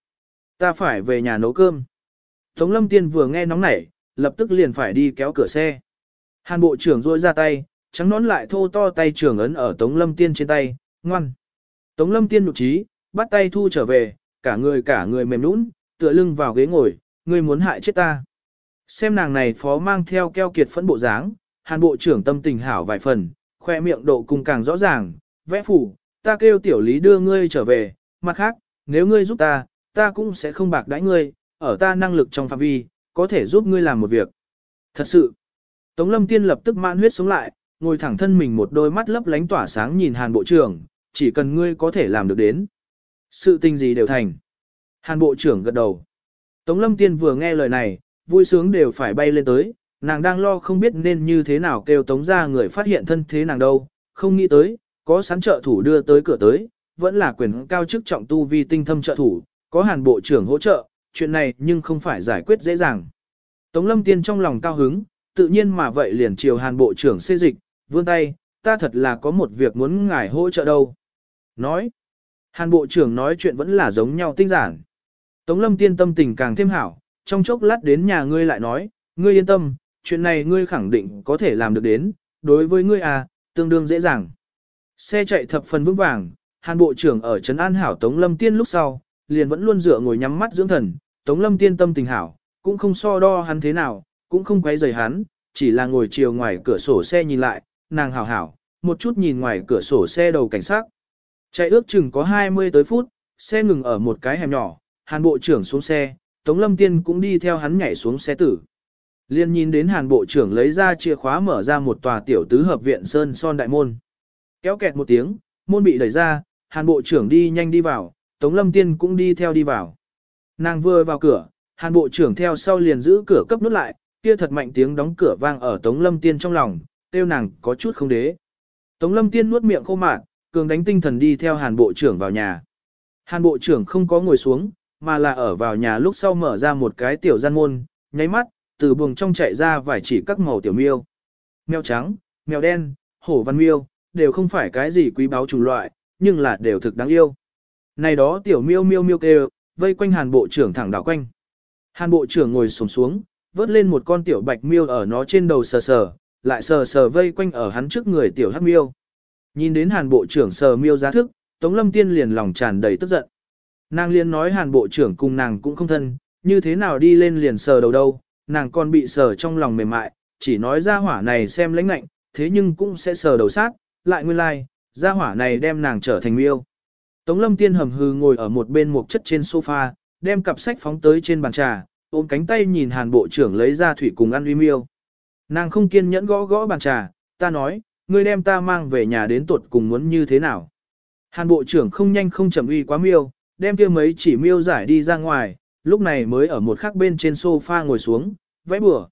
Ta phải về nhà nấu cơm. Tống lâm tiên vừa nghe nóng nảy, lập tức liền phải đi kéo cửa xe. Hàn bộ trưởng rôi ra tay, trắng nón lại thô to tay trưởng ấn ở Tống Lâm Tiên trên tay, ngoan. Tống Lâm Tiên nhục trí, bắt tay thu trở về, cả người cả người mềm nũng, tựa lưng vào ghế ngồi, ngươi muốn hại chết ta. Xem nàng này phó mang theo keo kiệt phẫn bộ dáng, hàn bộ trưởng tâm tình hảo vài phần, khoe miệng độ cùng càng rõ ràng, vẽ phủ, ta kêu tiểu lý đưa ngươi trở về, mặt khác, nếu ngươi giúp ta, ta cũng sẽ không bạc đãi ngươi, ở ta năng lực trong phạm vi, có thể giúp ngươi làm một việc. Thật sự, Tống Lâm Tiên lập tức mãn huyết sống lại, ngồi thẳng thân mình một đôi mắt lấp lánh tỏa sáng nhìn Hàn Bộ trưởng, chỉ cần ngươi có thể làm được đến. Sự tình gì đều thành. Hàn Bộ trưởng gật đầu. Tống Lâm Tiên vừa nghe lời này, vui sướng đều phải bay lên tới, nàng đang lo không biết nên như thế nào kêu Tống ra người phát hiện thân thế nàng đâu, không nghĩ tới, có sán trợ thủ đưa tới cửa tới, vẫn là quyền cao chức trọng tu vi tinh thâm trợ thủ, có Hàn Bộ trưởng hỗ trợ, chuyện này nhưng không phải giải quyết dễ dàng. Tống Lâm Tiên trong lòng cao hứng, tự nhiên mà vậy liền chiều Hàn Bộ trưởng xê dịch, vươn tay, ta thật là có một việc muốn ngài hỗ trợ đâu. Nói, hàn bộ trưởng nói chuyện vẫn là giống nhau tinh giản. Tống lâm tiên tâm tình càng thêm hảo, trong chốc lát đến nhà ngươi lại nói, ngươi yên tâm, chuyện này ngươi khẳng định có thể làm được đến, đối với ngươi à, tương đương dễ dàng. Xe chạy thập phần vững vàng, hàn bộ trưởng ở Trấn An Hảo Tống Lâm Tiên lúc sau, liền vẫn luôn dựa ngồi nhắm mắt dưỡng thần, Tống Lâm Tiên tâm tình hảo, cũng không so đo hắn thế nào, cũng không quấy rầy hắn, chỉ là ngồi chiều ngoài cửa sổ xe nhìn lại, nàng hảo hảo, một chút nhìn ngoài cửa sổ xe đầu cảnh sát. Chạy ước chừng có 20 tới phút, xe ngừng ở một cái hẻm nhỏ, hàn bộ trưởng xuống xe, Tống Lâm Tiên cũng đi theo hắn nhảy xuống xe tử. Liên nhìn đến hàn bộ trưởng lấy ra chìa khóa mở ra một tòa tiểu tứ hợp viện sơn son đại môn. Kéo kẹt một tiếng, môn bị đẩy ra, hàn bộ trưởng đi nhanh đi vào, Tống Lâm Tiên cũng đi theo đi vào. Nàng vừa vào cửa, hàn bộ trưởng theo sau liền giữ cửa cấp nút lại, kia thật mạnh tiếng đóng cửa vang ở Tống Lâm Tiên trong lòng, tiêu nàng có chút không đế. Tống lâm tiên nuốt miệng khô mạn, cường đánh tinh thần đi theo hàn bộ trưởng vào nhà. Hàn bộ trưởng không có ngồi xuống, mà là ở vào nhà lúc sau mở ra một cái tiểu gian môn, nháy mắt, từ buồng trong chạy ra vài chỉ các màu tiểu miêu. Mèo trắng, mèo đen, hổ văn miêu, đều không phải cái gì quý báu chủng loại, nhưng là đều thực đáng yêu. Này đó tiểu miêu miêu miêu kêu, vây quanh hàn bộ trưởng thẳng đảo quanh. Hàn bộ trưởng ngồi xổm xuống, vớt lên một con tiểu bạch miêu ở nó trên đầu sờ sờ, lại sờ sờ vây quanh ở hắn trước người tiểu hắc miêu. Nhìn đến hàn bộ trưởng sờ miêu giá thức, Tống Lâm Tiên liền lòng tràn đầy tức giận. Nàng liền nói hàn bộ trưởng cùng nàng cũng không thân, như thế nào đi lên liền sờ đầu đâu, nàng còn bị sờ trong lòng mềm mại, chỉ nói ra hỏa này xem lãnh lạnh, thế nhưng cũng sẽ sờ đầu sát, lại nguyên lai, like, ra hỏa này đem nàng trở thành miêu. Tống lâm tiên hầm hừ ngồi ở một bên một chất trên sofa, đem cặp sách phóng tới trên bàn trà, ôm cánh tay nhìn hàn bộ trưởng lấy ra thủy cùng ăn uy miêu. Nàng không kiên nhẫn gõ gõ bàn trà, ta nói, ngươi đem ta mang về nhà đến tuột cùng muốn như thế nào. Hàn bộ trưởng không nhanh không chậm uy quá miêu, đem kia mấy chỉ miêu giải đi ra ngoài, lúc này mới ở một khắc bên trên sofa ngồi xuống, vẽ bừa.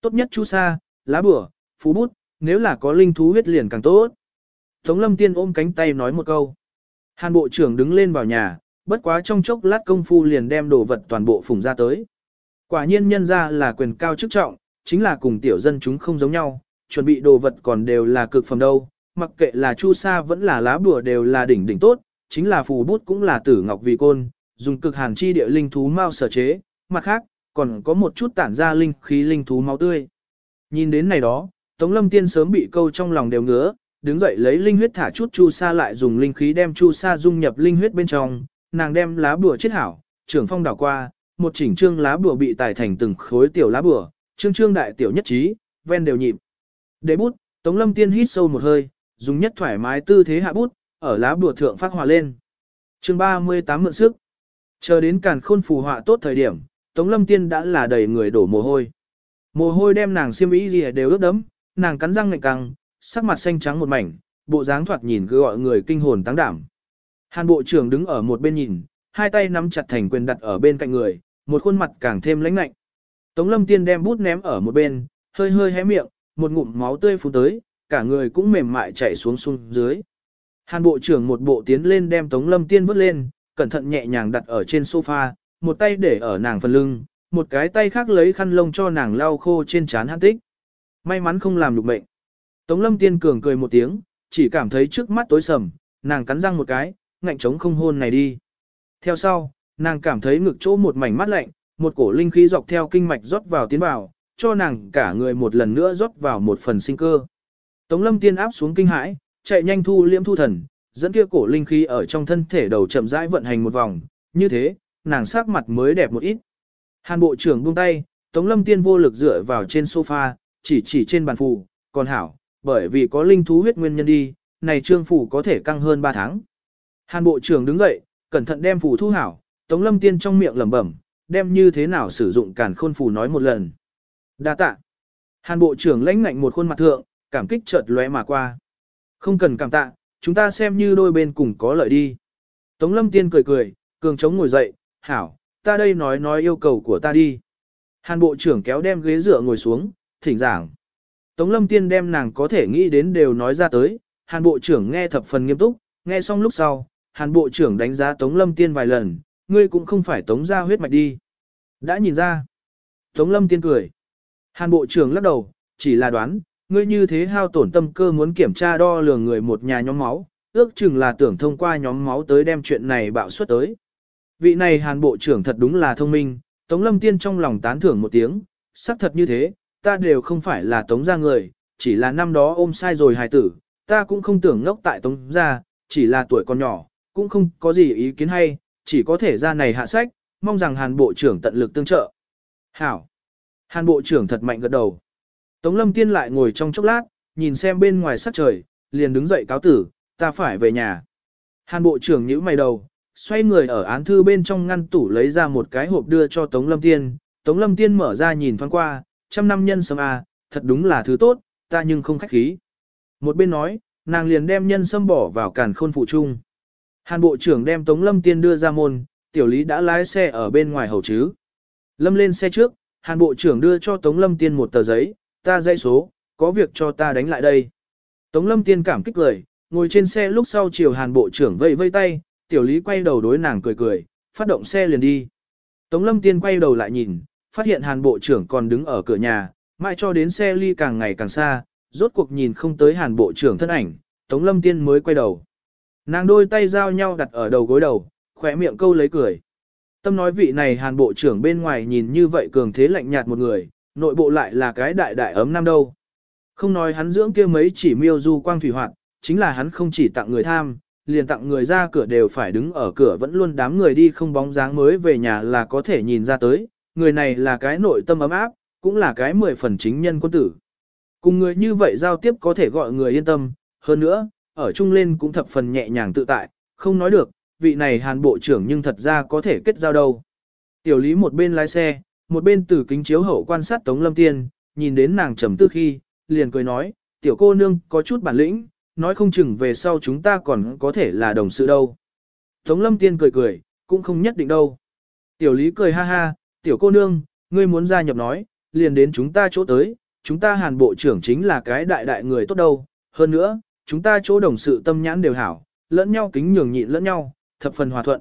Tốt nhất chú sa, lá bừa, phú bút, nếu là có linh thú huyết liền càng tốt. Tống lâm tiên ôm cánh tay nói một câu. Hàn bộ trưởng đứng lên vào nhà, bất quá trong chốc lát công phu liền đem đồ vật toàn bộ phủng ra tới. Quả nhiên nhân ra là quyền cao chức trọng, chính là cùng tiểu dân chúng không giống nhau, chuẩn bị đồ vật còn đều là cực phẩm đâu, mặc kệ là chu sa vẫn là lá bùa đều là đỉnh đỉnh tốt, chính là phù bút cũng là tử ngọc vị côn, dùng cực hàn chi địa linh thú mau sở chế, mặt khác, còn có một chút tản ra linh khí linh thú máu tươi. Nhìn đến này đó, Tống Lâm Tiên sớm bị câu trong lòng đều ngứa, đứng dậy lấy linh huyết thả chút chu sa lại dùng linh khí đem chu sa dung nhập linh huyết bên trong, nàng đem lá bùa chết hảo, trưởng phong đảo qua, một chỉnh trương lá bùa bị tải thành từng khối tiểu lá bùa, trương trương đại tiểu nhất trí, ven đều nhịp. Đế bút, Tống Lâm Tiên hít sâu một hơi, dùng nhất thoải mái tư thế hạ bút, ở lá bùa thượng phát hòa lên. Chương 38 mượn sức. Chờ đến càn khôn phù họa tốt thời điểm, Tống Lâm Tiên đã là đầy người đổ mồ hôi. Mồ hôi đem nàng xiêm y gì đều ướt đẫm, nàng cắn răng ngạnh căng, sắc mặt xanh trắng một mảnh, bộ dáng thoạt nhìn cứ gọi người kinh hồn táng đảm. Hàn bộ trưởng đứng ở một bên nhìn, hai tay nắm chặt thành quyền đặt ở bên cạnh người, một khuôn mặt càng thêm lãnh lạnh. Tống Lâm Tiên đem bút ném ở một bên, hơi hơi hé miệng, một ngụm máu tươi phun tới, cả người cũng mềm mại chảy xuống xuống dưới. Hàn bộ trưởng một bộ tiến lên đem Tống Lâm Tiên vứt lên, cẩn thận nhẹ nhàng đặt ở trên sofa, một tay để ở nàng phần lưng, một cái tay khác lấy khăn lông cho nàng lau khô trên trán hắn tích. May mắn không làm được bệnh. Tống lâm tiên cường cười một tiếng, chỉ cảm thấy trước mắt tối sầm, nàng cắn răng một cái, ngạnh chống không hôn này đi. Theo sau, nàng cảm thấy ngực chỗ một mảnh mát lạnh, một cổ linh khí dọc theo kinh mạch rót vào tiến vào, cho nàng cả người một lần nữa rót vào một phần sinh cơ. Tống lâm tiên áp xuống kinh hãi, chạy nhanh thu liễm thu thần, dẫn kia cổ linh khí ở trong thân thể đầu chậm rãi vận hành một vòng, như thế, nàng sắc mặt mới đẹp một ít. Hàn bộ trưởng buông tay, Tống lâm tiên vô lực dựa vào trên sofa, chỉ chỉ trên bàn phù, còn hảo, bởi vì có linh thú huyết nguyên nhân đi, này trương phủ có thể căng hơn 3 tháng. Hàn bộ trưởng đứng dậy, cẩn thận đem phủ thu hảo, Tống Lâm Tiên trong miệng lẩm bẩm, đem như thế nào sử dụng càn khôn phủ nói một lần. Đa tạ. Hàn bộ trưởng lãnh ngạnh một khuôn mặt thượng, cảm kích chợt lóe mà qua. Không cần cảm tạ, chúng ta xem như đôi bên cùng có lợi đi. Tống Lâm Tiên cười cười, cường chống ngồi dậy, hảo, ta đây nói nói yêu cầu của ta đi. Hàn bộ trưởng kéo đem ghế dựa ngồi xuống, thỉnh giảng. Tống Lâm Tiên đem nàng có thể nghĩ đến đều nói ra tới, Hàn Bộ trưởng nghe thập phần nghiêm túc, nghe xong lúc sau, Hàn Bộ trưởng đánh giá Tống Lâm Tiên vài lần, ngươi cũng không phải Tống ra huyết mạch đi. Đã nhìn ra. Tống Lâm Tiên cười. Hàn Bộ trưởng lắc đầu, chỉ là đoán, ngươi như thế hao tổn tâm cơ muốn kiểm tra đo lường người một nhà nhóm máu, ước chừng là tưởng thông qua nhóm máu tới đem chuyện này bạo suất tới. Vị này Hàn Bộ trưởng thật đúng là thông minh, Tống Lâm Tiên trong lòng tán thưởng một tiếng, xác thật như thế, ta đều không phải là tống gia người, chỉ là năm đó ôm sai rồi hài tử, ta cũng không tưởng ngốc tại tống gia, chỉ là tuổi còn nhỏ, cũng không có gì ý kiến hay, chỉ có thể ra này hạ sách, mong rằng hàn bộ trưởng tận lực tương trợ. Hảo! Hàn bộ trưởng thật mạnh gật đầu. Tống lâm tiên lại ngồi trong chốc lát, nhìn xem bên ngoài sắc trời, liền đứng dậy cáo tử, ta phải về nhà. Hàn bộ trưởng nhíu mày đầu, xoay người ở án thư bên trong ngăn tủ lấy ra một cái hộp đưa cho Tống Lâm Tiên. Tống Lâm Tiên mở ra nhìn thoáng qua, trăm năm nhân sâm à, thật đúng là thứ tốt, ta nhưng không khách khí. Một bên nói, nàng liền đem nhân sâm bỏ vào càn khôn phụ trung. Hàn bộ trưởng đem Tống Lâm Tiên đưa ra môn, tiểu lý đã lái xe ở bên ngoài hầu chứ. Lâm lên xe trước, Hàn bộ trưởng đưa cho Tống Lâm Tiên một tờ giấy, ta dây số, có việc cho ta đánh lại đây. Tống Lâm Tiên cảm kích cười, ngồi trên xe lúc sau chiều Hàn bộ trưởng vây vây tay, tiểu lý quay đầu đối nàng cười cười, phát động xe liền đi. Tống Lâm Tiên quay đầu lại nhìn, phát hiện Hàn Bộ trưởng còn đứng ở cửa nhà, mãi cho đến xe ly càng ngày càng xa, rốt cuộc nhìn không tới Hàn Bộ trưởng thân ảnh, Tống Lâm Tiên mới quay đầu. Nàng đôi tay giao nhau đặt ở đầu gối đầu, khỏe miệng câu lấy cười. Tâm nói vị này Hàn Bộ trưởng bên ngoài nhìn như vậy cường thế lạnh nhạt một người, nội bộ lại là cái đại đại ấm năm đâu. Không nói hắn dưỡng kia mấy chỉ miêu du quang thủy hoạt, chính là hắn không chỉ tặng người tham, liền tặng người ra cửa đều phải đứng ở cửa vẫn luôn đám người đi không bóng dáng mới về nhà là có thể nhìn ra tới, người này là cái nội tâm ấm áp, cũng là cái mười phần chính nhân quân tử. Cùng người như vậy giao tiếp có thể gọi người yên tâm, hơn nữa, ở chung lên cũng thập phần nhẹ nhàng tự tại, không nói được, vị này hàn bộ trưởng nhưng thật ra có thể kết giao đâu. Tiểu lý một bên lái xe, một bên từ kính chiếu hậu quan sát Tống Lâm Tiên, nhìn đến nàng trầm tư khi, liền cười nói, tiểu cô nương có chút bản lĩnh, nói không chừng về sau chúng ta còn có thể là đồng sự đâu. Tống lâm tiên cười cười, cũng không nhất định đâu. Tiểu lý cười ha ha, tiểu cô nương, ngươi muốn gia nhập nói, liền đến chúng ta chỗ tới, chúng ta hàn bộ trưởng chính là cái đại đại người tốt đâu. Hơn nữa, chúng ta chỗ đồng sự tâm nhãn đều hảo, lẫn nhau kính nhường nhịn lẫn nhau, thập phần hòa thuận.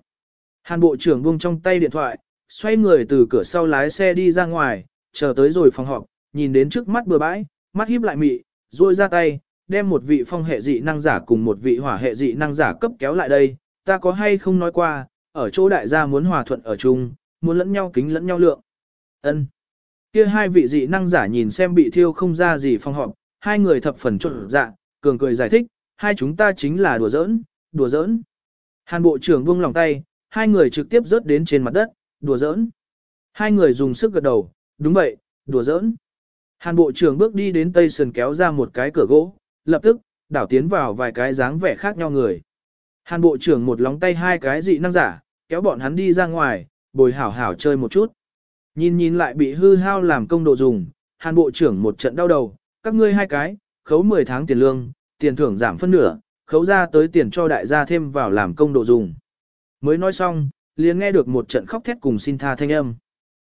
Hàn bộ trưởng buông trong tay điện thoại, xoay người từ cửa sau lái xe đi ra ngoài, chờ tới rồi phòng họp, nhìn đến trước mắt bừa bãi, mắt híp lại mị, rồi ra tay, đem một vị phong hệ dị năng giả cùng một vị hỏa hệ dị năng giả cấp kéo lại đây, ta có hay không nói qua, ở chỗ đại gia muốn hòa thuận ở chung, muốn lẫn nhau kính lẫn nhau lượng. Ân. Kia hai vị dị năng giả nhìn xem bị thiêu không ra gì phong họp, hai người thập phần trộn dạ, cường cười giải thích, hai chúng ta chính là đùa giỡn, đùa giỡn. Hàn bộ trưởng buông lòng tay, hai người trực tiếp rớt đến trên mặt đất, đùa giỡn. Hai người dùng sức gật đầu, đúng vậy, đùa giỡn. Hàn bộ trưởng bước đi đến tây sườn kéo ra một cái cửa gỗ, lập tức, đảo tiến vào vài cái dáng vẻ khác nhau người. Hàn bộ trưởng một lóng tay hai cái dị năng giả, kéo bọn hắn đi ra ngoài, bồi hảo hảo chơi một chút. Nhìn nhìn lại bị hư hao làm công độ dùng, hàn bộ trưởng một trận đau đầu, các ngươi hai cái, khấu 10 tháng tiền lương, tiền thưởng giảm phân nửa, khấu ra tới tiền cho đại gia thêm vào làm công độ dùng. Mới nói xong, liền nghe được một trận khóc thét cùng xin tha thanh âm.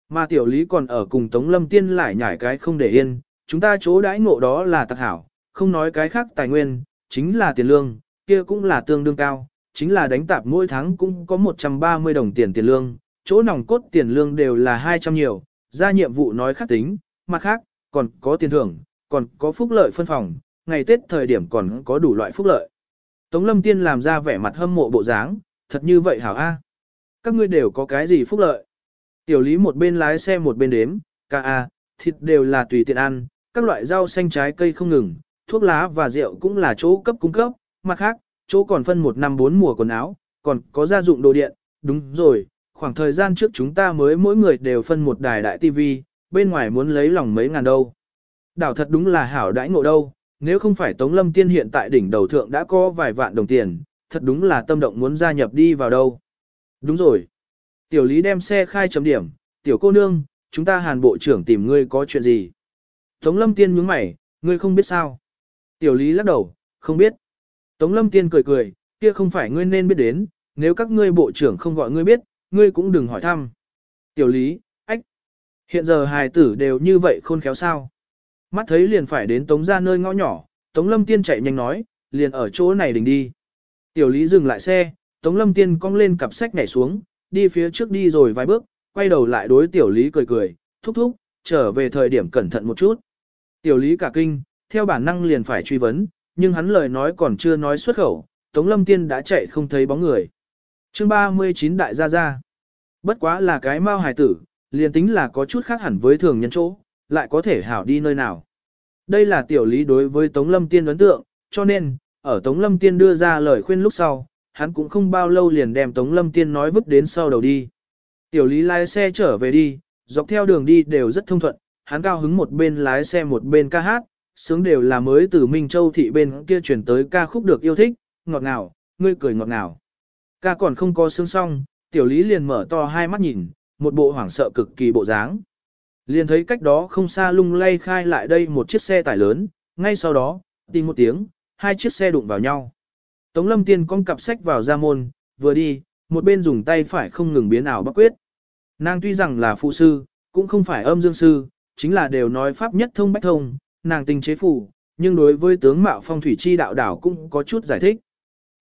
Mà tiểu lý còn ở cùng Tống Lâm Tiên lại nhảy cái không để yên, chúng ta chỗ đãi ngộ đó là tặc hảo, không nói cái khác tài nguyên, chính là tiền lương, kia cũng là tương đương cao, chính là đánh tạp mỗi tháng cũng có 130 đồng tiền tiền lương, chỗ nòng cốt tiền lương đều là 200 nhiều, ra nhiệm vụ nói khác tính, mặt khác, còn có tiền thưởng, còn có phúc lợi phân phòng, ngày Tết thời điểm còn có đủ loại phúc lợi. Tống Lâm Tiên làm ra vẻ mặt hâm mộ bộ dáng, thật như vậy hảo a. Các ngươi đều có cái gì phúc lợi? Tiểu lý một bên lái xe một bên đếm, ca a, à, thịt đều là tùy tiện ăn, các loại rau xanh trái cây không ngừng, thuốc lá và rượu cũng là chỗ cấp cung cấp, mặt khác, chỗ còn phân một năm bốn mùa quần áo, còn có gia dụng đồ điện, đúng rồi, khoảng thời gian trước chúng ta mới mỗi người đều phân một đài đại tivi, bên ngoài muốn lấy lòng mấy ngàn đâu. Đảo thật đúng là hảo đãi ngộ đâu, nếu không phải Tống Lâm Tiên hiện tại đỉnh đầu thượng đã có vài vạn đồng tiền, thật đúng là tâm động muốn gia nhập đi vào đâu. Đúng rồi. Tiểu Lý đem xe khai chấm điểm, tiểu cô nương, chúng ta hàn bộ trưởng tìm ngươi có chuyện gì. Tống Lâm Tiên nhướng mày, ngươi không biết sao. Tiểu Lý lắc đầu, không biết. Tống Lâm Tiên cười cười, kia không phải ngươi nên biết đến, nếu các ngươi bộ trưởng không gọi ngươi biết, ngươi cũng đừng hỏi thăm. Tiểu Lý, ách, hiện giờ hài tử đều như vậy khôn khéo sao. Mắt thấy liền phải đến Tống ra nơi ngõ nhỏ, Tống Lâm Tiên chạy nhanh nói, liền ở chỗ này đình đi. Tiểu Lý dừng lại xe, Tống Lâm Tiên cong lên cặp sách nhảy xuống, đi phía trước đi rồi vài bước, quay đầu lại đối Tiểu Lý cười cười, thúc thúc, trở về thời điểm cẩn thận một chút. Tiểu Lý cả kinh, theo bản năng liền phải truy vấn, nhưng hắn lời nói còn chưa nói xuất khẩu, Tống Lâm Tiên đã chạy không thấy bóng người. chương 39 đại gia gia. Bất quá là cái mau hài tử, liền tính là có chút khác hẳn với thường nhân chỗ, lại có thể hảo đi nơi nào. Đây là tiểu lý đối với Tống Lâm Tiên ấn tượng, cho nên, ở Tống Lâm Tiên đưa ra lời khuyên lúc sau, hắn cũng không bao lâu liền đem Tống Lâm Tiên nói vứt đến sau đầu đi. Tiểu lý lái xe trở về đi, dọc theo đường đi đều rất thông thuận, hắn cao hứng một bên lái xe một bên ca hát, sướng đều là mới từ Minh Châu thị bên kia chuyển tới ca khúc được yêu thích, ngọt ngào, ngươi cười ngọt ngào. Ca còn không có sướng xong, tiểu lý liền mở to hai mắt nhìn, một bộ hoảng sợ cực kỳ bộ dáng. Liền thấy cách đó không xa lung lay khai lại đây một chiếc xe tải lớn, ngay sau đó, tìm một tiếng, hai chiếc xe đụng vào nhau. Tống lâm tiên con cặp sách vào ra môn, vừa đi, một bên dùng tay phải không ngừng biến ảo bắc quyết. Nàng tuy rằng là phụ sư, cũng không phải âm dương sư, chính là đều nói pháp nhất thông bách thông, nàng tình chế phủ, nhưng đối với tướng mạo phong thủy chi đạo đảo cũng có chút giải thích.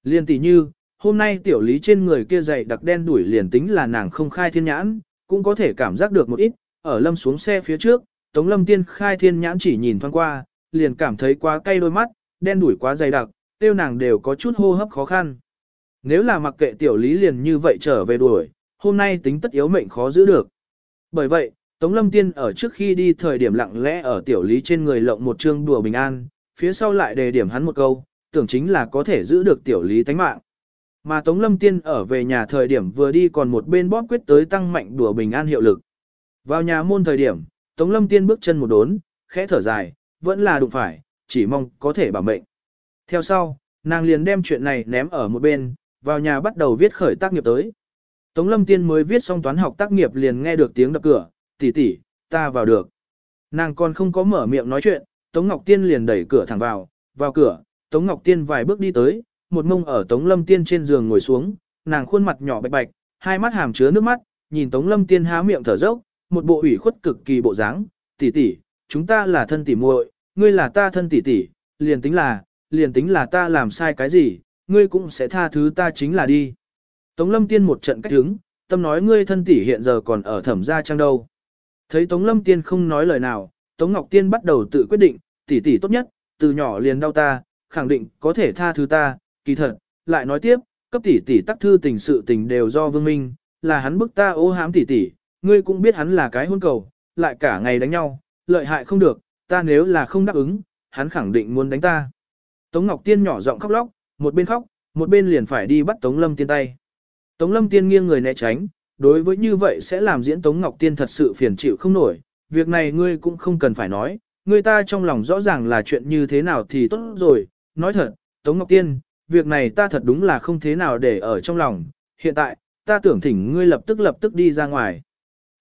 Liên tỷ như, hôm nay tiểu lý trên người kia dày đặc đen đuổi liền tính là nàng không khai thiên nhãn, cũng có thể cảm giác được một ít, ở lâm xuống xe phía trước, Tống Lâm Tiên khai thiên nhãn chỉ nhìn thoáng qua, liền cảm thấy quá cay đôi mắt, đen đuổi quá dày đặc, tiêu nàng đều có chút hô hấp khó khăn. Nếu là mặc kệ tiểu lý liền như vậy trở về đuổi, hôm nay tính tất yếu mệnh khó giữ được. Bởi vậy, Tống Lâm Tiên ở trước khi đi thời điểm lặng lẽ ở tiểu lý trên người lộng một chương đùa bình an, phía sau lại đề điểm hắn một câu, tưởng chính là có thể giữ được tiểu lý tánh mạng. Mà Tống Lâm Tiên ở về nhà thời điểm vừa đi còn một bên bóp quyết tới tăng mạnh đùa bình an hiệu lực. Vào nhà môn thời điểm, Tống Lâm Tiên bước chân một đốn, khẽ thở dài, vẫn là đụng phải, chỉ mong có thể bảo mệnh. Theo sau, nàng liền đem chuyện này ném ở một bên, vào nhà bắt đầu viết khởi tác nghiệp tới. Tống Lâm Tiên mới viết xong toán học tác nghiệp liền nghe được tiếng đập cửa, tỷ tỷ, ta vào được. Nàng còn không có mở miệng nói chuyện, Tống Ngọc Tiên liền đẩy cửa thẳng vào, vào cửa, Tống Ngọc Tiên vài bước đi tới, một mông ở Tống Lâm Tiên trên giường ngồi xuống, nàng khuôn mặt nhỏ bạch bạch, hai mắt hàm chứa nước mắt, nhìn Tống Lâm Tiên há miệng thở dốc, một bộ ủy khuất cực kỳ bộ dáng, tỷ tỷ, chúng ta là thân tỷ muội, ngươi là ta thân tỷ tỷ, liền tính là, liền tính là ta làm sai cái gì, ngươi cũng sẽ tha thứ ta chính là đi. Tống Lâm Tiên một trận cách hứng, tâm nói ngươi thân tỷ hiện giờ còn ở thẩm gia trang đâu. Thấy Tống Lâm Tiên không nói lời nào, Tống Ngọc Tiên bắt đầu tự quyết định, tỷ tỷ tốt nhất, từ nhỏ liền đau ta, khẳng định có thể tha thứ ta, kỳ thật, lại nói tiếp, cấp tỷ tỷ tắc thư tình sự tình đều do Vương Minh, là hắn bức ta ô hãm tỷ tỷ, ngươi cũng biết hắn là cái hôn cầu, lại cả ngày đánh nhau, lợi hại không được, ta nếu là không đáp ứng, hắn khẳng định muốn đánh ta. Tống Ngọc Tiên nhỏ giọng khóc lóc, một bên khóc, một bên liền phải đi bắt Tống Lâm Tiên tay. Tống Lâm Tiên nghiêng người né tránh, đối với như vậy sẽ làm diễn Tống Ngọc Tiên thật sự phiền chịu không nổi, việc này ngươi cũng không cần phải nói, người ta trong lòng rõ ràng là chuyện như thế nào thì tốt rồi, nói thật, Tống Ngọc Tiên, việc này ta thật đúng là không thế nào để ở trong lòng, hiện tại, ta tưởng thỉnh ngươi lập tức lập tức đi ra ngoài.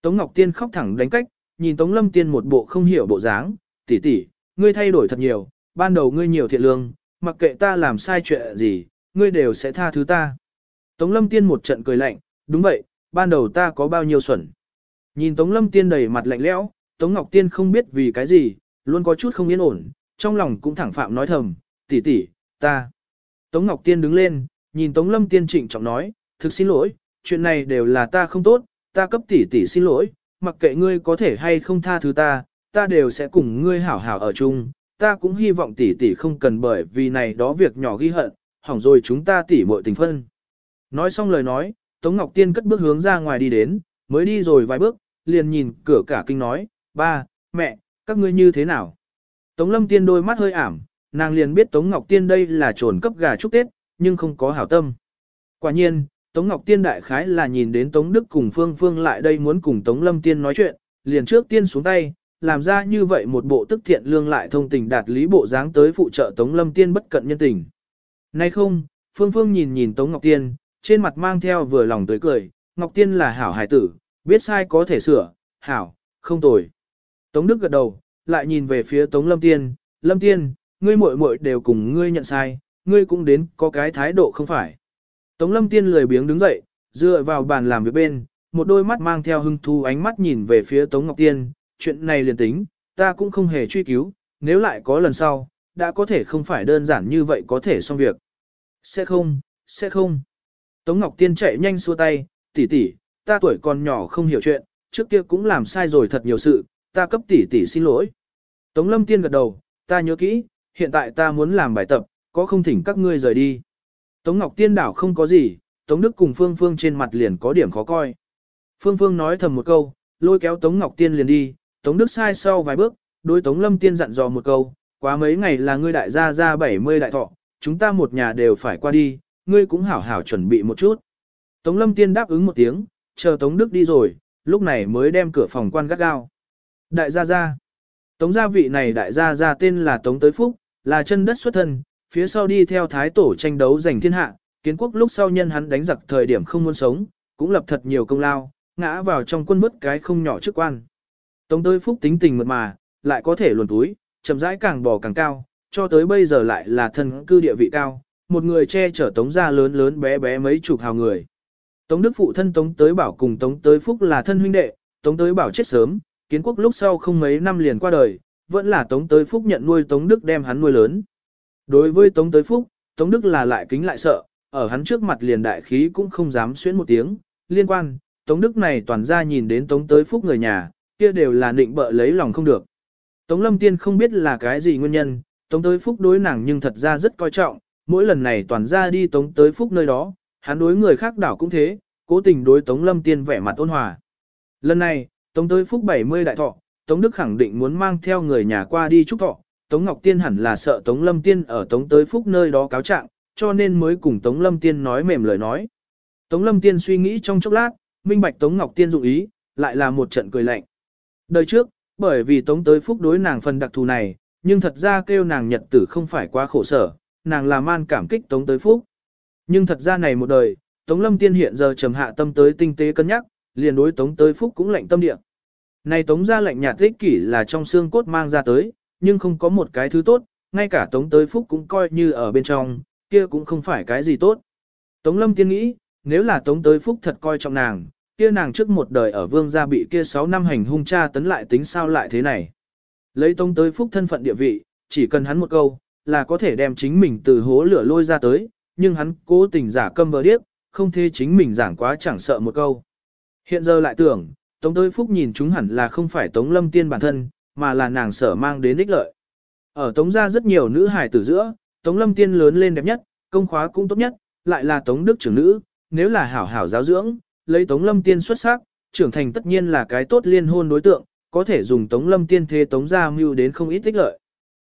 Tống Ngọc Tiên khóc thẳng đánh cách, nhìn Tống Lâm Tiên một bộ không hiểu bộ dáng, tỷ tỷ, ngươi thay đổi thật nhiều, ban đầu ngươi nhiều thiện lương, mặc kệ ta làm sai chuyện gì, ngươi đều sẽ tha thứ ta. Tống Lâm Tiên một trận cười lạnh, đúng vậy, ban đầu ta có bao nhiêu xuẩn. Nhìn Tống Lâm Tiên đầy mặt lạnh lẽo, Tống Ngọc Tiên không biết vì cái gì, luôn có chút không yên ổn, trong lòng cũng thẳng phạm nói thầm, tỷ tỷ, ta. Tống Ngọc Tiên đứng lên, nhìn Tống Lâm Tiên trịnh trọng nói, thực xin lỗi, chuyện này đều là ta không tốt, ta cấp tỷ tỷ xin lỗi, mặc kệ ngươi có thể hay không tha thứ ta, ta đều sẽ cùng ngươi hảo hảo ở chung, ta cũng hy vọng tỷ tỷ không cần bởi vì này đó việc nhỏ ghi hận, hỏng rồi chúng ta tỷ muội tình phân. Nói xong lời nói, Tống Ngọc Tiên cất bước hướng ra ngoài đi đến, mới đi rồi vài bước, liền nhìn cửa cả kinh nói, ba, mẹ, các ngươi như thế nào? Tống Lâm Tiên đôi mắt hơi ảm, nàng liền biết Tống Ngọc Tiên đây là trồn cấp gà chúc Tết, nhưng không có hảo tâm. Quả nhiên, Tống Ngọc Tiên đại khái là nhìn đến Tống Đức cùng Phương Phương lại đây muốn cùng Tống Lâm Tiên nói chuyện, liền trước tiên xuống tay, làm ra như vậy một bộ tức thiện lương lại thông tình đạt lý bộ dáng tới phụ trợ Tống Lâm Tiên bất cận nhân tình. Nay không, Phương Phương nhìn nhìn Tống Ngọc Tiên, trên mặt mang theo vừa lòng tới cười, Ngọc Tiên là hảo hải tử, biết sai có thể sửa, hảo, không tồi. Tống Đức gật đầu, lại nhìn về phía Tống Lâm Tiên, Lâm Tiên, ngươi muội muội đều cùng ngươi nhận sai, ngươi cũng đến có cái thái độ không phải. Tống Lâm Tiên lười biếng đứng dậy, dựa vào bàn làm việc bên, một đôi mắt mang theo hưng thu ánh mắt nhìn về phía Tống Ngọc Tiên, chuyện này liền tính, ta cũng không hề truy cứu, nếu lại có lần sau, đã có thể không phải đơn giản như vậy có thể xong việc. Sẽ không, sẽ không. Tống Ngọc Tiên chạy nhanh xua tay, tỷ tỷ, ta tuổi còn nhỏ không hiểu chuyện, trước kia cũng làm sai rồi thật nhiều sự, ta cấp tỷ tỷ xin lỗi. Tống Lâm Tiên gật đầu, ta nhớ kỹ, hiện tại ta muốn làm bài tập, có không thỉnh các ngươi rời đi. Tống Ngọc Tiên đảo không có gì, Tống Đức cùng Phương Phương trên mặt liền có điểm khó coi. Phương Phương nói thầm một câu, lôi kéo Tống Ngọc Tiên liền đi, Tống Đức sai sau vài bước, đối Tống Lâm Tiên dặn dò một câu, quá mấy ngày là ngươi đại gia ra 70 đại thọ, chúng ta một nhà đều phải qua đi, ngươi cũng hảo hảo chuẩn bị một chút. Tống Lâm Tiên đáp ứng một tiếng, chờ Tống Đức đi rồi, lúc này mới đem cửa phòng quan gắt gao. Đại gia gia. Tống gia vị này đại gia gia tên là Tống Tới Phúc, là chân đất xuất thân, phía sau đi theo thái tổ tranh đấu giành thiên hạ, kiến quốc lúc sau nhân hắn đánh giặc thời điểm không muốn sống, cũng lập thật nhiều công lao, ngã vào trong quân vứt cái không nhỏ chức quan. Tống Tới Phúc tính tình mượt mà, lại có thể luồn túi, chậm rãi càng bò càng cao, cho tới bây giờ lại là thân cư địa vị cao, một người che chở Tống gia lớn lớn bé bé mấy chục hào người. Tống Đức phụ thân Tống Tới Bảo cùng Tống Tới Phúc là thân huynh đệ, Tống Tới Bảo chết sớm, kiến quốc lúc sau không mấy năm liền qua đời, vẫn là Tống Tới Phúc nhận nuôi Tống Đức đem hắn nuôi lớn. Đối với Tống Tới Phúc, Tống Đức là lại kính lại sợ, ở hắn trước mặt liền đại khí cũng không dám xuyến một tiếng, liên quan, Tống Đức này toàn ra nhìn đến Tống tới phúc người nhà, kia đều là định bợ lấy lòng không được. Tống Lâm Tiên không biết là cái gì nguyên nhân, Tống tới phúc đối nàng nhưng thật ra rất coi trọng, mỗi lần này toàn ra đi Tống tới phúc nơi đó, hắn đối người khác đảo cũng thế, cố tình đối Tống Lâm Tiên vẻ mặt ôn hòa. Lần này, Tống tới phúc 70 đại thọ, Tống Đức khẳng định muốn mang theo người nhà qua đi chúc thọ, Tống Ngọc Tiên hẳn là sợ Tống Lâm Tiên ở Tống tới phúc nơi đó cáo trạng, cho nên mới cùng Tống Lâm Tiên nói mềm lời nói. Tống Lâm Tiên suy nghĩ trong chốc lát, minh bạch Tống Ngọc Tiên dụng ý, lại là một trận cười lạnh. Đời trước, bởi vì Tống tới phúc đối nàng phần đặc thù này, nhưng thật ra kêu nàng nhật tử không phải quá khổ sở, nàng là man cảm kích Tống tới phúc. Nhưng thật ra này một đời, Tống Lâm Tiên hiện giờ trầm hạ tâm tới tinh tế cân nhắc, liền đối Tống tới phúc cũng lạnh tâm địa. Này Tống ra lệnh nhạt thích kỷ là trong xương cốt mang ra tới, nhưng không có một cái thứ tốt, ngay cả Tống tới phúc cũng coi như ở bên trong, kia cũng không phải cái gì tốt. Tống Lâm Tiên nghĩ, nếu là Tống tới phúc thật coi trọng nàng, kia nàng trước một đời ở vương gia bị kia 6 năm hành hung cha tấn lại tính sao lại thế này. Lấy Tống tới phúc thân phận địa vị, chỉ cần hắn một câu, là có thể đem chính mình từ hố lửa lôi ra tới, nhưng hắn cố tình giả câm vờ điếc, không thế chính mình giảng quá chẳng sợ một câu. Hiện giờ lại tưởng, Tống tới phúc nhìn chúng hẳn là không phải Tống Lâm Tiên bản thân, mà là nàng sở mang đến ích lợi. Ở Tống gia rất nhiều nữ hài tử giữa, Tống Lâm Tiên lớn lên đẹp nhất, công khóa cũng tốt nhất, lại là Tống Đức trưởng nữ, nếu là hảo hảo giáo dưỡng, lấy Tống Lâm Tiên xuất sắc, trưởng thành tất nhiên là cái tốt liên hôn đối tượng, có thể dùng Tống Lâm Tiên thế Tống gia mưu đến không ít tích lợi.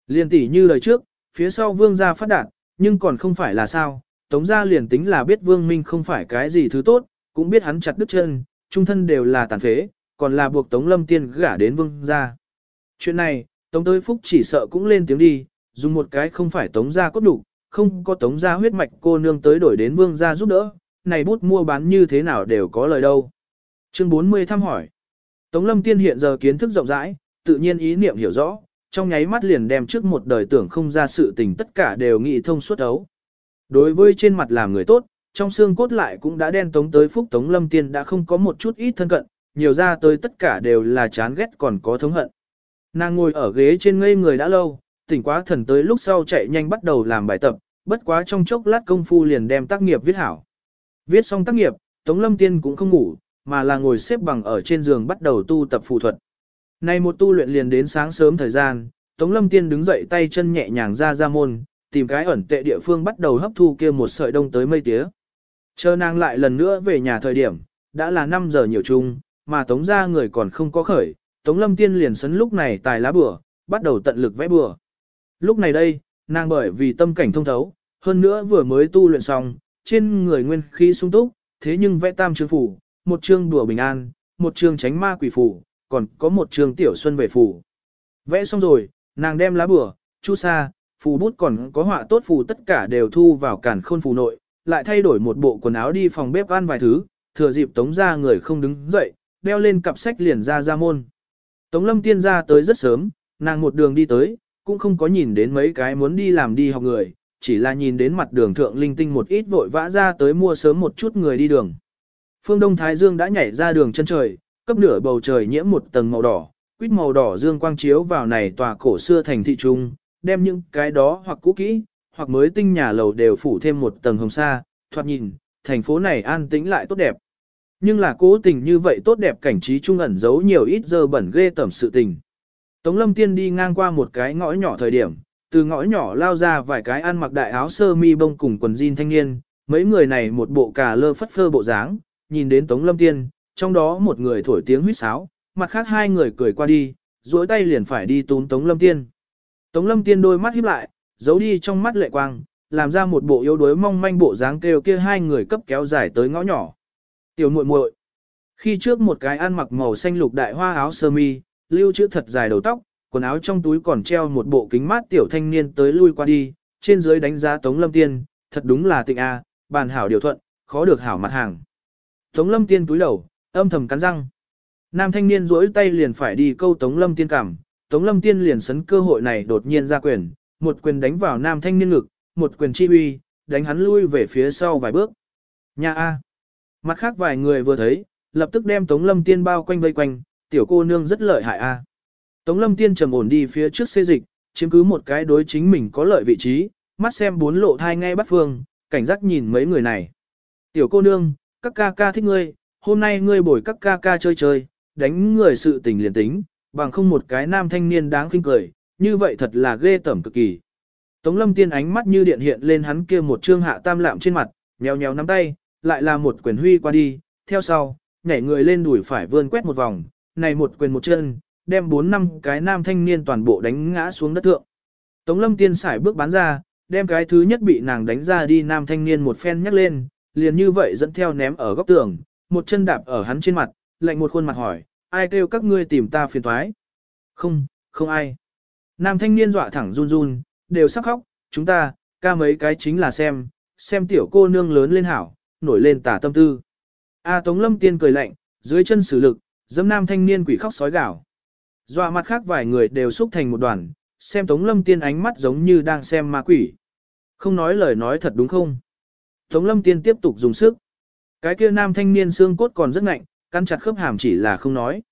Liên tỷ như lời trước, phía sau vương gia phát đạt, nhưng còn không phải là sao, Tống gia liền tính là biết vương minh không phải cái gì thứ tốt, cũng biết hắn chặt đứt chân, trung thân đều là tàn phế, còn là buộc Tống Lâm Tiên gả đến vương gia. Chuyện này, Tống tới phúc chỉ sợ cũng lên tiếng đi, dùng một cái không phải Tống gia cốt đủ, không có Tống gia huyết mạch cô nương tới đổi đến vương gia giúp đỡ, này bút mua bán như thế nào đều có lời đâu. Chương 40 thăm hỏi. Tống Lâm Tiên hiện giờ kiến thức rộng rãi, tự nhiên ý niệm hiểu rõ, trong nháy mắt liền đem trước một đời tưởng không ra sự tình tất cả đều nghĩ thông suốt ấu. Đối với trên mặt làm người tốt, trong xương cốt lại cũng đã đen tống tới phúc Tống Lâm Tiên đã không có một chút ít thân cận, nhiều ra tới tất cả đều là chán ghét còn có thống hận. Nàng ngồi ở ghế trên ngây người đã lâu, tỉnh quá thần tới lúc sau chạy nhanh bắt đầu làm bài tập, bất quá trong chốc lát công phu liền đem tác nghiệp viết hảo. Viết xong tác nghiệp, Tống Lâm Tiên cũng không ngủ, mà là ngồi xếp bằng ở trên giường bắt đầu tu tập phù thuật. nay một tu luyện liền đến sáng sớm thời gian, Tống Lâm Tiên đứng dậy tay chân nhẹ nhàng ra ra môn, tìm cái ẩn tệ địa phương bắt đầu hấp thu kia một sợi đông tới mây tía. Chờ nàng lại lần nữa về nhà thời điểm, đã là 5 giờ nhiều chung, mà Tống ra người còn không có khởi, Tống Lâm Tiên liền sấn lúc này tài lá bừa, bắt đầu tận lực vẽ bừa. Lúc này đây, nàng bởi vì tâm cảnh thông thấu, hơn nữa vừa mới tu luyện xong, trên người nguyên khí sung túc, thế nhưng vẽ tam chương phủ, một chương đùa bình an, một chương tránh ma quỷ phủ, còn có một chương tiểu xuân về phủ. Vẽ xong rồi, nàng đem lá bừa, chu sa, phù bút còn có họa tốt phù tất cả đều thu vào cản khôn phù nội, lại thay đổi một bộ quần áo đi phòng bếp ăn vài thứ, thừa dịp tống ra người không đứng dậy, đeo lên cặp sách liền ra ra môn. Tống lâm tiên ra tới rất sớm, nàng một đường đi tới, cũng không có nhìn đến mấy cái muốn đi làm đi học người, chỉ là nhìn đến mặt đường thượng linh tinh một ít vội vã ra tới mua sớm một chút người đi đường. Phương Đông Thái Dương đã nhảy ra đường chân trời, cấp nửa bầu trời nhiễm một tầng màu đỏ, quýt màu đỏ dương quang chiếu vào này tòa cổ xưa thành thị trung, đem những cái đó hoặc cũ kỹ, hoặc mới tinh nhà lầu đều phủ thêm một tầng hồng sa, thoạt nhìn, thành phố này an tĩnh lại tốt đẹp. Nhưng là cố tình như vậy tốt đẹp cảnh trí trung ẩn giấu nhiều ít dơ bẩn ghê tẩm sự tình. Tống Lâm Tiên đi ngang qua một cái ngõ nhỏ thời điểm, từ ngõ nhỏ lao ra vài cái ăn mặc đại áo sơ mi bông cùng quần jean thanh niên, mấy người này một bộ cà lơ phất phơ bộ dáng, nhìn đến Tống Lâm Tiên, trong đó một người thổi tiếng huýt sáo, mặt khác hai người cười qua đi, duỗi tay liền phải đi túm Tống Lâm Tiên. Tống Lâm Tiên đôi mắt híp lại, giấu đi trong mắt lệ quang, làm ra một bộ yếu đuối mong manh bộ dáng kêu kia hai người cấp kéo dài tới ngõ nhỏ. Tiểu muội muội. Khi trước một cái ăn mặc màu xanh lục đại hoa áo sơ mi, lưu chữ thật dài đầu tóc, quần áo trong túi còn treo một bộ kính mát tiểu thanh niên tới lui qua đi, trên dưới đánh giá Tống Lâm Tiên, thật đúng là tịnh a, bàn hảo điều thuận, khó được hảo mặt hàng. Tống Lâm Tiên túi đầu, âm thầm cắn răng. Nam thanh niên duỗi tay liền phải đi câu Tống Lâm Tiên cảm, Tống Lâm Tiên liền sấn cơ hội này đột nhiên ra quyền, một quyền đánh vào nam thanh niên ngực, một quyền chi uy, đánh hắn lui về phía sau vài bước. Nha a. Mặt khác vài người vừa thấy, lập tức đem Tống Lâm Tiên bao quanh vây quanh, tiểu cô nương rất lợi hại a. Tống Lâm Tiên trầm ổn đi phía trước xê dịch, chiếm cứ một cái đối chính mình có lợi vị trí, mắt xem bốn lộ thai ngay bắt phương, cảnh giác nhìn mấy người này. Tiểu cô nương, các ca ca thích ngươi, hôm nay ngươi bồi các ca ca chơi chơi, đánh người sự tình liền tính, bằng không một cái nam thanh niên đáng khinh cười, như vậy thật là ghê tởm cực kỳ. Tống lâm tiên ánh mắt như điện hiện lên hắn kia một trương hạ tam lạm trên mặt, nhéo nhéo nắm tay, lại là một quyền huy qua đi, theo sau, nhảy người lên đuổi phải vươn quét một vòng, này một quyền một chân, đem bốn năm cái nam thanh niên toàn bộ đánh ngã xuống đất thượng. Tống lâm tiên xài bước bán ra, đem cái thứ nhất bị nàng đánh ra đi nam thanh niên một phen nhắc lên, liền như vậy dẫn theo ném ở góc tường, một chân đạp ở hắn trên mặt, lạnh một khuôn mặt hỏi, ai kêu các ngươi tìm ta phiền toái? Không, không ai. Nam thanh niên dọa thẳng run run, đều sắp khóc, chúng ta, ca mấy cái chính là xem, xem tiểu cô nương lớn lên hảo, nổi lên tả tâm tư. A Tống Lâm Tiên cười lạnh, dưới chân sử lực, dẫm nam thanh niên quỷ khóc sói gào. Dọa mặt khác vài người đều xúc thành một đoàn, xem Tống Lâm Tiên ánh mắt giống như đang xem ma quỷ. Không nói lời nói thật đúng không? Tống Lâm Tiên tiếp tục dùng sức. Cái kia nam thanh niên xương cốt còn rất ngạnh, căn chặt khớp hàm chỉ là không nói.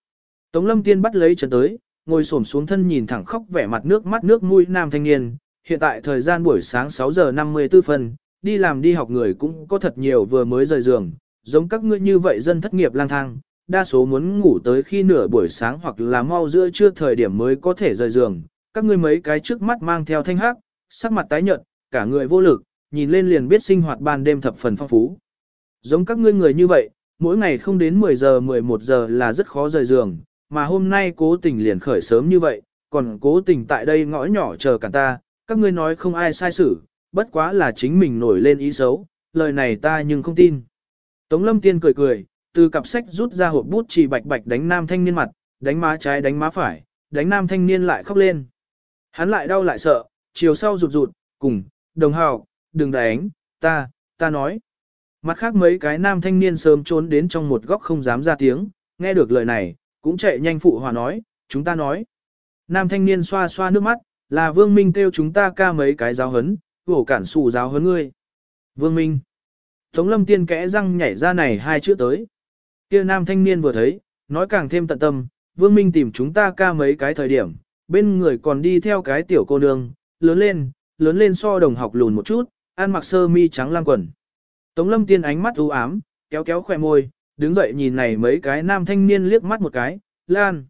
Tống Lâm Tiên bắt lấy chân tới, ngồi xổm xuống thân nhìn thẳng khóc vẻ mặt nước mắt nước mũi nam thanh niên. Hiện tại thời gian buổi sáng 6 giờ 54 phân, đi làm đi học người cũng có thật nhiều vừa mới rời giường, giống các ngươi như vậy dân thất nghiệp lang thang, đa số muốn ngủ tới khi nửa buổi sáng hoặc là mau giữa trưa thời điểm mới có thể rời giường. Các ngươi mấy cái trước mắt mang theo thanh hắc, sắc mặt tái nhợt, cả người vô lực, nhìn lên liền biết sinh hoạt ban đêm thập phần phong phú. Giống các ngươi người như vậy, mỗi ngày không đến 10 giờ 11 giờ là rất khó rời giường, mà hôm nay cố tình liền khởi sớm như vậy, còn cố tình tại đây ngõ nhỏ chờ cả ta, các ngươi nói không ai sai xử, bất quá là chính mình nổi lên ý xấu, lời này ta nhưng không tin. Tống lâm tiên cười cười, từ cặp sách rút ra hộp bút chỉ bạch bạch đánh nam thanh niên mặt, đánh má trái đánh má phải, đánh nam thanh niên lại khóc lên. Hắn lại đau lại sợ, chiều sau rụt rụt, cùng, đồng hào, đừng đánh, ta, ta nói. Mặt khác mấy cái nam thanh niên sớm trốn đến trong một góc không dám ra tiếng, nghe được lời này, cũng chạy nhanh phụ hòa nói, chúng ta nói. Nam thanh niên xoa xoa nước mắt, là Vương Minh kêu chúng ta ca mấy cái giáo hấn, vổ cản sụ giáo hấn ngươi. Vương Minh. Tống lâm tiên kẽ răng nhảy ra này hai chữ tới kia nam thanh niên vừa thấy, nói càng thêm tận tâm, Vương Minh tìm chúng ta ca mấy cái thời điểm, bên người còn đi theo cái tiểu cô nương, lớn lên, lớn lên so đồng học lùn một chút, ăn mặc sơ mi trắng lang quần. Tống lâm tiên ánh mắt u ám, kéo kéo khỏe môi, đứng dậy nhìn này mấy cái nam thanh niên liếc mắt một cái, lan.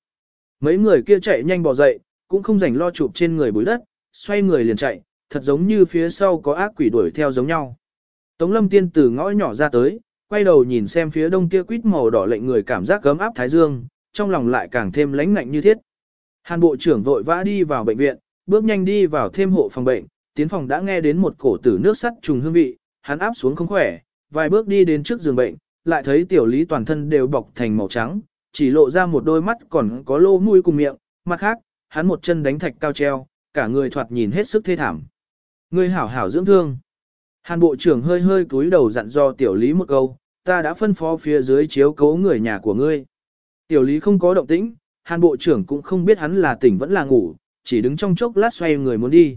Mấy người kia chạy nhanh bỏ dậy, cũng không rảnh lo chụp trên người bụi đất, xoay người liền chạy, thật giống như phía sau có ác quỷ đuổi theo giống nhau. Tống lâm tiên từ ngõ nhỏ ra tới, quay đầu nhìn xem phía đông kia quýt màu đỏ lệnh người cảm giác gấm áp thái dương, trong lòng lại càng thêm lãnh ngạnh như thiết. Hàn bộ trưởng vội vã đi vào bệnh viện, bước nhanh đi vào thêm hộ phòng bệnh, tiến phòng đã nghe đến một cổ tử nước sắt trùng hương vị, hắn áp xuống không khỏe, vài bước đi đến trước giường bệnh, lại thấy tiểu lý toàn thân đều bọc thành màu trắng, chỉ lộ ra một đôi mắt còn có lô mũi cùng miệng, mặt khác, hắn một chân đánh thạch cao treo, cả người thoạt nhìn hết sức thê thảm. người hảo hảo dưỡng thương. Hàn bộ trưởng hơi hơi cúi đầu dặn dò tiểu lý một câu, ta đã phân phó phía dưới chiếu cố người nhà của ngươi. Tiểu lý không có động tĩnh, hàn bộ trưởng cũng không biết hắn là tỉnh vẫn là ngủ, chỉ đứng trong chốc lát xoay người muốn đi.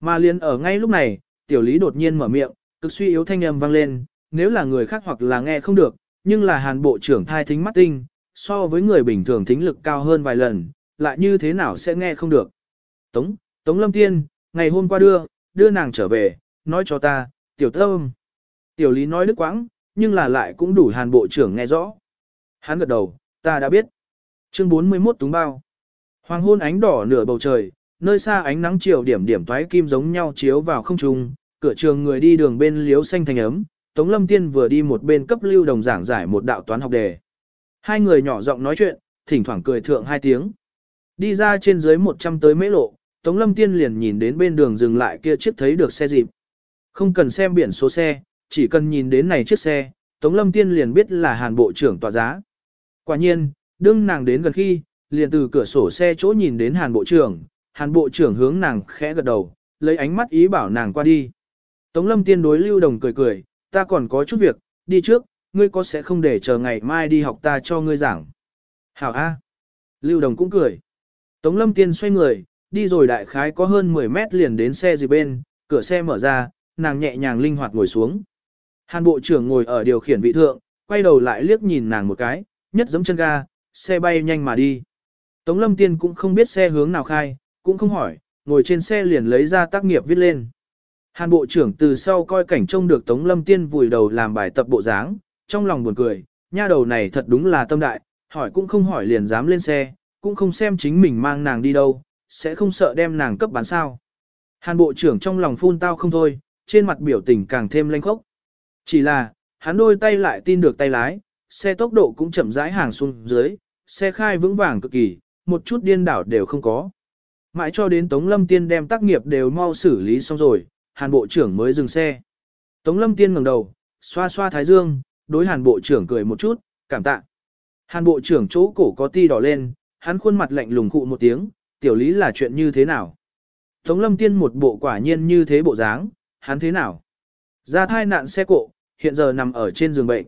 Mà liền ở ngay lúc này, tiểu lý đột nhiên mở miệng, cực suy yếu thanh âm vang lên, nếu là người khác hoặc là nghe không được, nhưng là hàn bộ trưởng thai thính mắt tinh, so với người bình thường thính lực cao hơn vài lần, lại như thế nào sẽ nghe không được. Tống, Tống Lâm Tiên, ngày hôm qua đưa, đưa nàng trở về, nói cho ta, tiểu tâm. Tiểu lý nói đứt quãng, nhưng là lại cũng đủ hàn bộ trưởng nghe rõ. Hắn gật đầu, ta đã biết. Chương 41 túng bao. Hoàng hôn ánh đỏ nửa bầu trời, nơi xa ánh nắng chiều điểm điểm toái kim giống nhau chiếu vào không trung, cửa trường người đi đường bên liếu xanh thành ấm, Tống Lâm Tiên vừa đi một bên cấp lưu đồng giảng giải một đạo toán học đề. Hai người nhỏ giọng nói chuyện, thỉnh thoảng cười thượng hai tiếng. Đi ra trên dưới 100 tới mễ lộ, Tống Lâm Tiên liền nhìn đến bên đường dừng lại kia chiếc thấy được xe dịp. Không cần xem biển số xe, chỉ cần nhìn đến này chiếc xe, Tống Lâm Tiên liền biết là Hàn Bộ trưởng tòa giá. Quả nhiên, đương nàng đến gần khi, liền từ cửa sổ xe chỗ nhìn đến Hàn Bộ trưởng, Hàn Bộ trưởng hướng nàng khẽ gật đầu, lấy ánh mắt ý bảo nàng qua đi. Tống Lâm Tiên đối Lưu Đồng cười cười, ta còn có chút việc, đi trước, ngươi có sẽ không để chờ ngày mai đi học ta cho ngươi giảng. Hảo A. Lưu Đồng cũng cười. Tống Lâm Tiên xoay người, đi rồi đại khái có hơn 10 mét liền đến xe gì bên, cửa xe mở ra, nàng nhẹ nhàng linh hoạt ngồi xuống. Hàn bộ trưởng ngồi ở điều khiển vị thượng, quay đầu lại liếc nhìn nàng một cái, nhất giẫm chân ga, xe bay nhanh mà đi. Tống Lâm Tiên cũng không biết xe hướng nào khai, cũng không hỏi, ngồi trên xe liền lấy ra tác nghiệp viết lên. Hàn bộ trưởng từ sau coi cảnh trông được Tống Lâm Tiên vùi đầu làm bài tập bộ dáng, trong lòng buồn cười, nha đầu này thật đúng là tâm đại, hỏi cũng không hỏi liền dám lên xe, cũng không xem chính mình mang nàng đi đâu, sẽ không sợ đem nàng cấp bán sao. Hàn bộ trưởng trong lòng phun tao không thôi, trên mặt biểu tình càng thêm lanh khốc. Chỉ là, hắn đôi tay lại tin được tay lái, xe tốc độ cũng chậm rãi hàng xuống dưới, xe khai vững vàng cực kỳ, một chút điên đảo đều không có. Mãi cho đến Tống Lâm Tiên đem tác nghiệp đều mau xử lý xong rồi, Hàn Bộ trưởng mới dừng xe. Tống Lâm Tiên ngẩng đầu, xoa xoa thái dương, đối Hàn Bộ trưởng cười một chút, cảm tạ. Hàn Bộ trưởng chỗ cổ có ti đỏ lên, hắn khuôn mặt lạnh lùng khụ một tiếng, tiểu lý là chuyện như thế nào? Tống Lâm Tiên một bộ quả nhiên như thế bộ dáng, hắn thế nào? Ra thai nạn xe cộ, hiện giờ nằm ở trên giường bệnh.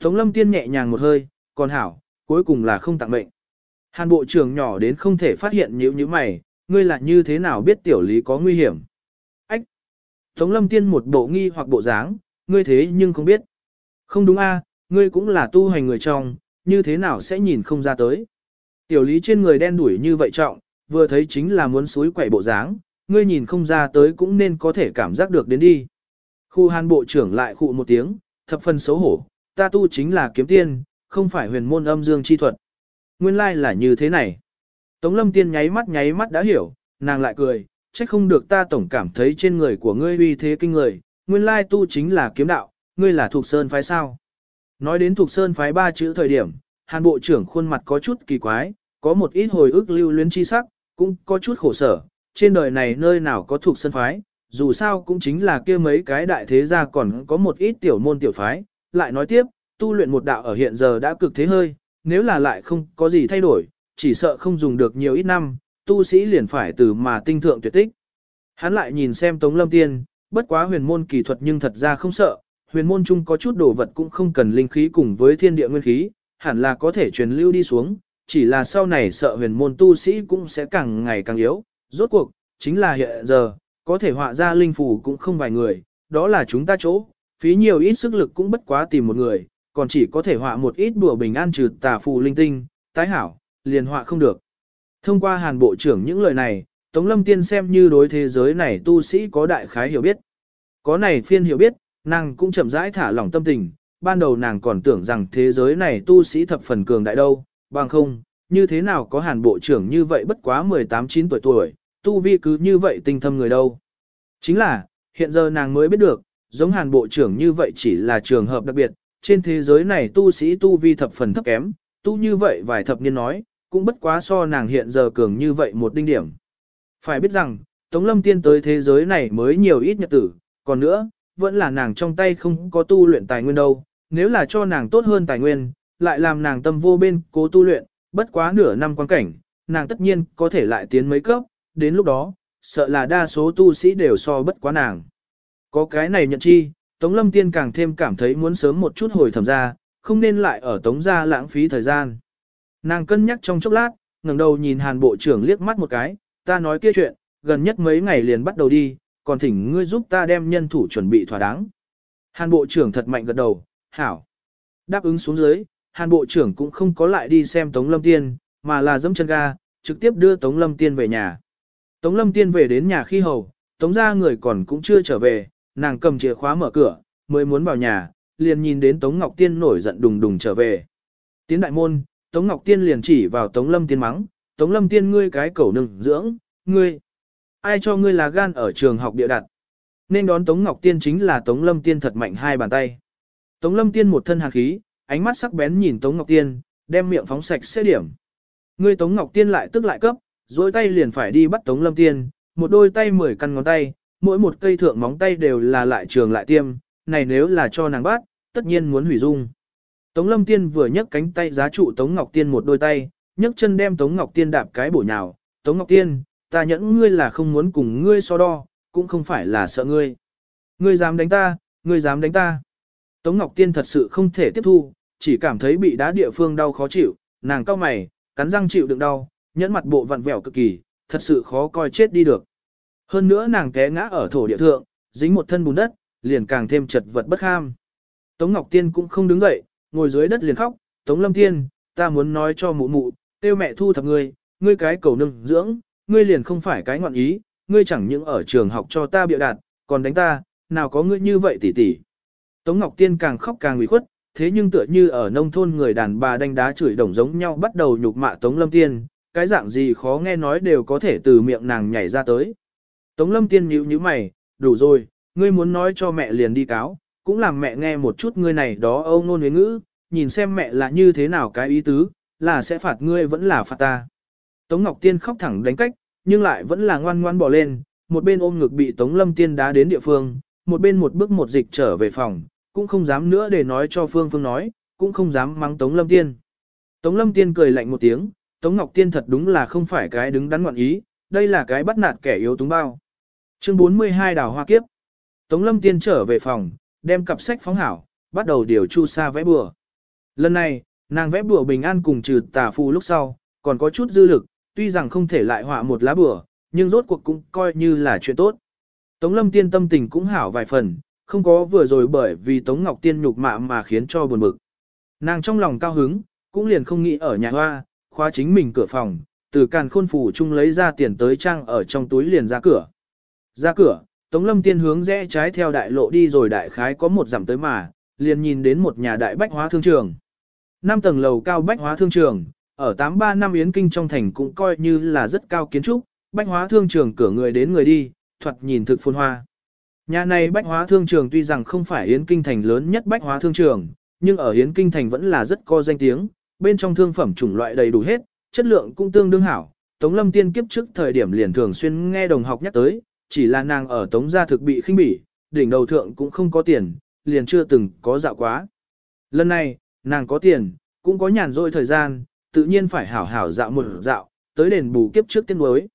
Tống Lâm Tiên nhẹ nhàng một hơi, còn hảo, cuối cùng là không tặng bệnh. Hàn bộ trưởng nhỏ đến không thể phát hiện nhữ như mày, ngươi là như thế nào biết tiểu lý có nguy hiểm. Ách! Tống lâm tiên một bộ nghi hoặc bộ dáng, ngươi thế nhưng không biết. Không đúng a, à, ngươi cũng là tu hành người trong, như thế nào sẽ nhìn không ra tới. Tiểu lý trên người đen đuổi như vậy trọng, vừa thấy chính là muốn suối quậy bộ dáng, ngươi nhìn không ra tới cũng nên có thể cảm giác được đến đi. Khu hàn bộ trưởng lại khụ một tiếng, thập phần xấu hổ, ta tu chính là kiếm tiên, không phải huyền môn âm dương chi thuật. Nguyên lai like là như thế này. Tống lâm tiên nháy mắt nháy mắt đã hiểu, nàng lại cười, trách không được ta tổng cảm thấy trên người của ngươi uy thế kinh người, nguyên lai tu chính là kiếm đạo, ngươi là thuộc sơn phái sao. Nói đến thuộc sơn phái ba chữ thời điểm, hàn bộ trưởng khuôn mặt có chút kỳ quái, có một ít hồi ức lưu luyến chi sắc, cũng có chút khổ sở, trên đời này nơi nào có thuộc sân phái, dù sao cũng chính là kia mấy cái đại thế gia còn có một ít tiểu môn tiểu phái, lại nói tiếp, tu luyện một đạo ở hiện giờ đã cực thế hơi, nếu là lại không có gì thay đổi, chỉ sợ không dùng được nhiều ít năm, tu sĩ liền phải từ mà tinh thượng tuyệt tích. Hắn lại nhìn xem Tống Lâm Tiên, bất quá huyền môn kỳ thuật nhưng thật ra không sợ, huyền môn chung có chút đồ vật cũng không cần linh khí cùng với thiên địa nguyên khí, hẳn là có thể truyền lưu đi xuống, chỉ là sau này sợ huyền môn tu sĩ cũng sẽ càng ngày càng yếu, rốt cuộc, chính là hiện giờ, có thể họa ra linh phù cũng không vài người, đó là chúng ta chỗ, phí nhiều ít sức lực cũng bất quá tìm một người, còn chỉ có thể họa một ít đùa bình an trừ tà phù linh tinh, tái hảo, liền họa không được. Thông qua hàn bộ trưởng những lời này, Tống Lâm Tiên xem như đối thế giới này tu sĩ có đại khái hiểu biết. Có này phiên hiểu biết, nàng cũng chậm rãi thả lỏng tâm tình, ban đầu nàng còn tưởng rằng thế giới này tu sĩ thập phần cường đại đâu, bằng không, như thế nào có hàn bộ trưởng như vậy bất quá 18-9 tuổi tuổi, tu vi cứ như vậy tinh thâm người đâu. Chính là, hiện giờ nàng mới biết được, giống hàn bộ trưởng như vậy chỉ là trường hợp đặc biệt, trên thế giới này tu sĩ tu vi thập phần thấp kém, tu như vậy vài thập niên nói, cũng bất quá so nàng hiện giờ cường như vậy một đinh điểm. Phải biết rằng, Tống Lâm Tiên tới thế giới này mới nhiều ít nhật tử, còn nữa, vẫn là nàng trong tay không có tu luyện tài nguyên đâu, nếu là cho nàng tốt hơn tài nguyên, lại làm nàng tâm vô bên cố tu luyện, bất quá nửa năm quan cảnh, nàng tất nhiên có thể lại tiến mấy cấp, đến lúc đó, sợ là đa số tu sĩ đều so bất quá nàng. Có cái này nhận chi, Tống Lâm Tiên càng thêm cảm thấy muốn sớm một chút hồi thẩm ra, không nên lại ở Tống gia lãng phí thời gian. Nàng cân nhắc trong chốc lát, ngẩng đầu nhìn Hàn Bộ trưởng liếc mắt một cái, ta nói kia chuyện, gần nhất mấy ngày liền bắt đầu đi, còn thỉnh ngươi giúp ta đem nhân thủ chuẩn bị thỏa đáng. Hàn Bộ trưởng thật mạnh gật đầu, hảo. Đáp ứng xuống dưới, Hàn Bộ trưởng cũng không có lại đi xem Tống Lâm Tiên, mà là dẫm chân ga, trực tiếp đưa Tống Lâm Tiên về nhà. Tống Lâm Tiên về đến nhà khi hầu, Tống gia người còn cũng chưa trở về, nàng cầm chìa khóa mở cửa, mới muốn vào nhà, liền nhìn đến Tống Ngọc Tiên nổi giận đùng đùng trở về. Tiến đại môn, Tống Ngọc Tiên liền chỉ vào Tống Lâm Tiên mắng, Tống Lâm Tiên ngươi cái cẩu nừng dưỡng, ngươi. Ai cho ngươi là gan ở trường học địa đặt. Nên đón Tống Ngọc Tiên chính là Tống Lâm Tiên thật mạnh hai bàn tay. Tống Lâm Tiên một thân hàn khí, ánh mắt sắc bén nhìn Tống Ngọc Tiên, đem miệng phóng sạch xe điểm. Ngươi Tống Ngọc Tiên lại tức lại cấp, dối tay liền phải đi bắt Tống Lâm Tiên, một đôi tay mười căn ngón tay, mỗi một cây thượng móng tay đều là lại trường lại tiêm, này nếu là cho nàng bắt, tất nhiên muốn hủy dung. Tống Lâm Tiên vừa nhấc cánh tay giá trụ Tống Ngọc Tiên một đôi tay, nhấc chân đem Tống Ngọc Tiên đạp cái bổ nhào. Tống Ngọc Tiên, ta nhẫn ngươi là không muốn cùng ngươi so đo, cũng không phải là sợ ngươi. Ngươi dám đánh ta, ngươi dám đánh ta. Tống Ngọc Tiên thật sự không thể tiếp thu, chỉ cảm thấy bị đá địa phương đau khó chịu, nàng cau mày, cắn răng chịu đựng đau, nhẫn mặt bộ vặn vẹo cực kỳ, thật sự khó coi chết đi được. Hơn nữa nàng té ngã ở thổ địa thượng, dính một thân bùn đất, liền càng thêm chật vật bất ham. Tống Ngọc Tiên cũng không đứng dậy, ngồi dưới đất liền khóc, Tống Lâm Tiên, ta muốn nói cho mụ mụ, tiêu mẹ thu thập ngươi, ngươi cái cầu nương dưỡng, ngươi liền không phải cái ngọn ý, ngươi chẳng những ở trường học cho ta bịa đặt, Còn đánh ta, nào có ngươi như vậy tỷ tỷ. Tống Ngọc Tiên càng khóc càng ủy khuất, thế nhưng tựa như ở nông thôn người đàn bà đánh đá chửi đồng giống nhau bắt đầu nhục mạ Tống Lâm Tiên, cái dạng gì khó nghe nói đều có thể từ miệng nàng nhảy ra tới. Tống Lâm Tiên nhíu nhíu mày, đủ rồi, ngươi muốn nói cho mẹ liền đi cáo, cũng làm mẹ nghe một chút ngươi này đó âu nôn với ngữ, nhìn xem mẹ là như thế nào cái ý tứ, là sẽ phạt ngươi vẫn là phạt ta. Tống Ngọc Tiên khóc thẳng đánh cách, nhưng lại vẫn là ngoan ngoan bỏ lên, một bên ôm ngực bị Tống Lâm Tiên đá đến địa phương, một bên một bước một dịch trở về phòng, cũng không dám nữa để nói cho Phương Phương nói, cũng không dám mắng Tống Lâm Tiên. Tống Lâm Tiên cười lạnh một tiếng, Tống Ngọc Tiên thật đúng là không phải cái đứng đắn ngoạn ý, đây là cái bắt nạt kẻ yếu túng bao. Chương 42 Đào Hoa Kiếp Tống Lâm Tiên trở về phòng, đem cặp sách phóng hảo, bắt đầu điều chu sa vẽ bừa. Lần này, nàng vẽ bừa bình an cùng trừ tà phù lúc sau, còn có chút dư lực, tuy rằng không thể lại họa một lá bừa, nhưng rốt cuộc cũng coi như là chuyện tốt. Tống Lâm Tiên tâm tình cũng hảo vài phần, không có vừa rồi bởi vì Tống Ngọc Tiên nhục mạ mà khiến cho buồn bực. Nàng trong lòng cao hứng, cũng liền không nghĩ ở nhà hoa, khóa chính mình cửa phòng, từ càn khôn phủ chung lấy ra tiền tới trang ở trong túi liền ra cửa. Ra cửa, Tống Lâm Tiên hướng rẽ trái theo đại lộ đi rồi đại khái có một dặm tới mà, liền nhìn đến một nhà đại bách hóa thương trường. Năm tầng lầu cao bách hóa thương trường, ở 83 năm Yến Kinh trong thành cũng coi như là rất cao kiến trúc, bách hóa thương trường cửa người đến người đi, thuật nhìn thực phồn hoa. Nhà này bách hóa thương trường tuy rằng không phải Yến Kinh thành lớn nhất bách hóa thương trường, nhưng ở Yến Kinh thành vẫn là rất có danh tiếng, bên trong thương phẩm chủng loại đầy đủ hết, chất lượng cũng tương đương hảo. Tống Lâm Tiên kiếp trước thời điểm liền thường xuyên nghe đồng học nhắc tới, chỉ là nàng ở Tống gia thực bị khinh bỉ, đỉnh đầu thượng cũng không có tiền, liền chưa từng có dạo quá. Lần này, nàng có tiền, cũng có nhàn rỗi thời gian, tự nhiên phải hảo hảo dạo một dạo, tới đền bù kiếp trước tiên đối.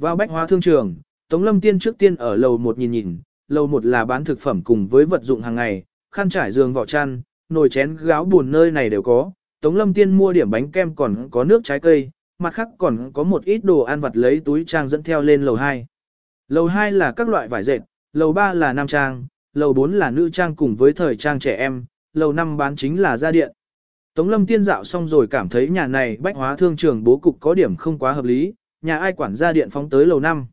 Vào bách hóa thương trường, Tống Lâm Tiên trước tiên ở lầu một nhìn nhìn, lầu một là bán thực phẩm cùng với vật dụng hàng ngày, khăn trải giường vỏ chăn, nồi chén gáo buồn nơi này đều có. Tống Lâm Tiên mua điểm bánh kem còn có nước trái cây, mặt khác còn có một ít đồ ăn vặt lấy túi trang dẫn theo lên lầu 2. Lầu 2 là các loại vải dệt, lầu 3 là nam trang, lầu 4 là nữ trang cùng với thời trang trẻ em, lầu 5 bán chính là gia điện. Tống Lâm Tiên dạo xong rồi cảm thấy nhà này bách hóa thương trường bố cục có điểm không quá hợp lý, nhà ai quản gia điện phóng tới lầu 5.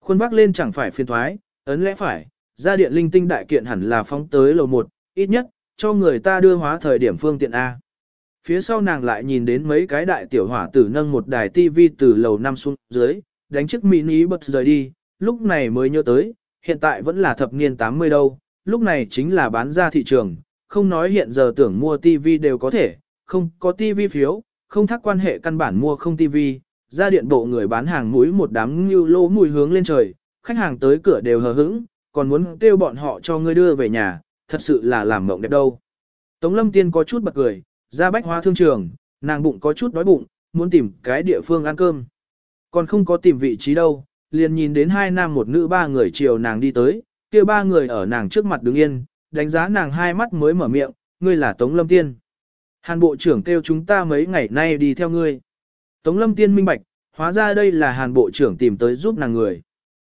Khuôn bác lên chẳng phải phiền thoái, ấn lẽ phải, gia điện linh tinh đại kiện hẳn là phóng tới lầu 1, ít nhất, cho người ta đưa hóa thời điểm phương tiện A. Phía sau nàng lại nhìn đến mấy cái đại tiểu hỏa tử nâng một đài tivi từ lầu năm xuống dưới, đánh chiếc mini bật rời đi, lúc này mới nhớ tới, hiện tại vẫn là thập niên 80 đâu, lúc này chính là bán ra thị trường, không nói hiện giờ tưởng mua tivi đều có thể, không có tivi phiếu, không thắc quan hệ căn bản mua không tivi, ra điện bộ người bán hàng mũi một đám như lô mùi hướng lên trời, khách hàng tới cửa đều hờ hững, còn muốn kêu bọn họ cho ngươi đưa về nhà, thật sự là làm mộng đẹp đâu. Tống lâm tiên có chút bật cười, ra bách hóa thương trường, nàng bụng có chút đói bụng, muốn tìm cái địa phương ăn cơm. Còn không có tìm vị trí đâu, liền nhìn đến hai nam một nữ ba người chiều nàng đi tới, kia ba người ở nàng trước mặt đứng yên, đánh giá nàng hai mắt mới mở miệng, ngươi là Tống Lâm Tiên. Hàn bộ trưởng kêu chúng ta mấy ngày nay đi theo ngươi. Tống Lâm Tiên minh bạch, hóa ra đây là hàn bộ trưởng tìm tới giúp nàng người.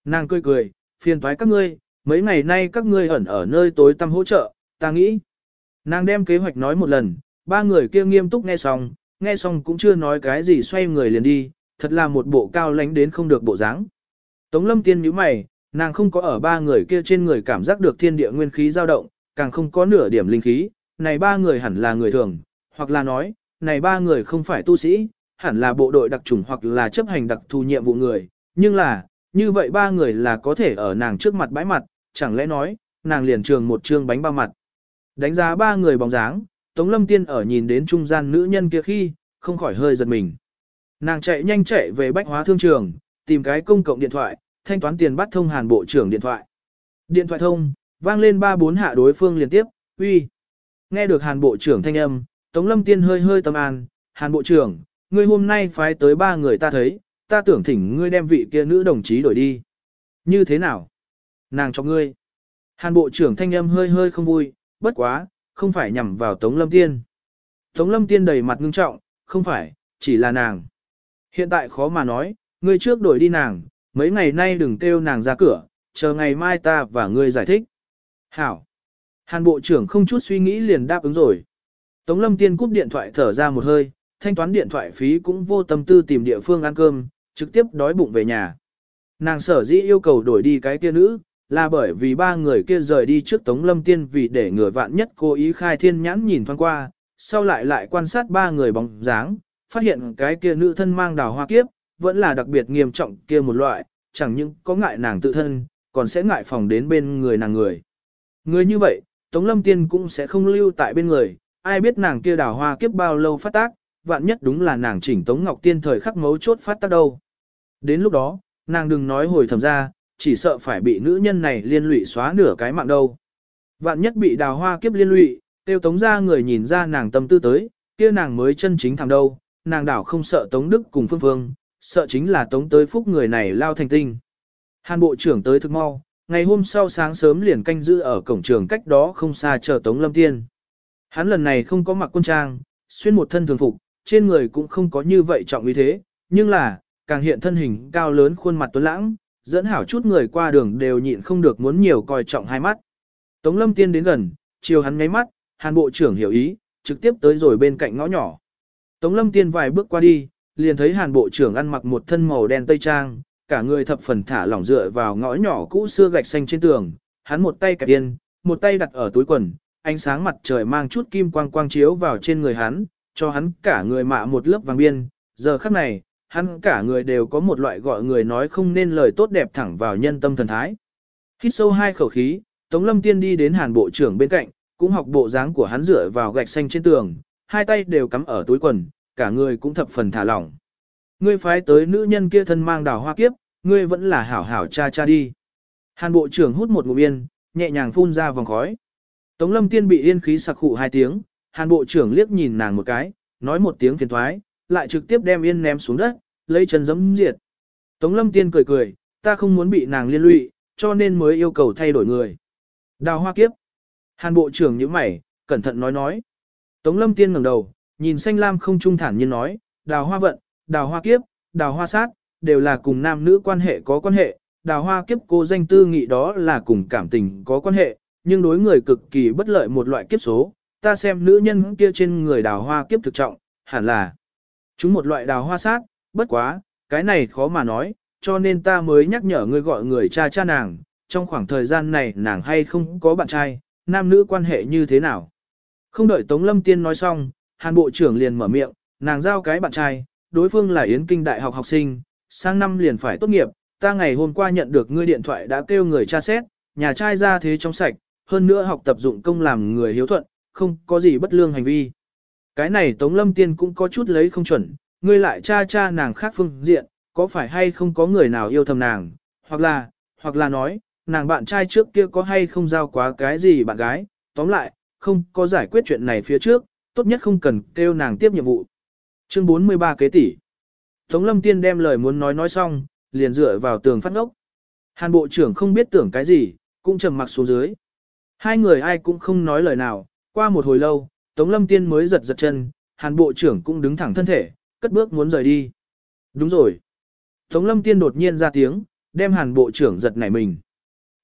Nàng cười cười, phiền thoái các ngươi, mấy ngày nay các ngươi ẩn ở nơi tối tăm hỗ trợ, ta nghĩ. Nàng đem kế hoạch nói một lần, ba người kia nghiêm túc nghe xong, nghe xong cũng chưa nói cái gì xoay người liền đi, thật là một bộ cao lánh đến không được bộ dáng. Tống lâm tiên nhíu mày, nàng không có ở ba người kia trên người cảm giác được thiên địa nguyên khí dao động, càng không có nửa điểm linh khí, này ba người hẳn là người thường, hoặc là nói, này ba người không phải tu sĩ, hẳn là bộ đội đặc trùng hoặc là chấp hành đặc thù nhiệm vụ người, nhưng là, như vậy ba người là có thể ở nàng trước mặt bãi mặt, chẳng lẽ nói, nàng liền trường một trương bánh ba mặt. Đánh giá ba người bóng dáng, Tống Lâm Tiên ở nhìn đến trung gian nữ nhân kia khi, không khỏi hơi giật mình. Nàng chạy nhanh chạy về bách hóa thương trường, tìm cái công cộng điện thoại, thanh toán tiền bắt thông hàn bộ trưởng điện thoại. Điện thoại thông, vang lên ba bốn hạ đối phương liên tiếp, uy. Nghe được hàn bộ trưởng thanh âm, Tống Lâm Tiên hơi hơi tâm an, hàn bộ trưởng, ngươi hôm nay phái tới ba người ta thấy, ta tưởng thỉnh ngươi đem vị kia nữ đồng chí đổi đi. Như thế nào? Nàng cho ngươi. Hàn bộ trưởng thanh âm hơi hơi không vui, bất quá, không phải nhằm vào Tống Lâm Tiên. Tống Lâm Tiên đầy mặt ngưng trọng, không phải, chỉ là nàng. Hiện tại khó mà nói, ngươi trước đổi đi nàng, mấy ngày nay đừng kêu nàng ra cửa, chờ ngày mai ta và ngươi giải thích. Hảo. Hàn bộ trưởng không chút suy nghĩ liền đáp ứng rồi. Tống Lâm Tiên cúp điện thoại thở ra một hơi, thanh toán điện thoại phí cũng vô tâm tư tìm địa phương ăn cơm, trực tiếp đói bụng về nhà. Nàng sở dĩ yêu cầu đổi đi cái kia nữ, là bởi vì ba người kia rời đi trước Tống Lâm Tiên vì để ngừa vạn nhất cố ý khai thiên nhãn nhìn thoáng qua, sau lại lại quan sát ba người bóng dáng, phát hiện cái kia nữ thân mang đào hoa kiếp, vẫn là đặc biệt nghiêm trọng kia một loại, chẳng những có ngại nàng tự thân, còn sẽ ngại phòng đến bên người nàng người. Người như vậy, Tống Lâm Tiên cũng sẽ không lưu tại bên người, ai biết nàng kia đào hoa kiếp bao lâu phát tác, vạn nhất đúng là nàng chỉnh Tống Ngọc Tiên thời khắc mấu chốt phát tác đâu. Đến lúc đó, nàng đừng nói hồi thầm ra, chỉ sợ phải bị nữ nhân này liên lụy xóa nửa cái mạng đâu. Vạn nhất bị đào hoa kiếp liên lụy, tiêu tống ra người nhìn ra nàng tâm tư tới, kia nàng mới chân chính thẳng đâu, nàng đảo không sợ tống đức cùng phương phương, sợ chính là tống tới phúc người này lao thành tinh. Hàn bộ trưởng tới thực mau, ngày hôm sau sáng sớm liền canh giữ ở cổng trường cách đó không xa chờ tống lâm tiên. Hắn lần này không có mặc quân trang, xuyên một thân thường phục, trên người cũng không có như vậy trọng như thế, nhưng là, càng hiện thân hình cao lớn khuôn mặt tuấn lãng, dẫn hảo chút người qua đường đều nhịn không được muốn nhiều coi trọng hai mắt. Tống lâm tiên đến gần, chiều hắn ngáy mắt, hàn bộ trưởng hiểu ý, trực tiếp tới rồi bên cạnh ngõ nhỏ. Tống lâm tiên vài bước qua đi, liền thấy hàn bộ trưởng ăn mặc một thân màu đen tây trang, cả người thập phần thả lỏng dựa vào ngõ nhỏ cũ xưa gạch xanh trên tường, hắn một tay kẹp yên, một tay đặt ở túi quần, ánh sáng mặt trời mang chút kim quang quang chiếu vào trên người hắn, cho hắn cả người mạ một lớp vàng biên, giờ khắc này, hắn cả người đều có một loại gọi người nói không nên lời tốt đẹp thẳng vào nhân tâm thần thái. Hít sâu hai khẩu khí, Tống Lâm Tiên đi đến Hàn Bộ trưởng bên cạnh, cũng học bộ dáng của hắn dựa vào gạch xanh trên tường, hai tay đều cắm ở túi quần, cả người cũng thập phần thả lỏng. Ngươi phái tới nữ nhân kia thân mang đào hoa kiếp, ngươi vẫn là hảo hảo cha cha đi. Hàn Bộ trưởng hút một ngụm yên, nhẹ nhàng phun ra vòng khói. Tống Lâm Tiên bị yên khí sặc khụ hai tiếng, Hàn Bộ trưởng liếc nhìn nàng một cái, nói một tiếng phiền thoái, lại trực tiếp đem yên ném xuống đất, lấy chân giẫm diệt. Tống lâm tiên cười cười, ta không muốn bị nàng liên lụy, cho nên mới yêu cầu thay đổi người. Đào hoa kiếp. Hàn bộ trưởng như mày, cẩn thận nói nói. Tống lâm tiên ngẩng đầu, nhìn xanh lam không trung thản nhiên nói, đào hoa vận, đào hoa kiếp, đào hoa sát, đều là cùng nam nữ quan hệ có quan hệ. Đào hoa kiếp cô danh tư nghị đó là cùng cảm tình có quan hệ, nhưng đối người cực kỳ bất lợi một loại kiếp số. Ta xem nữ nhân kia trên người đào hoa kiếp thực trọng, hẳn là chúng một loại đào hoa sát, bất quá, cái này khó mà nói, cho nên ta mới nhắc nhở ngươi gọi người cha cha nàng, trong khoảng thời gian này nàng hay không có bạn trai, nam nữ quan hệ như thế nào. Không đợi Tống Lâm Tiên nói xong, Hàn Bộ trưởng liền mở miệng, nàng giao cái bạn trai, đối phương là Yến Kinh Đại học học sinh, sang năm liền phải tốt nghiệp, ta ngày hôm qua nhận được ngươi điện thoại đã kêu người tra xét, nhà trai ra thế trong sạch, hơn nữa học tập dụng công làm người hiếu thuận, không có gì bất lương hành vi. Cái này Tống Lâm Tiên cũng có chút lấy không chuẩn, ngươi lại cha cha nàng khác phương diện, có phải hay không có người nào yêu thầm nàng, hoặc là, hoặc là nói, nàng bạn trai trước kia có hay không giao quá cái gì bạn gái, tóm lại, không có giải quyết chuyện này phía trước, tốt nhất không cần kêu nàng tiếp nhiệm vụ. Chương 43 kế tỷ. Tống lâm tiên đem lời muốn nói nói xong, liền dựa vào tường phát ngốc. Hàn bộ trưởng không biết tưởng cái gì, cũng trầm mặc xuống dưới. Hai người ai cũng không nói lời nào, qua một hồi lâu, Tống lâm tiên mới giật giật chân, hàn bộ trưởng cũng đứng thẳng thân thể, cất bước muốn rời đi. Đúng rồi. Tống lâm tiên đột nhiên ra tiếng, đem hàn bộ trưởng giật nảy mình.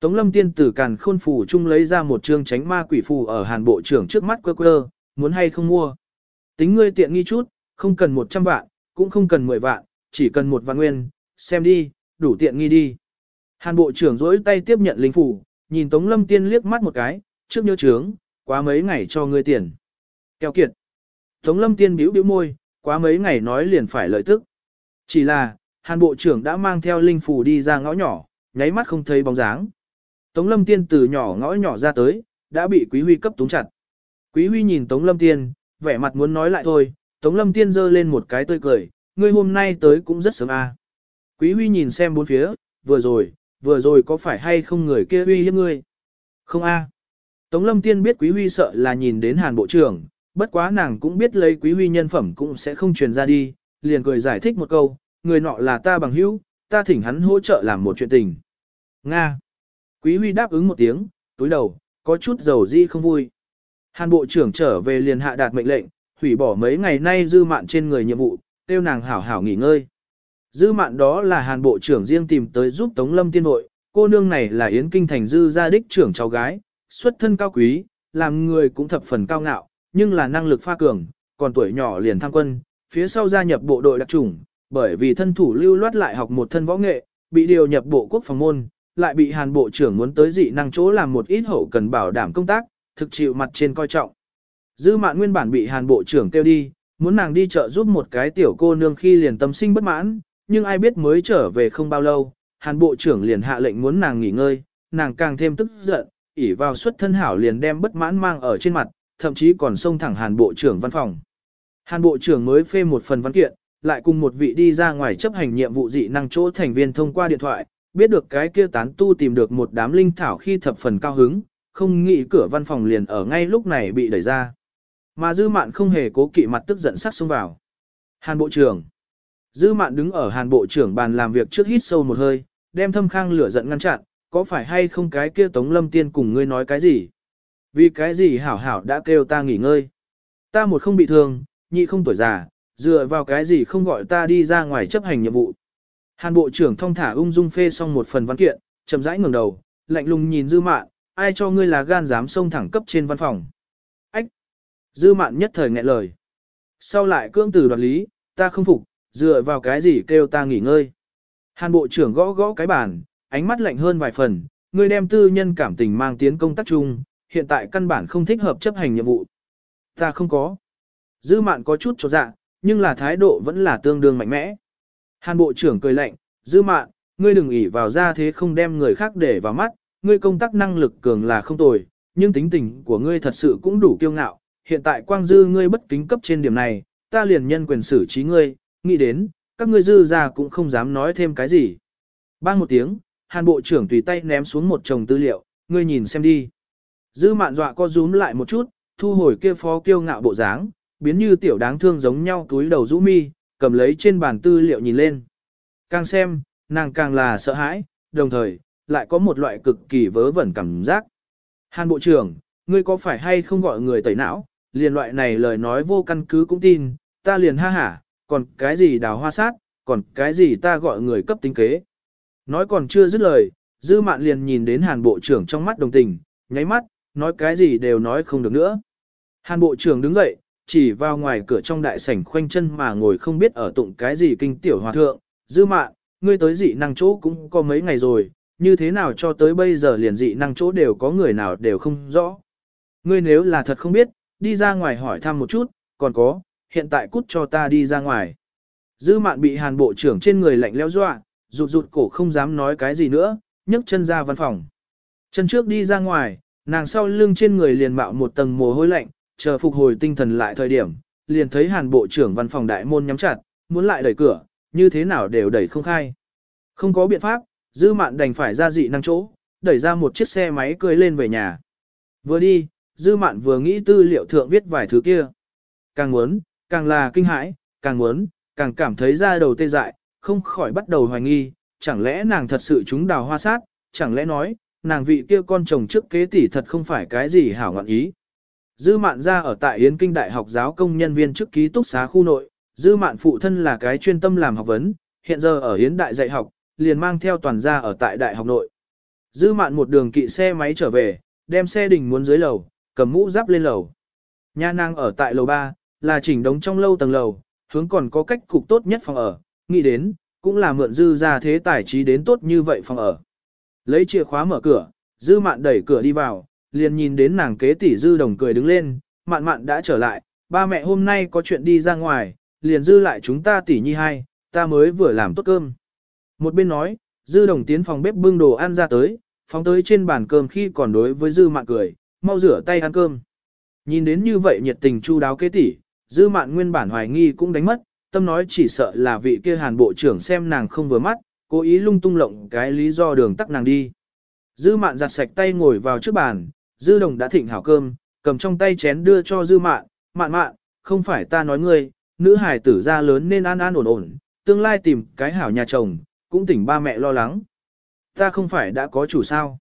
Tống lâm tiên từ càn khôn phủ chung lấy ra một chương tránh ma quỷ phù ở hàn bộ trưởng trước mắt quơ quơ, muốn hay không mua. Tính ngươi tiện nghi chút, không cần 100 vạn, cũng không cần 10 vạn, chỉ cần một vạn nguyên, xem đi, đủ tiện nghi đi. Hàn bộ trưởng rỗi tay tiếp nhận linh phù, nhìn Tống lâm tiên liếc mắt một cái, trước nhớ trướng, quá mấy ngày cho ngươi tiền. Keo kiệt. Tống lâm tiên bĩu bĩu môi, quá mấy ngày nói liền phải lợi tức. Chỉ là, hàn bộ trưởng đã mang theo linh phù đi ra ngõ nhỏ, nháy mắt không thấy bóng dáng. Tống lâm tiên từ nhỏ ngõ nhỏ ra tới, đã bị quý huy cấp túng chặt. Quý huy nhìn Tống lâm tiên, vẻ mặt muốn nói lại thôi, Tống lâm tiên giơ lên một cái tươi cười, ngươi hôm nay tới cũng rất sớm à. Quý huy nhìn xem bốn phía, vừa rồi, vừa rồi có phải hay không người kia huy hiếp ngươi? Không a. Tống lâm tiên biết quý huy sợ là nhìn đến hàn bộ trưởng, bất quá nàng cũng biết lấy quý huy nhân phẩm cũng sẽ không truyền ra đi, liền cười giải thích một câu, người nọ là ta bằng hữu, ta thỉnh hắn hỗ trợ làm một chuyện tình. Nga. Quý huy đáp ứng một tiếng, túi đầu, có chút dầu di không vui. Hàn bộ trưởng trở về liền hạ đạt mệnh lệnh, hủy bỏ mấy ngày nay dư mạn trên người nhiệm vụ, tiêu nàng hảo hảo nghỉ ngơi. Dư mạn đó là hàn bộ trưởng riêng tìm tới giúp Tống Lâm tiên hội, cô nương này là Yến Kinh Thành dư gia đích trưởng cháu gái, xuất thân cao quý, làm người cũng thập phần cao ngạo, nhưng là năng lực pha cường, còn tuổi nhỏ liền tham quân, phía sau gia nhập bộ đội đặc chủng, bởi vì thân thủ lưu loát lại học một thân võ nghệ, bị điều nhập bộ quốc phòng môn, lại bị hàn bộ trưởng muốn tới dị năng chỗ làm một ít hậu cần bảo đảm công tác, thực chịu mặt trên coi trọng. Dư mạn nguyên bản bị hàn bộ trưởng kêu đi, muốn nàng đi chợ giúp một cái tiểu cô nương khi liền tâm sinh bất mãn, nhưng ai biết mới trở về không bao lâu, hàn bộ trưởng liền hạ lệnh muốn nàng nghỉ ngơi, nàng càng thêm tức giận, ỉ vào xuất thân hảo liền đem bất mãn mang ở trên mặt, thậm chí còn xông thẳng hàn bộ trưởng văn phòng. Hàn bộ trưởng mới phê một phần văn kiện, lại cùng một vị đi ra ngoài chấp hành nhiệm vụ dị năng chỗ thành viên thông qua điện thoại, biết được cái kia tán tu tìm được một đám linh thảo khi thập phần cao hứng, không nghĩ cửa văn phòng liền ở ngay lúc này bị đẩy ra. Mà dư mạn không hề cố kỵ mặt tức giận sắc xông vào. Hàn bộ trưởng. Dư mạn đứng ở hàn bộ trưởng bàn làm việc trước hít sâu một hơi, đem thâm khang lửa giận ngăn chặn, có phải hay không cái kia tống lâm tiên cùng ngươi nói cái gì? Vì cái gì hảo hảo đã kêu ta nghỉ ngơi. Ta một không bị thương, nhị không tuổi già, dựa vào cái gì không gọi ta đi ra ngoài chấp hành nhiệm vụ. Hàn bộ trưởng thông thả ung dung phê xong một phần văn kiện, chậm rãi ngẩng đầu, lạnh lùng nhìn dư mạn, ai cho ngươi là gan dám xông thẳng cấp trên văn phòng. Ách! Dư mạn nhất thời nghẹn lời. Sau lại cương từ đoạt lý, ta không phục, dựa vào cái gì kêu ta nghỉ ngơi. Hàn bộ trưởng gõ gõ cái bàn, ánh mắt lạnh hơn vài phần, ngươi đem tư nhân cảm tình mang tiến công tác chung, hiện tại căn bản không thích hợp chấp hành nhiệm vụ. Ta không có. Dư mạn có chút cho dạ, nhưng là thái độ vẫn là tương đương mạnh mẽ. Hàn bộ trưởng cười lạnh, dư mạn, ngươi đừng ỉ vào ra thế không đem người khác để vào mắt, ngươi công tác năng lực cường là không tồi, nhưng tính tình của ngươi thật sự cũng đủ kiêu ngạo, hiện tại quang dư ngươi bất kính cấp trên điểm này, ta liền nhân quyền xử trí ngươi, nghĩ đến, các ngươi dư ra cũng không dám nói thêm cái gì. Bang một tiếng, hàn bộ trưởng tùy tay ném xuống một chồng tư liệu, ngươi nhìn xem đi. Dư mạn dọa co rúm lại một chút, thu hồi kia phó kiêu ngạo bộ dáng, biến như tiểu đáng thương giống nhau túi đầu rũ mi, cầm lấy trên bàn tư liệu nhìn lên. Càng xem, nàng càng là sợ hãi, đồng thời, lại có một loại cực kỳ vớ vẩn cảm giác. Hàn Bộ trưởng, ngươi có phải hay không gọi người tẩy não, liền loại này lời nói vô căn cứ cũng tin, ta liền ha hả, còn cái gì đào hoa sát, còn cái gì ta gọi người cấp tính kế. Nói còn chưa dứt lời, dư mạn liền nhìn đến Hàn Bộ trưởng trong mắt đồng tình, nháy mắt, nói cái gì đều nói không được nữa. Hàn Bộ trưởng đứng dậy, chỉ vào ngoài cửa trong đại sảnh khoanh chân mà ngồi không biết ở tụng cái gì kinh tiểu hòa thượng, dư mạn, ngươi tới dị năng chỗ cũng có mấy ngày rồi, như thế nào cho tới bây giờ liền dị năng chỗ đều có người nào đều không rõ. Ngươi nếu là thật không biết, đi ra ngoài hỏi thăm một chút, còn có, hiện tại cút cho ta đi ra ngoài. Dư mạn bị hàn bộ trưởng trên người lạnh leo dọa, rụt rụt cổ không dám nói cái gì nữa, nhấc chân ra văn phòng. Chân trước đi ra ngoài, nàng sau lưng trên người liền mạo một tầng mồ hôi lạnh, chờ phục hồi tinh thần lại thời điểm, liền thấy hàn bộ trưởng văn phòng đại môn nhắm chặt, muốn lại đẩy cửa, như thế nào đều đẩy không khai. Không có biện pháp, dư mạn đành phải ra dị năng chỗ, đẩy ra một chiếc xe máy cưới lên về nhà. Vừa đi, dư mạn vừa nghĩ tư liệu thượng viết vài thứ kia. Càng muốn, càng là kinh hãi, càng muốn, càng cảm thấy ra đầu tê dại, không khỏi bắt đầu hoài nghi, chẳng lẽ nàng thật sự chúng đào hoa sát, chẳng lẽ nói, nàng vị kia con chồng trước kế tỷ thật không phải cái gì hảo ngọn ý. Dư mạn ra ở tại Yến Kinh Đại học giáo công nhân viên chức ký túc xá khu nội, dư mạn phụ thân là cái chuyên tâm làm học vấn, hiện giờ ở Yến Đại dạy học, liền mang theo toàn gia ở tại Đại học nội. Dư mạn một đường kỵ xe máy trở về, đem xe đình muốn dưới lầu, cầm mũ giáp lên lầu. Nha nàng ở tại lầu 3, là chỉnh đống trong lâu tầng lầu, hướng còn có cách cục tốt nhất phòng ở, nghĩ đến, cũng là mượn dư ra thế tài trí đến tốt như vậy phòng ở. Lấy chìa khóa mở cửa, dư mạn đẩy cửa đi vào, liền nhìn đến nàng kế tỷ dư đồng cười đứng lên, mạn mạn đã trở lại, ba mẹ hôm nay có chuyện đi ra ngoài, liền dư lại chúng ta tỷ nhi hai, ta mới vừa làm tốt cơm. Một bên nói, dư đồng tiến phòng bếp bưng đồ ăn ra tới, phóng tới trên bàn cơm khi còn đối với dư mạn cười, mau rửa tay ăn cơm. Nhìn đến như vậy nhiệt tình chu đáo kế tỷ, dư mạn nguyên bản hoài nghi cũng đánh mất, tâm nói chỉ sợ là vị kia hàn bộ trưởng xem nàng không vừa mắt, cố ý lung tung lộng cái lý do đường tắc nàng đi. Dư mạn giặt sạch tay ngồi vào trước bàn, dư đồng đã thịnh hảo cơm, cầm trong tay chén đưa cho dư mạn, mạn mạn, không phải ta nói ngươi, nữ hải tử ra lớn nên an an ổn ổn, tương lai tìm cái hảo nhà chồng, cũng tỉnh ba mẹ lo lắng. Ta không phải đã có chủ sao.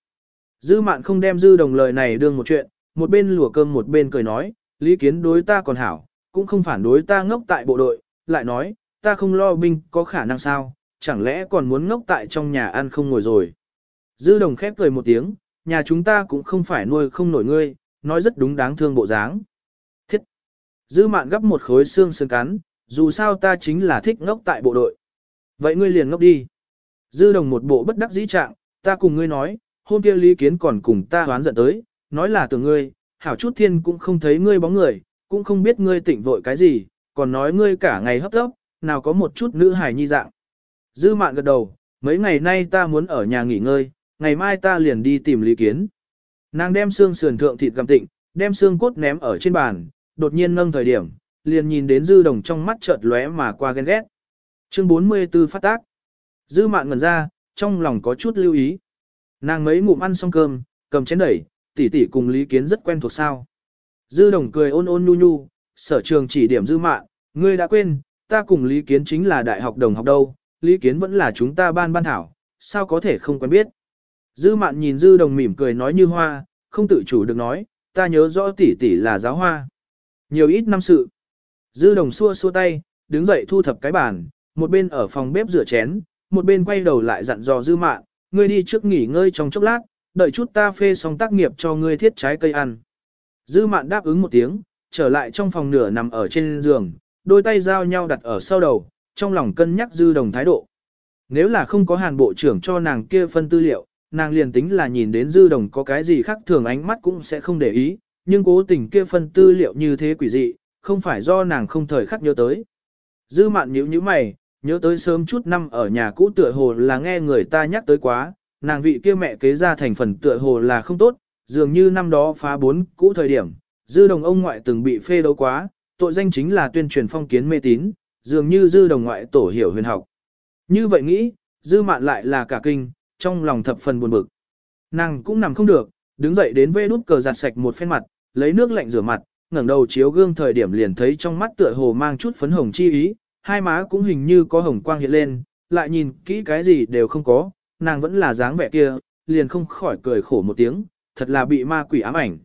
Dư mạn không đem dư đồng lời này đương một chuyện, một bên lùa cơm một bên cười nói, lý kiến đối ta còn hảo, cũng không phản đối ta ngốc tại bộ đội, lại nói, ta không lo binh có khả năng sao, chẳng lẽ còn muốn ngốc tại trong nhà ăn không ngồi rồi. Dư đồng khép cười một tiếng, nhà chúng ta cũng không phải nuôi không nổi ngươi, nói rất đúng đáng thương bộ dáng. Thiết! Dư mạn gấp một khối xương sườn cắn, dù sao ta chính là thích ngốc tại bộ đội. Vậy ngươi liền ngốc đi. Dư đồng một bộ bất đắc dĩ trạng, ta cùng ngươi nói, hôm kia Lý Kiến còn cùng ta hoán giận tới, nói là từ ngươi, hảo chút thiên cũng không thấy ngươi bóng người, cũng không biết ngươi tỉnh vội cái gì, còn nói ngươi cả ngày hấp tấp, nào có một chút nữ hài nhi dạng. Dư mạn gật đầu, mấy ngày nay ta muốn ở nhà nghỉ ngơi, ngày mai ta liền đi tìm Lý Kiến. Nàng đem xương sườn thượng thịt gặm tịnh, đem xương cốt ném ở trên bàn, đột nhiên nâng thời điểm, liền nhìn đến dư đồng trong mắt chợt lóe mà qua ghen ghét. Chương 44 phát tác. Dư mạn ngẩn ra, trong lòng có chút lưu ý. Nàng mấy ngụm ăn xong cơm, cầm chén đẩy, tỷ tỷ cùng Lý Kiến rất quen thuộc sao. Dư đồng cười ôn ôn nhu nhu, sở trường chỉ điểm dư mạn, ngươi đã quên, ta cùng Lý Kiến chính là đại học đồng học đâu, Lý Kiến vẫn là chúng ta ban ban thảo, sao có thể không quen biết. Dư mạn nhìn dư đồng mỉm cười nói như hoa, không tự chủ được nói, ta nhớ rõ tỷ tỷ là giáo hoa. Nhiều ít năm sự. Dư đồng xua xua tay, đứng dậy thu thập cái bàn, một bên ở phòng bếp rửa chén, một bên quay đầu lại dặn dò dư mạn, ngươi đi trước nghỉ ngơi trong chốc lát, đợi chút ta phê xong tác nghiệp cho ngươi thiết trái cây ăn. Dư mạn đáp ứng một tiếng, trở lại trong phòng nửa nằm ở trên giường, đôi tay giao nhau đặt ở sau đầu, trong lòng cân nhắc dư đồng thái độ. Nếu là không có hàn bộ trưởng cho nàng kia phân tư liệu, nàng liền tính là nhìn đến dư đồng có cái gì khác thường ánh mắt cũng sẽ không để ý, nhưng cố tình kia phân tư liệu như thế quỷ dị, không phải do nàng không thời khắc nhớ tới. Dư mạn nhíu như mày, nhớ tới sớm chút năm ở nhà cũ tựa hồ là nghe người ta nhắc tới quá, nàng vị kia mẹ kế ra thành phần tựa hồ là không tốt, dường như năm đó phá bốn cũ thời điểm, dư đồng ông ngoại từng bị phê đấu quá, tội danh chính là tuyên truyền phong kiến mê tín, dường như dư đồng ngoại tổ hiểu huyền học. Như vậy nghĩ, dư mạn lại là cả kinh, trong lòng thập phần buồn bực. Nàng cũng nằm không được, đứng dậy đến vê nút cờ giặt sạch một phen mặt, lấy nước lạnh rửa mặt, ngẩng đầu chiếu gương thời điểm liền thấy trong mắt tựa hồ mang chút phấn hồng chi ý, hai má cũng hình như có hồng quang hiện lên, lại nhìn kỹ cái gì đều không có, nàng vẫn là dáng vẻ kia, liền không khỏi cười khổ một tiếng, thật là bị ma quỷ ám ảnh.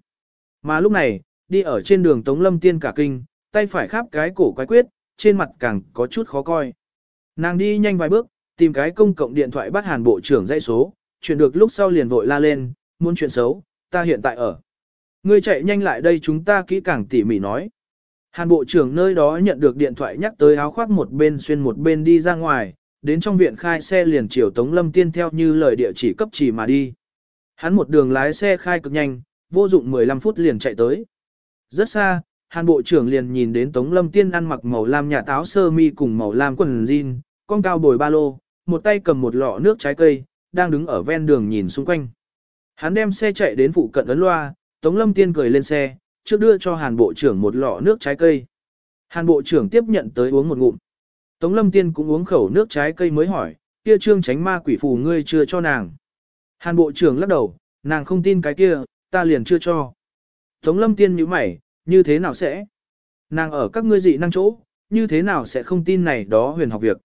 Mà lúc này, đi ở trên đường Tống Lâm Tiên cả kinh, tay phải khắp cái cổ quái quyết, trên mặt càng có chút khó coi. Nàng đi nhanh vài bước, tìm cái công cộng điện thoại bắt hàn bộ trưởng dãy số, chuyển được lúc sau liền vội la lên, muốn chuyện xấu, ta hiện tại ở. Ngươi chạy nhanh lại đây chúng ta kỹ càng tỉ mỉ nói. Hàn bộ trưởng nơi đó nhận được điện thoại nhắc tới áo khoác một bên xuyên một bên đi ra ngoài, đến trong viện khai xe liền chiều Tống Lâm Tiên theo như lời địa chỉ cấp chỉ mà đi. Hắn một đường lái xe khai cực nhanh, vô dụng 15 phút liền chạy tới. Rất xa, Hàn bộ trưởng liền nhìn đến Tống Lâm Tiên ăn mặc màu lam nhà táo sơ mi cùng màu lam quần jean, con cao bồi ba lô, một tay cầm một lọ nước trái cây, đang đứng ở ven đường nhìn xung quanh. Hắn đem xe chạy đến phụ cận ấn loa, Tống Lâm Tiên cười lên xe, trước đưa cho Hàn Bộ trưởng một lọ nước trái cây. Hàn Bộ trưởng tiếp nhận tới uống một ngụm. Tống Lâm Tiên cũng uống khẩu nước trái cây mới hỏi, kia trương tránh ma quỷ phù ngươi chưa cho nàng. Hàn Bộ trưởng lắc đầu, nàng không tin cái kia, ta liền chưa cho. Tống Lâm Tiên nhíu mày, như thế nào sẽ? Nàng ở các ngươi dị năng chỗ, như thế nào sẽ không tin này đó huyền học việc?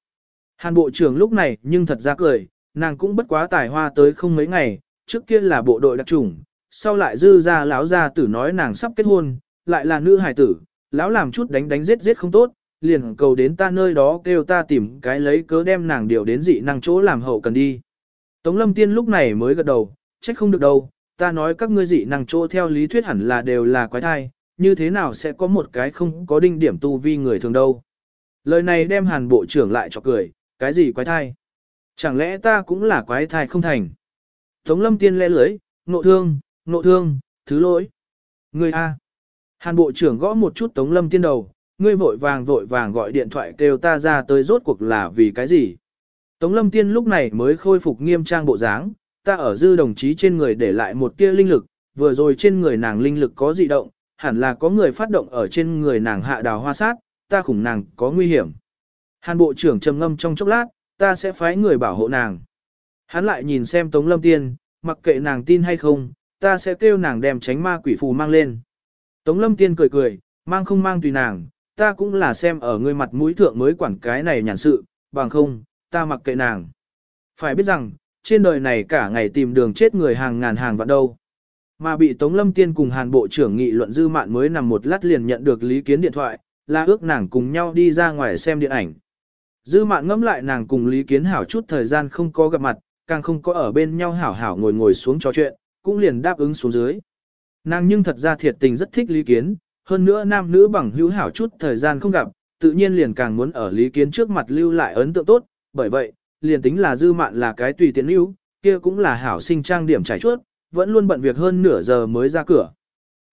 Hàn Bộ trưởng lúc này nhưng thật ra cười, nàng cũng bất quá tài hoa tới không mấy ngày, trước kia là bộ đội đặc chủng, sau lại dư ra lão gia tử nói nàng sắp kết hôn, lại là nữ hài tử, lão làm chút đánh đánh giết giết không tốt, liền cầu đến ta nơi đó kêu ta tìm cái lấy cớ đem nàng điều đến dị năng chỗ làm hậu cần đi. Tống lâm tiên lúc này mới gật đầu, trách không được đâu, ta nói các ngươi dị năng chỗ theo lý thuyết hẳn là đều là quái thai, như thế nào sẽ có một cái không có đinh điểm tu vi người thường đâu. Lời này đem hàn bộ trưởng lại cho cười, cái gì quái thai? Chẳng lẽ ta cũng là quái thai không thành? Tống lâm tiên lẽ lưới, nộ thương, nộ thương, thứ lỗi. Ngươi A. Hàn bộ trưởng gõ một chút Tống Lâm tiên đầu, ngươi vội vàng vội vàng gọi điện thoại kêu ta ra tới rốt cuộc là vì cái gì. Tống Lâm tiên lúc này mới khôi phục nghiêm trang bộ dáng, ta ở dư đồng chí trên người để lại một tia linh lực, vừa rồi trên người nàng linh lực có dị động, hẳn là có người phát động ở trên người nàng hạ đào hoa sát, ta khủng nàng có nguy hiểm. Hàn bộ trưởng trầm ngâm trong chốc lát, ta sẽ phái người bảo hộ nàng. Hắn lại nhìn xem Tống Lâm Tiên, mặc kệ nàng tin hay không, ta sẽ kêu nàng đem tránh ma quỷ phù mang lên. Tống lâm tiên cười cười, mang không mang tùy nàng, ta cũng là xem ở ngươi mặt mũi thượng mới quản cái này nhàn sự, bằng không, ta mặc kệ nàng. Phải biết rằng, trên đời này cả ngày tìm đường chết người hàng ngàn hàng vạn đâu. Mà bị Tống Lâm Tiên cùng Hàn Bộ trưởng nghị luận dư mạn mới nằm một lát liền nhận được Lý Kiến điện thoại, là ước nàng cùng nhau đi ra ngoài xem điện ảnh. Dư mạn ngẫm lại nàng cùng Lý Kiến hảo chút thời gian không có gặp mặt, càng không có ở bên nhau hảo hảo ngồi ngồi xuống trò chuyện, cũng liền đáp ứng xuống dưới. Nàng nhưng thật ra thiệt tình rất thích Lý Kiến, hơn nữa nam nữ bằng hữu hảo chút thời gian không gặp, tự nhiên liền càng muốn ở Lý Kiến trước mặt lưu lại ấn tượng tốt, bởi vậy, liền tính là dư mạn là cái tùy tiện lưu, kia cũng là hảo sinh trang điểm trải chuốt, vẫn luôn bận việc hơn nửa giờ mới ra cửa.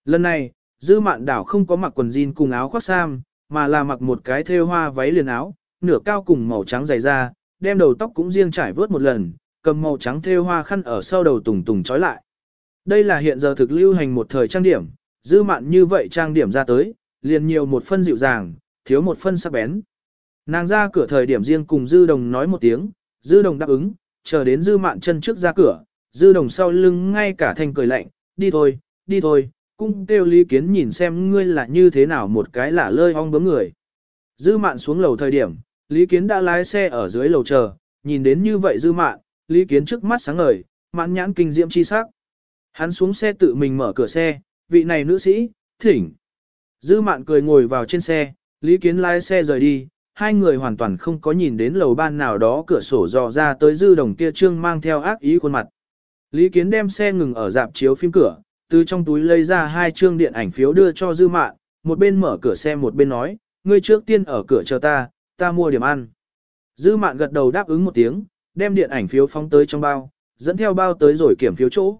Lần này, dư mạn đảo không có mặc quần jean cùng áo khoác sam, mà là mặc một cái thêu hoa váy liền áo, nửa cao cùng màu trắng dày da, đem đầu tóc cũng riêng trải vớt một lần, cầm màu trắng thêu hoa khăn ở sau đầu tùng tùng trói lại. Đây là hiện giờ thực lưu hành một thời trang điểm, dư mạn như vậy trang điểm ra tới, liền nhiều một phân dịu dàng, thiếu một phân sắc bén. Nàng ra cửa thời điểm riêng cùng dư đồng nói một tiếng, dư đồng đáp ứng, chờ đến dư mạn chân trước ra cửa, dư đồng sau lưng ngay cả thanh cười lạnh, đi thôi, đi thôi, cung kêu lý kiến nhìn xem ngươi là như thế nào một cái lả lơi ong bướm người. Dư mạn xuống lầu thời điểm, lý kiến đã lái xe ở dưới lầu chờ, nhìn đến như vậy dư mạn, lý kiến trước mắt sáng ngời, mãn nhãn kinh diễm chi sắc. Hắn xuống xe tự mình mở cửa xe, vị này nữ sĩ, thỉnh. Dư mạn cười ngồi vào trên xe, lý kiến lái xe rời đi, hai người hoàn toàn không có nhìn đến lầu ban nào đó cửa sổ dò ra tới dư đồng kia trương mang theo ác ý khuôn mặt. Lý Kiến đem xe ngừng ở dạp chiếu phim cửa, từ trong túi lấy ra hai trương điện ảnh phiếu đưa cho dư mạn, một bên mở cửa xe một bên nói, ngươi trước tiên ở cửa chờ ta, ta mua điểm ăn. Dư mạn gật đầu đáp ứng một tiếng, đem điện ảnh phiếu phóng tới trong bao, dẫn theo bao tới rồi kiểm phiếu chỗ.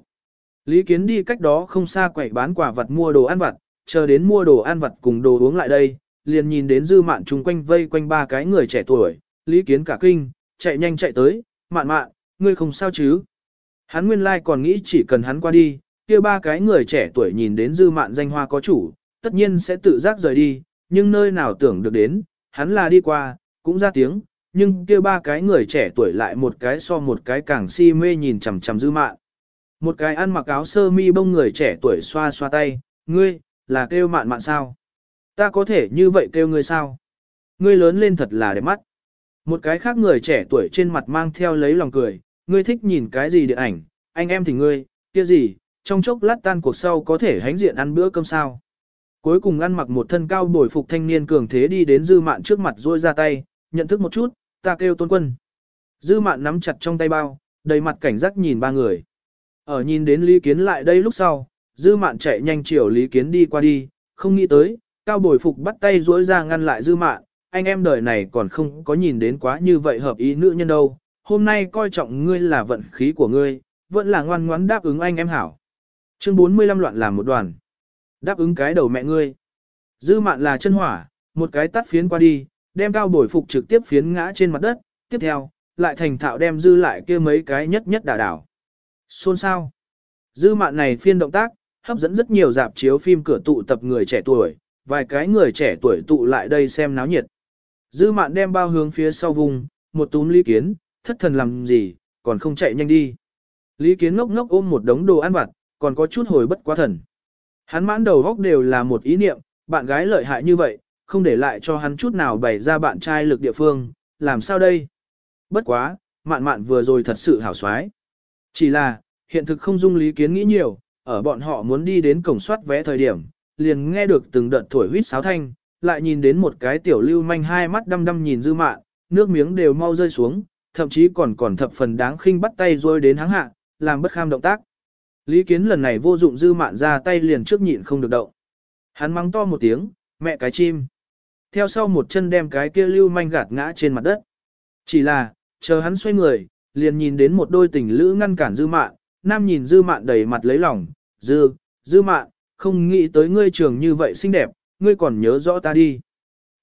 Lý Kiến đi cách đó không xa quẩy bán quả vật mua đồ ăn vặt, chờ đến mua đồ ăn vặt cùng đồ uống lại đây, liền nhìn đến dư mạn chung quanh vây quanh ba cái người trẻ tuổi, Lý Kiến cả kinh, chạy nhanh chạy tới, mạn mạn, ngươi không sao chứ? Hắn nguyên lai like còn nghĩ chỉ cần hắn qua đi, kia ba cái người trẻ tuổi nhìn đến dư mạn danh hoa có chủ, tất nhiên sẽ tự giác rời đi, nhưng nơi nào tưởng được đến, hắn là đi qua, cũng ra tiếng, nhưng kia ba cái người trẻ tuổi lại một cái so một cái càng si mê nhìn chằm chằm dư mạn. Một cái ăn mặc áo sơ mi bông người trẻ tuổi xoa xoa tay, ngươi, là kêu mạn mạn sao? Ta có thể như vậy kêu ngươi sao? Ngươi lớn lên thật là đẹp mắt. Một cái khác người trẻ tuổi trên mặt mang theo lấy lòng cười, ngươi thích nhìn cái gì điện ảnh, anh em thì ngươi, kia gì, trong chốc lát tan cuộc sau có thể hánh diện ăn bữa cơm sao. Cuối cùng ăn mặc một thân cao bồi phục thanh niên cường thế đi đến dư mạn trước mặt rôi ra tay, nhận thức một chút, ta kêu tôn quân. Dư mạn nắm chặt trong tay bao, đầy mặt cảnh giác nhìn ba người. Ở nhìn đến Lý Kiến lại đây lúc sau, dư mạn chạy nhanh chiều Lý Kiến đi qua đi, không nghĩ tới, cao bồi phục bắt tay rối ra ngăn lại dư mạn, anh em đời này còn không có nhìn đến quá như vậy hợp ý nữ nhân đâu, hôm nay coi trọng ngươi là vận khí của ngươi, vẫn là ngoan ngoãn đáp ứng anh em hảo. Chương 45 loạn làm một đoàn. Đáp ứng cái đầu mẹ ngươi. Dư mạn là chân hỏa, một cái tắt phiến qua đi, đem cao bồi phục trực tiếp phiến ngã trên mặt đất, tiếp theo, lại thành thạo đem dư lại kia mấy cái nhất nhất đả đảo. Xôn sao? Dư mạn này phiên động tác, hấp dẫn rất nhiều dạp chiếu phim cửa tụ tập người trẻ tuổi, vài cái người trẻ tuổi tụ lại đây xem náo nhiệt. Dư mạn đem bao hướng phía sau vùng, một túm lý kiến, thất thần làm gì, còn không chạy nhanh đi. Lý kiến ngốc ngốc ôm một đống đồ ăn vặt, còn có chút hồi bất quá thần. Hắn mãn đầu góc đều là một ý niệm, bạn gái lợi hại như vậy, không để lại cho hắn chút nào bày ra bạn trai lực địa phương, làm sao đây? Bất quá, mạn mạn vừa rồi thật sự hảo xoái. Chỉ là, hiện thực không dung lý kiến nghĩ nhiều, ở bọn họ muốn đi đến cổng soát vé thời điểm, liền nghe được từng đợt thổi huýt sáo thanh, lại nhìn đến một cái tiểu lưu manh hai mắt đăm đăm nhìn dư mạn, nước miếng đều mau rơi xuống, thậm chí còn còn thập phần đáng khinh bắt tay rồi đến háng hạ, làm bất kham động tác. Lý Kiến lần này vô dụng dư mạn ra tay liền trước nhịn không được động. Hắn mắng to một tiếng, mẹ cái chim. Theo sau một chân đem cái kia lưu manh gạt ngã trên mặt đất. Chỉ là, chờ hắn xoay người, liền nhìn đến một đôi tình lữ ngăn cản dư mạn, nam nhìn dư mạn đầy mặt lấy lòng, dư, dư mạn, không nghĩ tới ngươi trường như vậy xinh đẹp, ngươi còn nhớ rõ ta đi.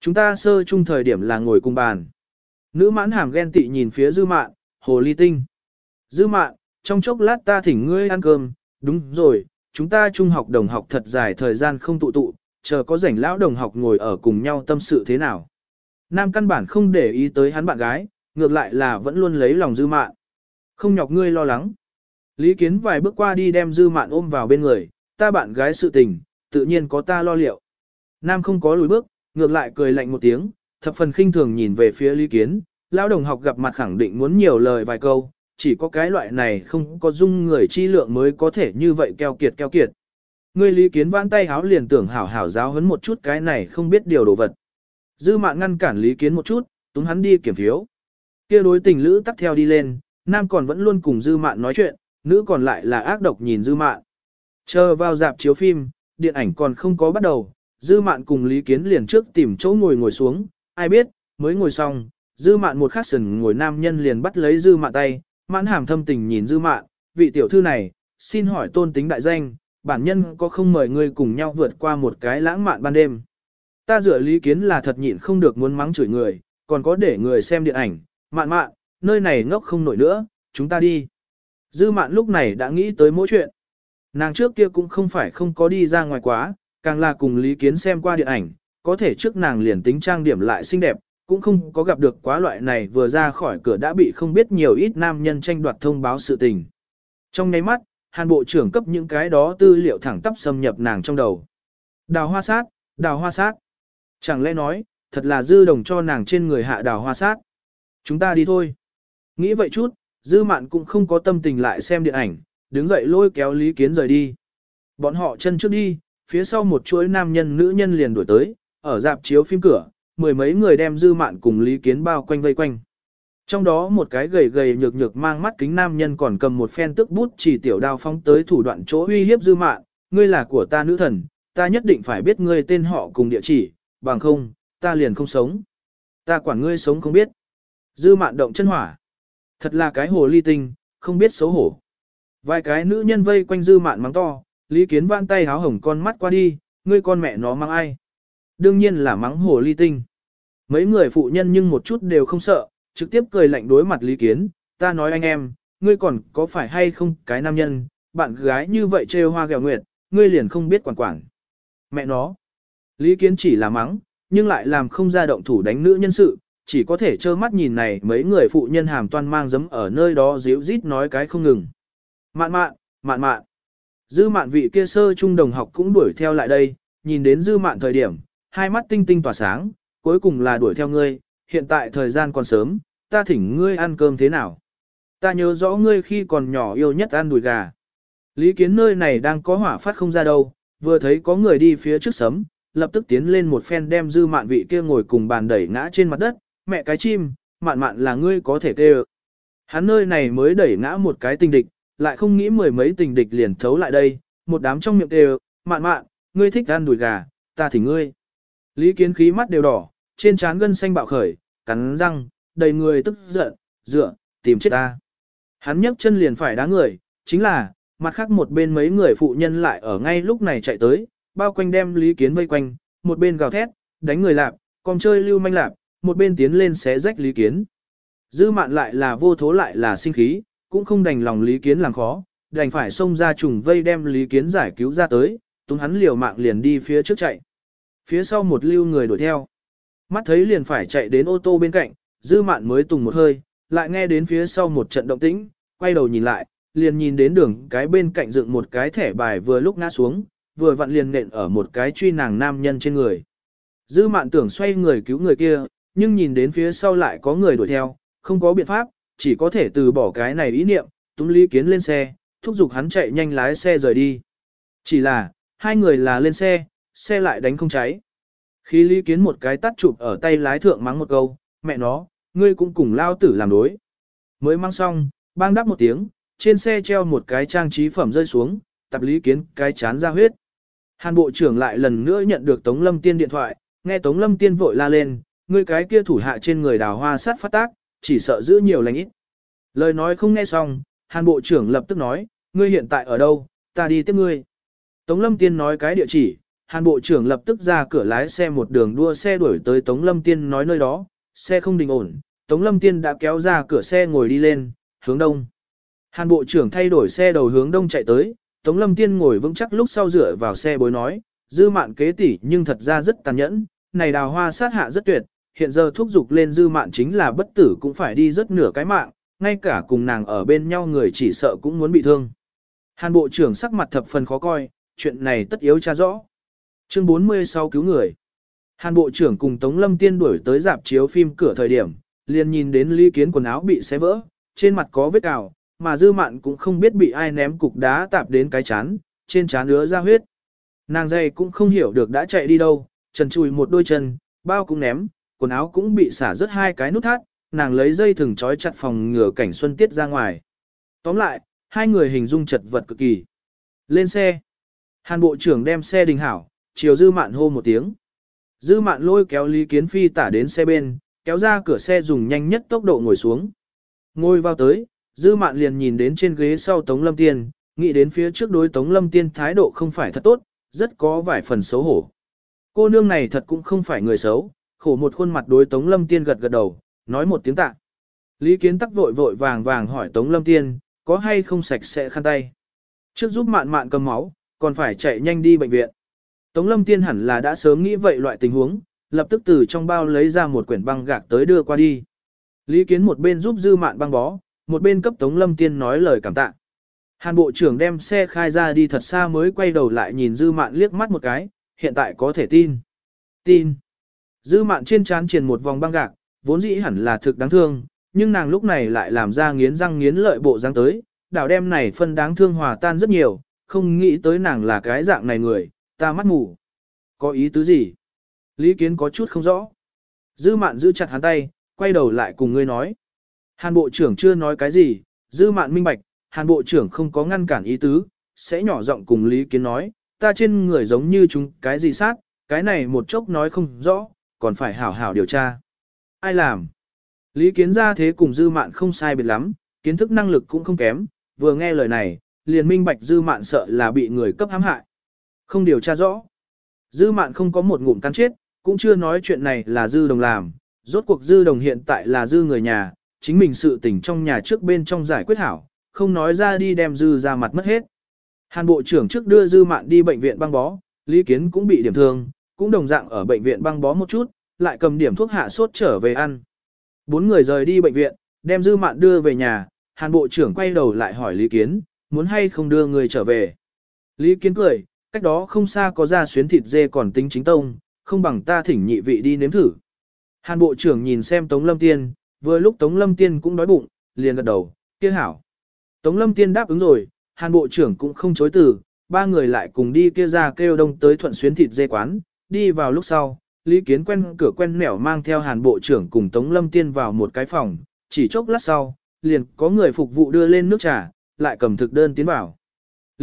Chúng ta sơ chung thời điểm là ngồi cùng bàn. Nữ mãn hàm ghen tị nhìn phía dư mạn, hồ ly tinh. Dư mạn, trong chốc lát ta thỉnh ngươi ăn cơm, đúng rồi, chúng ta trung học đồng học thật dài thời gian không tụ tụ, chờ có rảnh lão đồng học ngồi ở cùng nhau tâm sự thế nào. Nam căn bản không để ý tới hắn bạn gái, ngược lại là vẫn luôn lấy lòng dư mạn. Không nhọc ngươi lo lắng. Lý kiến vài bước qua đi đem dư mạn ôm vào bên người, ta bạn gái sự tình, tự nhiên có ta lo liệu. Nam không có lùi bước, ngược lại cười lạnh một tiếng, thập phần khinh thường nhìn về phía Lý Kiến, lão đồng học gặp mặt khẳng định muốn nhiều lời vài câu, chỉ có cái loại này không có dung người chi lượng mới có thể như vậy keo kiệt keo kiệt. Người Lý Kiến vãn tay háo liền tưởng hảo hảo giáo hấn một chút cái này không biết điều đồ vật. Dư mạn ngăn cản Lý Kiến một chút, túm hắn đi kiểm phiếu. kia đối tình lữ tắt theo đi lên, nam còn vẫn luôn cùng dư mạn nói chuyện, nữ còn lại là ác độc nhìn dư mạn. Chờ vào dạp chiếu phim, điện ảnh còn không có bắt đầu, dư mạn cùng Lý Kiến liền trước tìm chỗ ngồi ngồi xuống, ai biết, mới ngồi xong, dư mạn một khắc sần ngồi nam nhân liền bắt lấy dư mạn tay, mãn hàm thâm tình nhìn dư mạn, vị tiểu thư này, xin hỏi tôn tính đại danh, bản nhân có không mời ngươi cùng nhau vượt qua một cái lãng mạn ban đêm. Ta dựa lý kiến là thật nhịn không được muốn mắng chửi người, còn có để người xem điện ảnh, mạn mạn, nơi này ngốc không nổi nữa, chúng ta đi. Dư mạn lúc này đã nghĩ tới mỗi chuyện. Nàng trước kia cũng không phải không có đi ra ngoài quá, càng là cùng lý kiến xem qua điện ảnh, có thể trước nàng liền tính trang điểm lại xinh đẹp, cũng không có gặp được quá loại này vừa ra khỏi cửa đã bị không biết nhiều ít nam nhân tranh đoạt thông báo sự tình. Trong nháy mắt, hàn bộ trưởng cấp những cái đó tư liệu thẳng tắp xâm nhập nàng trong đầu. Đào hoa sát, đào hoa sát. Chẳng lẽ nói, thật là dư đồng cho nàng trên người hạ đào hoa sát. Chúng ta đi thôi. Nghĩ vậy chút, dư mạn cũng không có tâm tình lại xem điện ảnh, đứng dậy lôi kéo Lý Kiến rời đi. Bọn họ chân trước đi, phía sau một chuỗi nam nhân nữ nhân liền đuổi tới, ở dạp chiếu phim cửa, mười mấy người đem dư mạn cùng Lý Kiến bao quanh vây quanh. Trong đó một cái gầy gầy nhược nhược mang mắt kính nam nhân còn cầm một phen tức bút chỉ tiểu đao phóng tới thủ đoạn chỗ uy hiếp dư mạn, ngươi là của ta nữ thần, ta nhất định phải biết ngươi tên họ cùng địa chỉ, bằng không, ta liền không sống. Ta quản ngươi sống không biết. Dư mạn động chân hỏa. Thật là cái hồ ly tinh, không biết xấu hổ. Vài cái nữ nhân vây quanh dư mạn mắng to, Lý Kiến vãn tay háo hồng con mắt qua đi, ngươi con mẹ nó mang ai? Đương nhiên là mắng hồ ly tinh. Mấy người phụ nhân nhưng một chút đều không sợ, trực tiếp cười lạnh đối mặt Lý Kiến, ta nói anh em, ngươi còn có phải hay không cái nam nhân, bạn gái như vậy trêu hoa gẹo nguyệt, ngươi liền không biết quản quản. Mẹ nó. Lý Kiến chỉ là mắng, nhưng lại làm không ra động thủ đánh nữ nhân sự, chỉ có thể trơ mắt nhìn này mấy người phụ nhân hàm toan mang giấm ở nơi đó díu rít nói cái không ngừng. Mạn mạn, mạn mạn. Dư mạn vị kia sơ trung đồng học cũng đuổi theo lại đây, nhìn đến dư mạn thời điểm, hai mắt tinh tinh tỏa sáng, cuối cùng là đuổi theo ngươi, hiện tại thời gian còn sớm, ta thỉnh ngươi ăn cơm thế nào. Ta nhớ rõ ngươi khi còn nhỏ yêu nhất ăn đùi gà. Lý kiến nơi này đang có hỏa phát không ra đâu, vừa thấy có người đi phía trước sấm, lập tức tiến lên một phen đem dư mạn vị kia ngồi cùng bàn đẩy ngã trên mặt đất, mẹ cái chim, mạn mạn là ngươi có thể kêu. Hắn nơi này mới đẩy ngã một cái tình địch, lại không nghĩ mười mấy tình địch liền thấu lại đây, một đám trong miệng đều, mạn mạn, ngươi thích ăn đùi gà, ta thỉnh ngươi. Lý kiến khí mắt đều đỏ, trên trán gân xanh bạo khởi, cắn răng, đầy người tức giận, dựa, tìm chết ta. Hắn nhấc chân liền phải đá người, chính là, mặt khác một bên mấy người phụ nhân lại ở ngay lúc này chạy tới, bao quanh đem Lý Kiến vây quanh, một bên gào thét, đánh người lạp, còn chơi lưu manh lạp, một bên tiến lên xé rách Lý Kiến. Dư mạn lại là vô thố lại là sinh khí, cũng không đành lòng Lý Kiến làm khó, đành phải xông ra trùng vây đem Lý Kiến giải cứu ra tới, túng hắn liều mạng liền đi phía trước chạy. Phía sau một lưu người đuổi theo. Mắt thấy liền phải chạy đến ô tô bên cạnh, dư mạn mới tùng một hơi, lại nghe đến phía sau một trận động tĩnh, quay đầu nhìn lại, liền nhìn đến đường cái bên cạnh dựng một cái thẻ bài vừa lúc ngã xuống, vừa vặn liền nện ở một cái truy nàng nam nhân trên người. Dư mạn tưởng xoay người cứu người kia, nhưng nhìn đến phía sau lại có người đuổi theo, không có biện pháp, chỉ có thể từ bỏ cái này ý niệm, túng lý kiến lên xe, thúc giục hắn chạy nhanh lái xe rời đi. Chỉ là, hai người là lên xe, xe lại đánh không cháy. Khi lý kiến một cái tắt chụp ở tay lái thượng mắng một câu, mẹ nó, ngươi cũng cùng lao tử làm đối. Mới mang xong, bang đáp một tiếng, trên xe treo một cái trang trí phẩm rơi xuống, tập lý kiến cái chán ra huyết. Hàn bộ trưởng lại lần nữa nhận được Tống Lâm Tiên điện thoại, nghe Tống Lâm Tiên vội la lên, ngươi cái kia thủ hạ trên người đào hoa sát phát tác, chỉ sợ giữ nhiều lành ít. Lời nói không nghe xong, Hàn bộ trưởng lập tức nói, ngươi hiện tại ở đâu, ta đi tiếp ngươi. Tống Lâm Tiên nói cái địa chỉ, Hàn bộ trưởng lập tức ra cửa lái xe một đường đua xe đuổi tới Tống Lâm Tiên nói nơi đó, xe không đình ổn, Tống Lâm Tiên đã kéo ra cửa xe ngồi đi lên, hướng đông. Hàn bộ trưởng thay đổi xe đầu hướng đông chạy tới, Tống Lâm Tiên ngồi vững chắc lúc sau dựa vào xe bối nói, dư mạn kế tỷ nhưng thật ra rất tàn nhẫn, này đào hoa sát hạ rất tuyệt, hiện giờ thúc giục lên dư mạn chính là bất tử cũng phải đi rất nửa cái mạng, ngay cả cùng nàng ở bên nhau người chỉ sợ cũng muốn bị thương. Hàn bộ trưởng sắc mặt thập phần khó coi, chuyện này tất yếu tra rõ. Chương 46 cứu người. Hàn bộ trưởng cùng Tống Lâm Tiên đuổi tới dạp chiếu phim cửa thời điểm, liền nhìn đến Lý Kiến quần áo bị xé vỡ, trên mặt có vết cào, mà dư mạn cũng không biết bị ai ném cục đá tạp đến cái chán, trên chán ứa ra huyết. Nàng dây cũng không hiểu được đã chạy đi đâu, trần chùi một đôi chân, bao cũng ném, quần áo cũng bị xả rớt hai cái nút thắt, nàng lấy dây thừng trói chặt phòng ngừa cảnh xuân tiết ra ngoài. Tóm lại, hai người hình dung chật vật cực kỳ. Lên xe. Hàn bộ trưởng đem xe đình hảo, chiều dư mạn hô một tiếng. Dư mạn lôi kéo Lý Kiến Phi tả đến xe bên, kéo ra cửa xe dùng nhanh nhất tốc độ ngồi xuống. Ngồi vào tới, dư mạn liền nhìn đến trên ghế sau Tống Lâm Tiên, nghĩ đến phía trước đối Tống Lâm Tiên thái độ không phải thật tốt, rất có vài phần xấu hổ. Cô nương này thật cũng không phải người xấu, khổ một khuôn mặt đối Tống Lâm Tiên gật gật đầu, nói một tiếng tạ. Lý Kiến tắc vội vội vàng vàng hỏi Tống Lâm Tiên, có hay không sạch sẽ khăn tay. Trước giúp mạn mạn cầm máu, còn phải chạy nhanh đi bệnh viện. Tống Lâm Tiên hẳn là đã sớm nghĩ vậy loại tình huống, lập tức từ trong bao lấy ra một quyển băng gạc tới đưa qua đi. Lý Kiến một bên giúp dư mạn băng bó, một bên cấp Tống Lâm Tiên nói lời cảm tạ. Hàn Bộ trưởng đem xe khai ra đi thật xa mới quay đầu lại nhìn dư mạn liếc mắt một cái, hiện tại có thể tin. Tin. Dư mạn trên trán triền một vòng băng gạc, vốn dĩ hẳn là thực đáng thương, nhưng nàng lúc này lại làm ra nghiến răng nghiến lợi bộ dáng tới, đảo đem này phân đáng thương hòa tan rất nhiều, không nghĩ tới nàng là cái dạng này người, ta mắt ngủ, Có ý tứ gì? Lý Kiến có chút không rõ. Dư mạn giữ chặt hắn tay, quay đầu lại cùng ngươi nói. Hàn bộ trưởng chưa nói cái gì, dư mạn minh bạch, hàn bộ trưởng không có ngăn cản ý tứ, sẽ nhỏ giọng cùng Lý Kiến nói, ta trên người giống như chúng cái gì sát, cái này một chốc nói không rõ, còn phải hảo hảo điều tra. Ai làm? Lý Kiến ra thế cùng dư mạn không sai biệt lắm, kiến thức năng lực cũng không kém, vừa nghe lời này, liền minh bạch dư mạn sợ là bị người cấp hãm hại. Không điều tra rõ. Dư mạn không có một ngụm cắn chết, cũng chưa nói chuyện này là dư đồng làm, rốt cuộc dư đồng hiện tại là dư người nhà, chính mình sự tình trong nhà trước bên trong giải quyết hảo, không nói ra đi đem dư ra mặt mất hết. Hàn bộ trưởng trước đưa dư mạn đi bệnh viện băng bó, Lý Kiến cũng bị điểm thương, cũng đồng dạng ở bệnh viện băng bó một chút, lại cầm điểm thuốc hạ sốt trở về ăn. Bốn người rời đi bệnh viện, đem dư mạn đưa về nhà, hàn bộ trưởng quay đầu lại hỏi Lý Kiến, muốn hay không đưa người trở về. Lý Kiến cười, cách đó không xa có ra xuyến thịt dê còn tính chính tông, không bằng ta thỉnh nhị vị đi nếm thử. Hàn bộ trưởng nhìn xem Tống Lâm Tiên, vừa lúc Tống Lâm Tiên cũng đói bụng, liền gật đầu, kia hảo. Tống Lâm Tiên đáp ứng rồi, Hàn bộ trưởng cũng không chối từ, ba người lại cùng đi kia ra kêu đông tới thuận xuyến thịt dê quán, đi vào lúc sau, Lý Kiến quen cửa quen nẻo mang theo Hàn bộ trưởng cùng Tống Lâm Tiên vào một cái phòng, chỉ chốc lát sau, liền có người phục vụ đưa lên nước trà, lại cầm thực đơn tiến vào.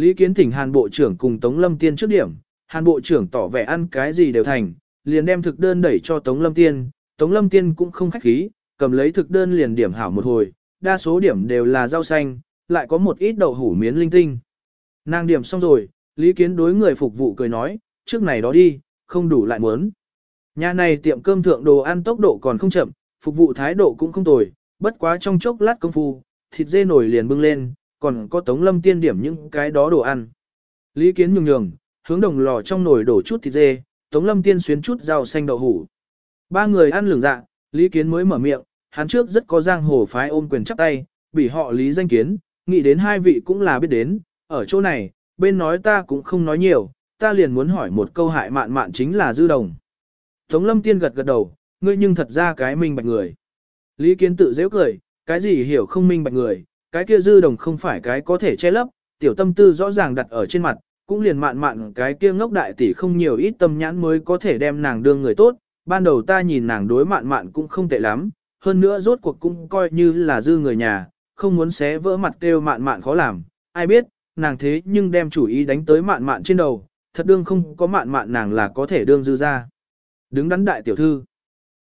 Lý Kiến thỉnh Hàn bộ trưởng cùng Tống Lâm Tiên trước điểm, Hàn bộ trưởng tỏ vẻ ăn cái gì đều thành, liền đem thực đơn đẩy cho Tống Lâm Tiên, Tống Lâm Tiên cũng không khách khí, cầm lấy thực đơn liền điểm hảo một hồi, đa số điểm đều là rau xanh, lại có một ít đậu hủ miến linh tinh. Nàng điểm xong rồi, Lý Kiến đối người phục vụ cười nói, trước này đó đi, không đủ lại muốn. Nhà này tiệm cơm thượng đồ ăn tốc độ còn không chậm, phục vụ thái độ cũng không tồi, bất quá trong chốc lát công phu, thịt dê nổi liền bưng lên, còn có Tống Lâm tiên điểm những cái đó đồ ăn. Lý Kiến nhường nhường, hướng đồng lò trong nồi đổ chút thịt dê, Tống Lâm tiên xuyến chút rau xanh đậu hủ. Ba người ăn lường dạ, Lý Kiến mới mở miệng, hắn trước rất có giang hồ phái ôm quyền chắp tay, bị họ Lý danh kiến, nghĩ đến hai vị cũng là biết đến, ở chỗ này, bên nói ta cũng không nói nhiều, ta liền muốn hỏi một câu hại mạn mạn chính là dư đồng. Tống lâm tiên gật gật đầu, ngươi nhưng thật ra cái minh bạch người. Lý kiến tự dễ cười, cái gì hiểu không minh bạch người, cái kia dư đồng không phải cái có thể che lấp, tiểu tâm tư rõ ràng đặt ở trên mặt, cũng liền mạn mạn cái kia ngốc đại tỷ không nhiều ít tâm nhãn mới có thể đem nàng đương người tốt, ban đầu ta nhìn nàng đối mạn mạn cũng không tệ lắm, hơn nữa rốt cuộc cũng coi như là dư người nhà, không muốn xé vỡ mặt kêu mạn mạn khó làm, ai biết, nàng thế nhưng đem chủ ý đánh tới mạn mạn trên đầu, thật đương không có mạn mạn nàng là có thể đương dư ra. Đứng đắn đại tiểu thư.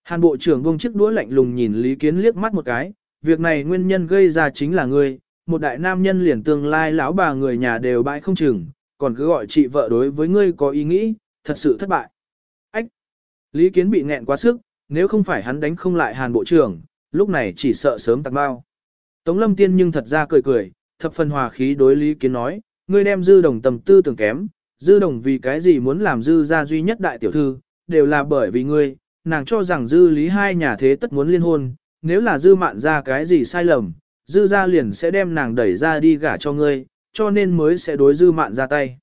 Hàn bộ trưởng buông chiếc đũa lạnh lùng nhìn Lý Kiến liếc mắt một cái, việc này nguyên nhân gây ra chính là ngươi, một đại nam nhân liền tương lai lão bà người nhà đều bãi không chừng, còn cứ gọi chị vợ đối với ngươi có ý nghĩ, thật sự thất bại. Ách! Lý Kiến bị nghẹn quá sức, nếu không phải hắn đánh không lại Hàn bộ trưởng, lúc này chỉ sợ sớm tạc bao. Tống lâm tiên nhưng thật ra cười cười, thập phần hòa khí đối Lý Kiến nói, ngươi đem dư đồng tầm tư tưởng kém, dư đồng vì cái gì muốn làm dư gia duy nhất đại tiểu thư, đều là bởi vì ngươi, nàng cho rằng dư lý hai nhà thế tất muốn liên hôn, nếu là dư mạn ra cái gì sai lầm, dư gia liền sẽ đem nàng đẩy ra đi gả cho ngươi, cho nên mới sẽ đối dư mạn ra tay.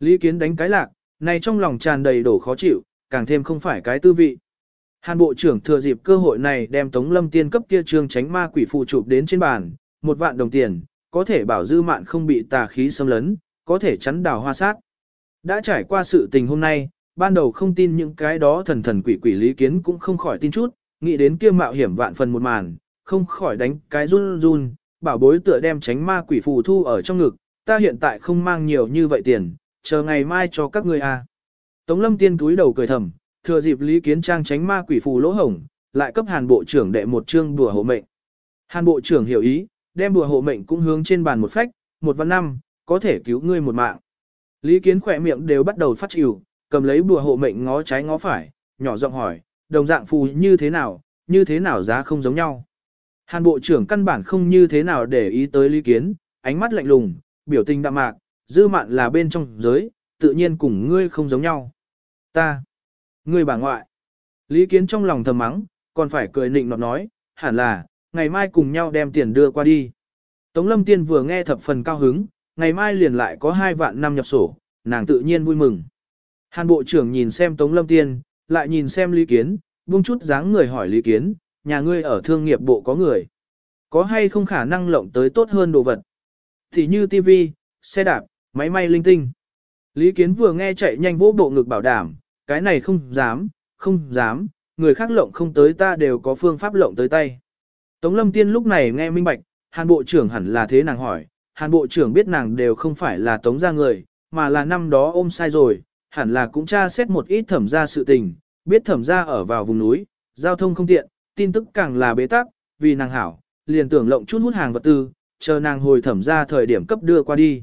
Lý Kiến đánh cái lạc, này trong lòng tràn đầy đổ khó chịu, càng thêm không phải cái tư vị. Hàn Bộ trưởng thừa dịp cơ hội này đem Tống Lâm Tiên cấp kia trương tránh ma quỷ phụ chụp đến trên bàn, một vạn đồng tiền, có thể bảo dư mạn không bị tà khí xâm lấn, có thể chắn đào hoa sát. Đã trải qua sự tình hôm nay, ban đầu không tin những cái đó thần thần quỷ quỷ lý kiến cũng không khỏi tin chút, nghĩ đến kia mạo hiểm vạn phần một màn, không khỏi đánh cái run run, bảo bối tựa đem tránh ma quỷ phù thu ở trong ngực, ta hiện tại không mang nhiều như vậy tiền, chờ ngày mai cho các ngươi à. Tống lâm tiên túi đầu cười thầm, thừa dịp lý kiến trang tránh ma quỷ phù lỗ hổng, lại cấp hàn bộ trưởng đệ một chương đùa hộ mệnh. Hàn bộ trưởng hiểu ý, đem bùa hộ mệnh cũng hướng trên bàn một phách, một văn năm, có thể cứu ngươi một mạng. Lý Kiến khỏe miệng đều bắt đầu phát chịu, cầm lấy bùa hộ mệnh ngó trái ngó phải, nhỏ giọng hỏi, đồng dạng phù như thế nào, như thế nào giá không giống nhau. Hàn bộ trưởng căn bản không như thế nào để ý tới Lý Kiến, ánh mắt lạnh lùng, biểu tình đạm mạc, dư mạn là bên trong giới, tự nhiên cùng ngươi không giống nhau. Ta, ngươi bà ngoại. Lý Kiến trong lòng thầm mắng, còn phải cười nịnh nọt nói, hẳn là, ngày mai cùng nhau đem tiền đưa qua đi. Tống Lâm Tiên vừa nghe thập phần cao hứng, ngày mai liền lại có hai vạn năm nhập sổ, nàng tự nhiên vui mừng. Hàn Bộ trưởng nhìn xem Tống Lâm Tiên, lại nhìn xem Lý Kiến, buông chút dáng người hỏi Lý Kiến, nhà ngươi ở thương nghiệp bộ có người. Có hay không khả năng lộng tới tốt hơn đồ vật? Thì như TV, xe đạp, máy may linh tinh. Lý Kiến vừa nghe chạy nhanh vỗ bộ ngực bảo đảm, cái này không dám, không dám, người khác lộng không tới ta đều có phương pháp lộng tới tay. Tống Lâm Tiên lúc này nghe minh bạch, Hàn Bộ trưởng hẳn là thế nàng hỏi, Hàn Bộ trưởng biết nàng đều không phải là Tống gia người, mà là năm đó ôm sai rồi, hẳn là cũng tra xét một ít thẩm gia sự tình, biết thẩm gia ở vào vùng núi, giao thông không tiện, tin tức càng là bế tắc, vì nàng hảo, liền tưởng lộng chút hút hàng vật tư, chờ nàng hồi thẩm gia thời điểm cấp đưa qua đi.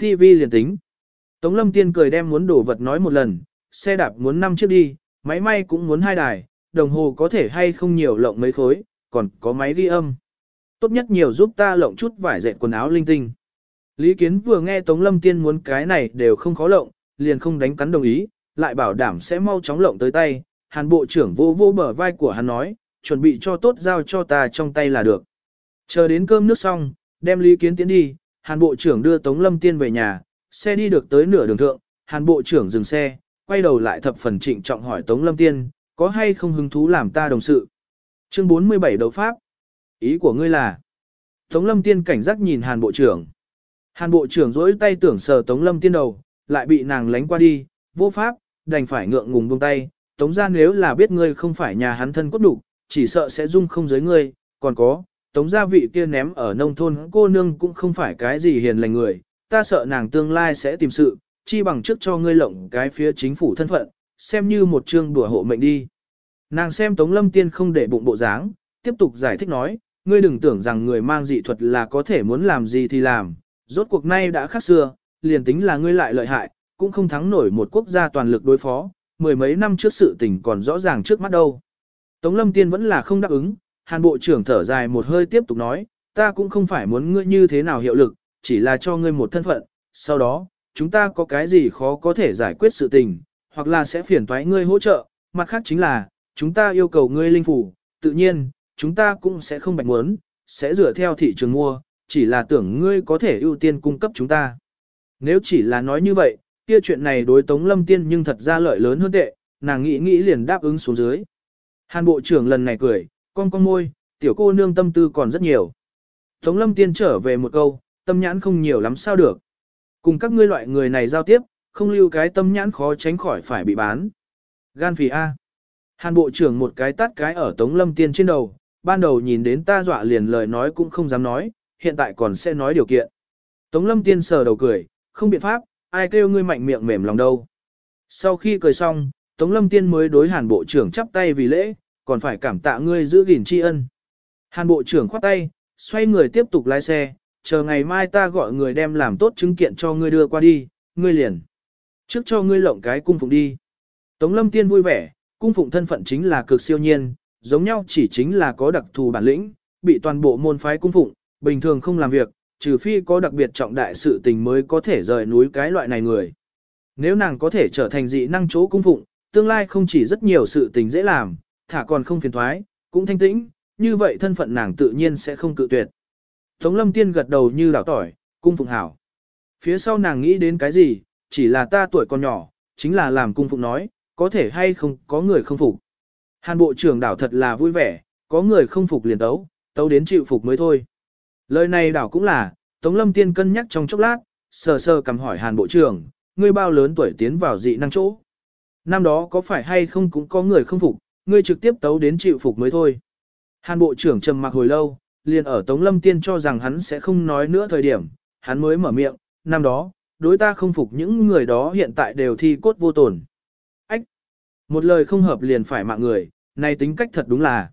TV liền tính. Tống Lâm Tiên cười đem muốn đổ vật nói một lần, xe đạp muốn 5 chiếc đi, máy may cũng muốn hai đài, đồng hồ có thể hay không nhiều lộng mấy khối, còn có máy ghi âm. Tốt nhất nhiều giúp ta lộng chút vải dệt quần áo linh tinh. Lý Kiến vừa nghe Tống Lâm Tiên muốn cái này đều không khó lộng, liền không đánh cắn đồng ý, lại bảo đảm sẽ mau chóng lộng tới tay. Hàn Bộ trưởng vô vô bờ vai của hắn nói, chuẩn bị cho tốt giao cho ta trong tay là được. Chờ đến cơm nước xong, đem Lý Kiến tiến đi, Hàn Bộ trưởng đưa Tống Lâm Tiên về nhà, xe đi được tới nửa đường thượng, Hàn Bộ trưởng dừng xe, quay đầu lại thập phần trịnh trọng hỏi Tống Lâm Tiên, có hay không hứng thú làm ta đồng sự. Chương 47 đấu pháp. Ý của ngươi là? Tống Lâm Tiên cảnh giác nhìn Hàn Bộ trưởng. Hàn Bộ trưởng dỗi tay tưởng sờ Tống Lâm Tiên đầu, lại bị nàng lánh qua đi, vô pháp, đành phải ngượng ngùng buông tay. Tống ra nếu là biết ngươi không phải nhà hắn thân cốt đủ, chỉ sợ sẽ dung không giới ngươi, còn có, Tống gia vị kia ném ở nông thôn cô nương cũng không phải cái gì hiền lành người, ta sợ nàng tương lai sẽ tìm sự, chi bằng trước cho ngươi lộng cái phía chính phủ thân phận, xem như một chương đùa hộ mệnh đi. Nàng xem Tống Lâm Tiên không để bụng bộ dáng, tiếp tục giải thích nói, ngươi đừng tưởng rằng người mang dị thuật là có thể muốn làm gì thì làm, rốt cuộc nay đã khác xưa, liền tính là ngươi lại lợi hại, cũng không thắng nổi một quốc gia toàn lực đối phó, mười mấy năm trước sự tình còn rõ ràng trước mắt đâu. Tống Lâm Tiên vẫn là không đáp ứng, Hàn Bộ trưởng thở dài một hơi tiếp tục nói, ta cũng không phải muốn ngươi như thế nào hiệu lực, chỉ là cho ngươi một thân phận, sau đó, chúng ta có cái gì khó có thể giải quyết sự tình, hoặc là sẽ phiền toái ngươi hỗ trợ, mặt khác chính là, chúng ta yêu cầu ngươi linh phủ, tự nhiên, chúng ta cũng sẽ không bạch muốn, sẽ dựa theo thị trường mua, chỉ là tưởng ngươi có thể ưu tiên cung cấp chúng ta. Nếu chỉ là nói như vậy, kia chuyện này đối Tống Lâm Tiên nhưng thật ra lợi lớn hơn tệ, nàng nghĩ nghĩ liền đáp ứng xuống dưới. Hàn Bộ trưởng lần này cười, con con môi, tiểu cô nương tâm tư còn rất nhiều. Tống Lâm Tiên trở về một câu, tâm nhãn không nhiều lắm sao được. Cùng các ngươi loại người này giao tiếp, không lưu cái tâm nhãn khó tránh khỏi phải bị bán. Gan phì A. Hàn bộ trưởng một cái tát cái ở Tống Lâm Tiên trên đầu, ban đầu nhìn đến ta dọa liền lời nói cũng không dám nói, hiện tại còn sẽ nói điều kiện. Tống Lâm Tiên sờ đầu cười, không biện pháp, ai kêu ngươi mạnh miệng mềm lòng đâu. Sau khi cười xong, Tống Lâm Tiên mới đối Hàn bộ trưởng chắp tay vì lễ, còn phải cảm tạ ngươi giữ gìn tri ân. Hàn bộ trưởng khoát tay, xoay người tiếp tục lái xe, chờ ngày mai ta gọi người đem làm tốt chứng kiện cho ngươi đưa qua đi, ngươi liền. Trước cho ngươi lộng cái cung phụng đi. Tống lâm tiên vui vẻ, cung phụng thân phận chính là cực siêu nhiên, giống nhau chỉ chính là có đặc thù bản lĩnh, bị toàn bộ môn phái cung phụng, bình thường không làm việc, trừ phi có đặc biệt trọng đại sự tình mới có thể rời núi cái loại này người. Nếu nàng có thể trở thành dị năng chỗ cung phụng, tương lai không chỉ rất nhiều sự tình dễ làm, thả còn không phiền thoái, cũng thanh tĩnh, như vậy thân phận nàng tự nhiên sẽ không cự tuyệt. Tống lâm tiên gật đầu như đảo tỏi, cung phụng hảo. Phía sau nàng nghĩ đến cái gì, chỉ là ta tuổi còn nhỏ, chính là làm cung phụng nói, có thể hay không có người không phục. Hàn bộ trưởng đảo thật là vui vẻ, có người không phục liền tấu, tấu đến chịu phục mới thôi. Lời này đảo cũng là, Tống Lâm Tiên cân nhắc trong chốc lát, sờ sờ cầm hỏi Hàn bộ trưởng, ngươi bao lớn tuổi tiến vào dị năng chỗ. Năm đó có phải hay không cũng có người không phục, ngươi trực tiếp tấu đến chịu phục mới thôi. Hàn bộ trưởng trầm mặc hồi lâu, liền ở Tống Lâm Tiên cho rằng hắn sẽ không nói nữa thời điểm, hắn mới mở miệng, năm đó, đối ta không phục những người đó hiện tại đều thi cốt vô tổn. Ách! Một lời không hợp liền phải mạng người, này tính cách thật đúng là.